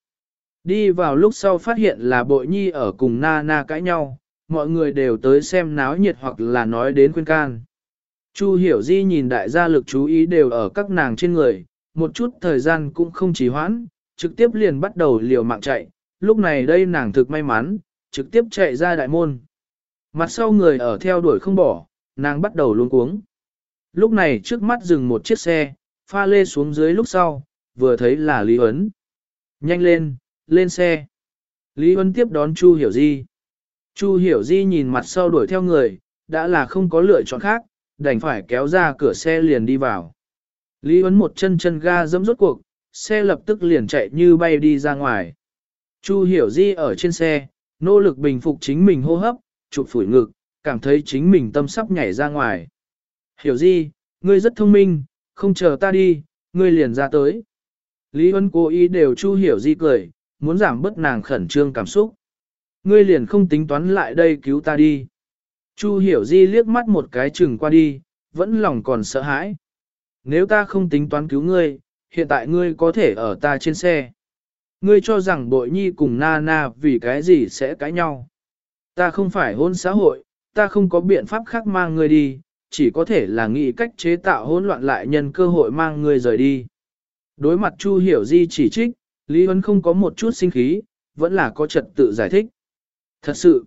Đi vào lúc sau phát hiện là bội nhi ở cùng na na cãi nhau, mọi người đều tới xem náo nhiệt hoặc là nói đến khuyên can. Chu hiểu di nhìn đại gia lực chú ý đều ở các nàng trên người, một chút thời gian cũng không trì hoãn, trực tiếp liền bắt đầu liều mạng chạy, lúc này đây nàng thực may mắn, trực tiếp chạy ra đại môn. Mặt sau người ở theo đuổi không bỏ, nàng bắt đầu luống cuống. Lúc này trước mắt dừng một chiếc xe, pha lê xuống dưới lúc sau, vừa thấy là Lý Huấn. Nhanh lên, lên xe. Lý Huấn tiếp đón Chu Hiểu Di. Chu Hiểu Di nhìn mặt sau đuổi theo người, đã là không có lựa chọn khác, đành phải kéo ra cửa xe liền đi vào. Lý Huấn một chân chân ga dẫm rốt cuộc, xe lập tức liền chạy như bay đi ra ngoài. Chu Hiểu Di ở trên xe, nỗ lực bình phục chính mình hô hấp, chụp phủi ngực, cảm thấy chính mình tâm sắp nhảy ra ngoài. Hiểu Di, ngươi rất thông minh, không chờ ta đi, ngươi liền ra tới. Lý Huấn cố ý đều Chu Hiểu Di cười, muốn giảm bớt nàng khẩn trương cảm xúc. Ngươi liền không tính toán lại đây cứu ta đi. Chu hiểu di liếc mắt một cái chừng qua đi, vẫn lòng còn sợ hãi. Nếu ta không tính toán cứu ngươi, hiện tại ngươi có thể ở ta trên xe. Ngươi cho rằng bội nhi cùng na na vì cái gì sẽ cãi nhau. Ta không phải hôn xã hội, ta không có biện pháp khác mang ngươi đi, chỉ có thể là nghĩ cách chế tạo hỗn loạn lại nhân cơ hội mang ngươi rời đi. Đối mặt Chu Hiểu Di chỉ trích, Lý Huân không có một chút sinh khí, vẫn là có trật tự giải thích. Thật sự,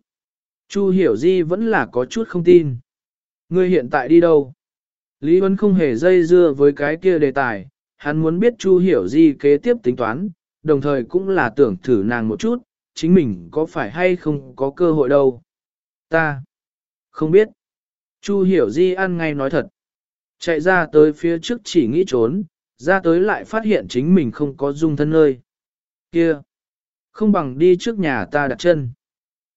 Chu Hiểu Di vẫn là có chút không tin. Ngươi hiện tại đi đâu? Lý Huấn không hề dây dưa với cái kia đề tài, hắn muốn biết Chu Hiểu Di kế tiếp tính toán, đồng thời cũng là tưởng thử nàng một chút, chính mình có phải hay không có cơ hội đâu. Ta không biết. Chu Hiểu Di ăn ngay nói thật. Chạy ra tới phía trước chỉ nghĩ trốn, ra tới lại phát hiện chính mình không có dung thân nơi. Kia! Không bằng đi trước nhà ta đặt chân.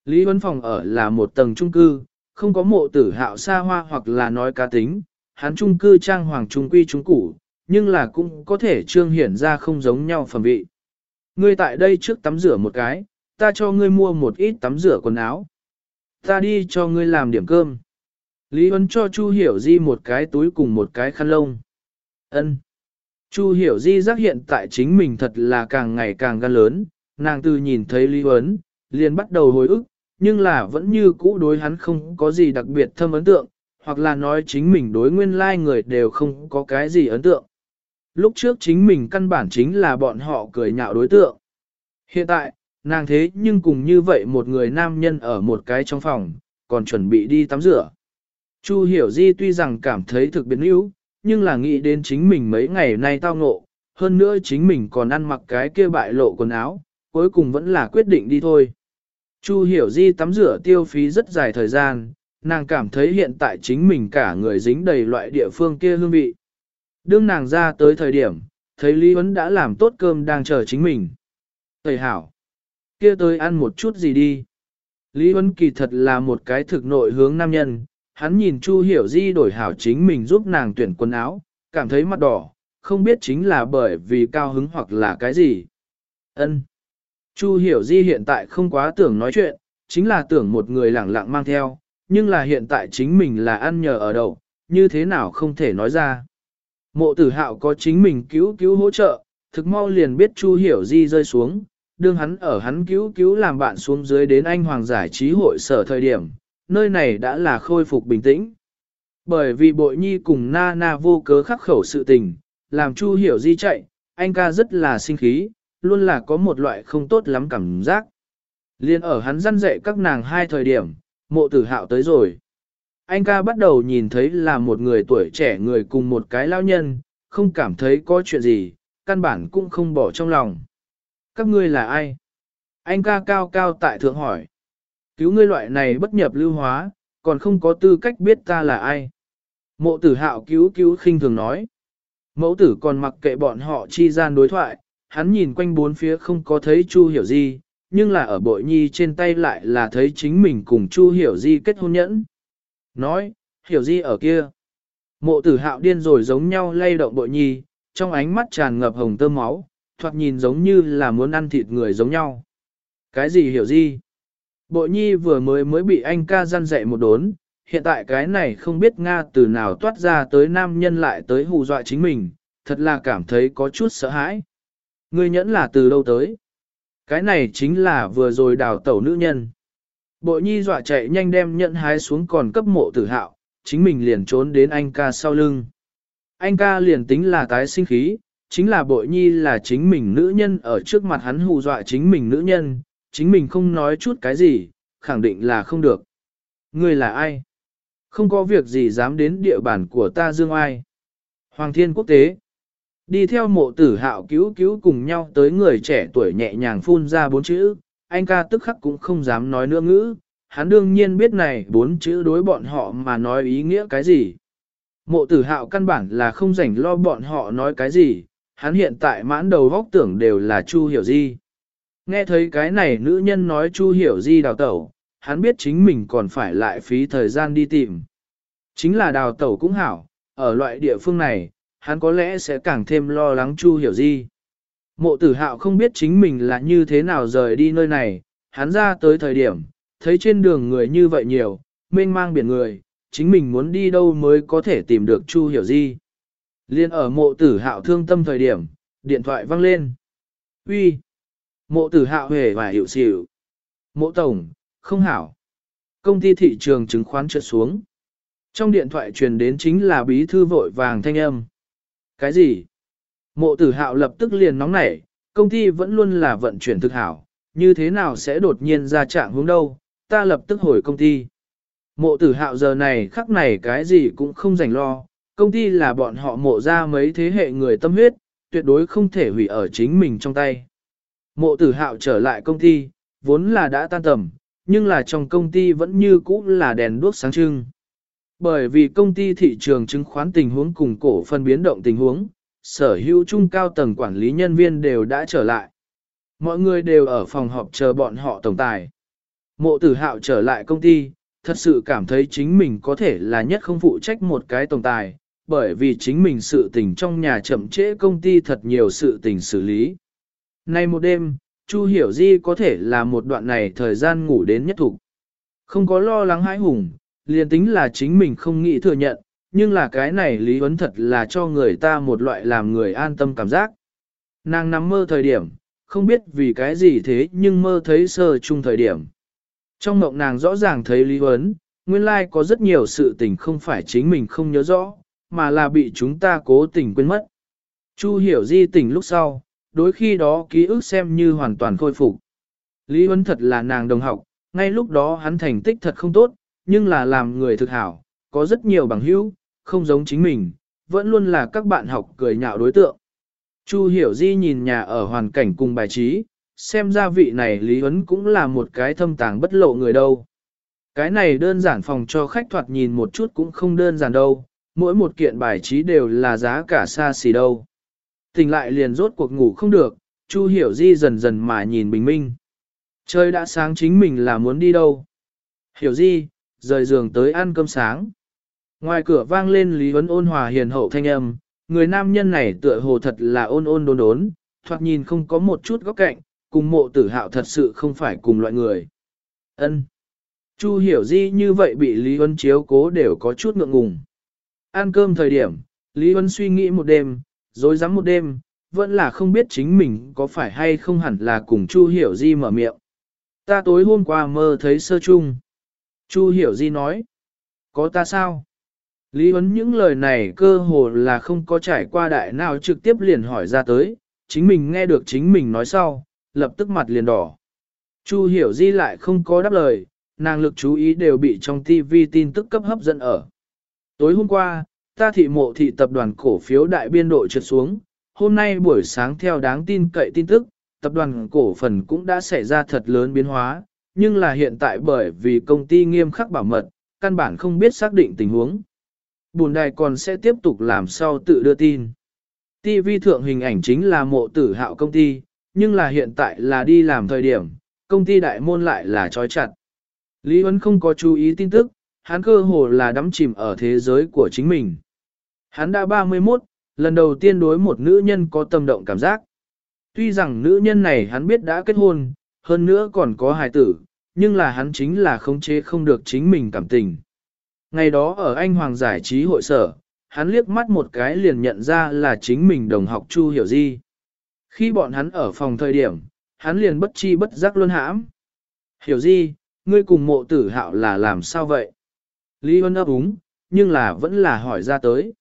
Lý Huấn Phòng ở là một tầng trung cư, không có mộ tử hạo xa hoa hoặc là nói cá tính, hắn trung cư trang hoàng trung quy trung củ, nhưng là cũng có thể trương hiển ra không giống nhau phẩm vị. Ngươi tại đây trước tắm rửa một cái, ta cho ngươi mua một ít tắm rửa quần áo. Ta đi cho ngươi làm điểm cơm. Lý Huấn cho Chu Hiểu Di một cái túi cùng một cái khăn lông. Ân. Chu Hiểu Di giác hiện tại chính mình thật là càng ngày càng gan lớn, nàng từ nhìn thấy Lý Huấn, liền bắt đầu hồi ức, nhưng là vẫn như cũ đối hắn không có gì đặc biệt thâm ấn tượng, hoặc là nói chính mình đối nguyên lai like người đều không có cái gì ấn tượng. Lúc trước chính mình căn bản chính là bọn họ cười nhạo đối tượng. Hiện tại, nàng thế nhưng cùng như vậy một người nam nhân ở một cái trong phòng, còn chuẩn bị đi tắm rửa. Chu hiểu di tuy rằng cảm thấy thực biến yếu, nhưng là nghĩ đến chính mình mấy ngày nay tao ngộ, hơn nữa chính mình còn ăn mặc cái kia bại lộ quần áo, cuối cùng vẫn là quyết định đi thôi. Chu hiểu di tắm rửa tiêu phí rất dài thời gian, nàng cảm thấy hiện tại chính mình cả người dính đầy loại địa phương kia hương vị. Đương nàng ra tới thời điểm, thấy Lý Huấn đã làm tốt cơm đang chờ chính mình. Thầy hảo, kia tới ăn một chút gì đi. Lý Huấn kỳ thật là một cái thực nội hướng nam nhân, hắn nhìn Chu Hiểu Di đổi hảo chính mình giúp nàng tuyển quần áo, cảm thấy mặt đỏ, không biết chính là bởi vì cao hứng hoặc là cái gì. Ân. Chu Hiểu Di hiện tại không quá tưởng nói chuyện, chính là tưởng một người lẳng lặng mang theo, nhưng là hiện tại chính mình là ăn nhờ ở đậu, như thế nào không thể nói ra. Mộ tử hạo có chính mình cứu cứu hỗ trợ, thực mau liền biết Chu Hiểu Di rơi xuống, đương hắn ở hắn cứu cứu làm bạn xuống dưới đến anh hoàng giải trí hội sở thời điểm, nơi này đã là khôi phục bình tĩnh. Bởi vì bội nhi cùng na na vô cớ khắc khẩu sự tình, làm Chu Hiểu Di chạy, anh ca rất là sinh khí, luôn là có một loại không tốt lắm cảm giác. Liên ở hắn răn dạy các nàng hai thời điểm, mộ tử hạo tới rồi. Anh ca bắt đầu nhìn thấy là một người tuổi trẻ người cùng một cái lao nhân, không cảm thấy có chuyện gì, căn bản cũng không bỏ trong lòng. Các ngươi là ai? Anh ca cao cao tại thượng hỏi. Cứu ngươi loại này bất nhập lưu hóa, còn không có tư cách biết ta là ai. Mộ tử hạo cứu cứu khinh thường nói. Mẫu tử còn mặc kệ bọn họ chi gian đối thoại, hắn nhìn quanh bốn phía không có thấy Chu hiểu di nhưng là ở bội nhi trên tay lại là thấy chính mình cùng Chu hiểu di kết hôn nhẫn. Nói, hiểu di ở kia. Mộ tử hạo điên rồi giống nhau lay động bội nhi, trong ánh mắt tràn ngập hồng tơ máu, thoạt nhìn giống như là muốn ăn thịt người giống nhau. Cái gì hiểu di? Bội nhi vừa mới mới bị anh ca gian dạy một đốn, hiện tại cái này không biết Nga từ nào toát ra tới nam nhân lại tới hù dọa chính mình, thật là cảm thấy có chút sợ hãi. Ngươi nhẫn là từ đâu tới? Cái này chính là vừa rồi đào tẩu nữ nhân. Bội nhi dọa chạy nhanh đem nhẫn hái xuống còn cấp mộ tử hạo, chính mình liền trốn đến anh ca sau lưng. Anh ca liền tính là tái sinh khí, chính là bội nhi là chính mình nữ nhân ở trước mặt hắn hù dọa chính mình nữ nhân, chính mình không nói chút cái gì, khẳng định là không được. Ngươi là ai? Không có việc gì dám đến địa bàn của ta dương ai. Hoàng thiên quốc tế. Đi theo mộ tử hạo cứu cứu cùng nhau tới người trẻ tuổi nhẹ nhàng phun ra bốn chữ, anh ca tức khắc cũng không dám nói nữa ngữ, hắn đương nhiên biết này bốn chữ đối bọn họ mà nói ý nghĩa cái gì. Mộ tử hạo căn bản là không rảnh lo bọn họ nói cái gì, hắn hiện tại mãn đầu góc tưởng đều là Chu Hiểu Di. Nghe thấy cái này nữ nhân nói Chu Hiểu Di đào tẩu, hắn biết chính mình còn phải lại phí thời gian đi tìm. Chính là đào tẩu cũng hảo, ở loại địa phương này, hắn có lẽ sẽ càng thêm lo lắng Chu Hiểu Di. Mộ tử hạo không biết chính mình là như thế nào rời đi nơi này, hắn ra tới thời điểm, thấy trên đường người như vậy nhiều, mênh mang biển người, chính mình muốn đi đâu mới có thể tìm được Chu Hiểu Di. Liên ở mộ tử hạo thương tâm thời điểm, điện thoại vang lên. Uy, Mộ tử hạo hề và hiệu xỉu. Mộ tổng, không hảo. Công ty thị trường chứng khoán trượt xuống. Trong điện thoại truyền đến chính là bí thư vội vàng thanh âm. Cái gì? Mộ tử hạo lập tức liền nóng nảy, công ty vẫn luôn là vận chuyển thực hảo, như thế nào sẽ đột nhiên ra trạng hướng đâu, ta lập tức hồi công ty. Mộ tử hạo giờ này khắc này cái gì cũng không rảnh lo, công ty là bọn họ mộ ra mấy thế hệ người tâm huyết, tuyệt đối không thể hủy ở chính mình trong tay. Mộ tử hạo trở lại công ty, vốn là đã tan tầm, nhưng là trong công ty vẫn như cũ là đèn đuốc sáng trưng. Bởi vì công ty thị trường chứng khoán tình huống cùng cổ phân biến động tình huống, sở hữu trung cao tầng quản lý nhân viên đều đã trở lại. Mọi người đều ở phòng họp chờ bọn họ tổng tài. Mộ tử hạo trở lại công ty, thật sự cảm thấy chính mình có thể là nhất không phụ trách một cái tổng tài, bởi vì chính mình sự tình trong nhà chậm trễ công ty thật nhiều sự tình xử lý. Nay một đêm, Chu Hiểu Di có thể là một đoạn này thời gian ngủ đến nhất thục. Không có lo lắng hãi hùng, liền tính là chính mình không nghĩ thừa nhận, nhưng là cái này lý Huấn thật là cho người ta một loại làm người an tâm cảm giác. Nàng nằm mơ thời điểm, không biết vì cái gì thế nhưng mơ thấy sơ chung thời điểm. Trong mộng nàng rõ ràng thấy lý Huấn, nguyên lai có rất nhiều sự tình không phải chính mình không nhớ rõ, mà là bị chúng ta cố tình quên mất. Chu hiểu di tỉnh lúc sau, đối khi đó ký ức xem như hoàn toàn khôi phục. Lý Huấn thật là nàng đồng học, ngay lúc đó hắn thành tích thật không tốt, nhưng là làm người thực hảo, có rất nhiều bằng hữu, không giống chính mình, vẫn luôn là các bạn học cười nhạo đối tượng. Chu Hiểu Di nhìn nhà ở hoàn cảnh cùng bài trí, xem ra vị này Lý Huấn cũng là một cái thâm tàng bất lộ người đâu. Cái này đơn giản phòng cho khách thoạt nhìn một chút cũng không đơn giản đâu, mỗi một kiện bài trí đều là giá cả xa xỉ đâu. Tỉnh lại liền rốt cuộc ngủ không được, Chu Hiểu Di dần dần mà nhìn bình minh. Trời đã sáng chính mình là muốn đi đâu. Hiểu Di, rời giường tới ăn cơm sáng. Ngoài cửa vang lên Lý Huấn ôn hòa hiền hậu thanh âm, người nam nhân này tựa hồ thật là ôn ôn đốn đốn, thoạt nhìn không có một chút góc cạnh, cùng mộ tử hạo thật sự không phải cùng loại người. Ân. Chu hiểu di như vậy bị Lý Huấn chiếu cố đều có chút ngượng ngùng. Ăn cơm thời điểm, Lý Huấn suy nghĩ một đêm, rồi dám một đêm, vẫn là không biết chính mình có phải hay không hẳn là cùng Chu Hiểu Di mở miệng. Ta tối hôm qua mơ thấy sơ chung. Chu Hiểu Di nói. Có ta sao? Lý Huấn những lời này cơ hồ là không có trải qua đại nào trực tiếp liền hỏi ra tới, chính mình nghe được chính mình nói sau, lập tức mặt liền đỏ. Chu Hiểu Di lại không có đáp lời, nàng lực chú ý đều bị trong TV tin tức cấp hấp dẫn ở. Tối hôm qua, ta thị mộ thị tập đoàn cổ phiếu đại biên độ trượt xuống, hôm nay buổi sáng theo đáng tin cậy tin tức, tập đoàn cổ phần cũng đã xảy ra thật lớn biến hóa, nhưng là hiện tại bởi vì công ty nghiêm khắc bảo mật, căn bản không biết xác định tình huống. Bùn đài còn sẽ tiếp tục làm sau tự đưa tin. TV thượng hình ảnh chính là mộ tử hạo công ty, nhưng là hiện tại là đi làm thời điểm, công ty đại môn lại là trói chặt. Lý Huấn không có chú ý tin tức, hắn cơ hồ là đắm chìm ở thế giới của chính mình. Hắn đã 31, lần đầu tiên đối một nữ nhân có tâm động cảm giác. Tuy rằng nữ nhân này hắn biết đã kết hôn, hơn nữa còn có hài tử, nhưng là hắn chính là khống chế không được chính mình cảm tình. Ngày đó ở Anh Hoàng giải trí hội sở, hắn liếc mắt một cái liền nhận ra là chính mình đồng học Chu Hiểu Di. Khi bọn hắn ở phòng thời điểm, hắn liền bất chi bất giác luôn hãm. Hiểu Di, ngươi cùng mộ tử hạo là làm sao vậy? Lý Huân ấp úng, nhưng là vẫn là hỏi ra tới.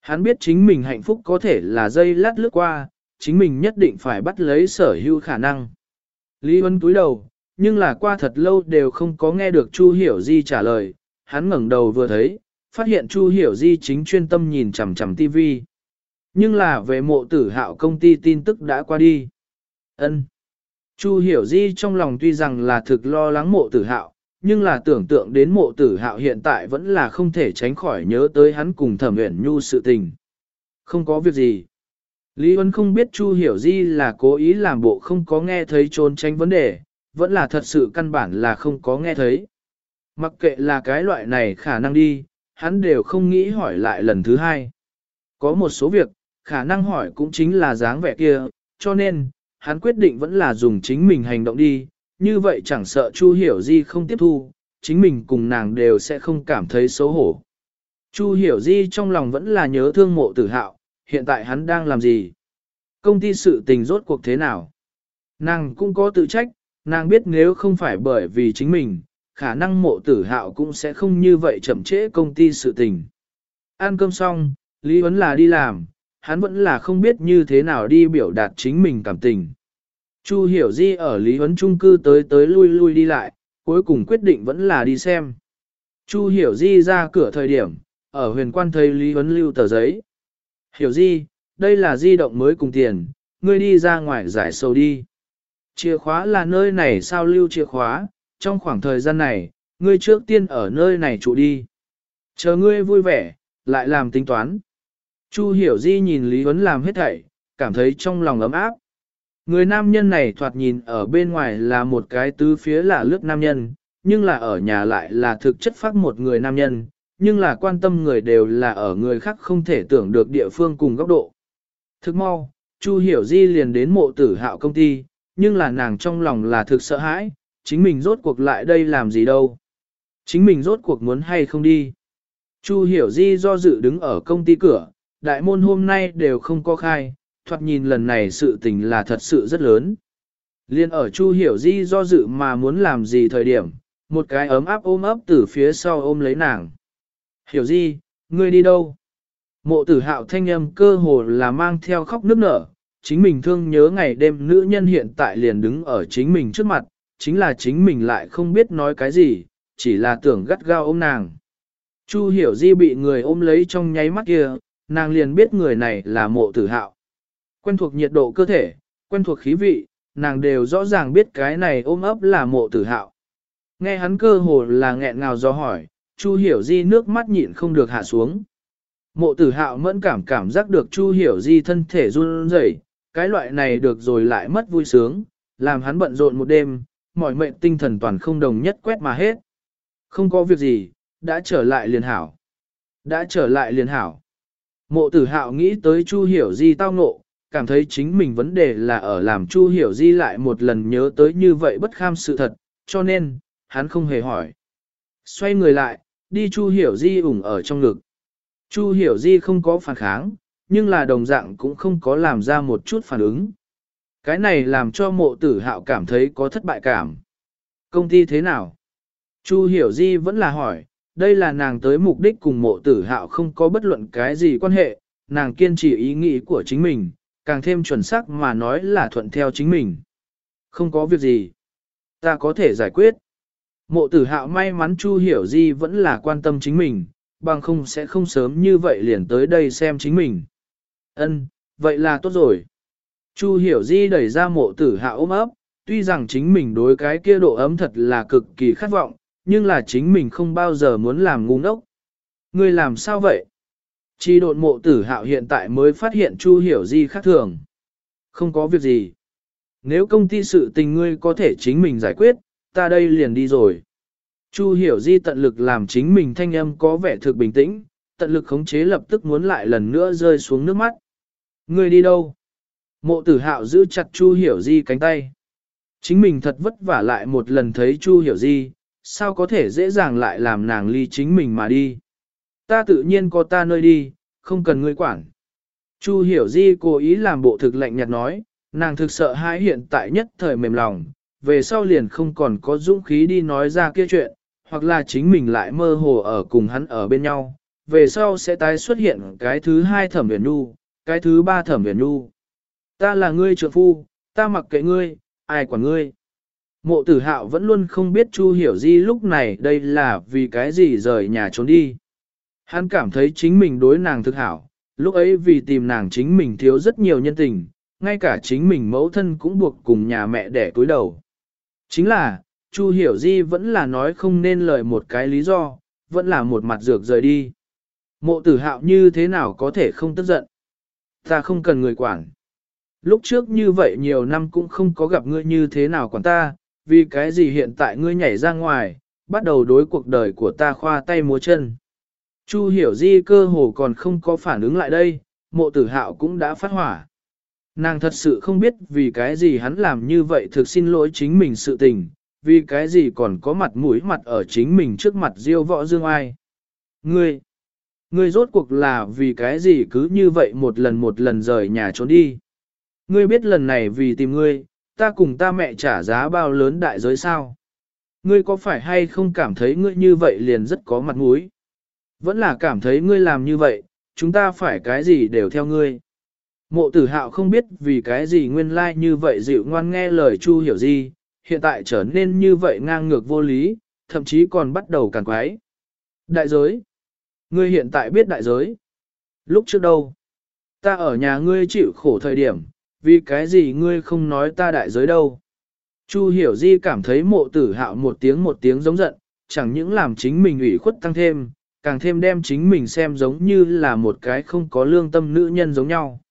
Hắn biết chính mình hạnh phúc có thể là dây lát lướt qua, chính mình nhất định phải bắt lấy sở hữu khả năng. Lý Huấn túi đầu, nhưng là qua thật lâu đều không có nghe được Chu Hiểu Di trả lời, hắn ngẩng đầu vừa thấy, phát hiện Chu Hiểu Di chính chuyên tâm nhìn chằm chằm TV. Nhưng là về mộ tử hạo công ty tin tức đã qua đi. ân Chu Hiểu Di trong lòng tuy rằng là thực lo lắng mộ tử hạo, nhưng là tưởng tượng đến mộ tử hạo hiện tại vẫn là không thể tránh khỏi nhớ tới hắn cùng thẩm uyển nhu sự tình. Không có việc gì. Lý Huân không biết Chu Hiểu Di là cố ý làm bộ không có nghe thấy trốn tránh vấn đề, vẫn là thật sự căn bản là không có nghe thấy. Mặc kệ là cái loại này khả năng đi, hắn đều không nghĩ hỏi lại lần thứ hai. Có một số việc, khả năng hỏi cũng chính là dáng vẻ kia, cho nên, hắn quyết định vẫn là dùng chính mình hành động đi, như vậy chẳng sợ Chu Hiểu Di không tiếp thu, chính mình cùng nàng đều sẽ không cảm thấy xấu hổ. Chu Hiểu Di trong lòng vẫn là nhớ thương mộ tử hạo, hiện tại hắn đang làm gì? Công ty sự tình rốt cuộc thế nào? Nàng cũng có tự trách, nàng biết nếu không phải bởi vì chính mình, khả năng mộ tử hạo cũng sẽ không như vậy chậm trễ công ty sự tình. Ăn cơm xong, Lý Huấn là đi làm, hắn vẫn là không biết như thế nào đi biểu đạt chính mình cảm tình. Chu hiểu di ở Lý Huấn trung cư tới tới lui lui đi lại, cuối cùng quyết định vẫn là đi xem. Chu hiểu di ra cửa thời điểm, ở huyền quan thấy Lý Huấn lưu tờ giấy. Hiểu di, đây là di động mới cùng tiền, ngươi đi ra ngoài giải sầu đi. Chìa khóa là nơi này sao lưu chìa khóa, trong khoảng thời gian này, ngươi trước tiên ở nơi này trụ đi. Chờ ngươi vui vẻ, lại làm tính toán. Chu hiểu di nhìn Lý Huấn làm hết thảy, cảm thấy trong lòng ấm áp. Người nam nhân này thoạt nhìn ở bên ngoài là một cái tứ phía là lướt nam nhân, nhưng là ở nhà lại là thực chất phát một người nam nhân, nhưng là quan tâm người đều là ở người khác không thể tưởng được địa phương cùng góc độ. Thức mau, Chu Hiểu Di liền đến mộ tử hạo công ty, nhưng là nàng trong lòng là thực sợ hãi, chính mình rốt cuộc lại đây làm gì đâu. Chính mình rốt cuộc muốn hay không đi. Chu Hiểu Di do dự đứng ở công ty cửa, đại môn hôm nay đều không có khai, thoạt nhìn lần này sự tình là thật sự rất lớn. Liên ở Chu Hiểu Di do dự mà muốn làm gì thời điểm, một cái ấm áp ôm ấp từ phía sau ôm lấy nàng. Hiểu Di, ngươi đi đâu? Mộ tử hạo thanh âm cơ hồ là mang theo khóc nước nở, chính mình thương nhớ ngày đêm nữ nhân hiện tại liền đứng ở chính mình trước mặt, chính là chính mình lại không biết nói cái gì, chỉ là tưởng gắt gao ôm nàng. Chu hiểu di bị người ôm lấy trong nháy mắt kia, nàng liền biết người này là mộ tử hạo. Quen thuộc nhiệt độ cơ thể, quen thuộc khí vị, nàng đều rõ ràng biết cái này ôm ấp là mộ tử hạo. Nghe hắn cơ hồ là nghẹn ngào do hỏi, Chu hiểu di nước mắt nhịn không được hạ xuống. Mộ tử hạo mẫn cảm cảm giác được Chu hiểu di thân thể run rẩy, cái loại này được rồi lại mất vui sướng, làm hắn bận rộn một đêm, mọi mệnh tinh thần toàn không đồng nhất quét mà hết. Không có việc gì, đã trở lại liền hảo. Đã trở lại liền hảo. Mộ tử hạo nghĩ tới Chu Hiểu Di tao ngộ, cảm thấy chính mình vấn đề là ở làm Chu Hiểu Di lại một lần nhớ tới như vậy bất kham sự thật, cho nên, hắn không hề hỏi. Xoay người lại, đi Chu Hiểu Di ủng ở trong ngực. Chu hiểu di không có phản kháng, nhưng là đồng dạng cũng không có làm ra một chút phản ứng. Cái này làm cho mộ tử hạo cảm thấy có thất bại cảm. Công ty thế nào? Chu hiểu di vẫn là hỏi, đây là nàng tới mục đích cùng mộ tử hạo không có bất luận cái gì quan hệ, nàng kiên trì ý nghĩ của chính mình, càng thêm chuẩn xác mà nói là thuận theo chính mình. Không có việc gì. Ta có thể giải quyết. Mộ tử hạo may mắn Chu hiểu di vẫn là quan tâm chính mình, bằng không sẽ không sớm như vậy liền tới đây xem chính mình. Ân, vậy là tốt rồi. Chu hiểu di đẩy ra mộ tử Hạo ôm ấp, tuy rằng chính mình đối cái kia độ ấm thật là cực kỳ khát vọng, nhưng là chính mình không bao giờ muốn làm ngu ngốc. Ngươi làm sao vậy? Chi độn mộ tử hạo hiện tại mới phát hiện Chu hiểu di khác thường. Không có việc gì. Nếu công ty sự tình ngươi có thể chính mình giải quyết, ta đây liền đi rồi. Chu hiểu di tận lực làm chính mình thanh âm có vẻ thực bình tĩnh, tận lực khống chế lập tức muốn lại lần nữa rơi xuống nước mắt. Ngươi đi đâu? Mộ tử hạo giữ chặt Chu hiểu di cánh tay. Chính mình thật vất vả lại một lần thấy Chu hiểu di, sao có thể dễ dàng lại làm nàng ly chính mình mà đi. Ta tự nhiên có ta nơi đi, không cần ngươi quản. Chu hiểu di cố ý làm bộ thực lạnh nhạt nói, nàng thực sợ hãi hiện tại nhất thời mềm lòng, về sau liền không còn có dũng khí đi nói ra kia chuyện, hoặc là chính mình lại mơ hồ ở cùng hắn ở bên nhau, về sau sẽ tái xuất hiện cái thứ hai thẩm huyền nu, cái thứ ba thẩm huyền nu. Ta là ngươi trượng phu, ta mặc kệ ngươi, ai quản ngươi. Mộ tử hạo vẫn luôn không biết Chu hiểu di lúc này đây là vì cái gì rời nhà trốn đi. Hắn cảm thấy chính mình đối nàng thực hảo, lúc ấy vì tìm nàng chính mình thiếu rất nhiều nhân tình, ngay cả chính mình mẫu thân cũng buộc cùng nhà mẹ để cúi đầu. Chính là, Chu Hiểu Di vẫn là nói không nên lời một cái lý do, vẫn là một mặt dược rời đi. Mộ tử hạo như thế nào có thể không tức giận? Ta không cần người quản. Lúc trước như vậy nhiều năm cũng không có gặp ngươi như thế nào quản ta, vì cái gì hiện tại ngươi nhảy ra ngoài, bắt đầu đối cuộc đời của ta khoa tay múa chân. Chu hiểu di cơ hồ còn không có phản ứng lại đây, mộ tử hạo cũng đã phát hỏa. Nàng thật sự không biết vì cái gì hắn làm như vậy thực xin lỗi chính mình sự tình, vì cái gì còn có mặt mũi mặt ở chính mình trước mặt diêu võ dương ai. Ngươi, ngươi rốt cuộc là vì cái gì cứ như vậy một lần một lần rời nhà trốn đi. Ngươi biết lần này vì tìm ngươi, ta cùng ta mẹ trả giá bao lớn đại giới sao. Ngươi có phải hay không cảm thấy ngươi như vậy liền rất có mặt mũi? Vẫn là cảm thấy ngươi làm như vậy, chúng ta phải cái gì đều theo ngươi. Mộ tử hạo không biết vì cái gì nguyên lai like như vậy dịu ngoan nghe lời Chu hiểu gì, hiện tại trở nên như vậy ngang ngược vô lý, thậm chí còn bắt đầu càng quái. Đại giới. Ngươi hiện tại biết đại giới. Lúc trước đâu? Ta ở nhà ngươi chịu khổ thời điểm, vì cái gì ngươi không nói ta đại giới đâu? Chu hiểu di cảm thấy mộ tử hạo một tiếng một tiếng giống giận, chẳng những làm chính mình ủy khuất tăng thêm, càng thêm đem chính mình xem giống như là một cái không có lương tâm nữ nhân giống nhau.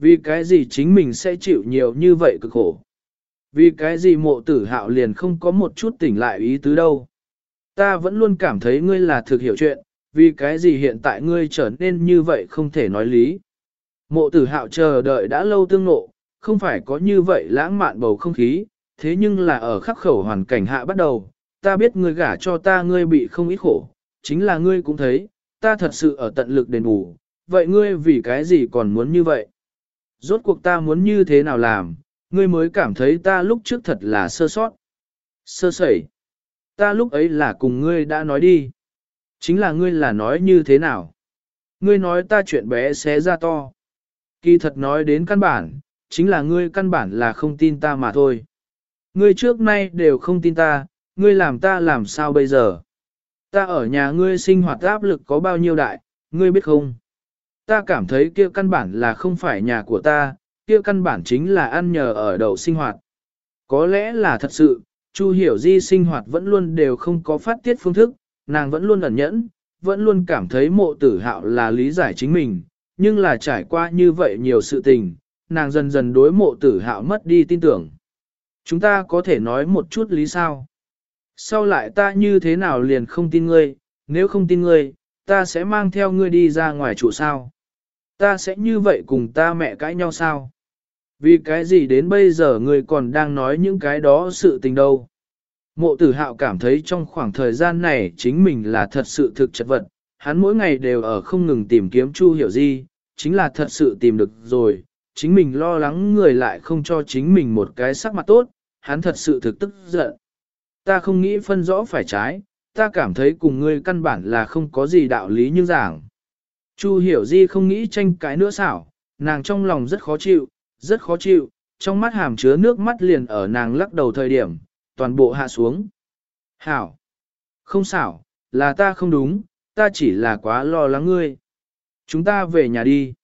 Vì cái gì chính mình sẽ chịu nhiều như vậy cực khổ? Vì cái gì mộ tử hạo liền không có một chút tỉnh lại ý tứ đâu? Ta vẫn luôn cảm thấy ngươi là thực hiểu chuyện, vì cái gì hiện tại ngươi trở nên như vậy không thể nói lý. Mộ tử hạo chờ đợi đã lâu tương nộ, không phải có như vậy lãng mạn bầu không khí, thế nhưng là ở khắc khẩu hoàn cảnh hạ bắt đầu, ta biết ngươi gả cho ta ngươi bị không ít khổ, chính là ngươi cũng thấy, ta thật sự ở tận lực đền bù, vậy ngươi vì cái gì còn muốn như vậy? Rốt cuộc ta muốn như thế nào làm, ngươi mới cảm thấy ta lúc trước thật là sơ sót. Sơ sẩy. Ta lúc ấy là cùng ngươi đã nói đi. Chính là ngươi là nói như thế nào? Ngươi nói ta chuyện bé xé ra to. Kỳ thật nói đến căn bản, chính là ngươi căn bản là không tin ta mà thôi. Ngươi trước nay đều không tin ta, ngươi làm ta làm sao bây giờ? Ta ở nhà ngươi sinh hoạt áp lực có bao nhiêu đại, ngươi biết không? Ta cảm thấy kia căn bản là không phải nhà của ta, kia căn bản chính là ăn nhờ ở đậu sinh hoạt. Có lẽ là thật sự, Chu Hiểu Di sinh hoạt vẫn luôn đều không có phát tiết phương thức, nàng vẫn luôn ẩn nhẫn, vẫn luôn cảm thấy mộ tử hạo là lý giải chính mình, nhưng là trải qua như vậy nhiều sự tình, nàng dần dần đối mộ tử hạo mất đi tin tưởng. Chúng ta có thể nói một chút lý sao? Sau lại ta như thế nào liền không tin ngươi, nếu không tin ngươi, ta sẽ mang theo ngươi đi ra ngoài trụ sao? Ta sẽ như vậy cùng ta mẹ cãi nhau sao? Vì cái gì đến bây giờ ngươi còn đang nói những cái đó sự tình đâu? Mộ tử hạo cảm thấy trong khoảng thời gian này chính mình là thật sự thực chất vật, hắn mỗi ngày đều ở không ngừng tìm kiếm Chu Hiểu Di, chính là thật sự tìm được rồi, chính mình lo lắng người lại không cho chính mình một cái sắc mặt tốt, hắn thật sự thực tức giận. Ta không nghĩ phân rõ phải trái, ta cảm thấy cùng ngươi căn bản là không có gì đạo lý như giảng. Chu hiểu di không nghĩ tranh cái nữa xảo, nàng trong lòng rất khó chịu, rất khó chịu, trong mắt hàm chứa nước mắt liền ở nàng lắc đầu thời điểm, toàn bộ hạ xuống. Hảo! Không xảo, là ta không đúng, ta chỉ là quá lo lắng ngươi. Chúng ta về nhà đi.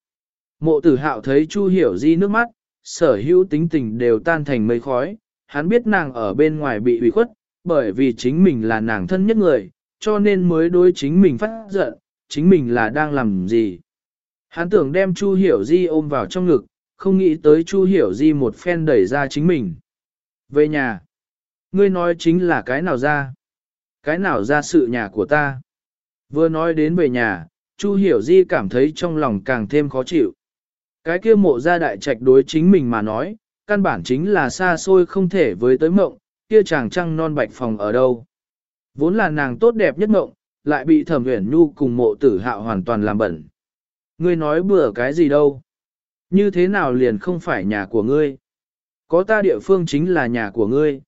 Mộ tử hạo thấy Chu hiểu di nước mắt, sở hữu tính tình đều tan thành mây khói, hắn biết nàng ở bên ngoài bị ủy khuất, bởi vì chính mình là nàng thân nhất người, cho nên mới đối chính mình phát giận, chính mình là đang làm gì. Hắn tưởng đem Chu Hiểu Di ôm vào trong ngực, không nghĩ tới Chu Hiểu Di một phen đẩy ra chính mình. Về nhà, ngươi nói chính là cái nào ra? Cái nào ra sự nhà của ta? Vừa nói đến về nhà, Chu Hiểu Di cảm thấy trong lòng càng thêm khó chịu. Cái kia mộ ra đại trạch đối chính mình mà nói, căn bản chính là xa xôi không thể với tới mộng, kia chàng trăng non bạch phòng ở đâu. Vốn là nàng tốt đẹp nhất mộng, lại bị thẩm uyển nhu cùng mộ tử hạo hoàn toàn làm bẩn. Ngươi nói bừa cái gì đâu? Như thế nào liền không phải nhà của ngươi? Có ta địa phương chính là nhà của ngươi.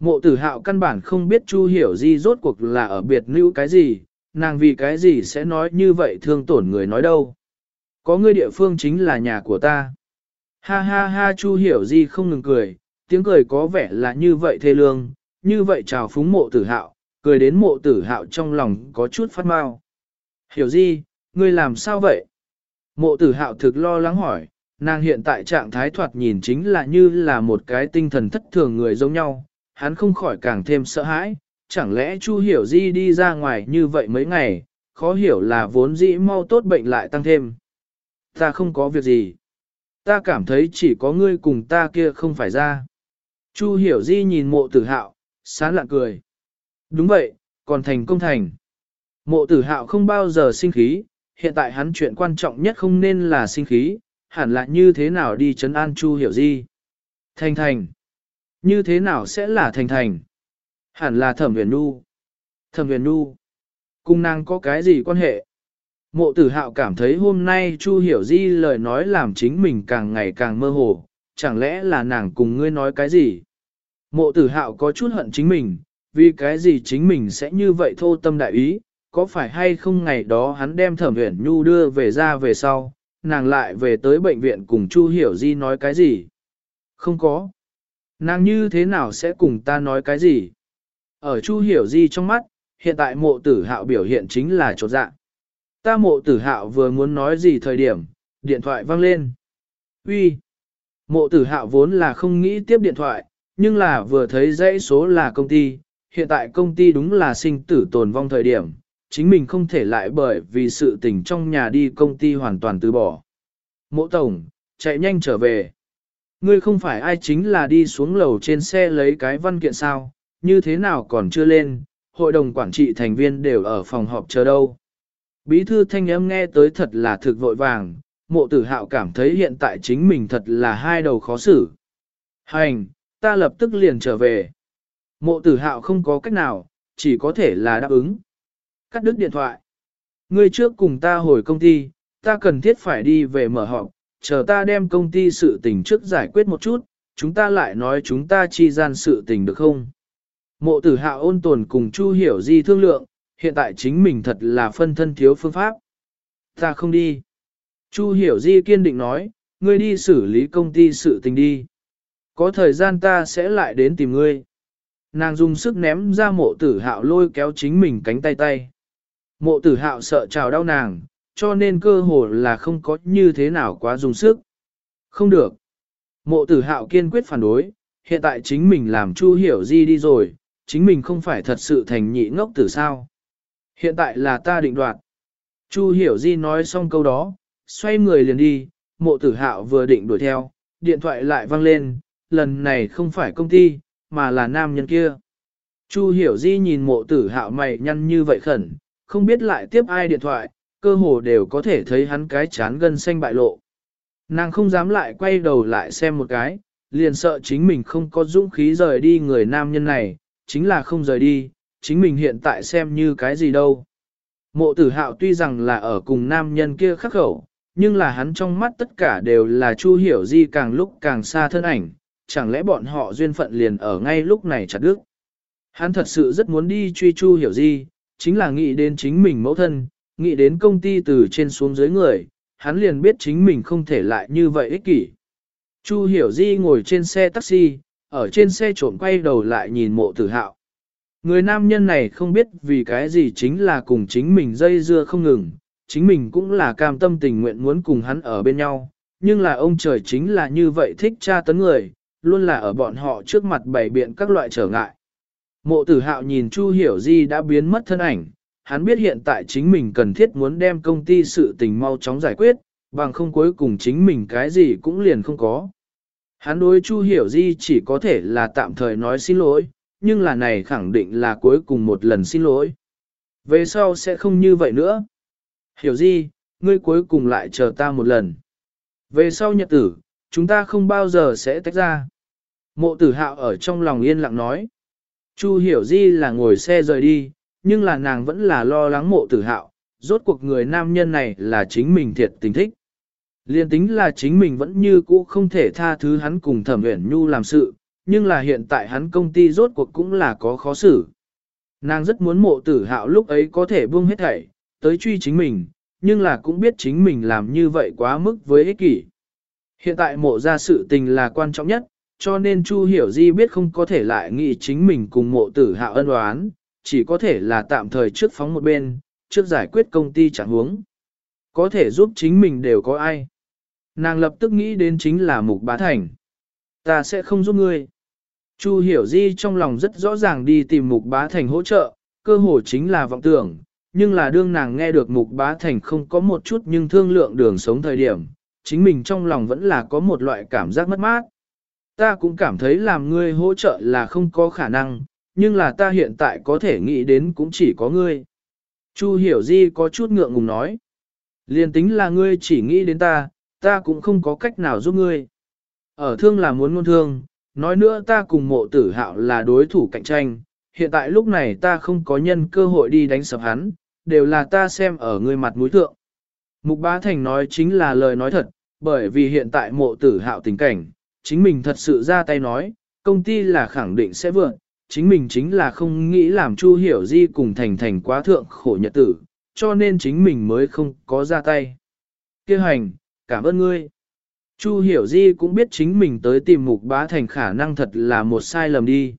Mộ tử hạo căn bản không biết Chu hiểu di rốt cuộc là ở biệt nữ cái gì, nàng vì cái gì sẽ nói như vậy thương tổn người nói đâu. Có ngươi địa phương chính là nhà của ta. Ha ha ha Chu hiểu di không ngừng cười, tiếng cười có vẻ là như vậy thê lương, như vậy chào phúng mộ tử hạo, cười đến mộ tử hạo trong lòng có chút phát mau. Hiểu gì, ngươi làm sao vậy? Mộ tử hạo thực lo lắng hỏi, nàng hiện tại trạng thái thoạt nhìn chính là như là một cái tinh thần thất thường người giống nhau, hắn không khỏi càng thêm sợ hãi, chẳng lẽ Chu hiểu di đi ra ngoài như vậy mấy ngày, khó hiểu là vốn dĩ mau tốt bệnh lại tăng thêm. Ta không có việc gì. Ta cảm thấy chỉ có ngươi cùng ta kia không phải ra. Chu hiểu di nhìn mộ tử hạo, sán lạ cười. Đúng vậy, còn thành công thành. Mộ tử hạo không bao giờ sinh khí, hiện tại hắn chuyện quan trọng nhất không nên là sinh khí, hẳn là như thế nào đi chấn an Chu hiểu di. Thành thành. Như thế nào sẽ là thành thành? Hẳn là thẩm huyền nu. Thẩm huyền nu. Cùng nàng có cái gì quan hệ? Mộ tử hạo cảm thấy hôm nay Chu hiểu di lời nói làm chính mình càng ngày càng mơ hồ, chẳng lẽ là nàng cùng ngươi nói cái gì? Mộ tử hạo có chút hận chính mình, vì cái gì chính mình sẽ như vậy thô tâm đại ý, có phải hay không ngày đó hắn đem thẩm huyển nhu đưa về ra về sau, nàng lại về tới bệnh viện cùng Chu Hiểu Di nói cái gì? Không có. Nàng như thế nào sẽ cùng ta nói cái gì? Ở Chu Hiểu Di trong mắt, hiện tại mộ tử hạo biểu hiện chính là trột dạ. Ta mộ tử hạo vừa muốn nói gì thời điểm, điện thoại vang lên. Uy, Mộ tử hạo vốn là không nghĩ tiếp điện thoại, nhưng là vừa thấy dãy số là công ty, hiện tại công ty đúng là sinh tử tồn vong thời điểm, chính mình không thể lại bởi vì sự tình trong nhà đi công ty hoàn toàn từ bỏ. Mộ tổng, chạy nhanh trở về. Ngươi không phải ai chính là đi xuống lầu trên xe lấy cái văn kiện sao, như thế nào còn chưa lên, hội đồng quản trị thành viên đều ở phòng họp chờ đâu. Bí thư thanh âm nghe tới thật là thực vội vàng, mộ tử hạo cảm thấy hiện tại chính mình thật là hai đầu khó xử. Hành, ta lập tức liền trở về. Mộ tử hạo không có cách nào, chỉ có thể là đáp ứng. Cắt đứt điện thoại. Ngươi trước cùng ta hồi công ty, ta cần thiết phải đi về mở họp, chờ ta đem công ty sự tình trước giải quyết một chút, chúng ta lại nói chúng ta chi gian sự tình được không? Mộ tử hạo ôn tồn cùng Chu hiểu di thương lượng, hiện tại chính mình thật là phân thân thiếu phương pháp. Ta không đi. Chu hiểu di kiên định nói, ngươi đi xử lý công ty sự tình đi. Có thời gian ta sẽ lại đến tìm ngươi. Nàng dùng sức ném ra mộ tử hạo lôi kéo chính mình cánh tay tay. Mộ tử hạo sợ trào đau nàng, cho nên cơ hồ là không có như thế nào quá dùng sức. Không được. Mộ tử hạo kiên quyết phản đối, hiện tại chính mình làm chu hiểu di đi rồi, chính mình không phải thật sự thành nhị ngốc tử sao. Hiện tại là ta định đoạt. Chu hiểu di nói xong câu đó, xoay người liền đi, mộ tử hạo vừa định đuổi theo, điện thoại lại vang lên, lần này không phải công ty, mà là nam nhân kia. Chu hiểu di nhìn mộ tử hạo mày nhăn như vậy khẩn, không biết lại tiếp ai điện thoại, cơ hồ đều có thể thấy hắn cái chán gân xanh bại lộ. Nàng không dám lại quay đầu lại xem một cái, liền sợ chính mình không có dũng khí rời đi người nam nhân này, chính là không rời đi, chính mình hiện tại xem như cái gì đâu. Mộ tử hạo tuy rằng là ở cùng nam nhân kia khắc khẩu, nhưng là hắn trong mắt tất cả đều là Chu Hiểu Di càng lúc càng xa thân ảnh, chẳng lẽ bọn họ duyên phận liền ở ngay lúc này chặt đứt. Hắn thật sự rất muốn đi truy Chu Hiểu Di, chính là nghĩ đến chính mình mẫu thân, nghĩ đến công ty từ trên xuống dưới người, hắn liền biết chính mình không thể lại như vậy ích kỷ. Chu Hiểu Di ngồi trên xe taxi, ở trên xe trộm quay đầu lại nhìn mộ tử hạo. Người nam nhân này không biết vì cái gì chính là cùng chính mình dây dưa không ngừng, chính mình cũng là cam tâm tình nguyện muốn cùng hắn ở bên nhau, nhưng là ông trời chính là như vậy thích tra tấn người, luôn là ở bọn họ trước mặt bày biện các loại trở ngại. Mộ tử hạo nhìn Chu Hiểu Di đã biến mất thân ảnh, hắn biết hiện tại chính mình cần thiết muốn đem công ty sự tình mau chóng giải quyết, bằng không cuối cùng chính mình cái gì cũng liền không có. Hắn đối Chu Hiểu Di chỉ có thể là tạm thời nói xin lỗi, nhưng là này khẳng định là cuối cùng một lần xin lỗi. Về sau sẽ không như vậy nữa. Hiểu Di, ngươi cuối cùng lại chờ ta một lần. Về sau nhật tử, chúng ta không bao giờ sẽ tách ra. Mộ tử hạo ở trong lòng yên lặng nói. Chu Hiểu Di là ngồi xe rời đi, nhưng là nàng vẫn là lo lắng mộ tử hạo, rốt cuộc người nam nhân này là chính mình thiệt tình thích. Liên tính là chính mình vẫn như cũ không thể tha thứ hắn cùng thẩm uyển nhu làm sự, nhưng là hiện tại hắn công ty rốt cuộc cũng là có khó xử. Nàng rất muốn mộ tử hạo lúc ấy có thể buông hết thảy, tới truy chính mình, nhưng là cũng biết chính mình làm như vậy quá mức với ích kỷ. Hiện tại mộ ra sự tình là quan trọng nhất, cho nên Chu Hiểu Di biết không có thể lại nghĩ chính mình cùng mộ tử hạo ân oán, chỉ có thể là tạm thời trước phóng một bên, trước giải quyết công ty chẳng huống. Có thể giúp chính mình đều có ai. Nàng lập tức nghĩ đến chính là Mục Bá Thành. Ta sẽ không giúp ngươi. Chu Hiểu Di trong lòng rất rõ ràng đi tìm Mục Bá Thành hỗ trợ, cơ hồ chính là vọng tưởng, nhưng là đương nàng nghe được Mục Bá Thành không có một chút nhưng thương lượng đường sống thời điểm, chính mình trong lòng vẫn là có một loại cảm giác mất mát. Ta cũng cảm thấy làm ngươi hỗ trợ là không có khả năng, nhưng là ta hiện tại có thể nghĩ đến cũng chỉ có ngươi. Chu Hiểu Di có chút ngượng ngùng nói. Liên tính là ngươi chỉ nghĩ đến ta, ta cũng không có cách nào giúp ngươi. Ở thương là muốn ngôn thương, nói nữa ta cùng mộ tử hạo là đối thủ cạnh tranh, hiện tại lúc này ta không có nhân cơ hội đi đánh sập hắn, đều là ta xem ở ngươi mặt mũi thượng. Mục Bá Thành nói chính là lời nói thật, bởi vì hiện tại mộ tử hạo tình cảnh, chính mình thật sự ra tay nói, công ty là khẳng định sẽ vượng chính mình chính là không nghĩ làm Chu Hiểu Di cùng thành thành quá thượng khổ nhật tử, cho nên chính mình mới không có ra tay. Kêu hành, cảm ơn ngươi. Chu Hiểu Di cũng biết chính mình tới tìm Mục Bá Thành khả năng thật là một sai lầm đi.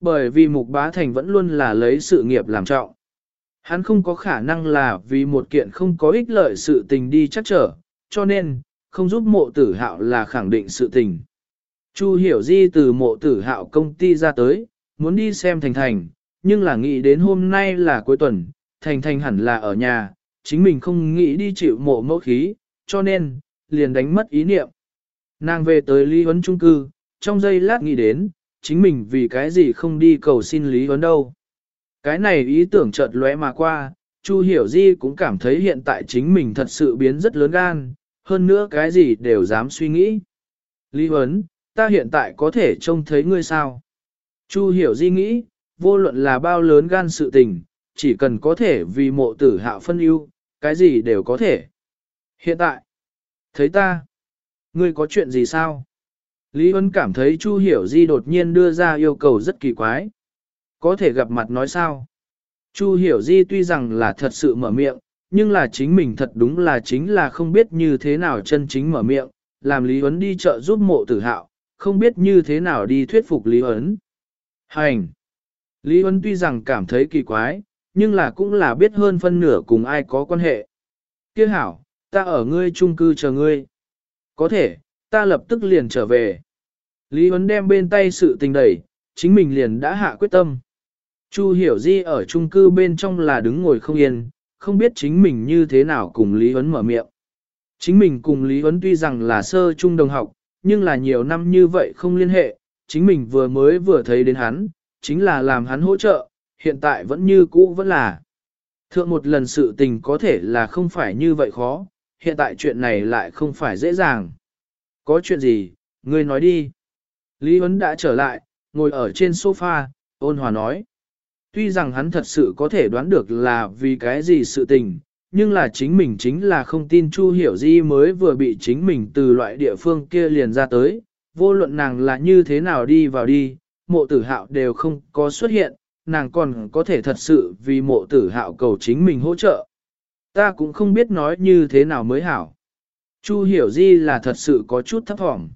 Bởi vì Mục Bá Thành vẫn luôn là lấy sự nghiệp làm trọng. Hắn không có khả năng là vì một kiện không có ích lợi sự tình đi chắc trở, cho nên, không giúp mộ tử hạo là khẳng định sự tình. Chu Hiểu Di từ mộ tử hạo công ty ra tới, muốn đi xem Thành Thành, nhưng là nghĩ đến hôm nay là cuối tuần, Thành Thành hẳn là ở nhà, chính mình không nghĩ đi chịu mộ mẫu khí, cho nên, liền đánh mất ý niệm. Nàng về tới Lý Huấn Trung Cư, trong giây lát nghĩ đến, chính mình vì cái gì không đi cầu xin Lý Huấn đâu. Cái này ý tưởng chợt lóe mà qua, Chu Hiểu Di cũng cảm thấy hiện tại chính mình thật sự biến rất lớn gan, hơn nữa cái gì đều dám suy nghĩ. Lý Huấn, ta hiện tại có thể trông thấy ngươi sao? Chu Hiểu Di nghĩ, vô luận là bao lớn gan sự tình, chỉ cần có thể vì mộ tử hạo phân ưu, cái gì đều có thể. Hiện tại, thấy ta, ngươi có chuyện gì sao? Lý Huân cảm thấy Chu Hiểu Di đột nhiên đưa ra yêu cầu rất kỳ quái. Có thể gặp mặt nói sao? Chu Hiểu Di tuy rằng là thật sự mở miệng, nhưng là chính mình thật đúng là chính là không biết như thế nào chân chính mở miệng, làm Lý Huấn đi chợ giúp mộ tử hạo, không biết như thế nào đi thuyết phục Lý Huấn. Hành! Lý Huấn tuy rằng cảm thấy kỳ quái, nhưng là cũng là biết hơn phân nửa cùng ai có quan hệ. Kia hảo, ta ở ngươi chung cư chờ ngươi. Có thể, ta lập tức liền trở về. Lý Huấn đem bên tay sự tình đẩy, chính mình liền đã hạ quyết tâm. Chu hiểu di ở chung cư bên trong là đứng ngồi không yên, không biết chính mình như thế nào cùng Lý Huấn mở miệng. Chính mình cùng Lý Huấn tuy rằng là sơ trung đồng học, nhưng là nhiều năm như vậy không liên hệ, chính mình vừa mới vừa thấy đến hắn, chính là làm hắn hỗ trợ, hiện tại vẫn như cũ vẫn là. Thượng một lần sự tình có thể là không phải như vậy khó, hiện tại chuyện này lại không phải dễ dàng. Có chuyện gì, ngươi nói đi. Lý Huấn đã trở lại, ngồi ở trên sofa, ôn hòa nói. Tuy rằng hắn thật sự có thể đoán được là vì cái gì sự tình, nhưng là chính mình chính là không tin Chu Hiểu Di mới vừa bị chính mình từ loại địa phương kia liền ra tới, vô luận nàng là như thế nào đi vào đi, mộ tử hạo đều không có xuất hiện, nàng còn có thể thật sự vì mộ tử hạo cầu chính mình hỗ trợ. Ta cũng không biết nói như thế nào mới hảo. Chu hiểu di là thật sự có chút thấp thỏm.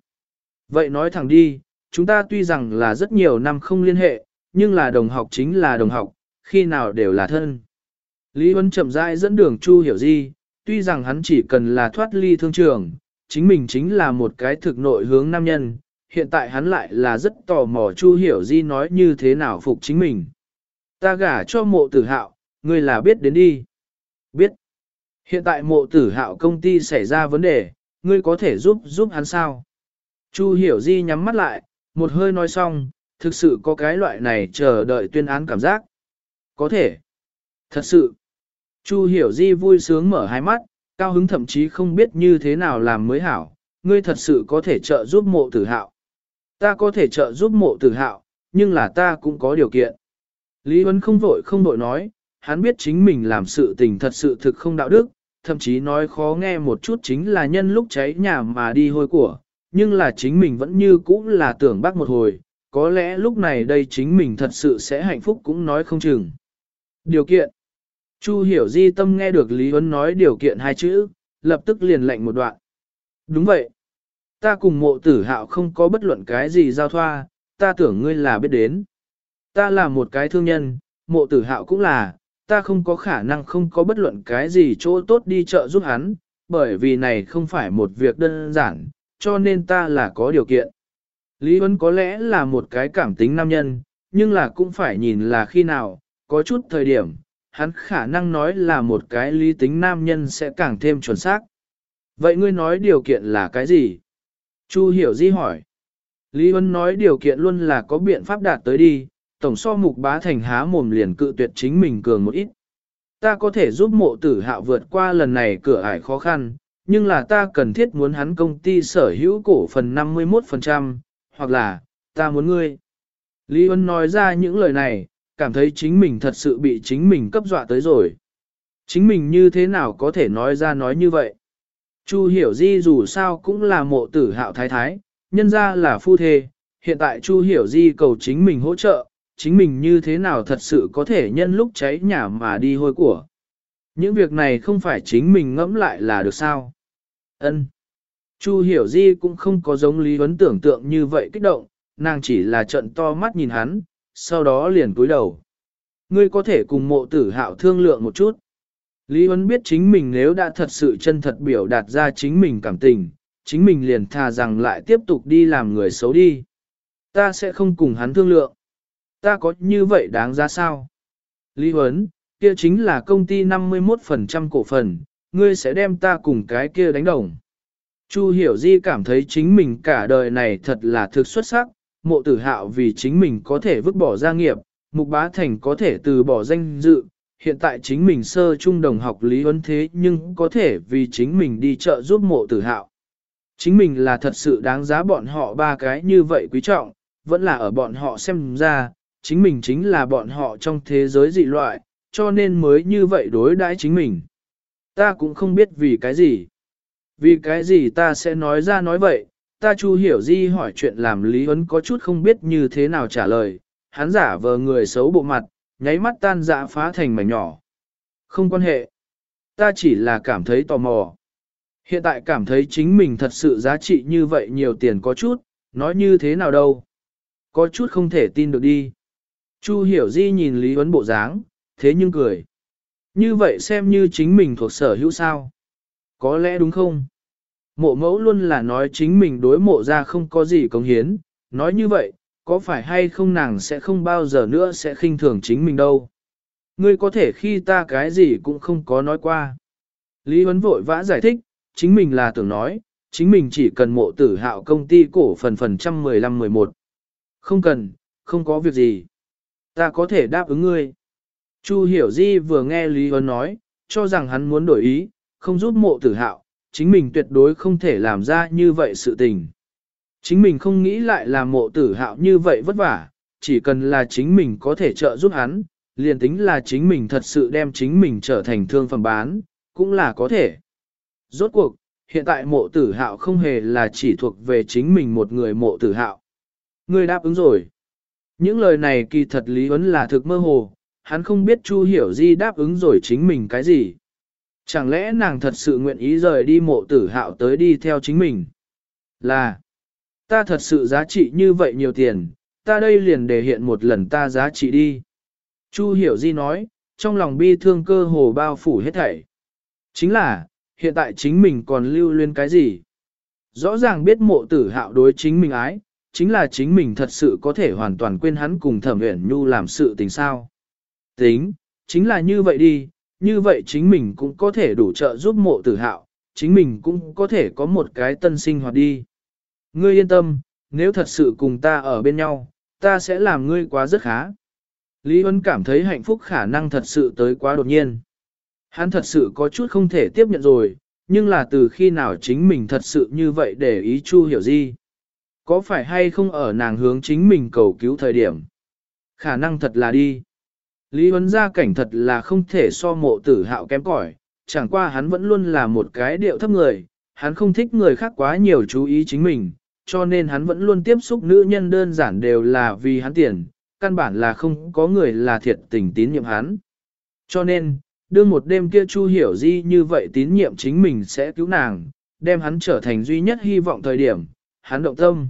Vậy nói thẳng đi, chúng ta tuy rằng là rất nhiều năm không liên hệ, nhưng là đồng học chính là đồng học, khi nào đều là thân. Lý Huân chậm rãi dẫn đường Chu hiểu di, tuy rằng hắn chỉ cần là thoát ly thương trường, chính mình chính là một cái thực nội hướng nam nhân, hiện tại hắn lại là rất tò mò Chu hiểu di nói như thế nào phục chính mình. Ta gả cho mộ tử hạo, ngươi là biết đến đi. Biết. Hiện tại mộ tử hạo công ty xảy ra vấn đề, ngươi có thể giúp giúp hắn sao? Chu hiểu di nhắm mắt lại, một hơi nói xong, thực sự có cái loại này chờ đợi tuyên án cảm giác. Có thể. Thật sự. Chu hiểu di vui sướng mở hai mắt, cao hứng thậm chí không biết như thế nào làm mới hảo. Ngươi thật sự có thể trợ giúp mộ tử hạo. Ta có thể trợ giúp mộ tử hạo, nhưng là ta cũng có điều kiện. Lý Huấn không vội không vội nói, hắn biết chính mình làm sự tình thật sự thực không đạo đức, thậm chí nói khó nghe một chút chính là nhân lúc cháy nhà mà đi hôi của, nhưng là chính mình vẫn như cũ là tưởng bác một hồi, có lẽ lúc này đây chính mình thật sự sẽ hạnh phúc cũng nói không chừng. Điều kiện Chu hiểu di tâm nghe được Lý Huấn nói điều kiện hai chữ, lập tức liền lệnh một đoạn. Đúng vậy. Ta cùng mộ tử hạo không có bất luận cái gì giao thoa, ta tưởng ngươi là biết đến. Ta là một cái thương nhân, mộ tử hạo cũng là, ta không có khả năng không có bất luận cái gì chỗ tốt đi chợ giúp hắn, bởi vì này không phải một việc đơn giản, cho nên ta là có điều kiện. Lý Huấn có lẽ là một cái cảm tính nam nhân, nhưng là cũng phải nhìn là khi nào, có chút thời điểm, hắn khả năng nói là một cái lý tính nam nhân sẽ càng thêm chuẩn xác. Vậy ngươi nói điều kiện là cái gì? Chu hiểu di hỏi. Lý Huân nói điều kiện luôn là có biện pháp đạt tới đi, tổng so mục bá thành há mồm liền cự tuyệt chính mình cường một ít. Ta có thể giúp mộ tử hạo vượt qua lần này cửa ải khó khăn, nhưng là ta cần thiết muốn hắn công ty sở hữu cổ phần 51%, hoặc là, ta muốn ngươi. Lý Huân nói ra những lời này, cảm thấy chính mình thật sự bị chính mình cấp dọa tới rồi. Chính mình như thế nào có thể nói ra nói như vậy? Chu hiểu di dù sao cũng là mộ tử hạo thái thái, nhân ra là phu thê, hiện tại Chu hiểu di cầu chính mình hỗ trợ, chính mình như thế nào thật sự có thể nhân lúc cháy nhà mà đi hôi của. Những việc này không phải chính mình ngẫm lại là được sao. Ân. Chu hiểu di cũng không có giống Lý Huấn tưởng tượng như vậy kích động, nàng chỉ là trận to mắt nhìn hắn, sau đó liền cúi đầu. Ngươi có thể cùng mộ tử hạo thương lượng một chút. Lý Huấn biết chính mình nếu đã thật sự chân thật biểu đạt ra chính mình cảm tình, chính mình liền thà rằng lại tiếp tục đi làm người xấu đi. Ta sẽ không cùng hắn thương lượng ta có như vậy đáng ra sao? Lý Huấn, kia chính là công ty 51% cổ phần, ngươi sẽ đem ta cùng cái kia đánh đồng. Chu Hiểu Di cảm thấy chính mình cả đời này thật là thực xuất sắc, mộ tử hạo vì chính mình có thể vứt bỏ gia nghiệp, mục bá thành có thể từ bỏ danh dự, hiện tại chính mình sơ trung đồng học lý huấn thế nhưng có thể vì chính mình đi chợ giúp mộ tử hạo. Chính mình là thật sự đáng giá bọn họ ba cái như vậy quý trọng, vẫn là ở bọn họ xem ra, chính mình chính là bọn họ trong thế giới dị loại, cho nên mới như vậy đối đãi chính mình. Ta cũng không biết vì cái gì. Vì cái gì ta sẽ nói ra nói vậy, ta chu hiểu di hỏi chuyện làm Lý Huấn có chút không biết như thế nào trả lời, hắn giả vờ người xấu bộ mặt, nháy mắt tan dã phá thành mảnh nhỏ. Không quan hệ. Ta chỉ là cảm thấy tò mò. Hiện tại cảm thấy chính mình thật sự giá trị như vậy nhiều tiền có chút, nói như thế nào đâu. Có chút không thể tin được đi. Chu hiểu di nhìn Lý Huấn bộ dáng, thế nhưng cười. Như vậy xem như chính mình thuộc sở hữu sao. Có lẽ đúng không? Mộ mẫu luôn là nói chính mình đối mộ ra không có gì cống hiến, nói như vậy, có phải hay không nàng sẽ không bao giờ nữa sẽ khinh thường chính mình đâu. Ngươi có thể khi ta cái gì cũng không có nói qua. Lý Huấn vội vã giải thích, chính mình là tưởng nói, chính mình chỉ cần mộ tử hạo công ty cổ phần phần trăm 15-11. Không cần, không có việc gì. Ta có thể đáp ứng ngươi. Chu Hiểu Di vừa nghe Lý Huấn nói, cho rằng hắn muốn đổi ý, không giúp mộ tử hạo, chính mình tuyệt đối không thể làm ra như vậy sự tình. Chính mình không nghĩ lại làm mộ tử hạo như vậy vất vả, chỉ cần là chính mình có thể trợ giúp hắn, liền tính là chính mình thật sự đem chính mình trở thành thương phẩm bán, cũng là có thể. Rốt cuộc, hiện tại mộ tử hạo không hề là chỉ thuộc về chính mình một người mộ tử hạo. Người đáp ứng rồi. Những lời này kỳ thật lý ấn là thực mơ hồ, hắn không biết Chu Hiểu Di đáp ứng rồi chính mình cái gì. Chẳng lẽ nàng thật sự nguyện ý rời đi mộ tử hạo tới đi theo chính mình? Là, ta thật sự giá trị như vậy nhiều tiền, ta đây liền để hiện một lần ta giá trị đi. Chu Hiểu Di nói, trong lòng bi thương cơ hồ bao phủ hết thảy. Chính là, hiện tại chính mình còn lưu luyến cái gì? Rõ ràng biết mộ tử hạo đối chính mình ái, chính là chính mình thật sự có thể hoàn toàn quên hắn cùng thẩm uyển nhu làm sự tình sao. Tính, chính là như vậy đi, như vậy chính mình cũng có thể đủ trợ giúp mộ tử hạo, chính mình cũng có thể có một cái tân sinh hoạt đi. Ngươi yên tâm, nếu thật sự cùng ta ở bên nhau, ta sẽ làm ngươi quá rất khá. Lý Huân cảm thấy hạnh phúc khả năng thật sự tới quá đột nhiên. Hắn thật sự có chút không thể tiếp nhận rồi, nhưng là từ khi nào chính mình thật sự như vậy để ý Chu hiểu gì. Có phải hay không ở nàng hướng chính mình cầu cứu thời điểm? Khả năng thật là đi. Lý Huấn gia cảnh thật là không thể so mộ tử hạo kém cỏi, chẳng qua hắn vẫn luôn là một cái điệu thấp người, hắn không thích người khác quá nhiều chú ý chính mình, cho nên hắn vẫn luôn tiếp xúc nữ nhân đơn giản đều là vì hắn tiền, căn bản là không có người là thiệt tình tín nhiệm hắn. Cho nên, đương một đêm kia Chu hiểu di như vậy tín nhiệm chính mình sẽ cứu nàng, đem hắn trở thành duy nhất hy vọng thời điểm, hắn động tâm.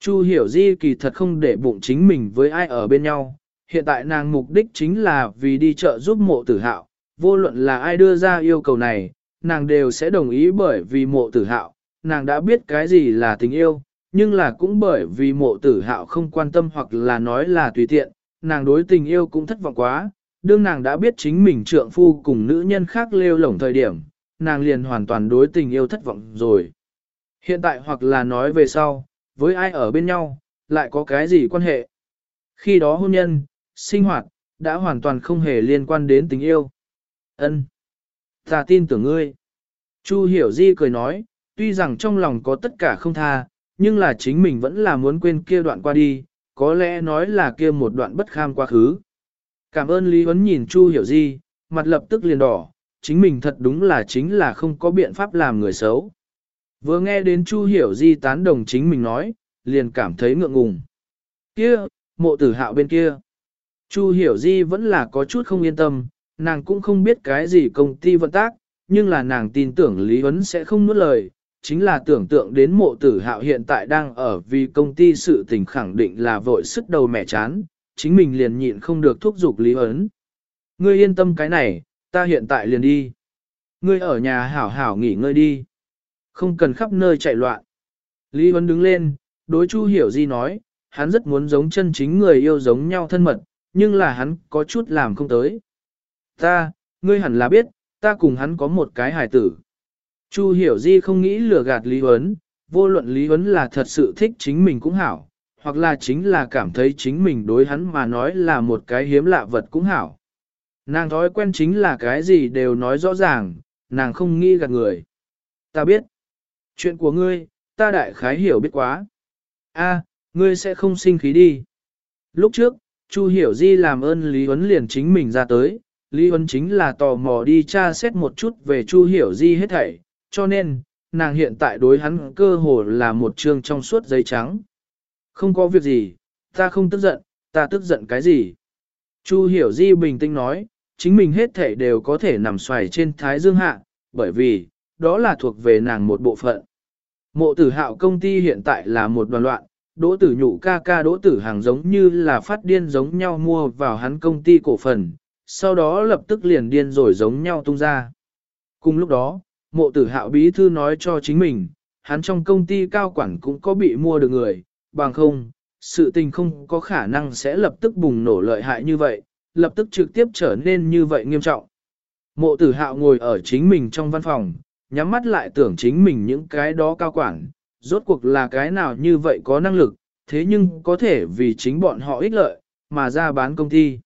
Chu hiểu di kỳ thật không để bụng chính mình với ai ở bên nhau, hiện tại nàng mục đích chính là vì đi chợ giúp mộ tử hạo, vô luận là ai đưa ra yêu cầu này, nàng đều sẽ đồng ý bởi vì mộ tử hạo, nàng đã biết cái gì là tình yêu, nhưng là cũng bởi vì mộ tử hạo không quan tâm hoặc là nói là tùy tiện, nàng đối tình yêu cũng thất vọng quá, đương nàng đã biết chính mình trượng phu cùng nữ nhân khác lêu lổng thời điểm, nàng liền hoàn toàn đối tình yêu thất vọng rồi. Hiện tại hoặc là nói về sau, với ai ở bên nhau, lại có cái gì quan hệ. Khi đó hôn nhân, sinh hoạt, đã hoàn toàn không hề liên quan đến tình yêu. Ân, Ta tin tưởng ngươi. Chu hiểu di cười nói, tuy rằng trong lòng có tất cả không tha, nhưng là chính mình vẫn là muốn quên kia đoạn qua đi, có lẽ nói là kia một đoạn bất kham quá khứ. Cảm ơn Lý Huấn nhìn Chu hiểu di, mặt lập tức liền đỏ, chính mình thật đúng là chính là không có biện pháp làm người xấu. Vừa nghe đến Chu hiểu di tán đồng chính mình nói, liền cảm thấy ngượng ngùng. Kia, mộ tử hạo bên kia. Chu hiểu di vẫn là có chút không yên tâm, nàng cũng không biết cái gì công ty vận tác, nhưng là nàng tin tưởng Lý Huấn sẽ không nuốt lời, chính là tưởng tượng đến mộ tử hạo hiện tại đang ở vì công ty sự tình khẳng định là vội sức đầu mẹ chán, chính mình liền nhịn không được thúc giục Lý Huấn. Ngươi yên tâm cái này, ta hiện tại liền đi. Ngươi ở nhà hảo hảo nghỉ ngơi đi. Không cần khắp nơi chạy loạn. Lý Huấn đứng lên, đối Chu Hiểu Di nói, hắn rất muốn giống chân chính người yêu giống nhau thân mật, nhưng là hắn có chút làm không tới. Ta, ngươi hẳn là biết, ta cùng hắn có một cái hài tử. Chu hiểu di không nghĩ lừa gạt Lý Huấn, vô luận Lý Huấn là thật sự thích chính mình cũng hảo, hoặc là chính là cảm thấy chính mình đối hắn mà nói là một cái hiếm lạ vật cũng hảo. Nàng thói quen chính là cái gì đều nói rõ ràng, nàng không nghi gạt người. Ta biết. Chuyện của ngươi, ta đại khái hiểu biết quá. A, ngươi sẽ không sinh khí đi. Lúc trước, Chu Hiểu Di làm ơn Lý Huấn liền chính mình ra tới, Lý Huấn chính là tò mò đi tra xét một chút về Chu Hiểu Di hết thảy, cho nên, nàng hiện tại đối hắn cơ hồ là một trương trong suốt giấy trắng. Không có việc gì, ta không tức giận, ta tức giận cái gì? Chu Hiểu Di bình tĩnh nói, chính mình hết thảy đều có thể nằm xoài trên thái dương hạ, bởi vì, đó là thuộc về nàng một bộ phận. Mộ tử hạo công ty hiện tại là một đoàn loạn, đỗ tử nhụ ca ca đỗ tử hàng giống như là phát điên giống nhau mua vào hắn công ty cổ phần, sau đó lập tức liền điên rồi giống nhau tung ra. Cùng lúc đó, mộ tử hạo bí thư nói cho chính mình, hắn trong công ty cao quản cũng có bị mua được người, bằng không, sự tình không có khả năng sẽ lập tức bùng nổ lợi hại như vậy, lập tức trực tiếp trở nên như vậy nghiêm trọng. Mộ tử hạo ngồi ở chính mình trong văn phòng, nhắm mắt lại tưởng chính mình những cái đó cao quản, rốt cuộc là cái nào như vậy có năng lực, thế nhưng có thể vì chính bọn họ ích lợi, mà ra bán công ty.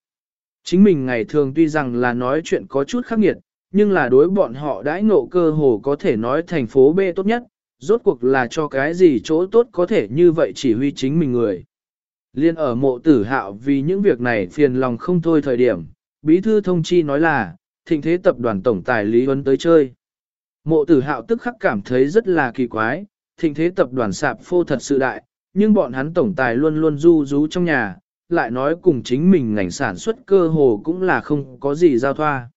Chính mình ngày thường tuy rằng là nói chuyện có chút khắc nghiệt, nhưng là đối bọn họ đãi ngộ cơ hồ có thể nói thành phố B tốt nhất, rốt cuộc là cho cái gì chỗ tốt có thể như vậy chỉ huy chính mình người. Liên ở mộ tử hạo vì những việc này phiền lòng không thôi thời điểm, bí thư thông chi nói là, thịnh thế tập đoàn tổng tài Lý Huấn tới chơi. Mộ tử hạo tức khắc cảm thấy rất là kỳ quái, thịnh thế tập đoàn sạp phô thật sự đại, nhưng bọn hắn tổng tài luôn luôn du rú trong nhà, lại nói cùng chính mình ngành sản xuất cơ hồ cũng là không có gì giao thoa.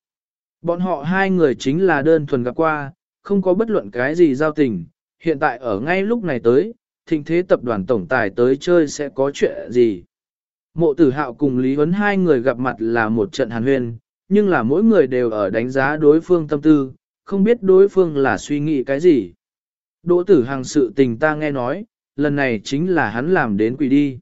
Bọn họ hai người chính là đơn thuần gặp qua, không có bất luận cái gì giao tình, hiện tại ở ngay lúc này tới, thịnh thế tập đoàn tổng tài tới chơi sẽ có chuyện gì. Mộ tử hạo cùng Lý Huấn hai người gặp mặt là một trận hàn huyên, nhưng là mỗi người đều ở đánh giá đối phương tâm tư, không biết đối phương là suy nghĩ cái gì. Đỗ tử hàng sự tình ta nghe nói, lần này chính là hắn làm đến quỷ đi.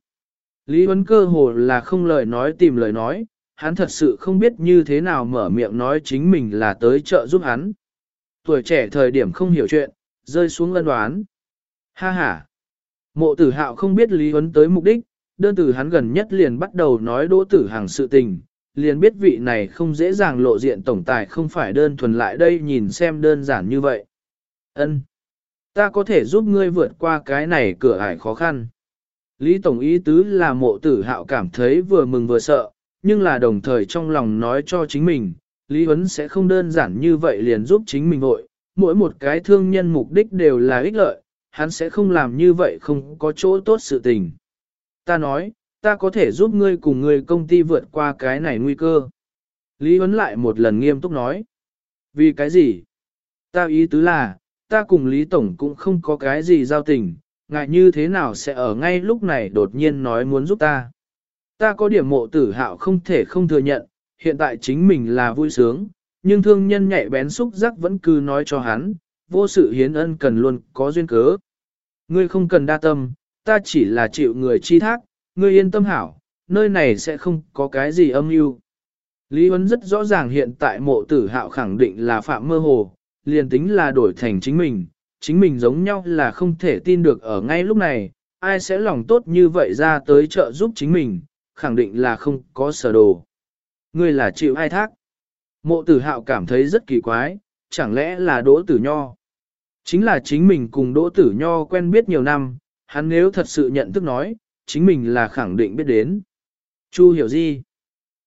Lý Huấn cơ hồ là không lời nói tìm lời nói, hắn thật sự không biết như thế nào mở miệng nói chính mình là tới trợ giúp hắn. Tuổi trẻ thời điểm không hiểu chuyện, rơi xuống lân đoán. Ha ha! Mộ tử hạo không biết Lý Huấn tới mục đích, đơn từ hắn gần nhất liền bắt đầu nói đỗ tử hàng sự tình, liền biết vị này không dễ dàng lộ diện tổng tài không phải đơn thuần lại đây nhìn xem đơn giản như vậy. Ân, Ta có thể giúp ngươi vượt qua cái này cửa ải khó khăn. Lý Tổng ý tứ là mộ tử hạo cảm thấy vừa mừng vừa sợ, nhưng là đồng thời trong lòng nói cho chính mình, Lý Huấn sẽ không đơn giản như vậy liền giúp chính mình vội, mỗi một cái thương nhân mục đích đều là ích lợi, hắn sẽ không làm như vậy không có chỗ tốt sự tình. Ta nói, ta có thể giúp ngươi cùng ngươi công ty vượt qua cái này nguy cơ. Lý Huấn lại một lần nghiêm túc nói. Vì cái gì? Ta ý tứ là, ta cùng Lý Tổng cũng không có cái gì giao tình, ngại như thế nào sẽ ở ngay lúc này đột nhiên nói muốn giúp ta. Ta có điểm mộ tử hạo không thể không thừa nhận, hiện tại chính mình là vui sướng, nhưng thương nhân nhạy bén xúc giác vẫn cứ nói cho hắn, vô sự hiến ân cần luôn có duyên cớ. Ngươi không cần đa tâm, ta chỉ là chịu người chi thác, ngươi yên tâm hảo, nơi này sẽ không có cái gì âm mưu. Lý Huấn rất rõ ràng hiện tại mộ tử hạo khẳng định là phạm mơ hồ, liền tính là đổi thành chính mình, chính mình giống nhau là không thể tin được ở ngay lúc này, ai sẽ lòng tốt như vậy ra tới trợ giúp chính mình, khẳng định là không có sở đồ. Ngươi là chịu ai thác? Mộ tử hạo cảm thấy rất kỳ quái, chẳng lẽ là đỗ tử nho? Chính là chính mình cùng đỗ tử nho quen biết nhiều năm, hắn nếu thật sự nhận thức nói, chính mình là khẳng định biết đến. Chu hiểu gì?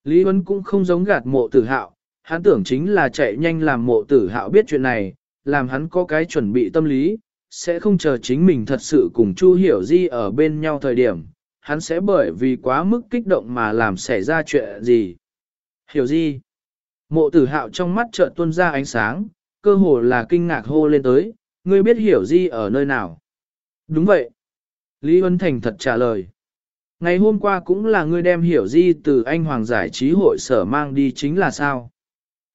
Lý Huân cũng không giống gạt mộ tử hạo, hắn tưởng chính là chạy nhanh làm mộ tử hạo biết chuyện này, làm hắn có cái chuẩn bị tâm lý, sẽ không chờ chính mình thật sự cùng Chu hiểu di ở bên nhau thời điểm, hắn sẽ bởi vì quá mức kích động mà làm xảy ra chuyện gì. Hiểu di, Mộ tử hạo trong mắt chợt tuôn ra ánh sáng, cơ hồ là kinh ngạc hô lên tới, ngươi biết hiểu di ở nơi nào? Đúng vậy. Lý Huân Thành thật trả lời. Ngày hôm qua cũng là ngươi đem hiểu di từ anh hoàng giải trí hội sở mang đi chính là sao?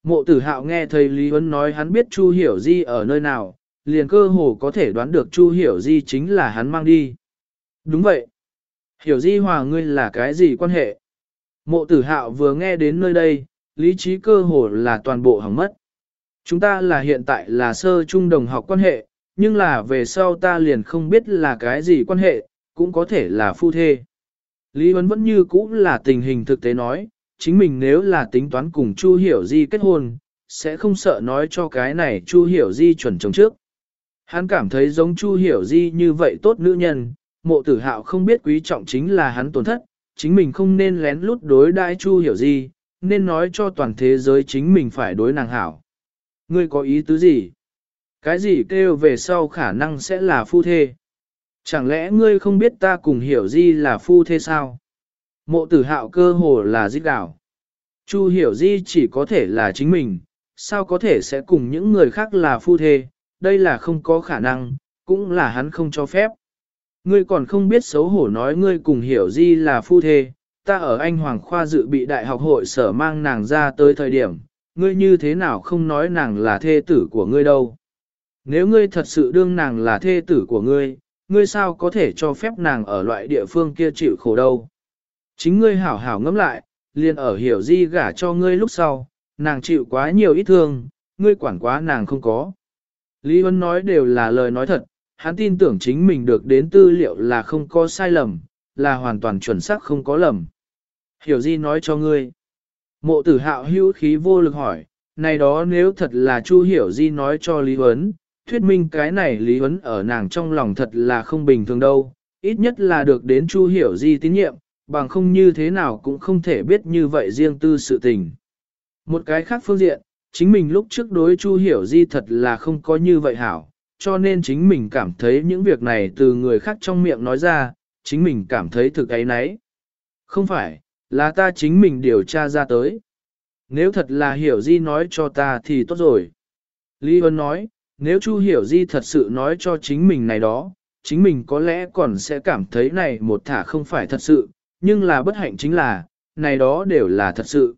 Mộ tử hạo nghe thầy Lý Huấn nói hắn biết Chu hiểu di ở nơi nào, liền cơ hồ có thể đoán được Chu hiểu di chính là hắn mang đi. Đúng vậy. Hiểu di hòa ngươi là cái gì quan hệ? Mộ tử hạo vừa nghe đến nơi đây, lý trí cơ hồ là toàn bộ hỏng mất. Chúng ta là hiện tại là sơ trung đồng học quan hệ, nhưng là về sau ta liền không biết là cái gì quan hệ, cũng có thể là phu thê. Lý Huấn vẫn như cũ là tình hình thực tế nói, chính mình nếu là tính toán cùng Chu Hiểu Di kết hôn, sẽ không sợ nói cho cái này Chu Hiểu Di chuẩn chồng trước. Hắn cảm thấy giống Chu Hiểu Di như vậy tốt nữ nhân, mộ tử hạo không biết quý trọng chính là hắn tổn thất, chính mình không nên lén lút đối đãi Chu Hiểu Di, nên nói cho toàn thế giới chính mình phải đối nàng hảo. Ngươi có ý tứ gì? Cái gì kêu về sau khả năng sẽ là phu thê? Chẳng lẽ ngươi không biết ta cùng hiểu di là phu thê sao? Mộ tử hạo cơ hồ là giết đảo. Chu hiểu di chỉ có thể là chính mình, sao có thể sẽ cùng những người khác là phu thê, đây là không có khả năng, cũng là hắn không cho phép. Ngươi còn không biết xấu hổ nói ngươi cùng hiểu di là phu thê, ta ở Anh Hoàng Khoa dự bị đại học hội sở mang nàng ra tới thời điểm, ngươi như thế nào không nói nàng là thê tử của ngươi đâu. Nếu ngươi thật sự đương nàng là thê tử của ngươi, ngươi sao có thể cho phép nàng ở loại địa phương kia chịu khổ đâu. Chính ngươi hảo hảo ngẫm lại, liền ở hiểu di gả cho ngươi lúc sau, nàng chịu quá nhiều ít thương, ngươi quản quá nàng không có. Lý Huân nói đều là lời nói thật, hắn tin tưởng chính mình được đến tư liệu là không có sai lầm, là hoàn toàn chuẩn xác không có lầm. Hiểu di nói cho ngươi. Mộ tử hạo hữu khí vô lực hỏi, này đó nếu thật là Chu Hiểu Di nói cho Lý Huấn, thuyết minh cái này Lý Huấn ở nàng trong lòng thật là không bình thường đâu, ít nhất là được đến Chu Hiểu Di tín nhiệm, bằng không như thế nào cũng không thể biết như vậy riêng tư sự tình. Một cái khác phương diện, chính mình lúc trước đối Chu Hiểu Di thật là không có như vậy hảo, cho nên chính mình cảm thấy những việc này từ người khác trong miệng nói ra, chính mình cảm thấy thực ấy nấy. Không phải, là ta chính mình điều tra ra tới. Nếu thật là Hiểu Di nói cho ta thì tốt rồi. Lý Huân nói, nếu Chu Hiểu Di thật sự nói cho chính mình này đó, chính mình có lẽ còn sẽ cảm thấy này một thả không phải thật sự, nhưng là bất hạnh chính là, này đó đều là thật sự.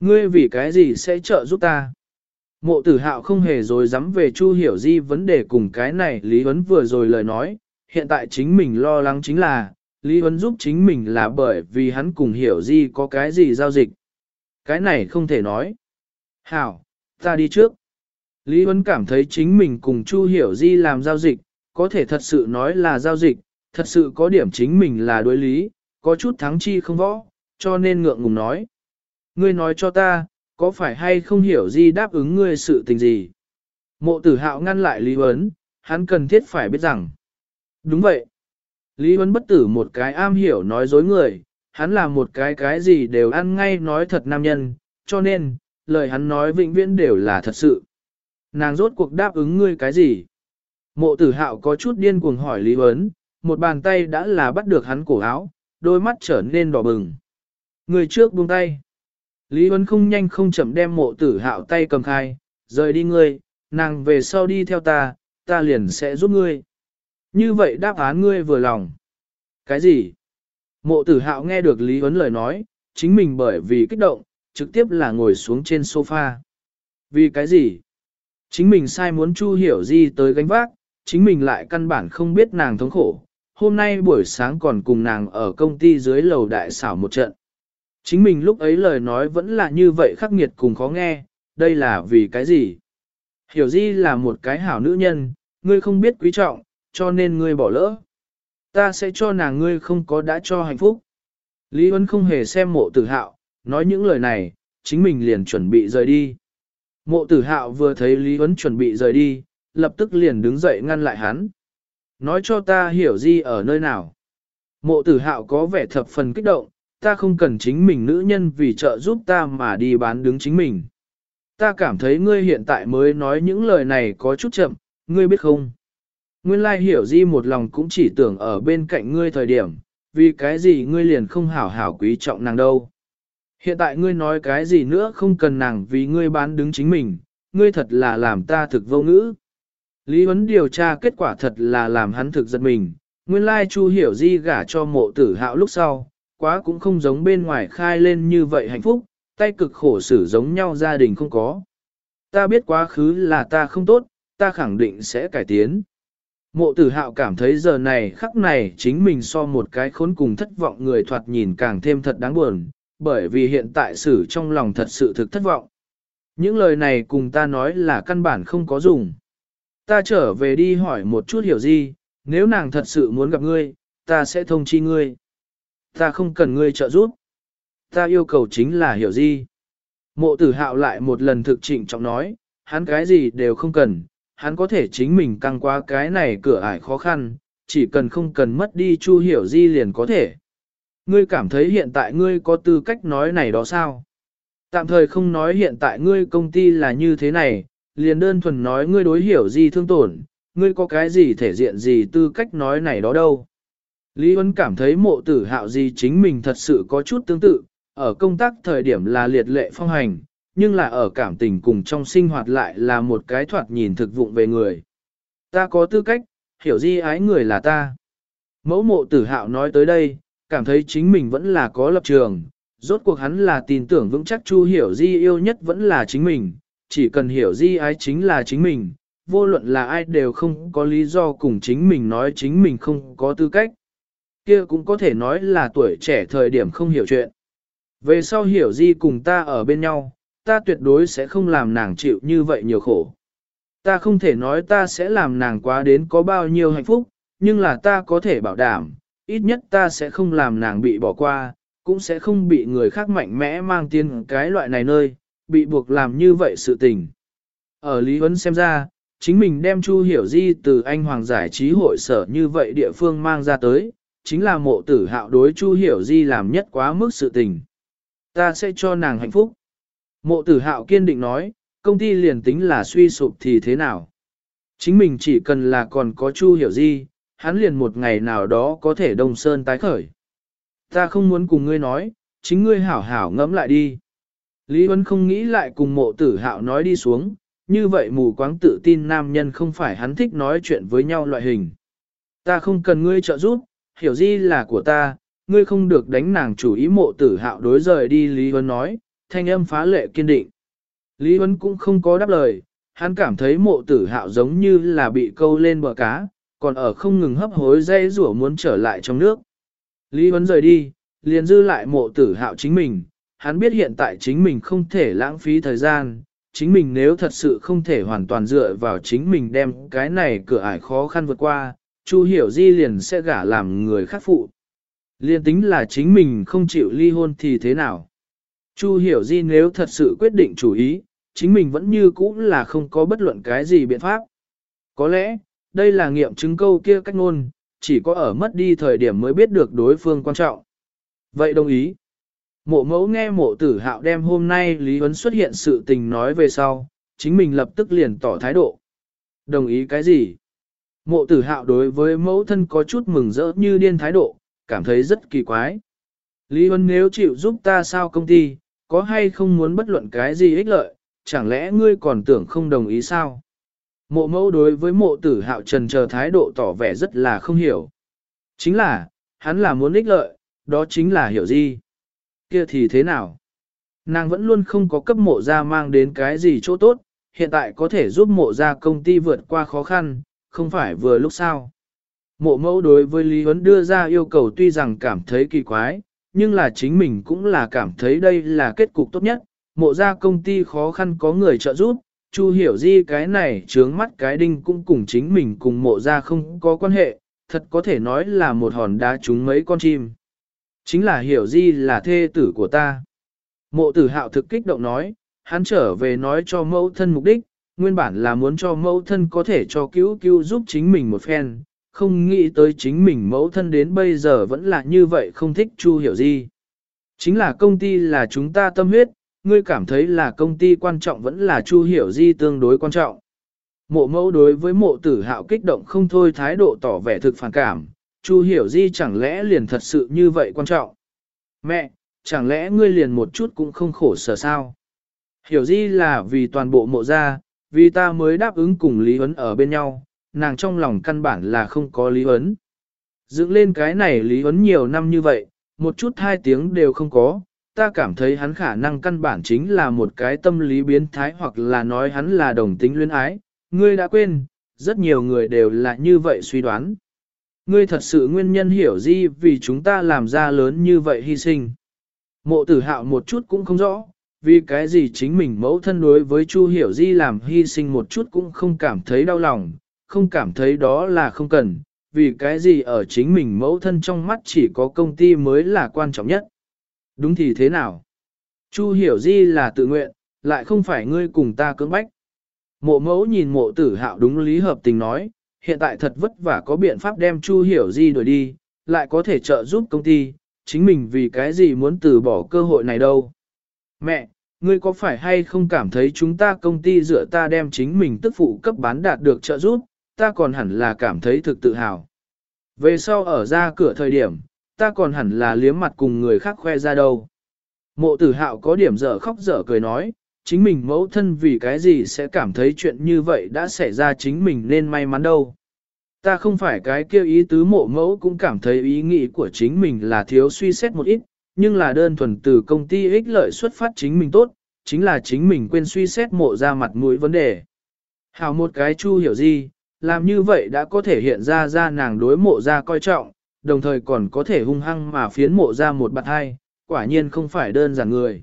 Ngươi vì cái gì sẽ trợ giúp ta? Mộ tử hạo không hề rồi dám về Chu Hiểu Di vấn đề cùng cái này Lý Huấn vừa rồi lời nói, hiện tại chính mình lo lắng chính là, Lý Huấn giúp chính mình là bởi vì hắn cùng Hiểu Di có cái gì giao dịch. Cái này không thể nói. Hảo, ta đi trước. Lý Huấn cảm thấy chính mình cùng Chu Hiểu Di làm giao dịch, có thể thật sự nói là giao dịch, thật sự có điểm chính mình là đối lý, có chút thắng chi không võ, cho nên ngượng ngùng nói. Ngươi nói cho ta, có phải hay không hiểu gì đáp ứng ngươi sự tình gì? Mộ tử hạo ngăn lại Lý Huấn, hắn cần thiết phải biết rằng. Đúng vậy. Lý Huấn bất tử một cái am hiểu nói dối người, hắn là một cái cái gì đều ăn ngay nói thật nam nhân, cho nên, lời hắn nói vĩnh viễn đều là thật sự. Nàng rốt cuộc đáp ứng ngươi cái gì? Mộ tử hạo có chút điên cuồng hỏi Lý Huấn, một bàn tay đã là bắt được hắn cổ áo, đôi mắt trở nên đỏ bừng. Người trước buông tay. Lý Huấn không nhanh không chậm đem mộ tử hạo tay cầm khai, rời đi ngươi, nàng về sau đi theo ta, ta liền sẽ giúp ngươi. Như vậy đáp án ngươi vừa lòng. Cái gì? Mộ tử hạo nghe được Lý Huấn lời nói, chính mình bởi vì kích động, trực tiếp là ngồi xuống trên sofa. Vì cái gì? Chính mình sai muốn Chu Hiểu Di tới gánh vác, chính mình lại căn bản không biết nàng thống khổ. Hôm nay buổi sáng còn cùng nàng ở công ty dưới lầu đại xảo một trận. Chính mình lúc ấy lời nói vẫn là như vậy khắc nghiệt cùng khó nghe, đây là vì cái gì? Hiểu Di là một cái hảo nữ nhân, ngươi không biết quý trọng, cho nên ngươi bỏ lỡ. Ta sẽ cho nàng ngươi không có đã cho hạnh phúc. Lý Huân không hề xem mộ tử hạo, nói những lời này, chính mình liền chuẩn bị rời đi. Mộ tử hạo vừa thấy Lý Huân chuẩn bị rời đi, lập tức liền đứng dậy ngăn lại hắn. Nói cho ta hiểu Di ở nơi nào. Mộ tử hạo có vẻ thập phần kích động, ta không cần chính mình nữ nhân vì trợ giúp ta mà đi bán đứng chính mình. Ta cảm thấy ngươi hiện tại mới nói những lời này có chút chậm, ngươi biết không? Nguyên lai hiểu di một lòng cũng chỉ tưởng ở bên cạnh ngươi thời điểm, vì cái gì ngươi liền không hảo hảo quý trọng nàng đâu. Hiện tại ngươi nói cái gì nữa không cần nàng vì ngươi bán đứng chính mình, ngươi thật là làm ta thực vô ngữ. Lý Huấn điều tra kết quả thật là làm hắn thực giật mình, nguyên lai Chu hiểu di gả cho mộ tử hạo lúc sau, quá cũng không giống bên ngoài khai lên như vậy hạnh phúc, tay cực khổ xử giống nhau gia đình không có. Ta biết quá khứ là ta không tốt, ta khẳng định sẽ cải tiến. Mộ tử hạo cảm thấy giờ này khắc này chính mình so một cái khốn cùng thất vọng người thoạt nhìn càng thêm thật đáng buồn, bởi vì hiện tại xử trong lòng thật sự thực thất vọng. Những lời này cùng ta nói là căn bản không có dùng. Ta trở về đi hỏi một chút hiểu gì, nếu nàng thật sự muốn gặp ngươi, ta sẽ thông chi ngươi. Ta không cần ngươi trợ giúp. Ta yêu cầu chính là hiểu gì. Mộ tử hạo lại một lần thực trịnh trọng nói, hắn cái gì đều không cần, hắn có thể chính mình căng qua cái này cửa ải khó khăn, chỉ cần không cần mất đi chu hiểu di liền có thể. Ngươi cảm thấy hiện tại ngươi có tư cách nói này đó sao? Tạm thời không nói hiện tại ngươi công ty là như thế này, liền đơn thuần nói ngươi đối hiểu gì thương tổn, ngươi có cái gì thể diện gì tư cách nói này đó đâu. Lý Huấn cảm thấy mộ tử hạo gì chính mình thật sự có chút tương tự, ở công tác thời điểm là liệt lệ phong hành, nhưng là ở cảm tình cùng trong sinh hoạt lại là một cái thoạt nhìn thực vụng về người. Ta có tư cách, hiểu gì ái người là ta. Mẫu mộ tử hạo nói tới đây, cảm thấy chính mình vẫn là có lập trường, rốt cuộc hắn là tin tưởng vững chắc Chu hiểu di yêu nhất vẫn là chính mình, chỉ cần hiểu di ái chính là chính mình, vô luận là ai đều không có lý do cùng chính mình nói chính mình không có tư cách kia cũng có thể nói là tuổi trẻ thời điểm không hiểu chuyện. Về sau hiểu di cùng ta ở bên nhau, ta tuyệt đối sẽ không làm nàng chịu như vậy nhiều khổ. Ta không thể nói ta sẽ làm nàng quá đến có bao nhiêu hạnh phúc, nhưng là ta có thể bảo đảm, ít nhất ta sẽ không làm nàng bị bỏ qua, cũng sẽ không bị người khác mạnh mẽ mang tiên cái loại này nơi, bị buộc làm như vậy sự tình. Ở Lý Huấn xem ra, chính mình đem Chu Hiểu Di từ anh hoàng giải trí hội sở như vậy địa phương mang ra tới, chính là mộ tử hạo đối Chu Hiểu Di làm nhất quá mức sự tình. Ta sẽ cho nàng hạnh phúc. Mộ tử hạo kiên định nói, công ty liền tính là suy sụp thì thế nào? Chính mình chỉ cần là còn có Chu Hiểu Di, hắn liền một ngày nào đó có thể đông sơn tái khởi. Ta không muốn cùng ngươi nói, chính ngươi hảo hảo ngẫm lại đi. Lý Huân không nghĩ lại cùng mộ tử hạo nói đi xuống, như vậy mù quáng tự tin nam nhân không phải hắn thích nói chuyện với nhau loại hình. Ta không cần ngươi trợ giúp, hiểu di là của ta, ngươi không được đánh nàng chủ ý mộ tử hạo đối rời đi Lý Huân nói, thanh âm phá lệ kiên định. Lý Huân cũng không có đáp lời, hắn cảm thấy mộ tử hạo giống như là bị câu lên bờ cá, còn ở không ngừng hấp hối dây rủa muốn trở lại trong nước. Lý Huân rời đi, liền dư lại mộ tử hạo chính mình, hắn biết hiện tại chính mình không thể lãng phí thời gian, chính mình nếu thật sự không thể hoàn toàn dựa vào chính mình đem cái này cửa ải khó khăn vượt qua, Chu Hiểu Di liền sẽ gả làm người khác phụ. Liên tính là chính mình không chịu ly hôn thì thế nào? Chu Hiểu Di nếu thật sự quyết định chủ ý, chính mình vẫn như cũ là không có bất luận cái gì biện pháp. Có lẽ, đây là nghiệm chứng câu kia cách ngôn, chỉ có ở mất đi thời điểm mới biết được đối phương quan trọng. Vậy đồng ý. Mộ mẫu nghe mộ tử hạo đem hôm nay Lý Huấn xuất hiện sự tình nói về sau, chính mình lập tức liền tỏ thái độ. Đồng ý cái gì? Mộ tử hạo đối với mẫu thân có chút mừng rỡ như điên thái độ, cảm thấy rất kỳ quái. Lý Huấn nếu chịu giúp ta sao công ty, có hay không muốn bất luận cái gì ích lợi, chẳng lẽ ngươi còn tưởng không đồng ý sao? Mộ mẫu đối với mộ tử hạo trần chờ thái độ tỏ vẻ rất là không hiểu. Chính là, hắn là muốn ích lợi, đó chính là hiểu gì? Kia thì thế nào? Nàng vẫn luôn không có cấp mộ ra mang đến cái gì chỗ tốt, hiện tại có thể giúp mộ ra công ty vượt qua khó khăn, không phải vừa lúc sao. Mộ mẫu đối với Lý Huấn đưa ra yêu cầu tuy rằng cảm thấy kỳ quái, nhưng là chính mình cũng là cảm thấy đây là kết cục tốt nhất, mộ ra công ty khó khăn có người trợ giúp, Chu hiểu di cái này trướng mắt cái đinh cũng cùng chính mình cùng mộ ra không có quan hệ, thật có thể nói là một hòn đá trúng mấy con chim. Chính là hiểu di là thê tử của ta. Mộ tử hạo thực kích động nói, hắn trở về nói cho mẫu thân mục đích, nguyên bản là muốn cho mẫu thân có thể cho cứu cứu giúp chính mình một phen, không nghĩ tới chính mình mẫu thân đến bây giờ vẫn là như vậy không thích Chu hiểu di. Chính là công ty là chúng ta tâm huyết, ngươi cảm thấy là công ty quan trọng vẫn là Chu hiểu di tương đối quan trọng. Mộ mẫu đối với mộ tử hạo kích động không thôi thái độ tỏ vẻ thực phản cảm, Chu hiểu di chẳng lẽ liền thật sự như vậy quan trọng. Mẹ, chẳng lẽ ngươi liền một chút cũng không khổ sở sao? Hiểu di là vì toàn bộ mộ gia, vì ta mới đáp ứng cùng Lý Huấn ở bên nhau, nàng trong lòng căn bản là không có Lý Huấn. Dựng lên cái này Lý Huấn nhiều năm như vậy, một chút hai tiếng đều không có, ta cảm thấy hắn khả năng căn bản chính là một cái tâm lý biến thái hoặc là nói hắn là đồng tính luyến ái, ngươi đã quên, rất nhiều người đều là như vậy suy đoán. Ngươi thật sự nguyên nhân hiểu gì vì chúng ta làm ra lớn như vậy hy sinh. Mộ tử hạo một chút cũng không rõ, vì cái gì chính mình mẫu thân đối với Chu Hiểu Di làm hy sinh một chút cũng không cảm thấy đau lòng, không cảm thấy đó là không cần, vì cái gì ở chính mình mẫu thân trong mắt chỉ có công ty mới là quan trọng nhất. Đúng thì thế nào? Chu Hiểu Di là tự nguyện, lại không phải ngươi cùng ta cưỡng bách. Mộ mẫu nhìn mộ tử hạo đúng lý hợp tình nói, hiện tại thật vất vả có biện pháp đem Chu Hiểu Di đuổi đi, lại có thể trợ giúp công ty, chính mình vì cái gì muốn từ bỏ cơ hội này đâu. Mẹ, ngươi có phải hay không cảm thấy chúng ta công ty dựa ta đem chính mình tức phụ cấp bán đạt được trợ giúp, ta còn hẳn là cảm thấy thực tự hào. Về sau ở ra cửa thời điểm, ta còn hẳn là liếm mặt cùng người khác khoe ra đâu. Mộ tử hạo có điểm dở khóc dở cười nói, chính mình mẫu thân vì cái gì sẽ cảm thấy chuyện như vậy đã xảy ra chính mình nên may mắn đâu. Ta không phải cái kêu ý tứ mộ mẫu cũng cảm thấy ý nghĩ của chính mình là thiếu suy xét một ít, nhưng là đơn thuần từ công ty ích lợi xuất phát chính mình tốt, chính là chính mình quên suy xét mộ ra mặt mũi vấn đề. Hào một cái chu hiểu gì, làm như vậy đã có thể hiện ra ra nàng đối mộ ra coi trọng, đồng thời còn có thể hung hăng mà phiến mộ ra một bạc hai, quả nhiên không phải đơn giản người.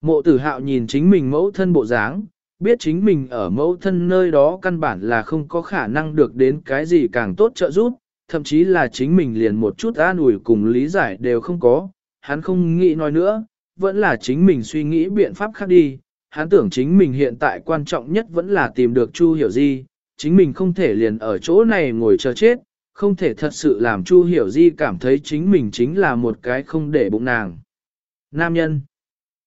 Mộ tử hạo nhìn chính mình mẫu thân bộ dáng, biết chính mình ở mẫu thân nơi đó căn bản là không có khả năng được đến cái gì càng tốt trợ giúp, thậm chí là chính mình liền một chút an ủi cùng lý giải đều không có, hắn không nghĩ nói nữa, vẫn là chính mình suy nghĩ biện pháp khác đi, hắn tưởng chính mình hiện tại quan trọng nhất vẫn là tìm được Chu Hiểu Di, chính mình không thể liền ở chỗ này ngồi chờ chết, không thể thật sự làm Chu Hiểu Di cảm thấy chính mình chính là một cái không để bụng nàng. Nam nhân.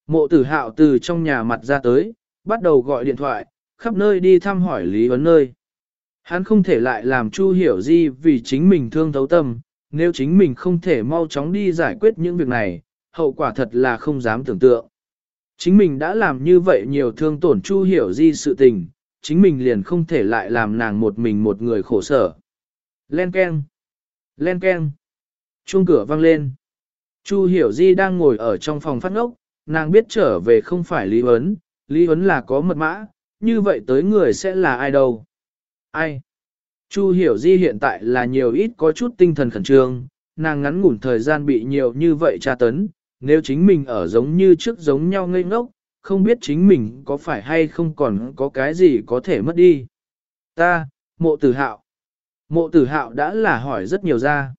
Mộ tử hạo từ trong nhà mặt ra tới, bắt đầu gọi điện thoại, khắp nơi đi thăm hỏi Lý Vấn nơi. Hắn không thể lại làm Chu Hiểu Di vì chính mình thương thấu tâm, nếu chính mình không thể mau chóng đi giải quyết những việc này, hậu quả thật là không dám tưởng tượng. Chính mình đã làm như vậy nhiều thương tổn Chu Hiểu Di sự tình, chính mình liền không thể lại làm nàng một mình một người khổ sở. Len keng, len keng, chuông cửa vang lên. Chu Hiểu Di đang ngồi ở trong phòng phát ngốc, nàng biết trở về không phải Lý Huấn, Lý Huấn là có mật mã, như vậy tới người sẽ là ai đâu? Ai? Chu Hiểu Di hiện tại là nhiều ít có chút tinh thần khẩn trương, nàng ngắn ngủn thời gian bị nhiều như vậy tra tấn, nếu chính mình ở giống như trước giống nhau ngây ngốc, không biết chính mình có phải hay không còn có cái gì có thể mất đi. Ta, mộ tử hạo. Mộ tử hạo đã là hỏi rất nhiều ra.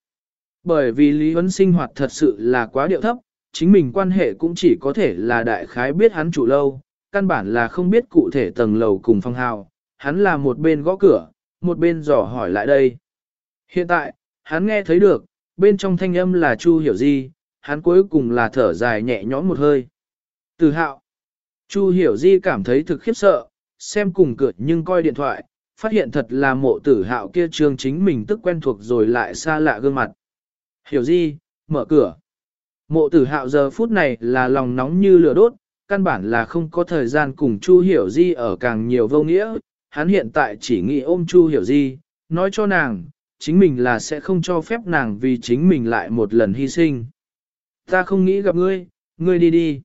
Bởi vì Lý Huấn sinh hoạt thật sự là quá điệu thấp, chính mình quan hệ cũng chỉ có thể là đại khái biết hắn chủ lâu, căn bản là không biết cụ thể tầng lầu cùng phong hào, hắn là một bên gõ cửa, một bên dò hỏi lại đây. Hiện tại, hắn nghe thấy được, bên trong thanh âm là Chu Hiểu Di, hắn cuối cùng là thở dài nhẹ nhõm một hơi. Từ hạo, Chu Hiểu Di cảm thấy thực khiếp sợ, xem cùng cửa nhưng coi điện thoại, phát hiện thật là mộ tử hạo kia trương chính mình tức quen thuộc rồi lại xa lạ gương mặt. Hiểu Di, mở cửa. Mộ tử hạo giờ phút này là lòng nóng như lửa đốt, căn bản là không có thời gian cùng Chu Hiểu Di ở càng nhiều vô nghĩa, hắn hiện tại chỉ nghĩ ôm Chu Hiểu Di, nói cho nàng, chính mình là sẽ không cho phép nàng vì chính mình lại một lần hy sinh. Ta không nghĩ gặp ngươi, ngươi đi đi.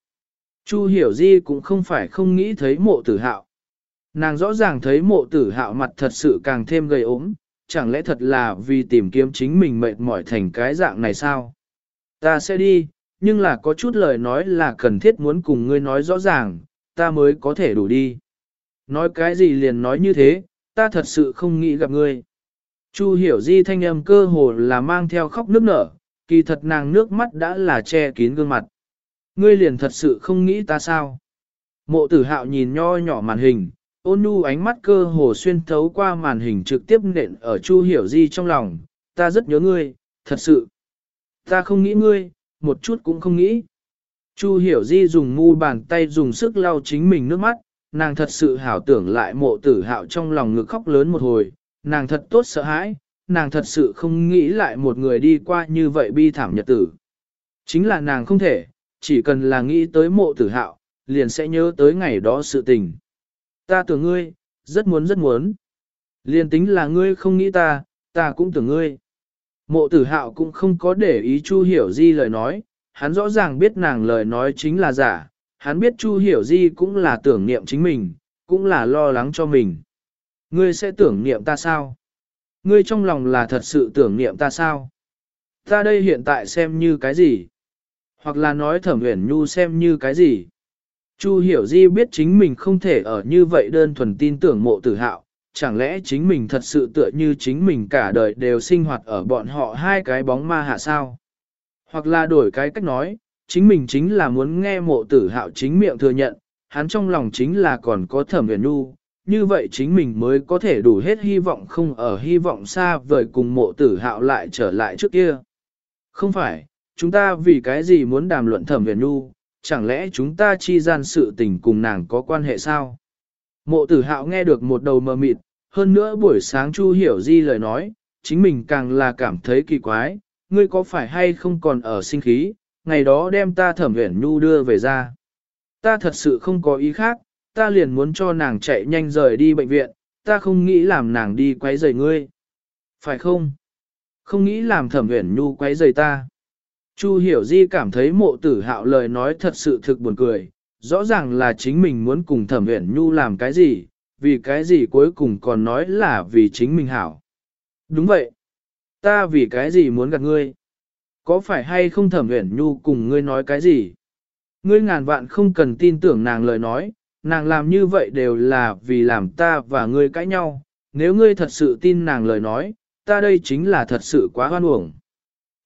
Chu Hiểu Di cũng không phải không nghĩ thấy mộ tử hạo. Nàng rõ ràng thấy mộ tử hạo mặt thật sự càng thêm gầy ốm, chẳng lẽ thật là vì tìm kiếm chính mình mệt mỏi thành cái dạng này sao? Ta sẽ đi, nhưng là có chút lời nói là cần thiết muốn cùng ngươi nói rõ ràng, ta mới có thể đủ đi. Nói cái gì liền nói như thế, ta thật sự không nghĩ gặp ngươi. Chu hiểu di thanh âm cơ hồ là mang theo khóc nước nở, kỳ thật nàng nước mắt đã là che kín gương mặt. Ngươi liền thật sự không nghĩ ta sao? Mộ tử hạo nhìn nho nhỏ màn hình, ôn nhu ánh mắt cơ hồ xuyên thấu qua màn hình trực tiếp nện ở Chu hiểu di trong lòng, ta rất nhớ ngươi, thật sự. Ta không nghĩ ngươi, một chút cũng không nghĩ. Chu hiểu di dùng mu bàn tay dùng sức lau chính mình nước mắt, nàng thật sự hảo tưởng lại mộ tử hạo trong lòng ngực khóc lớn một hồi, nàng thật tốt sợ hãi, nàng thật sự không nghĩ lại một người đi qua như vậy bi thảm nhật tử. Chính là nàng không thể, chỉ cần là nghĩ tới mộ tử hạo, liền sẽ nhớ tới ngày đó sự tình. Ta tưởng ngươi, rất muốn rất muốn. Liền tính là ngươi không nghĩ ta, ta cũng tưởng ngươi. Mộ tử hạo cũng không có để ý Chu Hiểu Di lời nói, hắn rõ ràng biết nàng lời nói chính là giả, hắn biết Chu Hiểu Di cũng là tưởng niệm chính mình, cũng là lo lắng cho mình. Ngươi sẽ tưởng niệm ta sao? Ngươi trong lòng là thật sự tưởng niệm ta sao? Ta đây hiện tại xem như cái gì? Hoặc là nói thẩm huyền nhu xem như cái gì? Chu Hiểu Di biết chính mình không thể ở như vậy đơn thuần tin tưởng mộ tử hạo, chẳng lẽ chính mình thật sự tựa như chính mình cả đời đều sinh hoạt ở bọn họ hai cái bóng ma hạ sao? Hoặc là đổi cái cách nói, chính mình chính là muốn nghe mộ tử hạo chính miệng thừa nhận, hắn trong lòng chính là còn có thẩm huyền nu, như vậy chính mình mới có thể đủ hết hy vọng không ở hy vọng xa vời cùng mộ tử hạo lại trở lại trước kia. Không phải, chúng ta vì cái gì muốn đàm luận thẩm huyền nu, chẳng lẽ chúng ta chi gian sự tình cùng nàng có quan hệ sao? Mộ tử hạo nghe được một đầu mờ mịt, hơn nữa buổi sáng Chu hiểu di lời nói, chính mình càng là cảm thấy kỳ quái, ngươi có phải hay không còn ở sinh khí, ngày đó đem ta thẩm huyển nhu đưa về ra. Ta thật sự không có ý khác, ta liền muốn cho nàng chạy nhanh rời đi bệnh viện, ta không nghĩ làm nàng đi quấy rầy ngươi. Phải không? Không nghĩ làm thẩm huyển nhu quấy rầy ta. Chu hiểu di cảm thấy mộ tử hạo lời nói thật sự thực buồn cười, rõ ràng là chính mình muốn cùng thẩm uyển nhu làm cái gì, vì cái gì cuối cùng còn nói là vì chính mình hảo. Đúng vậy. Ta vì cái gì muốn gặp ngươi? Có phải hay không thẩm uyển nhu cùng ngươi nói cái gì? Ngươi ngàn vạn không cần tin tưởng nàng lời nói, nàng làm như vậy đều là vì làm ta và ngươi cãi nhau. Nếu ngươi thật sự tin nàng lời nói, ta đây chính là thật sự quá hoan uổng.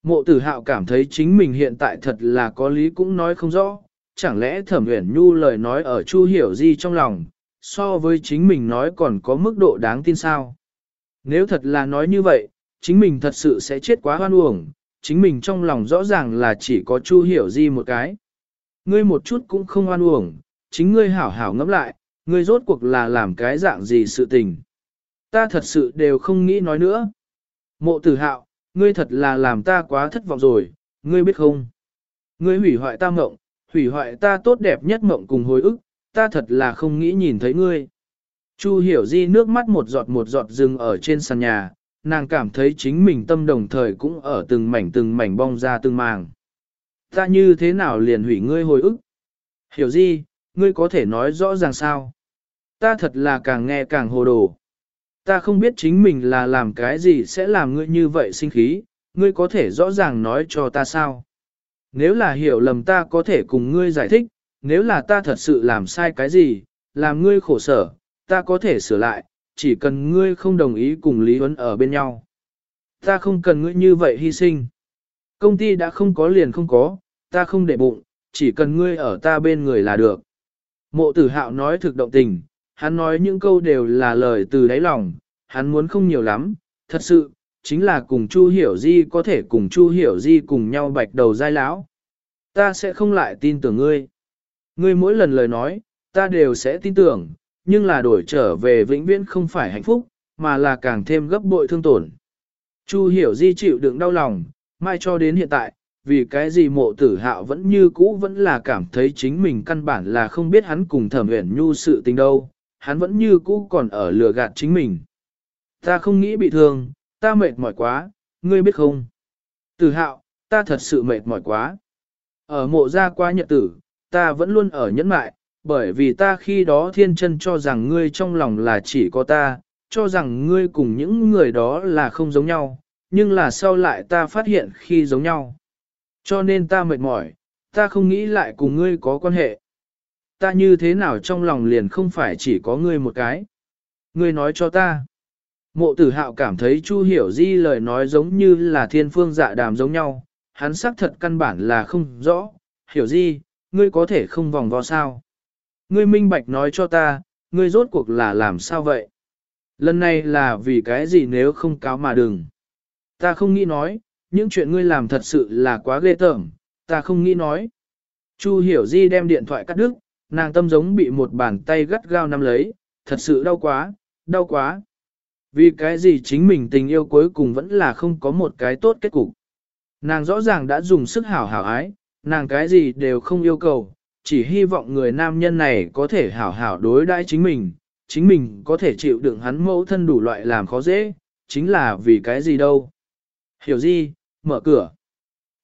Mộ tử hạo cảm thấy chính mình hiện tại thật là có lý cũng nói không rõ, chẳng lẽ thẩm uyển nhu lời nói ở chu hiểu di trong lòng, so với chính mình nói còn có mức độ đáng tin sao. Nếu thật là nói như vậy, chính mình thật sự sẽ chết quá hoan uổng, chính mình trong lòng rõ ràng là chỉ có Chu Hiểu Di một cái. Ngươi một chút cũng không hoan uổng, chính ngươi hảo hảo ngẫm lại, ngươi rốt cuộc là làm cái dạng gì sự tình. Ta thật sự đều không nghĩ nói nữa. Mộ tử hạo, ngươi thật là làm ta quá thất vọng rồi, ngươi biết không? Ngươi hủy hoại ta mộng, hủy hoại ta tốt đẹp nhất mộng cùng hồi ức, ta thật là không nghĩ nhìn thấy ngươi. Chu hiểu di nước mắt một giọt một giọt rừng ở trên sàn nhà, nàng cảm thấy chính mình tâm đồng thời cũng ở từng mảnh từng mảnh bong ra từng màng. Ta như thế nào liền hủy ngươi hồi ức? Hiểu di, ngươi có thể nói rõ ràng sao? Ta thật là càng nghe càng hồ đồ. Ta không biết chính mình là làm cái gì sẽ làm ngươi như vậy sinh khí, ngươi có thể rõ ràng nói cho ta sao? Nếu là hiểu lầm ta có thể cùng ngươi giải thích, nếu là ta thật sự làm sai cái gì, làm ngươi khổ sở, ta có thể sửa lại, chỉ cần ngươi không đồng ý cùng Lý Huấn ở bên nhau. Ta không cần ngươi như vậy hy sinh. Công ty đã không có liền không có, ta không để bụng, chỉ cần ngươi ở ta bên người là được. Mộ tử hạo nói thực động tình, hắn nói những câu đều là lời từ đáy lòng, hắn muốn không nhiều lắm, thật sự, chính là cùng Chu Hiểu Di có thể cùng Chu Hiểu Di cùng nhau bạch đầu dai lão. Ta sẽ không lại tin tưởng ngươi. Ngươi mỗi lần lời nói, ta đều sẽ tin tưởng, nhưng là đổi trở về vĩnh viễn không phải hạnh phúc, mà là càng thêm gấp bội thương tổn. Chu Hiểu Di chịu đựng đau lòng, mai cho đến hiện tại, vì cái gì mộ tử hạo vẫn như cũ vẫn là cảm thấy chính mình căn bản là không biết hắn cùng thẩm uyển nhu sự tình đâu, hắn vẫn như cũ còn ở lừa gạt chính mình. Ta không nghĩ bị thương, ta mệt mỏi quá, ngươi biết không? Tử hạo, ta thật sự mệt mỏi quá. Ở mộ gia qua nhật tử, ta vẫn luôn ở nhẫn mại, bởi vì ta khi đó thiên chân cho rằng ngươi trong lòng là chỉ có ta, cho rằng ngươi cùng những người đó là không giống nhau, nhưng là sau lại ta phát hiện khi giống nhau. Cho nên ta mệt mỏi, ta không nghĩ lại cùng ngươi có quan hệ. Ta như thế nào trong lòng liền không phải chỉ có ngươi một cái. Ngươi nói cho ta. Mộ tử hạo cảm thấy Chu Hiểu Di lời nói giống như là thiên phương dạ đàm giống nhau, hắn xác thật căn bản là không rõ. Hiểu Di, ngươi có thể không vòng vo sao. Ngươi minh bạch nói cho ta, ngươi rốt cuộc là làm sao vậy? Lần này là vì cái gì nếu không cáo mà đừng. Ta không nghĩ nói, những chuyện ngươi làm thật sự là quá ghê tởm, ta không nghĩ nói. Chu hiểu di đem điện thoại cắt đứt, nàng tâm giống bị một bàn tay gắt gao nắm lấy, thật sự đau quá, đau quá. Vì cái gì chính mình tình yêu cuối cùng vẫn là không có một cái tốt kết cục. Nàng rõ ràng đã dùng sức hảo hảo ái, nàng cái gì đều không yêu cầu, chỉ hy vọng người nam nhân này có thể hảo hảo đối đãi chính mình, chính mình có thể chịu đựng hắn mẫu thân đủ loại làm khó dễ, chính là vì cái gì đâu. Hiểu gì, mở cửa.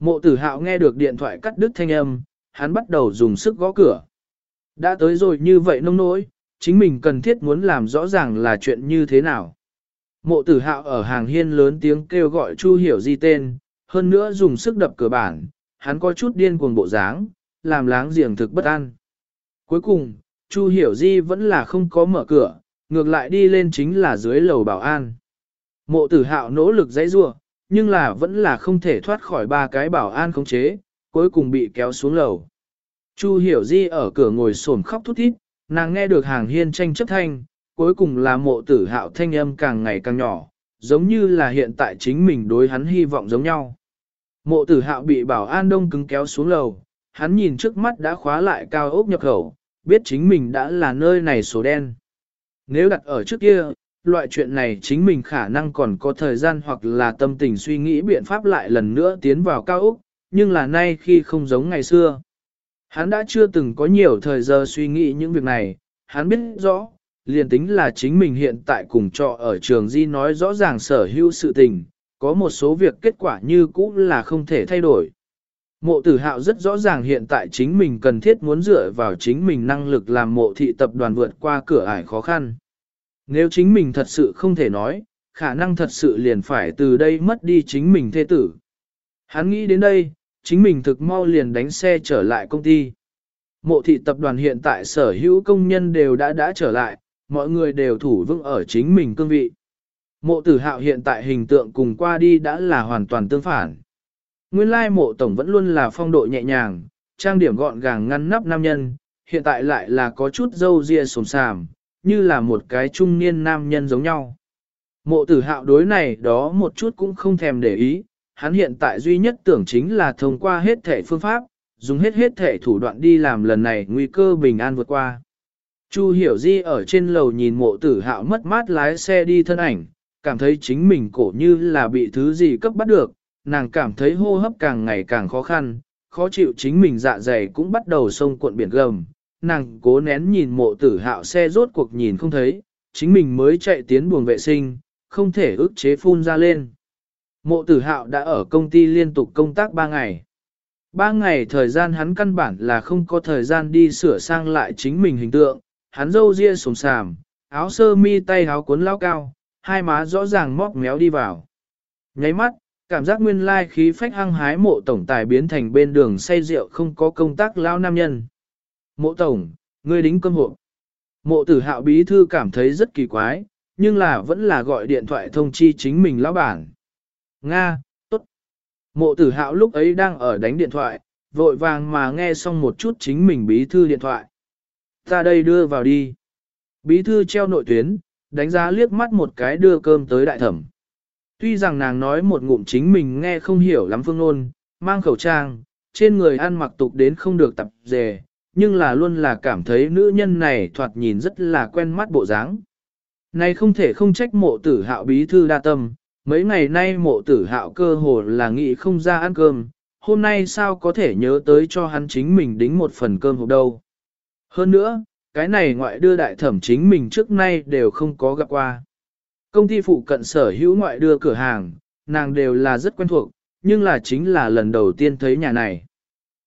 Mộ tử hạo nghe được điện thoại cắt đứt thanh âm, hắn bắt đầu dùng sức gõ cửa. Đã tới rồi như vậy nông nỗi, chính mình cần thiết muốn làm rõ ràng là chuyện như thế nào. Mộ tử hạo ở hàng hiên lớn tiếng kêu gọi Chu Hiểu Di tên, hơn nữa dùng sức đập cửa bản, hắn có chút điên cuồng bộ dáng, làm láng giềng thực bất an. Cuối cùng, Chu Hiểu Di vẫn là không có mở cửa, ngược lại đi lên chính là dưới lầu bảo an. Mộ tử hạo nỗ lực dãy rua, nhưng là vẫn là không thể thoát khỏi ba cái bảo an khống chế, cuối cùng bị kéo xuống lầu. Chu Hiểu Di ở cửa ngồi xổm khóc thút thít, nàng nghe được hàng hiên tranh chấp thanh, cuối cùng là mộ tử hạo thanh âm càng ngày càng nhỏ, giống như là hiện tại chính mình đối hắn hy vọng giống nhau. Mộ tử hạo bị bảo an đông cứng kéo xuống lầu, hắn nhìn trước mắt đã khóa lại cao ốc nhập khẩu, biết chính mình đã là nơi này số đen. Nếu đặt ở trước kia, loại chuyện này chính mình khả năng còn có thời gian hoặc là tâm tình suy nghĩ biện pháp lại lần nữa tiến vào cao ốc, nhưng là nay khi không giống ngày xưa. Hắn đã chưa từng có nhiều thời giờ suy nghĩ những việc này, hắn biết rõ, liền tính là chính mình hiện tại cùng trọ ở trường Di nói rõ ràng sở hữu sự tình, có một số việc kết quả như cũ là không thể thay đổi. Mộ tử hạo rất rõ ràng hiện tại chính mình cần thiết muốn dựa vào chính mình năng lực làm mộ thị tập đoàn vượt qua cửa ải khó khăn. Nếu chính mình thật sự không thể nói, khả năng thật sự liền phải từ đây mất đi chính mình thê tử. Hắn nghĩ đến đây, chính mình thực mau liền đánh xe trở lại công ty. Mộ thị tập đoàn hiện tại sở hữu công nhân đều đã đã trở lại, mọi người đều thủ vững ở chính mình cương vị. Mộ tử hạo hiện tại hình tượng cùng qua đi đã là hoàn toàn tương phản. Nguyên lai mộ tổng vẫn luôn là phong độ nhẹ nhàng, trang điểm gọn gàng ngăn nắp nam nhân, hiện tại lại là có chút dâu ria sồm sàm, như là một cái trung niên nam nhân giống nhau. Mộ tử hạo đối này đó một chút cũng không thèm để ý, hắn hiện tại duy nhất tưởng chính là thông qua hết thể phương pháp, dùng hết hết thể thủ đoạn đi làm lần này nguy cơ bình an vượt qua. Chu hiểu di ở trên lầu nhìn mộ tử hạo mất mát lái xe đi thân ảnh, cảm thấy chính mình cổ như là bị thứ gì cấp bắt được, nàng cảm thấy hô hấp càng ngày càng khó khăn, khó chịu chính mình dạ dày cũng bắt đầu sông cuộn biển gầm. Nàng cố nén nhìn mộ tử hạo xe rốt cuộc nhìn không thấy, chính mình mới chạy tiến buồng vệ sinh, không thể ức chế phun ra lên. Mộ tử hạo đã ở công ty liên tục công tác 3 ngày. 3 ngày thời gian hắn căn bản là không có thời gian đi sửa sang lại chính mình hình tượng, hắn râu ria sồm sàm, áo sơ mi tay áo cuốn lao cao, hai má rõ ràng móc méo đi vào. Nháy mắt, cảm giác nguyên lai khí phách hăng hái mộ tổng tài biến thành bên đường say rượu không có công tác lao nam nhân. Mộ tổng, ngươi đính cơm hộ. Mộ tử hạo bí thư cảm thấy rất kỳ quái, nhưng là vẫn là gọi điện thoại thông chi chính mình lão bản. Nga, tốt. Mộ tử hạo lúc ấy đang ở đánh điện thoại, vội vàng mà nghe xong một chút chính mình bí thư điện thoại. Ta đây đưa vào đi. Bí thư treo nội tuyến, đánh giá liếc mắt một cái đưa cơm tới đại thẩm. Tuy rằng nàng nói một ngụm chính mình nghe không hiểu lắm phương ngôn, mang khẩu trang, trên người ăn mặc tục đến không được tập dề, nhưng là luôn là cảm thấy nữ nhân này thoạt nhìn rất là quen mắt bộ dáng. Này không thể không trách mộ tử hạo bí thư đa tâm, mấy ngày nay mộ tử hạo cơ hồ là nghĩ không ra ăn cơm, hôm nay sao có thể nhớ tới cho hắn chính mình đính một phần cơm hộp đâu. Hơn nữa, cái này ngoại đưa đại thẩm chính mình trước nay đều không có gặp qua. Công ty phụ cận sở hữu ngoại đưa cửa hàng, nàng đều là rất quen thuộc, nhưng là chính là lần đầu tiên thấy nhà này.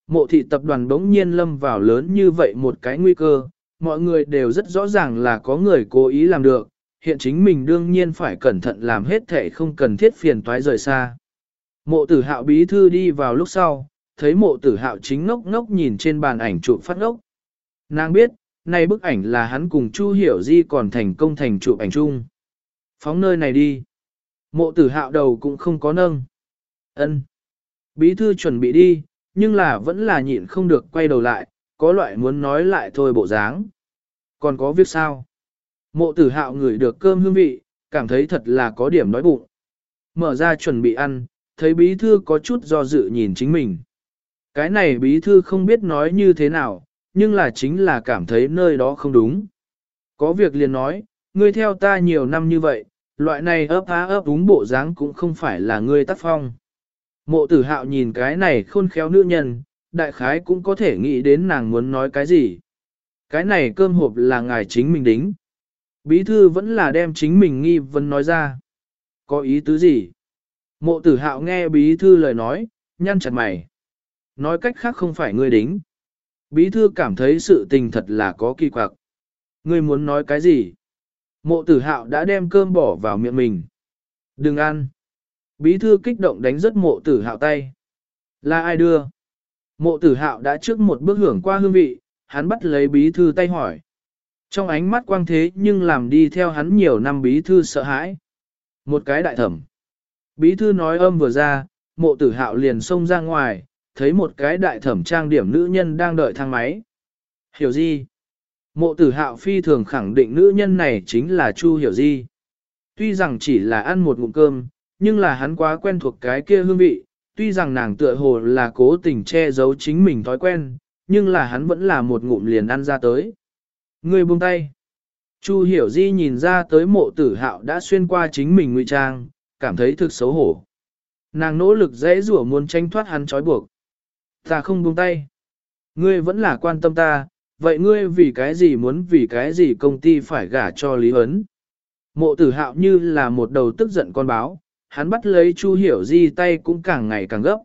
Mộ thị tập đoàn bỗng nhiên lâm vào lớn như vậy một cái nguy cơ, mọi người đều rất rõ ràng là có người cố ý làm được, hiện chính mình đương nhiên phải cẩn thận làm hết thể không cần thiết phiền toái rời xa. Mộ tử hạo bí thư đi vào lúc sau, thấy mộ tử hạo chính ngốc ngốc nhìn trên bàn ảnh chụp phát ngốc. Nàng biết, này bức ảnh là hắn cùng Chu Hiểu Di còn thành công thành chụp ảnh chung. Phóng nơi này đi. Mộ tử hạo đầu cũng không có nâng. ân Bí thư chuẩn bị đi, nhưng là vẫn là nhịn không được quay đầu lại, có loại muốn nói lại thôi bộ dáng. Còn có việc sao? Mộ tử hạo ngửi được cơm hương vị, cảm thấy thật là có điểm đói bụng. Mở ra chuẩn bị ăn, thấy bí thư có chút do dự nhìn chính mình. Cái này bí thư không biết nói như thế nào, nhưng là chính là cảm thấy nơi đó không đúng. Có việc liền nói, ngươi theo ta nhiều năm như vậy, loại này ấp á ấp đúng bộ dáng cũng không phải là ngươi tác phong. Mộ tử hạo nhìn cái này khôn khéo nữ nhân, đại khái cũng có thể nghĩ đến nàng muốn nói cái gì. Cái này cơm hộp là ngài chính mình đính. Bí thư vẫn là đem chính mình nghi vấn nói ra. Có ý tứ gì? Mộ tử hạo nghe bí thư lời nói, nhăn chặt mày. Nói cách khác không phải ngươi đính. Bí thư cảm thấy sự tình thật là có kỳ quặc. Ngươi muốn nói cái gì? Mộ tử hạo đã đem cơm bỏ vào miệng mình. Đừng ăn. Bí thư kích động đánh rất mộ tử hạo tay. Là ai đưa? Mộ tử hạo đã trước một bước hưởng qua hương vị, hắn bắt lấy bí thư tay hỏi. Trong ánh mắt quang thế nhưng làm đi theo hắn nhiều năm bí thư sợ hãi. Một cái đại thẩm. Bí thư nói âm vừa ra, mộ tử hạo liền xông ra ngoài, thấy một cái đại thẩm trang điểm nữ nhân đang đợi thang máy. Hiểu gì? Mộ tử hạo phi thường khẳng định nữ nhân này chính là Chu Hiểu Di. Tuy rằng chỉ là ăn một ngụm cơm, nhưng là hắn quá quen thuộc cái kia hương vị, tuy rằng nàng tựa hồ là cố tình che giấu chính mình thói quen, nhưng là hắn vẫn là một ngụm liền ăn ra tới. Người buông tay. Chu Hiểu Di nhìn ra tới mộ tử hạo đã xuyên qua chính mình ngụy trang, cảm thấy thực xấu hổ. Nàng nỗ lực dễ rủa muốn tranh thoát hắn trói buộc. Ta không buông tay. Ngươi vẫn là quan tâm ta, vậy ngươi vì cái gì muốn vì cái gì công ty phải gả cho Lý Huấn? Mộ tử hạo như là một đầu tức giận con báo, hắn bắt lấy Chu Hiểu Di tay cũng càng ngày càng gấp.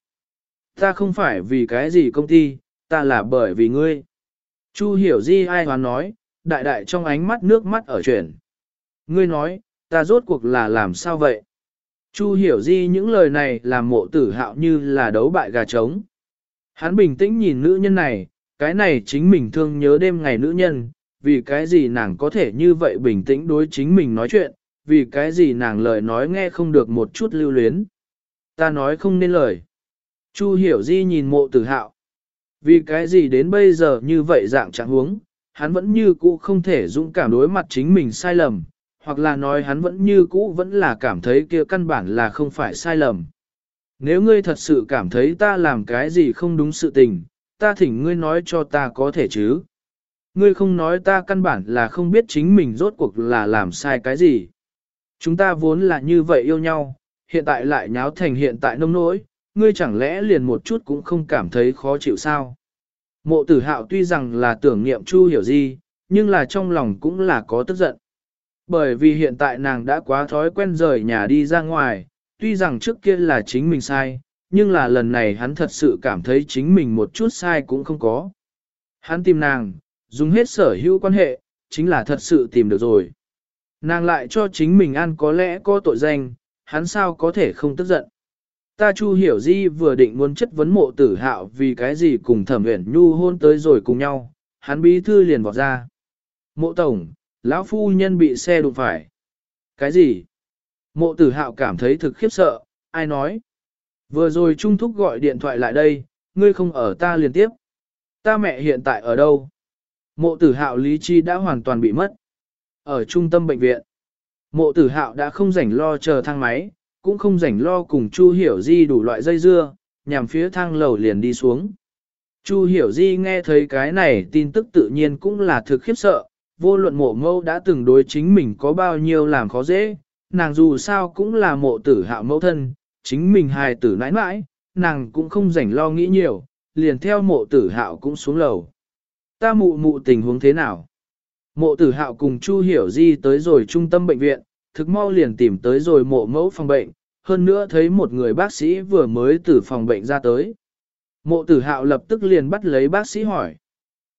Ta không phải vì cái gì công ty, ta là bởi vì ngươi. Chu Hiểu Di ai hoán nói, đại đại trong ánh mắt nước mắt ở chuyển. Ngươi nói, ta rốt cuộc là làm sao vậy? Chu Hiểu Di những lời này làm mộ tử hạo như là đấu bại gà trống. Hắn bình tĩnh nhìn nữ nhân này, cái này chính mình thương nhớ đêm ngày nữ nhân, vì cái gì nàng có thể như vậy bình tĩnh đối chính mình nói chuyện, vì cái gì nàng lời nói nghe không được một chút lưu luyến. Ta nói không nên lời. Chu hiểu di nhìn mộ tử hạo. Vì cái gì đến bây giờ như vậy dạng trạng huống, hắn vẫn như cũ không thể dũng cảm đối mặt chính mình sai lầm, hoặc là nói hắn vẫn như cũ vẫn là cảm thấy kia căn bản là không phải sai lầm. Nếu ngươi thật sự cảm thấy ta làm cái gì không đúng sự tình, ta thỉnh ngươi nói cho ta có thể chứ. Ngươi không nói ta căn bản là không biết chính mình rốt cuộc là làm sai cái gì. Chúng ta vốn là như vậy yêu nhau, hiện tại lại nháo thành hiện tại nông nỗi, ngươi chẳng lẽ liền một chút cũng không cảm thấy khó chịu sao? Mộ tử hạo tuy rằng là tưởng niệm Chu hiểu gì, nhưng là trong lòng cũng là có tức giận. Bởi vì hiện tại nàng đã quá thói quen rời nhà đi ra ngoài, tuy rằng trước kia là chính mình sai, nhưng là lần này hắn thật sự cảm thấy chính mình một chút sai cũng không có. Hắn tìm nàng, dùng hết sở hữu quan hệ, chính là thật sự tìm được rồi. Nàng lại cho chính mình ăn có lẽ có tội danh, hắn sao có thể không tức giận. Ta Chu Hiểu Di vừa định muốn chất vấn mộ tử hạo vì cái gì cùng thẩm uyển nhu hôn tới rồi cùng nhau, hắn bí thư liền vọt ra. Mộ tổng, lão phu nhân bị xe đụng phải. Cái gì? Mộ tử hạo cảm thấy thực khiếp sợ, ai nói? Vừa rồi Trung Thúc gọi điện thoại lại đây, ngươi không ở ta liền tiếp. Ta mẹ hiện tại ở đâu? Mộ tử hạo lý chi đã hoàn toàn bị mất. Ở trung tâm bệnh viện, mộ tử hạo đã không rảnh lo chờ thang máy, cũng không rảnh lo cùng Chu Hiểu Di đủ loại dây dưa, nhằm phía thang lầu liền đi xuống. Chu Hiểu Di nghe thấy cái này tin tức tự nhiên cũng là thực khiếp sợ, vô luận mộ mâu đã từng đối chính mình có bao nhiêu làm khó dễ, nàng dù sao cũng là mộ tử hạo mẫu thân, chính mình hài tử nãi nãi, nàng cũng không rảnh lo nghĩ nhiều, liền theo mộ tử hạo cũng xuống lầu. Ta mụ mụ tình huống thế nào? Mộ tử hạo cùng Chu Hiểu Di tới rồi trung tâm bệnh viện, thực mau liền tìm tới rồi mộ mẫu phòng bệnh, hơn nữa thấy một người bác sĩ vừa mới từ phòng bệnh ra tới. Mộ tử hạo lập tức liền bắt lấy bác sĩ hỏi.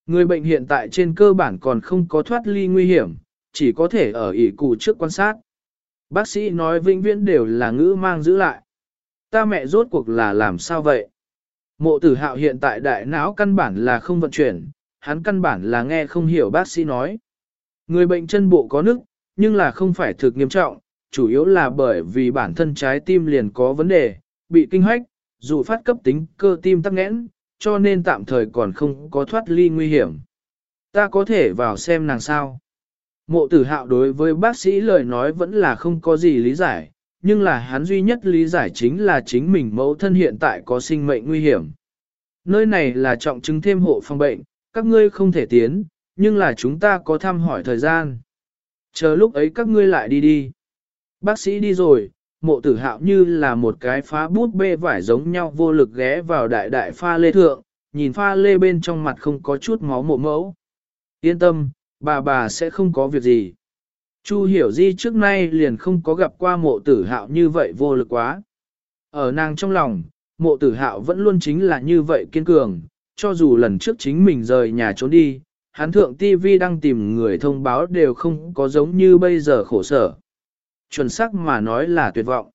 Người bệnh hiện tại trên cơ bản còn không có thoát ly nguy hiểm, chỉ có thể ở ỉ cụ trước quan sát. Bác sĩ nói vĩnh viễn đều là ngữ mang giữ lại. Ta mẹ rốt cuộc là làm sao vậy? Mộ tử hạo hiện tại đại não căn bản là không vận chuyển, hắn căn bản là nghe không hiểu bác sĩ nói. Người bệnh chân bộ có nức, nhưng là không phải thực nghiêm trọng, chủ yếu là bởi vì bản thân trái tim liền có vấn đề, bị kinh hoách, dù phát cấp tính cơ tim tắc nghẽn, cho nên tạm thời còn không có thoát ly nguy hiểm. Ta có thể vào xem nàng sao. Mộ tử hạo đối với bác sĩ lời nói vẫn là không có gì lý giải, nhưng là hắn duy nhất lý giải chính là chính mình mẫu thân hiện tại có sinh mệnh nguy hiểm. Nơi này là trọng chứng thêm hộ phòng bệnh, các ngươi không thể tiến, nhưng là chúng ta có thăm hỏi thời gian. Chờ lúc ấy các ngươi lại đi đi. Bác sĩ đi rồi, mộ tử hạo như là một cái phá bút bê vải giống nhau vô lực ghé vào đại đại pha lê thượng, nhìn pha lê bên trong mặt không có chút máu mộ mẫu. Yên tâm, bà bà sẽ không có việc gì. Chu hiểu di trước nay liền không có gặp qua mộ tử hạo như vậy vô lực quá. Ở nàng trong lòng, mộ tử hạo vẫn luôn chính là như vậy kiên cường, cho dù lần trước chính mình rời nhà trốn đi, hắn thượng TV đang tìm người thông báo đều không có giống như bây giờ khổ sở. Chuẩn xác mà nói là tuyệt vọng.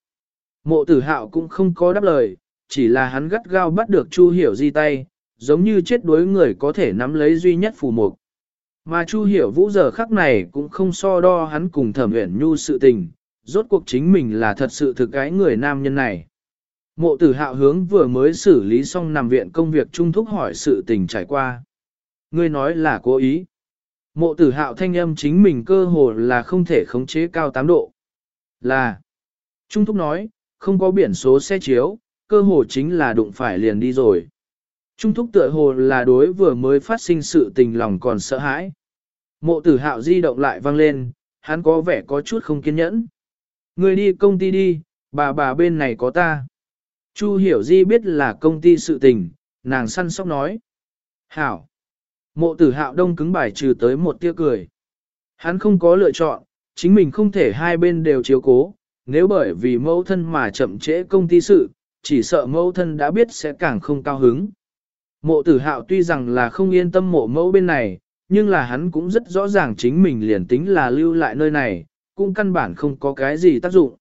Mộ tử hạo cũng không có đáp lời, chỉ là hắn gắt gao bắt được Chu Hiểu Di tay, giống như chết đuối người có thể nắm lấy duy nhất phù mục. Mà Chu Hiểu Vũ giờ khắc này cũng không so đo hắn cùng thẩm uyển nhu sự tình, rốt cuộc chính mình là thật sự thực cái người nam nhân này. Mộ tử hạo hướng vừa mới xử lý xong nằm viện công việc trung thúc hỏi sự tình trải qua. Ngươi nói là cố ý. Mộ tử hạo thanh âm chính mình cơ hồ là không thể khống chế cao 8 độ. Là. Trung thúc nói, không có biển số xe chiếu, cơ hồ chính là đụng phải liền đi rồi. Trung thúc tựa hồ là đối vừa mới phát sinh sự tình lòng còn sợ hãi. Mộ tử hạo di động lại vang lên, hắn có vẻ có chút không kiên nhẫn. Người đi công ty đi, bà bà bên này có ta. Chu hiểu di biết là công ty sự tình, nàng săn sóc nói. Hảo. Mộ tử hạo đông cứng bài trừ tới một tia cười. Hắn không có lựa chọn, chính mình không thể hai bên đều chiếu cố, nếu bởi vì mẫu thân mà chậm trễ công ty sự, chỉ sợ mẫu thân đã biết sẽ càng không cao hứng. Mộ tử hạo tuy rằng là không yên tâm mộ mẫu bên này, nhưng là hắn cũng rất rõ ràng chính mình liền tính là lưu lại nơi này, cũng căn bản không có cái gì tác dụng.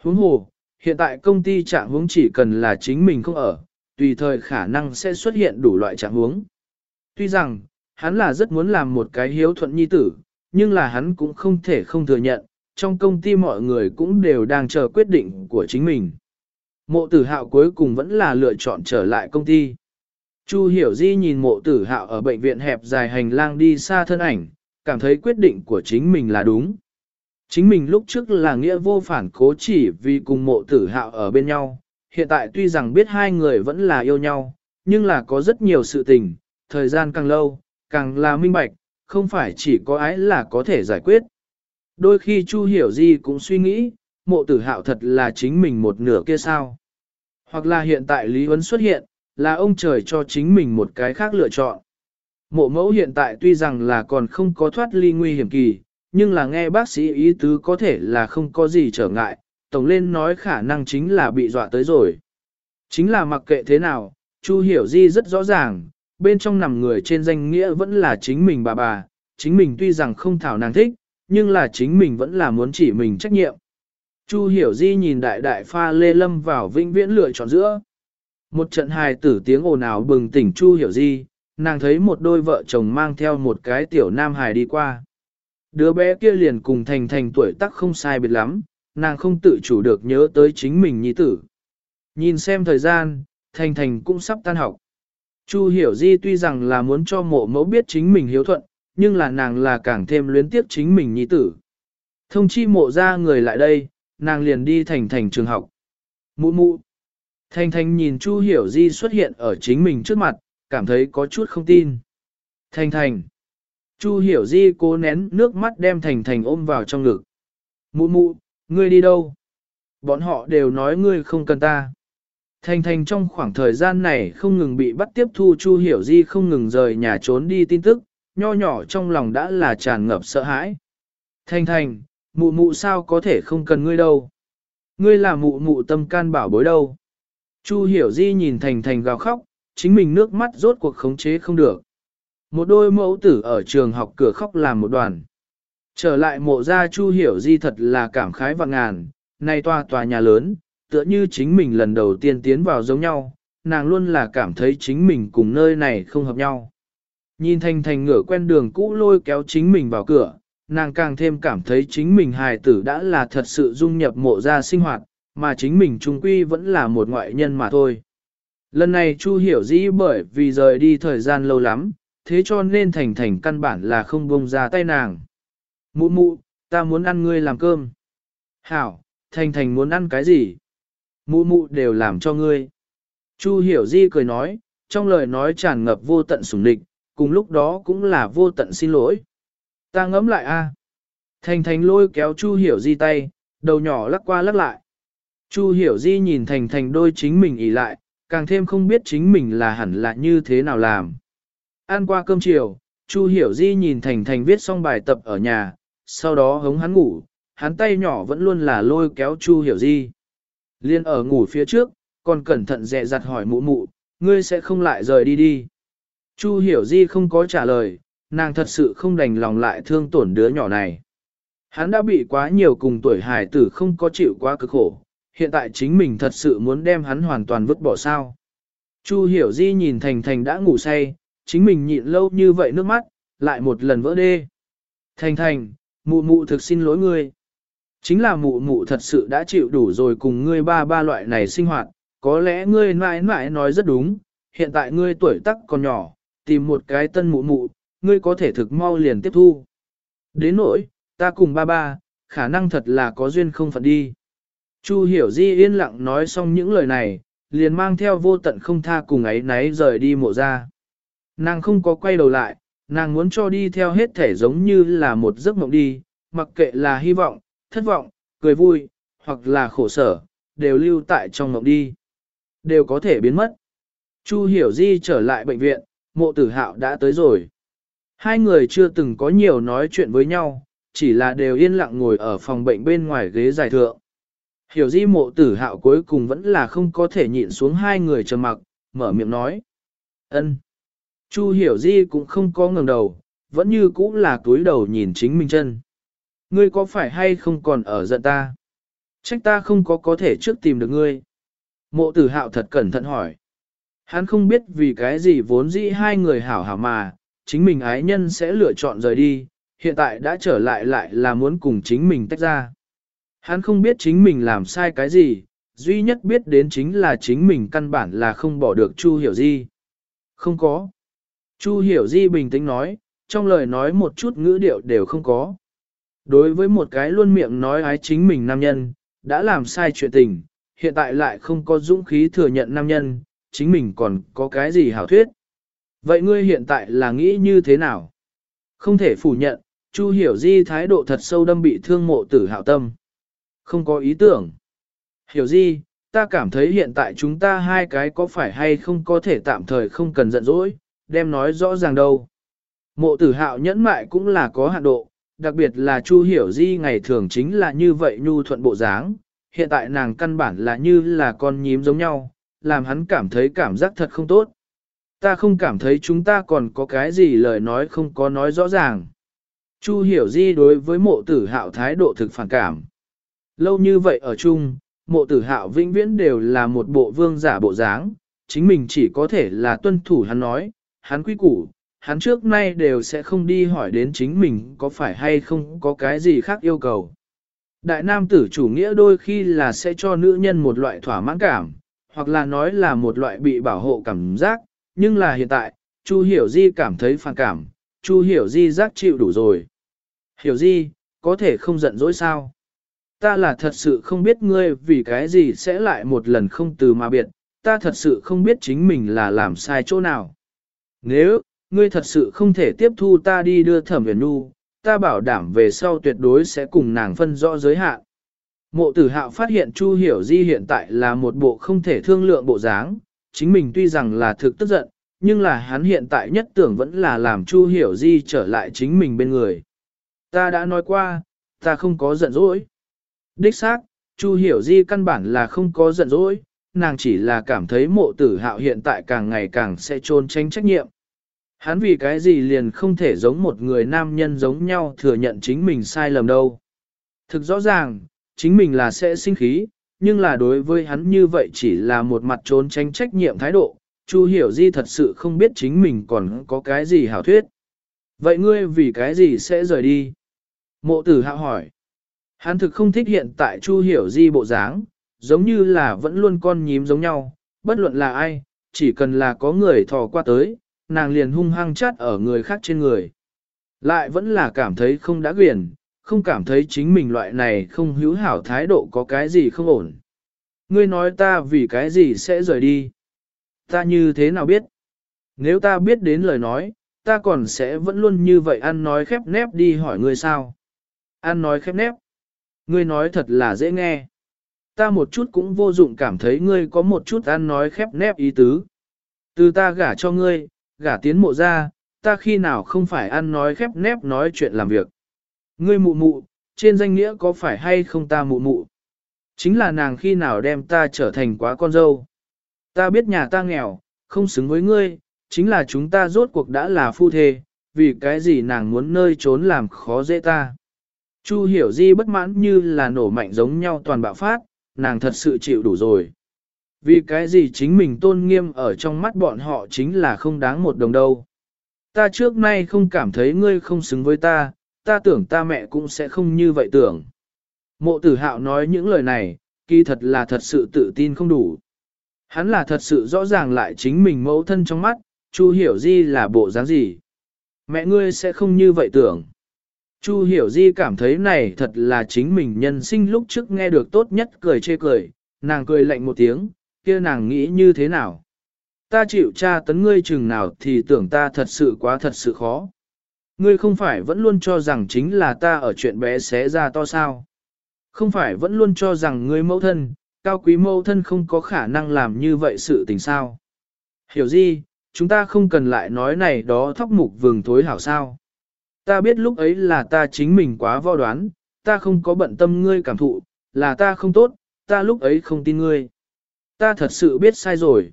Huống hồ, hiện tại công ty trạng huống chỉ cần là chính mình không ở, tùy thời khả năng sẽ xuất hiện đủ loại trạng huống. Tuy rằng, hắn là rất muốn làm một cái hiếu thuận nhi tử, nhưng là hắn cũng không thể không thừa nhận, trong công ty mọi người cũng đều đang chờ quyết định của chính mình. Mộ tử hạo cuối cùng vẫn là lựa chọn trở lại công ty. Chu hiểu di nhìn mộ tử hạo ở bệnh viện hẹp dài hành lang đi xa thân ảnh, cảm thấy quyết định của chính mình là đúng. Chính mình lúc trước là nghĩa vô phản cố chỉ vì cùng mộ tử hạo ở bên nhau, hiện tại tuy rằng biết hai người vẫn là yêu nhau, nhưng là có rất nhiều sự tình, thời gian càng lâu, càng là minh bạch, không phải chỉ có ái là có thể giải quyết. Đôi khi Chu Hiểu Di cũng suy nghĩ, mộ tử hạo thật là chính mình một nửa kia sao. Hoặc là hiện tại Lý Huấn xuất hiện, là ông trời cho chính mình một cái khác lựa chọn. Mộ mẫu hiện tại tuy rằng là còn không có thoát ly nguy hiểm kỳ, nhưng là nghe bác sĩ ý tứ có thể là không có gì trở ngại, tổng lên nói khả năng chính là bị dọa tới rồi. Chính là mặc kệ thế nào, Chu Hiểu Di rất rõ ràng, bên trong nằm người trên danh nghĩa vẫn là chính mình bà bà, chính mình tuy rằng không thảo nàng thích, nhưng là chính mình vẫn là muốn chỉ mình trách nhiệm. Chu Hiểu Di nhìn đại đại pha lê lâm vào vĩnh viễn lựa chọn giữa. Một trận hài tử tiếng ồn ào bừng tỉnh Chu Hiểu Di, nàng thấy một đôi vợ chồng mang theo một cái tiểu nam hài đi qua. Đứa bé kia liền cùng thành thành tuổi tác không sai biệt lắm, nàng không tự chủ được nhớ tới chính mình nhi tử. Nhìn xem thời gian, thành thành cũng sắp tan học. Chu hiểu di tuy rằng là muốn cho mộ mẫu biết chính mình hiếu thuận, nhưng là nàng là càng thêm luyến tiếc chính mình nhi tử. Thông chi mộ ra người lại đây, nàng liền đi thành thành trường học. Mụ mụ. Thanh Thanh nhìn Chu hiểu di xuất hiện ở chính mình trước mặt, cảm thấy có chút không tin. Thanh Thanh, Chu hiểu di cố nén nước mắt đem thành thành ôm vào trong ngực. Mụ mụ, ngươi đi đâu? Bọn họ đều nói ngươi không cần ta. Thành thành trong khoảng thời gian này không ngừng bị bắt tiếp thu Chu Hiểu Di không ngừng rời nhà trốn đi tin tức, nho nhỏ trong lòng đã là tràn ngập sợ hãi. Thành thành, mụ mụ sao có thể không cần ngươi đâu? Ngươi là mụ mụ tâm can bảo bối đâu? Chu Hiểu Di nhìn thành thành gào khóc, chính mình nước mắt rốt cuộc khống chế không được. Một đôi mẫu tử ở trường học cửa khóc làm một đoàn. Trở lại mộ gia Chu Hiểu Di thật là cảm khái và ngàn, nay tòa tòa nhà lớn, tựa như chính mình lần đầu tiên tiến vào giống nhau, nàng luôn là cảm thấy chính mình cùng nơi này không hợp nhau. Nhìn thành thành ngửa quen đường cũ lôi kéo chính mình vào cửa, nàng càng thêm cảm thấy chính mình hài tử đã là thật sự dung nhập mộ gia sinh hoạt, mà chính mình trung quy vẫn là một ngoại nhân mà thôi. Lần này Chu hiểu dĩ bởi vì rời đi thời gian lâu lắm, thế cho nên thành thành căn bản là không bông ra tay nàng. Mụ mụ, ta muốn ăn ngươi làm cơm. Hảo, thành thành muốn ăn cái gì? Mụ mụ đều làm cho ngươi. Chu hiểu di cười nói, trong lời nói tràn ngập vô tận sủng địch, cùng lúc đó cũng là vô tận xin lỗi. Ta ngẫm lại a. Thành thành lôi kéo Chu hiểu di tay, đầu nhỏ lắc qua lắc lại. Chu hiểu di nhìn thành thành đôi chính mình ỉ lại, càng thêm không biết chính mình là hẳn là như thế nào làm. Ăn qua cơm chiều, Chu hiểu di nhìn thành thành viết xong bài tập ở nhà, sau đó hống hắn ngủ, hắn tay nhỏ vẫn luôn là lôi kéo Chu hiểu di. Liên ở ngủ phía trước, còn cẩn thận dè dặt hỏi mụ mụ, ngươi sẽ không lại rời đi đi. Chu hiểu di không có trả lời, nàng thật sự không đành lòng lại thương tổn đứa nhỏ này. Hắn đã bị quá nhiều cùng tuổi hải tử không có chịu quá cực khổ, hiện tại chính mình thật sự muốn đem hắn hoàn toàn vứt bỏ sao. Chu hiểu di nhìn Thành Thành đã ngủ say, chính mình nhịn lâu như vậy nước mắt, lại một lần vỡ đê. Thành Thành, mụ mụ thực xin lỗi ngươi. Chính là mụ mụ thật sự đã chịu đủ rồi cùng ngươi ba ba loại này sinh hoạt, có lẽ ngươi mãi mãi nói rất đúng, hiện tại ngươi tuổi tác còn nhỏ, tìm một cái tân mụ mụ, ngươi có thể thực mau liền tiếp thu. Đến nỗi, ta cùng ba ba, khả năng thật là có duyên không phận đi. Chu hiểu di yên lặng nói xong những lời này, liền mang theo vô tận không tha cùng ấy náy rời đi mộ ra. Nàng không có quay đầu lại, nàng muốn cho đi theo hết thể giống như là một giấc mộng đi, mặc kệ là hy vọng, thất vọng, cười vui, hoặc là khổ sở, đều lưu tại trong mộng đi. Đều có thể biến mất. Chu hiểu di trở lại bệnh viện, mộ tử hạo đã tới rồi. Hai người chưa từng có nhiều nói chuyện với nhau, chỉ là đều yên lặng ngồi ở phòng bệnh bên ngoài ghế dài thượng. Hiểu di mộ tử hạo cuối cùng vẫn là không có thể nhịn xuống hai người trầm mặc, mở miệng nói. ân. Chu hiểu di cũng không có ngẩng đầu, vẫn như cũ là túi đầu nhìn chính mình chân. Ngươi có phải hay không còn ở giận ta? Trách ta không có có thể trước tìm được ngươi. Mộ tử hạo thật cẩn thận hỏi. Hắn không biết vì cái gì vốn dĩ hai người hảo hảo mà, chính mình ái nhân sẽ lựa chọn rời đi, hiện tại đã trở lại lại là muốn cùng chính mình tách ra. Hắn không biết chính mình làm sai cái gì, duy nhất biết đến chính là chính mình căn bản là không bỏ được Chu Hiểu Di. Không có. Chu Hiểu Di bình tĩnh nói, trong lời nói một chút ngữ điệu đều không có. Đối với một cái luôn miệng nói ái chính mình nam nhân, đã làm sai chuyện tình, hiện tại lại không có dũng khí thừa nhận nam nhân, chính mình còn có cái gì hảo thuyết. Vậy ngươi hiện tại là nghĩ như thế nào? Không thể phủ nhận, Chu Hiểu Di thái độ thật sâu đâm bị thương mộ tử hạo tâm. Không có ý tưởng. Hiểu Di, ta cảm thấy hiện tại chúng ta hai cái có phải hay không có thể tạm thời không cần giận dỗi, đem nói rõ ràng đâu. Mộ tử hạo nhẫn mại cũng là có hạn độ, đặc biệt là Chu Hiểu Di ngày thường chính là như vậy nhu thuận bộ dáng, hiện tại nàng căn bản là như là con nhím giống nhau, làm hắn cảm thấy cảm giác thật không tốt. Ta không cảm thấy chúng ta còn có cái gì lời nói không có nói rõ ràng. Chu Hiểu Di đối với mộ tử hạo thái độ thực phản cảm. Lâu như vậy ở chung, mộ tử hạo vĩnh viễn đều là một bộ vương giả bộ dáng, chính mình chỉ có thể là tuân thủ hắn nói, hắn quy củ, hắn trước nay đều sẽ không đi hỏi đến chính mình có phải hay không có cái gì khác yêu cầu. Đại nam tử chủ nghĩa đôi khi là sẽ cho nữ nhân một loại thỏa mãn cảm, hoặc là nói là một loại bị bảo hộ cảm giác, nhưng là hiện tại, Chu Hiểu Di cảm thấy phản cảm, Chu Hiểu Di giác chịu đủ rồi. Hiểu Di, có thể không giận dỗi sao? Ta là thật sự không biết ngươi vì cái gì sẽ lại một lần không từ mà biệt, ta thật sự không biết chính mình là làm sai chỗ nào. Nếu, ngươi thật sự không thể tiếp thu ta đi đưa thẩm huyền nu, ta bảo đảm về sau tuyệt đối sẽ cùng nàng phân rõ giới hạn. Mộ tử hạo phát hiện Chu Hiểu Di hiện tại là một bộ không thể thương lượng bộ dáng, chính mình tuy rằng là thực tức giận, nhưng là hắn hiện tại nhất tưởng vẫn là làm Chu Hiểu Di trở lại chính mình bên người. Ta đã nói qua, ta không có giận dỗi. Đích xác, Chu Hiểu Di căn bản là không có giận dỗi, nàng chỉ là cảm thấy mộ tử hạo hiện tại càng ngày càng sẽ trôn tránh trách nhiệm. Hắn vì cái gì liền không thể giống một người nam nhân giống nhau thừa nhận chính mình sai lầm đâu. Thực rõ ràng, chính mình là sẽ sinh khí, nhưng là đối với hắn như vậy chỉ là một mặt trốn tránh trách nhiệm thái độ, Chu Hiểu Di thật sự không biết chính mình còn có cái gì hảo thuyết. Vậy ngươi vì cái gì sẽ rời đi? Mộ tử hạo hỏi. Hắn thực không thích hiện tại Chu Hiểu Di bộ dáng, giống như là vẫn luôn con nhím giống nhau, bất luận là ai, chỉ cần là có người thò qua tới, nàng liền hung hăng chát ở người khác trên người. Lại vẫn là cảm thấy không đã quyền, không cảm thấy chính mình loại này không hữu hảo thái độ có cái gì không ổn. Ngươi nói ta vì cái gì sẽ rời đi? Ta như thế nào biết? Nếu ta biết đến lời nói, ta còn sẽ vẫn luôn như vậy ăn nói khép nép đi hỏi ngươi sao? Ăn nói khép nép? Ngươi nói thật là dễ nghe. Ta một chút cũng vô dụng cảm thấy ngươi có một chút ăn nói khép nép ý tứ. Từ ta gả cho ngươi, gả tiến mộ ra, ta khi nào không phải ăn nói khép nép nói chuyện làm việc. Ngươi mụ mụ, trên danh nghĩa có phải hay không ta mụ mụ? Chính là nàng khi nào đem ta trở thành quá con dâu. Ta biết nhà ta nghèo, không xứng với ngươi, chính là chúng ta rốt cuộc đã là phu thê, vì cái gì nàng muốn nơi trốn làm khó dễ ta. Chu hiểu di bất mãn như là nổ mạnh giống nhau toàn bạo phát, nàng thật sự chịu đủ rồi. Vì cái gì chính mình tôn nghiêm ở trong mắt bọn họ chính là không đáng một đồng đâu. Ta trước nay không cảm thấy ngươi không xứng với ta, ta tưởng ta mẹ cũng sẽ không như vậy tưởng. Mộ tử hạo nói những lời này, kỳ thật là thật sự tự tin không đủ. Hắn là thật sự rõ ràng lại chính mình mẫu thân trong mắt, Chu hiểu di là bộ dáng gì. Mẹ ngươi sẽ không như vậy tưởng. Chu hiểu di cảm thấy này thật là chính mình nhân sinh lúc trước nghe được tốt nhất cười chê cười, nàng cười lạnh một tiếng, kia nàng nghĩ như thế nào? Ta chịu tra tấn ngươi chừng nào thì tưởng ta thật sự quá thật sự khó. Ngươi không phải vẫn luôn cho rằng chính là ta ở chuyện bé xé ra to sao. Không phải vẫn luôn cho rằng ngươi mẫu thân, cao quý mẫu thân không có khả năng làm như vậy sự tình sao. Hiểu gì, chúng ta không cần lại nói này đó thóc mục vừng thối hảo sao. Ta biết lúc ấy là ta chính mình quá vo đoán, ta không có bận tâm ngươi cảm thụ, là ta không tốt, ta lúc ấy không tin ngươi. Ta thật sự biết sai rồi.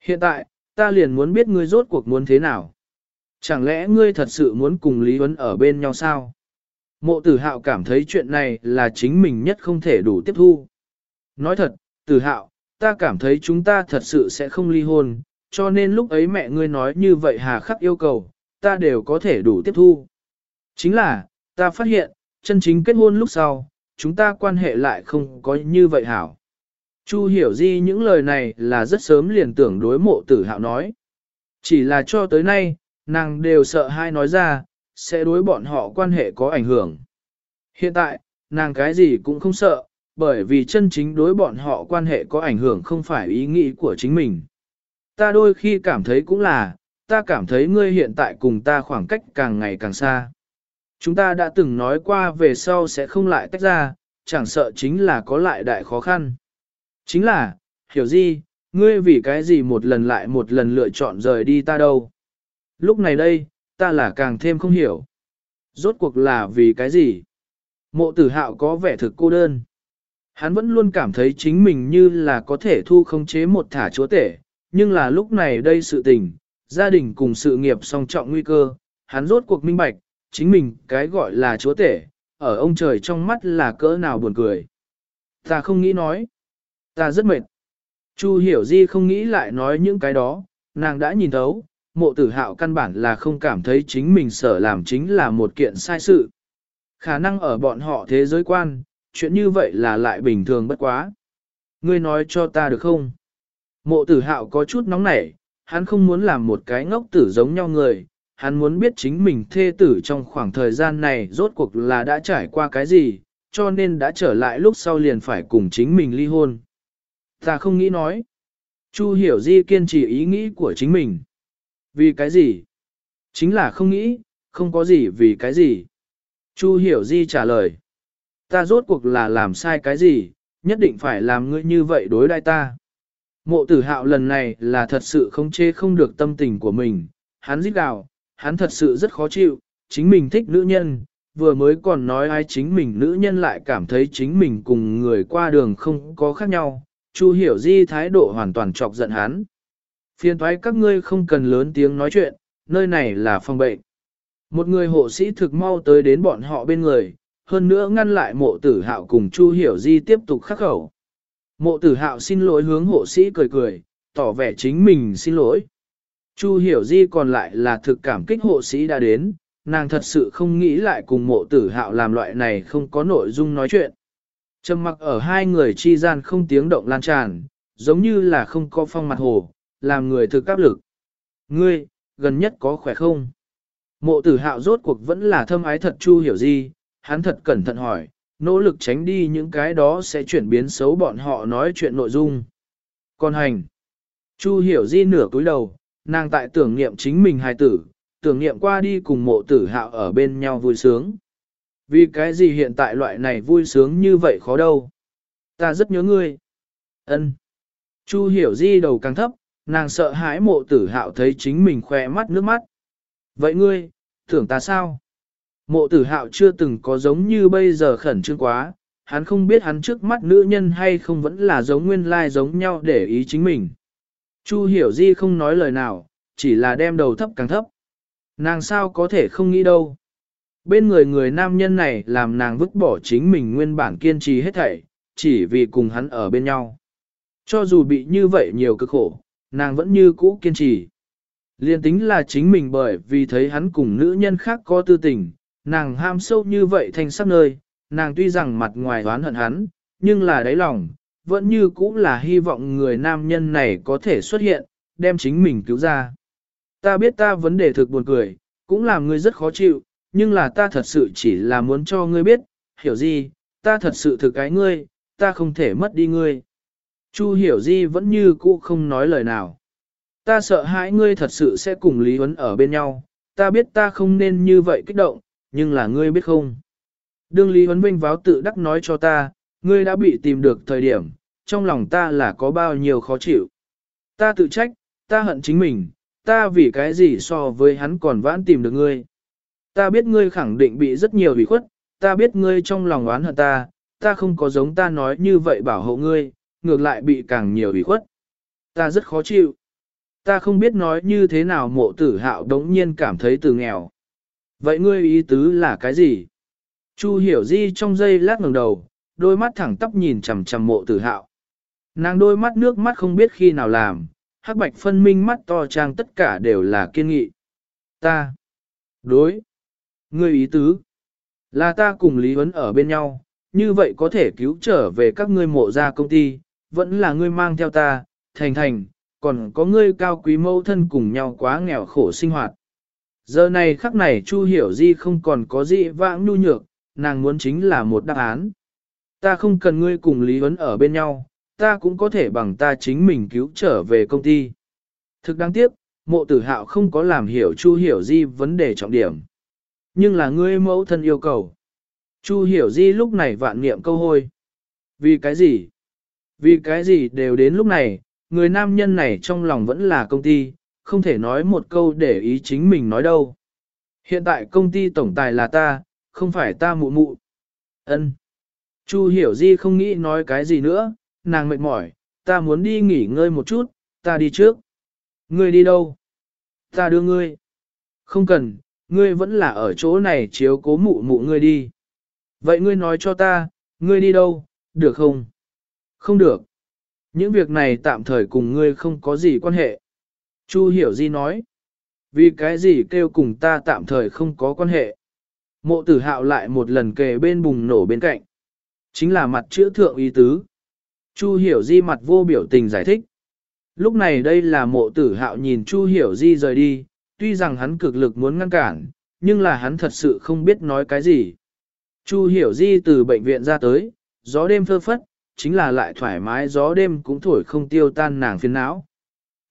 Hiện tại, ta liền muốn biết ngươi rốt cuộc muốn thế nào. Chẳng lẽ ngươi thật sự muốn cùng Lý Huấn ở bên nhau sao? Mộ tử hạo cảm thấy chuyện này là chính mình nhất không thể đủ tiếp thu. Nói thật, tử hạo, ta cảm thấy chúng ta thật sự sẽ không ly hôn, cho nên lúc ấy mẹ ngươi nói như vậy hà khắc yêu cầu, ta đều có thể đủ tiếp thu. Chính là, ta phát hiện, chân chính kết hôn lúc sau, chúng ta quan hệ lại không có như vậy hảo. Chu hiểu di những lời này là rất sớm liền tưởng đối mộ tử hạo nói. Chỉ là cho tới nay, nàng đều sợ hai nói ra, sẽ đối bọn họ quan hệ có ảnh hưởng. Hiện tại, nàng cái gì cũng không sợ, bởi vì chân chính đối bọn họ quan hệ có ảnh hưởng không phải ý nghĩ của chính mình. Ta đôi khi cảm thấy cũng là, ta cảm thấy ngươi hiện tại cùng ta khoảng cách càng ngày càng xa. Chúng ta đã từng nói qua về sau sẽ không lại tách ra, chẳng sợ chính là có lại đại khó khăn. Chính là, hiểu gì, ngươi vì cái gì một lần lại một lần lựa chọn rời đi ta đâu. Lúc này đây, ta là càng thêm không hiểu. Rốt cuộc là vì cái gì? Mộ tử hạo có vẻ thực cô đơn. Hắn vẫn luôn cảm thấy chính mình như là có thể thu không chế một thả chúa tể, nhưng là lúc này đây sự tình, gia đình cùng sự nghiệp song trọng nguy cơ, hắn rốt cuộc minh bạch, chính mình cái gọi là chúa tể, ở ông trời trong mắt là cỡ nào buồn cười. Ta không nghĩ nói. Ta rất mệt. Chu hiểu di không nghĩ lại nói những cái đó, nàng đã nhìn thấu, mộ tử hạo căn bản là không cảm thấy chính mình sở làm chính là một kiện sai sự. Khả năng ở bọn họ thế giới quan, chuyện như vậy là lại bình thường bất quá. Ngươi nói cho ta được không? Mộ tử hạo có chút nóng nảy, hắn không muốn làm một cái ngốc tử giống nhau người, hắn muốn biết chính mình thê tử trong khoảng thời gian này rốt cuộc là đã trải qua cái gì, cho nên đã trở lại lúc sau liền phải cùng chính mình ly hôn. Ta không nghĩ nói. Chu hiểu di kiên trì ý nghĩ của chính mình. Vì cái gì? Chính là không nghĩ, không có gì vì cái gì. Chu hiểu di trả lời. Ta rốt cuộc là làm sai cái gì, nhất định phải làm ngươi như vậy đối đai ta. Mộ tử hạo lần này là thật sự không chê không được tâm tình của mình, hắn giết gào, hắn thật sự rất khó chịu, chính mình thích nữ nhân, vừa mới còn nói ai chính mình nữ nhân lại cảm thấy chính mình cùng người qua đường không có khác nhau, Chu hiểu di thái độ hoàn toàn chọc giận hắn. Phiền thoái các ngươi không cần lớn tiếng nói chuyện, nơi này là phòng bệnh. Một người hộ sĩ thực mau tới đến bọn họ bên người, hơn nữa ngăn lại mộ tử hạo cùng Chu hiểu di tiếp tục khắc khẩu. Mộ tử hạo xin lỗi hướng hộ sĩ cười cười, tỏ vẻ chính mình xin lỗi. Chu hiểu di còn lại là thực cảm kích hộ sĩ đã đến, nàng thật sự không nghĩ lại cùng mộ tử hạo làm loại này không có nội dung nói chuyện. Trầm mặc ở hai người chi gian không tiếng động lan tràn, giống như là không có phong mặt hồ, làm người thực áp lực. Ngươi, gần nhất có khỏe không? Mộ tử hạo rốt cuộc vẫn là thâm ái thật chu hiểu gì, hắn thật cẩn thận hỏi, nỗ lực tránh đi những cái đó sẽ chuyển biến xấu bọn họ nói chuyện nội dung. Còn hành, chu hiểu di nửa cúi đầu, nàng tại tưởng niệm chính mình hài tử, tưởng niệm qua đi cùng mộ tử hạo ở bên nhau vui sướng. Vì cái gì hiện tại loại này vui sướng như vậy khó đâu? Ta rất nhớ ngươi. Ân. Chu hiểu di đầu càng thấp, nàng sợ hãi mộ tử hạo thấy chính mình khoe mắt nước mắt. Vậy ngươi, tưởng ta sao? Mộ tử hạo chưa từng có giống như bây giờ khẩn trương quá, hắn không biết hắn trước mắt nữ nhân hay không vẫn là giống nguyên lai giống nhau để ý chính mình. Chu hiểu di không nói lời nào, chỉ là đem đầu thấp càng thấp. Nàng sao có thể không nghĩ đâu. Bên người người nam nhân này làm nàng vứt bỏ chính mình nguyên bản kiên trì hết thảy, chỉ vì cùng hắn ở bên nhau. Cho dù bị như vậy nhiều cực khổ, nàng vẫn như cũ kiên trì. Liên tính là chính mình bởi vì thấy hắn cùng nữ nhân khác có tư tình, nàng ham sâu như vậy thành sắc nơi, nàng tuy rằng mặt ngoài oán hận hắn, nhưng là đáy lòng, vẫn như cũ là hy vọng người nam nhân này có thể xuất hiện, đem chính mình cứu ra. Ta biết ta vấn đề thực buồn cười, cũng làm ngươi rất khó chịu, nhưng là ta thật sự chỉ là muốn cho ngươi biết, hiểu gì, ta thật sự thực cái ngươi, ta không thể mất đi ngươi. Chu hiểu di vẫn như cũ không nói lời nào. Ta sợ hãi ngươi thật sự sẽ cùng Lý Huấn ở bên nhau, ta biết ta không nên như vậy kích động, nhưng là ngươi biết không. Đương Lý Huấn vinh váo tự đắc nói cho ta, ngươi đã bị tìm được thời điểm, trong lòng ta là có bao nhiêu khó chịu. Ta tự trách, ta hận chính mình, ta vì cái gì so với hắn còn vãn tìm được ngươi. Ta biết ngươi khẳng định bị rất nhiều ủy khuất, ta biết ngươi trong lòng oán hận ta, ta không có giống ta nói như vậy bảo hộ ngươi, ngược lại bị càng nhiều ủy khuất. Ta rất khó chịu. Ta không biết nói như thế nào mộ tử hạo đống nhiên cảm thấy từ nghèo. Vậy ngươi ý tứ là cái gì? Chu hiểu di trong giây lát ngẩng đầu, đôi mắt thẳng tắp nhìn chằm chằm mộ tử hạo. Nàng đôi mắt nước mắt không biết khi nào làm, hắc bạch phân minh mắt to trang tất cả đều là kiên nghị. Ta. Đối. Ngươi ý tứ. Là ta cùng Lý Huấn ở bên nhau, như vậy có thể cứu trở về các ngươi mộ ra công ty, vẫn là ngươi mang theo ta, thành thành, còn có ngươi cao quý mẫu thân cùng nhau quá nghèo khổ sinh hoạt. Giờ này khắc này Chu Hiểu Di không còn có gì vãng nhu nhược, nàng muốn chính là một đáp án. Ta không cần ngươi cùng Lý Huấn ở bên nhau, ta cũng có thể bằng ta chính mình cứu trở về công ty. Thực đáng tiếc, mộ tử hạo không có làm hiểu Chu Hiểu Di vấn đề trọng điểm. Nhưng là ngươi mẫu thân yêu cầu. Chu Hiểu Di lúc này vạn niệm câu hôi. Vì cái gì? Vì cái gì đều đến lúc này, người nam nhân này trong lòng vẫn là công ty, không thể nói một câu để ý chính mình nói đâu. Hiện tại công ty tổng tài là ta, không phải ta mụ mụ. Ân. Chu hiểu di không nghĩ nói cái gì nữa, nàng mệt mỏi, ta muốn đi nghỉ ngơi một chút, ta đi trước. Ngươi đi đâu? Ta đưa ngươi. Không cần, ngươi vẫn là ở chỗ này chiếu cố mụ mụ ngươi đi. Vậy ngươi nói cho ta, ngươi đi đâu, được không? Không được. Những việc này tạm thời cùng ngươi không có gì quan hệ. Chu hiểu di nói. Vì cái gì kêu cùng ta tạm thời không có quan hệ. Mộ tử hạo lại một lần kề bên bùng nổ bên cạnh. Chính là mặt chữa thượng ý tứ. Chu hiểu di mặt vô biểu tình giải thích. Lúc này đây là mộ tử hạo nhìn Chu hiểu di rời đi, tuy rằng hắn cực lực muốn ngăn cản, nhưng là hắn thật sự không biết nói cái gì. Chu hiểu di từ bệnh viện ra tới, gió đêm phơ phất, chính là lại thoải mái gió đêm cũng thổi không tiêu tan nàng phiền não.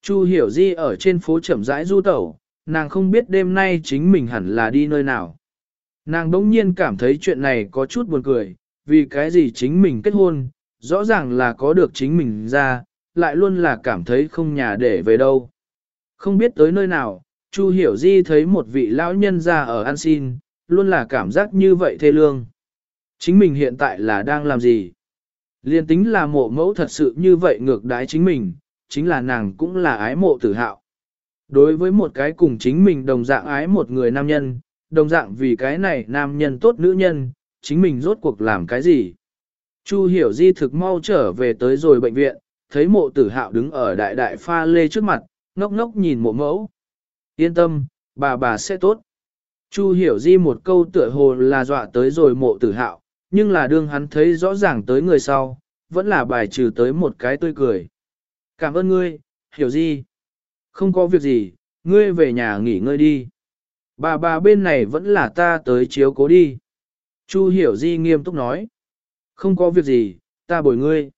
Chu hiểu di ở trên phố chậm rãi du tẩu, nàng không biết đêm nay chính mình hẳn là đi nơi nào. Nàng đống nhiên cảm thấy chuyện này có chút buồn cười, vì cái gì chính mình kết hôn, rõ ràng là có được chính mình ra, lại luôn là cảm thấy không nhà để về đâu. Không biết tới nơi nào, Chu Hiểu Di thấy một vị lão nhân ra ở ăn xin, luôn là cảm giác như vậy thê lương. Chính mình hiện tại là đang làm gì? Liên tính là mộ mẫu thật sự như vậy ngược đái chính mình, chính là nàng cũng là ái mộ tử hạo. Đối với một cái cùng chính mình đồng dạng ái một người nam nhân, đồng dạng vì cái này nam nhân tốt nữ nhân, chính mình rốt cuộc làm cái gì? Chu hiểu di thực mau trở về tới rồi bệnh viện, thấy mộ tử hạo đứng ở đại đại pha lê trước mặt, ngốc ngốc nhìn mộ mẫu. Yên tâm, bà bà sẽ tốt. Chu hiểu di một câu tựa hồ là dọa tới rồi mộ tử hạo, nhưng là đương hắn thấy rõ ràng tới người sau, vẫn là bài trừ tới một cái tươi cười. Cảm ơn ngươi, hiểu di. Không có việc gì, ngươi về nhà nghỉ ngơi đi. Bà bà bên này vẫn là ta tới chiếu cố đi. Chu hiểu di nghiêm túc nói. Không có việc gì, ta bồi ngươi.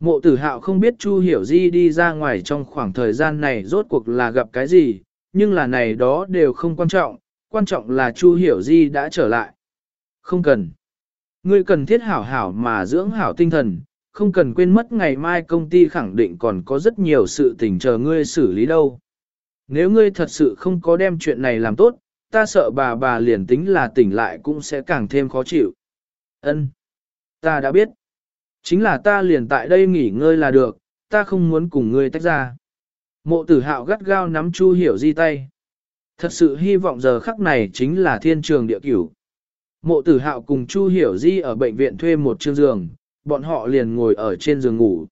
Mộ tử hạo không biết Chu hiểu di đi ra ngoài trong khoảng thời gian này rốt cuộc là gặp cái gì, nhưng là này đó đều không quan trọng, quan trọng là Chu hiểu di đã trở lại. Không cần. Ngươi cần thiết hảo hảo mà dưỡng hảo tinh thần, không cần quên mất ngày mai công ty khẳng định còn có rất nhiều sự tình chờ ngươi xử lý đâu. Nếu ngươi thật sự không có đem chuyện này làm tốt, ta sợ bà bà liền tính là tỉnh lại cũng sẽ càng thêm khó chịu. Ân, Ta đã biết. Chính là ta liền tại đây nghỉ ngơi là được, ta không muốn cùng ngươi tách ra. Mộ tử hạo gắt gao nắm Chu Hiểu Di tay. Thật sự hy vọng giờ khắc này chính là thiên trường địa cửu. Mộ tử hạo cùng Chu Hiểu Di ở bệnh viện thuê một chương giường, bọn họ liền ngồi ở trên giường ngủ.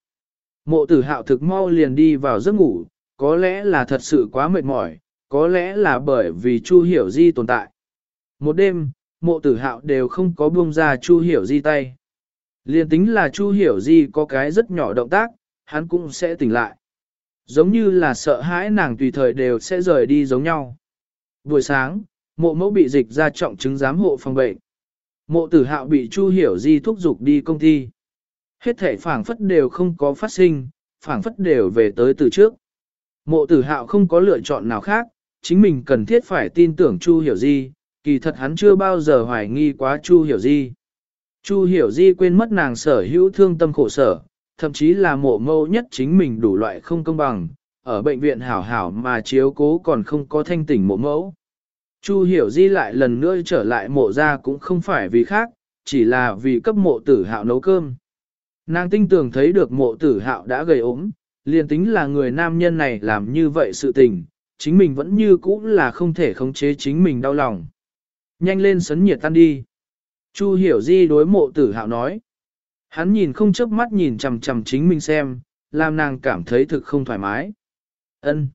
Mộ tử hạo thực mau liền đi vào giấc ngủ, có lẽ là thật sự quá mệt mỏi, có lẽ là bởi vì Chu Hiểu Di tồn tại. Một đêm, mộ tử hạo đều không có buông ra Chu Hiểu Di tay. Liên tính là Chu Hiểu Di có cái rất nhỏ động tác, hắn cũng sẽ tỉnh lại. Giống như là sợ hãi nàng tùy thời đều sẽ rời đi giống nhau. Buổi sáng, mộ mẫu bị dịch ra trọng chứng giám hộ phòng bệnh. Mộ tử hạo bị Chu Hiểu Di thúc giục đi công ty. Hết thể phảng phất đều không có phát sinh, phảng phất đều về tới từ trước. Mộ tử hạo không có lựa chọn nào khác, chính mình cần thiết phải tin tưởng Chu Hiểu Di, kỳ thật hắn chưa bao giờ hoài nghi quá Chu Hiểu Di. Chu Hiểu Di quên mất nàng sở hữu thương tâm khổ sở, thậm chí là mộ mâu nhất chính mình đủ loại không công bằng, ở bệnh viện hảo hảo mà chiếu cố còn không có thanh tỉnh mộ mẫu. Chu Hiểu Di lại lần nữa trở lại mộ ra cũng không phải vì khác, chỉ là vì cấp mộ tử hạo nấu cơm. Nàng tinh tường thấy được mộ tử hạo đã gầy ốm, liền tính là người nam nhân này làm như vậy sự tình, chính mình vẫn như cũ là không thể khống chế chính mình đau lòng. Nhanh lên sấn nhiệt tan đi. Chu hiểu di đối mộ tử hạo nói. Hắn nhìn không chớp mắt nhìn chằm chằm chính mình xem, làm nàng cảm thấy thực không thoải mái. Ân.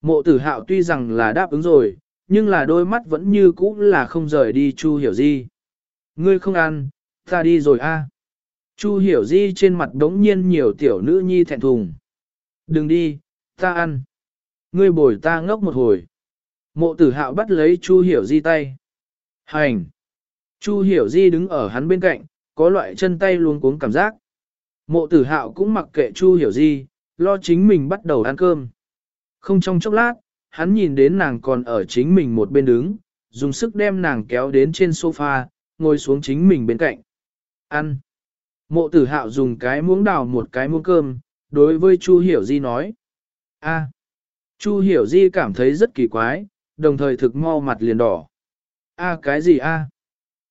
Mộ tử hạo tuy rằng là đáp ứng rồi, nhưng là đôi mắt vẫn như cũ là không rời đi Chu hiểu di. Ngươi không ăn, ta đi rồi a. Chu hiểu di trên mặt đống nhiên nhiều tiểu nữ nhi thẹn thùng. Đừng đi, ta ăn. Ngươi bồi ta ngốc một hồi. Mộ tử hạo bắt lấy Chu hiểu di tay. Hành. Chu hiểu di đứng ở hắn bên cạnh, có loại chân tay luống cuống cảm giác. Mộ tử hạo cũng mặc kệ Chu hiểu di, lo chính mình bắt đầu ăn cơm. Không trong chốc lát, hắn nhìn đến nàng còn ở chính mình một bên đứng, dùng sức đem nàng kéo đến trên sofa, ngồi xuống chính mình bên cạnh. Ăn. Mộ tử hạo dùng cái muỗng đào một cái muỗng cơm, đối với Chu Hiểu Di nói. a Chu Hiểu Di cảm thấy rất kỳ quái, đồng thời thực mau mặt liền đỏ. a cái gì a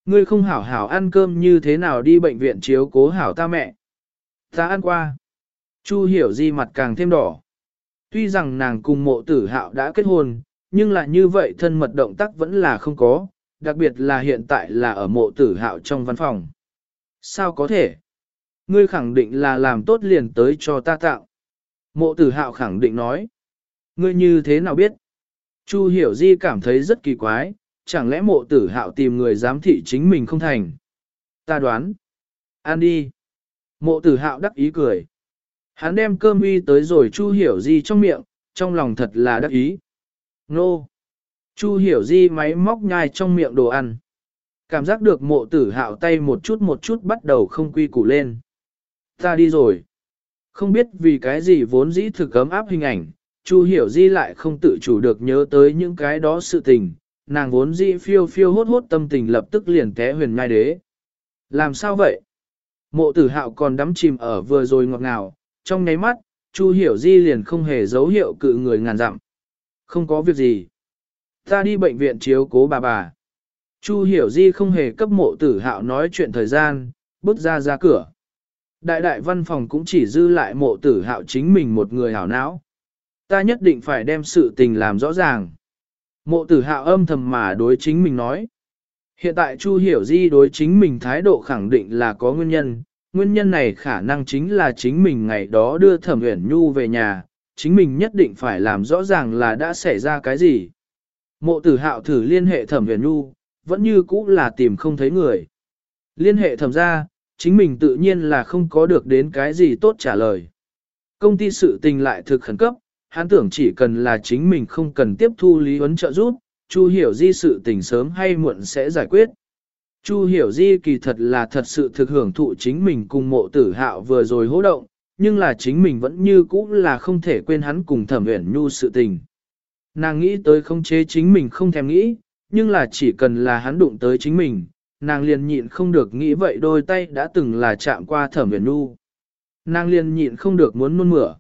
Ngươi không hảo hảo ăn cơm như thế nào đi bệnh viện chiếu cố hảo ta mẹ. Ta ăn qua. Chu Hiểu Di mặt càng thêm đỏ. Tuy rằng nàng cùng mộ tử hạo đã kết hôn, nhưng là như vậy thân mật động tác vẫn là không có, đặc biệt là hiện tại là ở mộ tử hạo trong văn phòng. Sao có thể? Ngươi khẳng định là làm tốt liền tới cho ta tạo. Mộ tử hạo khẳng định nói. Ngươi như thế nào biết? Chu hiểu di cảm thấy rất kỳ quái, chẳng lẽ mộ tử hạo tìm người giám thị chính mình không thành? Ta đoán. Ăn đi. Mộ tử hạo đắc ý cười. Hắn đem cơm uy tới rồi Chu hiểu di trong miệng, trong lòng thật là đắc ý. Nô! Chu hiểu di máy móc nhai trong miệng đồ ăn. Cảm giác được mộ tử hạo tay một chút một chút bắt đầu không quy củ lên. Ta đi rồi. Không biết vì cái gì vốn dĩ thực cấm áp hình ảnh, Chu hiểu di lại không tự chủ được nhớ tới những cái đó sự tình, nàng vốn dĩ phiêu phiêu hốt hốt tâm tình lập tức liền té huyền ngai đế. Làm sao vậy? Mộ tử hạo còn đắm chìm ở vừa rồi ngọt ngào, trong nháy mắt, Chu hiểu di liền không hề dấu hiệu cự người ngàn dặm. Không có việc gì. Ta đi bệnh viện chiếu cố bà bà. Chu hiểu di không hề cấp mộ tử hạo nói chuyện thời gian, bước ra ra cửa. Đại đại văn phòng cũng chỉ dư lại mộ tử hạo chính mình một người hảo não. Ta nhất định phải đem sự tình làm rõ ràng. Mộ tử hạo âm thầm mà đối chính mình nói. Hiện tại Chu hiểu di đối chính mình thái độ khẳng định là có nguyên nhân. Nguyên nhân này khả năng chính là chính mình ngày đó đưa thẩm uyển nhu về nhà, chính mình nhất định phải làm rõ ràng là đã xảy ra cái gì. Mộ tử hạo thử liên hệ thẩm Uyển nhu, vẫn như cũ là tìm không thấy người. Liên hệ thẩm ra, chính mình tự nhiên là không có được đến cái gì tốt trả lời. Công ty sự tình lại thực khẩn cấp, hắn tưởng chỉ cần là chính mình không cần tiếp thu lý huấn trợ giúp, Chu hiểu di sự tình sớm hay muộn sẽ giải quyết. Chu hiểu di kỳ thật là thật sự thực hưởng thụ chính mình cùng mộ tử hạo vừa rồi hỗ động, nhưng là chính mình vẫn như cũ là không thể quên hắn cùng thẩm uyển nhu sự tình. Nàng nghĩ tới không chế chính mình không thèm nghĩ, nhưng là chỉ cần là hắn đụng tới chính mình, nàng liền nhịn không được nghĩ vậy đôi tay đã từng là chạm qua thẩm uyển nhu. Nàng liền nhịn không được muốn nôn mửa.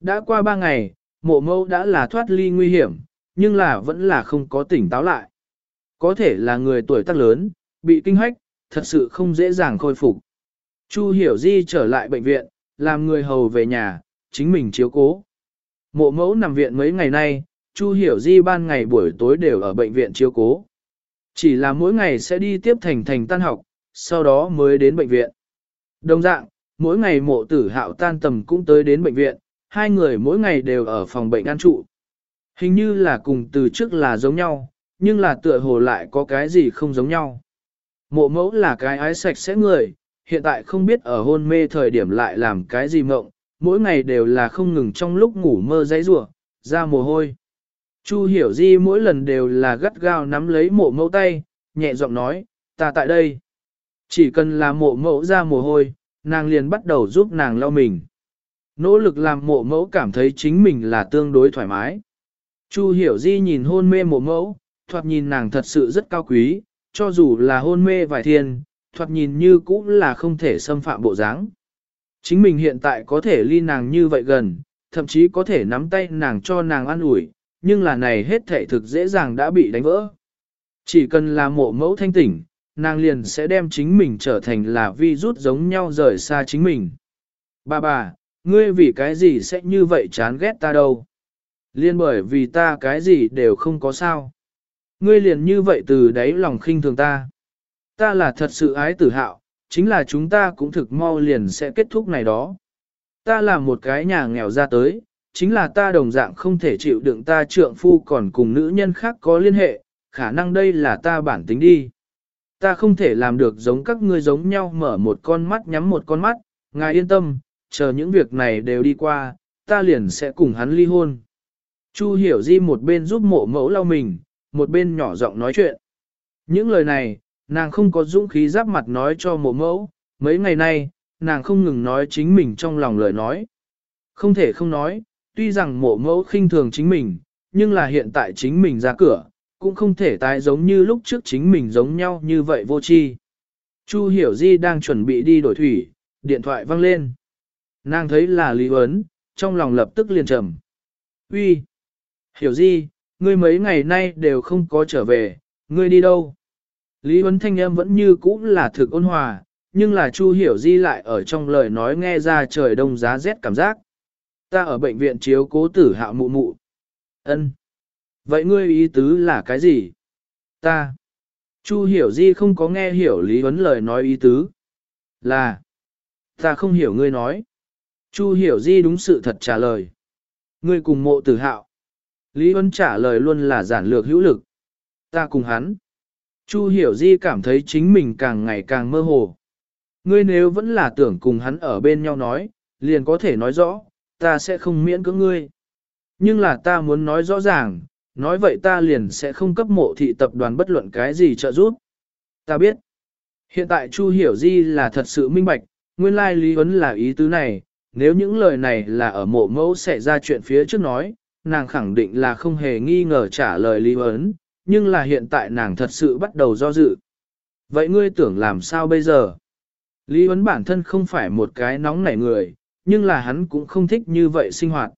Đã qua ba ngày, mộ mâu đã là thoát ly nguy hiểm, nhưng là vẫn là không có tỉnh táo lại. Có thể là người tuổi tác lớn, bị kinh hách, thật sự không dễ dàng khôi phục. Chu hiểu di trở lại bệnh viện, làm người hầu về nhà, chính mình chiếu cố. Mộ mẫu nằm viện mấy ngày nay, Chu Hiểu Di ban ngày buổi tối đều ở bệnh viện chiếu cố. Chỉ là mỗi ngày sẽ đi tiếp thành thành tan học, sau đó mới đến bệnh viện. Đồng dạng, mỗi ngày mộ tử hạo tan tầm cũng tới đến bệnh viện, hai người mỗi ngày đều ở phòng bệnh an trụ. Hình như là cùng từ trước là giống nhau, nhưng là tựa hồ lại có cái gì không giống nhau. Mộ mẫu là cái ái sạch sẽ người, hiện tại không biết ở hôn mê thời điểm lại làm cái gì mộng, mỗi ngày đều là không ngừng trong lúc ngủ mơ dãy rủa, ra mồ hôi. Chu hiểu di mỗi lần đều là gắt gao nắm lấy mộ mẫu tay, nhẹ giọng nói, ta tại đây. Chỉ cần là mộ mẫu ra mồ hôi, nàng liền bắt đầu giúp nàng lau mình. Nỗ lực làm mộ mẫu cảm thấy chính mình là tương đối thoải mái. Chu hiểu di nhìn hôn mê mộ mẫu, thoạt nhìn nàng thật sự rất cao quý, cho dù là hôn mê vài thiên, thoạt nhìn như cũng là không thể xâm phạm bộ dáng. Chính mình hiện tại có thể ly nàng như vậy gần, thậm chí có thể nắm tay nàng cho nàng ăn ủi, nhưng là này hết thể thực dễ dàng đã bị đánh vỡ. Chỉ cần là mộ mẫu thanh tỉnh, nàng liền sẽ đem chính mình trở thành là vi rút giống nhau rời xa chính mình. Bà bà, ngươi vì cái gì sẽ như vậy chán ghét ta đâu? Liên bởi vì ta cái gì đều không có sao. Ngươi liền như vậy từ đáy lòng khinh thường ta. Ta là thật sự ái tử hạo, chính là chúng ta cũng thực mau liền sẽ kết thúc này đó. Ta là một cái nhà nghèo ra tới, chính là ta đồng dạng không thể chịu đựng ta trượng phu còn cùng nữ nhân khác có liên hệ, khả năng đây là ta bản tính đi. Ta không thể làm được giống các ngươi giống nhau mở một con mắt nhắm một con mắt, ngài yên tâm, chờ những việc này đều đi qua, ta liền sẽ cùng hắn ly hôn. Chu hiểu di một bên giúp mộ mẫu lau mình, một bên nhỏ giọng nói chuyện. Những lời này, nàng không có dũng khí giáp mặt nói cho mộ mẫu, mấy ngày nay, nàng không ngừng nói chính mình trong lòng lời nói. Không thể không nói, tuy rằng mộ mẫu khinh thường chính mình, nhưng là hiện tại chính mình ra cửa, cũng không thể tái giống như lúc trước chính mình giống nhau như vậy vô tri. Chu Hiểu Di đang chuẩn bị đi đổi thủy, điện thoại vang lên. Nàng thấy là Lý Huấn, trong lòng lập tức liền trầm. Uy, Hiểu Di, ngươi mấy ngày nay đều không có trở về, ngươi đi đâu? Lý Huấn thanh âm vẫn như cũ là thực ôn hòa, nhưng là Chu Hiểu Di lại ở trong lời nói nghe ra trời đông giá rét cảm giác. Ta ở bệnh viện chiếu cố tử hạo mụ mụ. Ân. Vậy ngươi ý tứ là cái gì? Ta. Chu Hiểu Di không có nghe hiểu Lý Huấn lời nói ý tứ. Là. Ta không hiểu ngươi nói. Chu Hiểu Di đúng sự thật trả lời. Ngươi cùng mộ tử hạo. Lý Huân trả lời luôn là giản lược hữu lực. Ta cùng hắn. Chu Hiểu Di cảm thấy chính mình càng ngày càng mơ hồ. Ngươi nếu vẫn là tưởng cùng hắn ở bên nhau nói, liền có thể nói rõ, ta sẽ không miễn cưỡng ngươi. Nhưng là ta muốn nói rõ ràng, nói vậy ta liền sẽ không cấp mộ thị tập đoàn bất luận cái gì trợ giúp. Ta biết, hiện tại Chu Hiểu Di là thật sự minh bạch, nguyên lai Lý Huấn là ý tứ này, nếu những lời này là ở mộ mẫu sẽ ra chuyện phía trước nói, nàng khẳng định là không hề nghi ngờ trả lời Lý ấn, nhưng là hiện tại nàng thật sự bắt đầu do dự. Vậy ngươi tưởng làm sao bây giờ? Lý ấn bản thân không phải một cái nóng nảy người, nhưng là hắn cũng không thích như vậy sinh hoạt.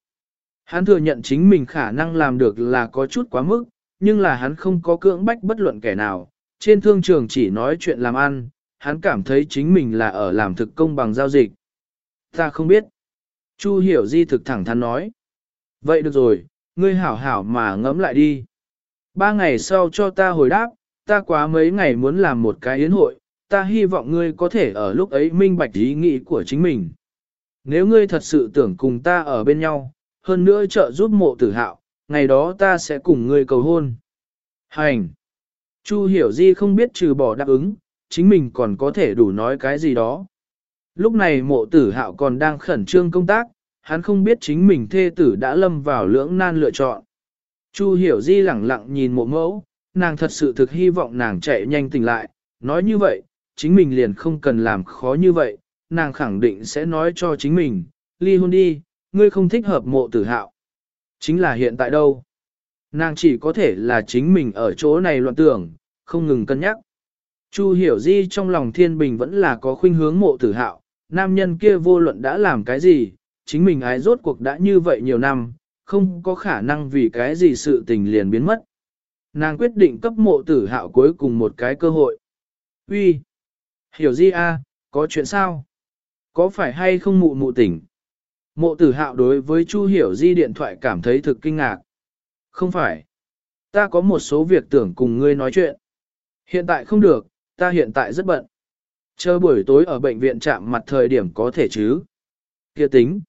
Hắn thừa nhận chính mình khả năng làm được là có chút quá mức, nhưng là hắn không có cưỡng bách bất luận kẻ nào. Trên thương trường chỉ nói chuyện làm ăn, hắn cảm thấy chính mình là ở làm thực công bằng giao dịch. Ta không biết. Chu hiểu di thực thẳng thắn nói. Vậy được rồi, ngươi hảo hảo mà ngẫm lại đi. Ba ngày sau cho ta hồi đáp, ta quá mấy ngày muốn làm một cái yến hội, ta hy vọng ngươi có thể ở lúc ấy minh bạch ý nghĩ của chính mình. Nếu ngươi thật sự tưởng cùng ta ở bên nhau, hơn nữa trợ giúp mộ tử hạo, ngày đó ta sẽ cùng ngươi cầu hôn. Hành! Chu hiểu di không biết trừ bỏ đáp ứng, chính mình còn có thể đủ nói cái gì đó. Lúc này mộ tử hạo còn đang khẩn trương công tác, hắn không biết chính mình thê tử đã lâm vào lưỡng nan lựa chọn. Chu hiểu di lẳng lặng nhìn mộ mẫu, nàng thật sự thực hy vọng nàng chạy nhanh tỉnh lại, nói như vậy, chính mình liền không cần làm khó như vậy, nàng khẳng định sẽ nói cho chính mình, ly hôn đi, ngươi không thích hợp mộ tử hạo. Chính là hiện tại đâu? Nàng chỉ có thể là chính mình ở chỗ này loạn tưởng, không ngừng cân nhắc. Chu hiểu di trong lòng thiên bình vẫn là có khuynh hướng mộ tử hạo, nam nhân kia vô luận đã làm cái gì, chính mình ái rốt cuộc đã như vậy nhiều năm, không có khả năng vì cái gì sự tình liền biến mất. Nàng quyết định cấp mộ tử hạo cuối cùng một cái cơ hội. Uy, Hiểu di a, à, có chuyện sao? Có phải hay không mụ mụ tỉnh? Mộ tử hạo đối với Chu Hiểu Di điện thoại cảm thấy thực kinh ngạc. Không phải. Ta có một số việc tưởng cùng ngươi nói chuyện. Hiện tại không được, ta hiện tại rất bận. Chờ buổi tối ở bệnh viện chạm mặt thời điểm có thể chứ. Kia tính.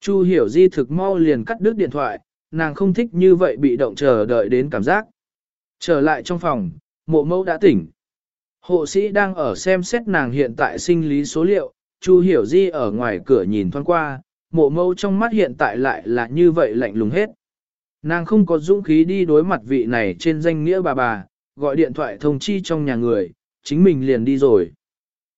Chu Hiểu Di thực mau liền cắt đứt điện thoại, nàng không thích như vậy bị động chờ đợi đến cảm giác. Trở lại trong phòng, mộ mẫu đã tỉnh. Hộ sĩ đang ở xem xét nàng hiện tại sinh lý số liệu, Chu Hiểu Di ở ngoài cửa nhìn thoáng qua, mộ mẫu trong mắt hiện tại lại là như vậy lạnh lùng hết. Nàng không có dũng khí đi đối mặt vị này trên danh nghĩa bà bà, gọi điện thoại thông chi trong nhà người, chính mình liền đi rồi.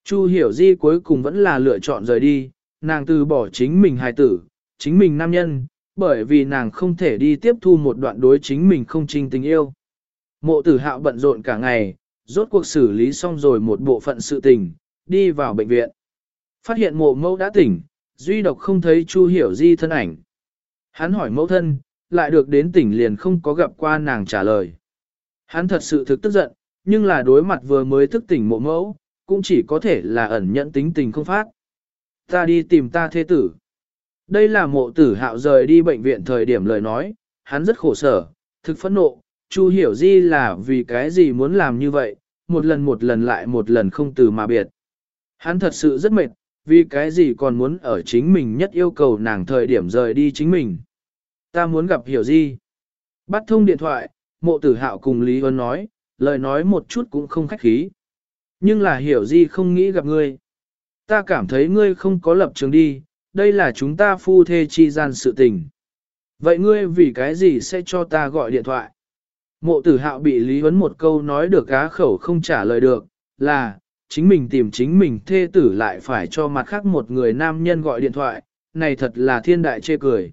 Chu hiểu di cuối cùng vẫn là lựa chọn rời đi, nàng từ bỏ chính mình hài tử, chính mình nam nhân, bởi vì nàng không thể đi tiếp thu một đoạn đối chính mình không trinh tình yêu. Mộ tử hạo bận rộn cả ngày, rốt cuộc xử lý xong rồi một bộ phận sự tình, đi vào bệnh viện. Phát hiện mộ mẫu đã tỉnh, duy độc không thấy Chu Hiểu Di thân ảnh. Hắn hỏi mẫu thân, lại được đến tỉnh liền không có gặp qua nàng trả lời. Hắn thật sự thực tức giận, nhưng là đối mặt vừa mới thức tỉnh mộ mẫu, cũng chỉ có thể là ẩn nhận tính tình không phát. Ta đi tìm ta thế tử. Đây là mộ tử hạo rời đi bệnh viện thời điểm lời nói, hắn rất khổ sở, thực phẫn nộ, Chu hiểu di là vì cái gì muốn làm như vậy, một lần một lần lại một lần không từ mà biệt. Hắn thật sự rất mệt, vì cái gì còn muốn ở chính mình nhất yêu cầu nàng thời điểm rời đi chính mình. Ta muốn gặp hiểu Di. Bắt thông điện thoại, mộ tử hạo cùng Lý Huân nói, lời nói một chút cũng không khách khí. Nhưng là hiểu gì không nghĩ gặp ngươi. Ta cảm thấy ngươi không có lập trường đi, đây là chúng ta phu thê chi gian sự tình. Vậy ngươi vì cái gì sẽ cho ta gọi điện thoại? Mộ tử hạo bị Lý Huấn một câu nói được cá khẩu không trả lời được, là, chính mình tìm chính mình thê tử lại phải cho mặt khác một người nam nhân gọi điện thoại, này thật là thiên đại chê cười.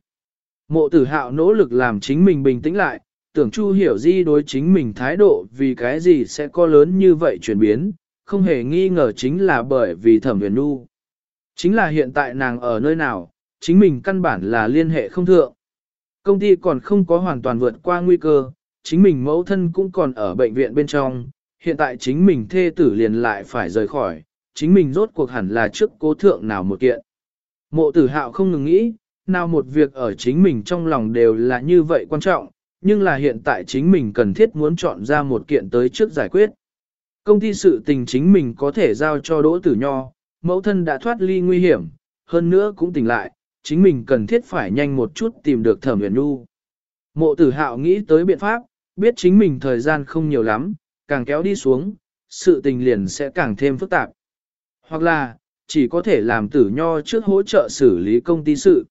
Mộ tử hạo nỗ lực làm chính mình bình tĩnh lại, tưởng Chu hiểu di đối chính mình thái độ vì cái gì sẽ có lớn như vậy chuyển biến, không hề nghi ngờ chính là bởi vì thẩm huyền nu. Chính là hiện tại nàng ở nơi nào, chính mình căn bản là liên hệ không thượng. Công ty còn không có hoàn toàn vượt qua nguy cơ, chính mình mẫu thân cũng còn ở bệnh viện bên trong, hiện tại chính mình thê tử liền lại phải rời khỏi, chính mình rốt cuộc hẳn là trước cố thượng nào một kiện. Mộ tử hạo không ngừng nghĩ, nào một việc ở chính mình trong lòng đều là như vậy quan trọng, nhưng là hiện tại chính mình cần thiết muốn chọn ra một kiện tới trước giải quyết. Công ty sự tình chính mình có thể giao cho đỗ tử nho, mẫu thân đã thoát ly nguy hiểm, hơn nữa cũng tỉnh lại, chính mình cần thiết phải nhanh một chút tìm được thẩm huyền nu. Mộ tử hạo nghĩ tới biện pháp, biết chính mình thời gian không nhiều lắm, càng kéo đi xuống, sự tình liền sẽ càng thêm phức tạp. Hoặc là, chỉ có thể làm tử nho trước hỗ trợ xử lý công ty sự.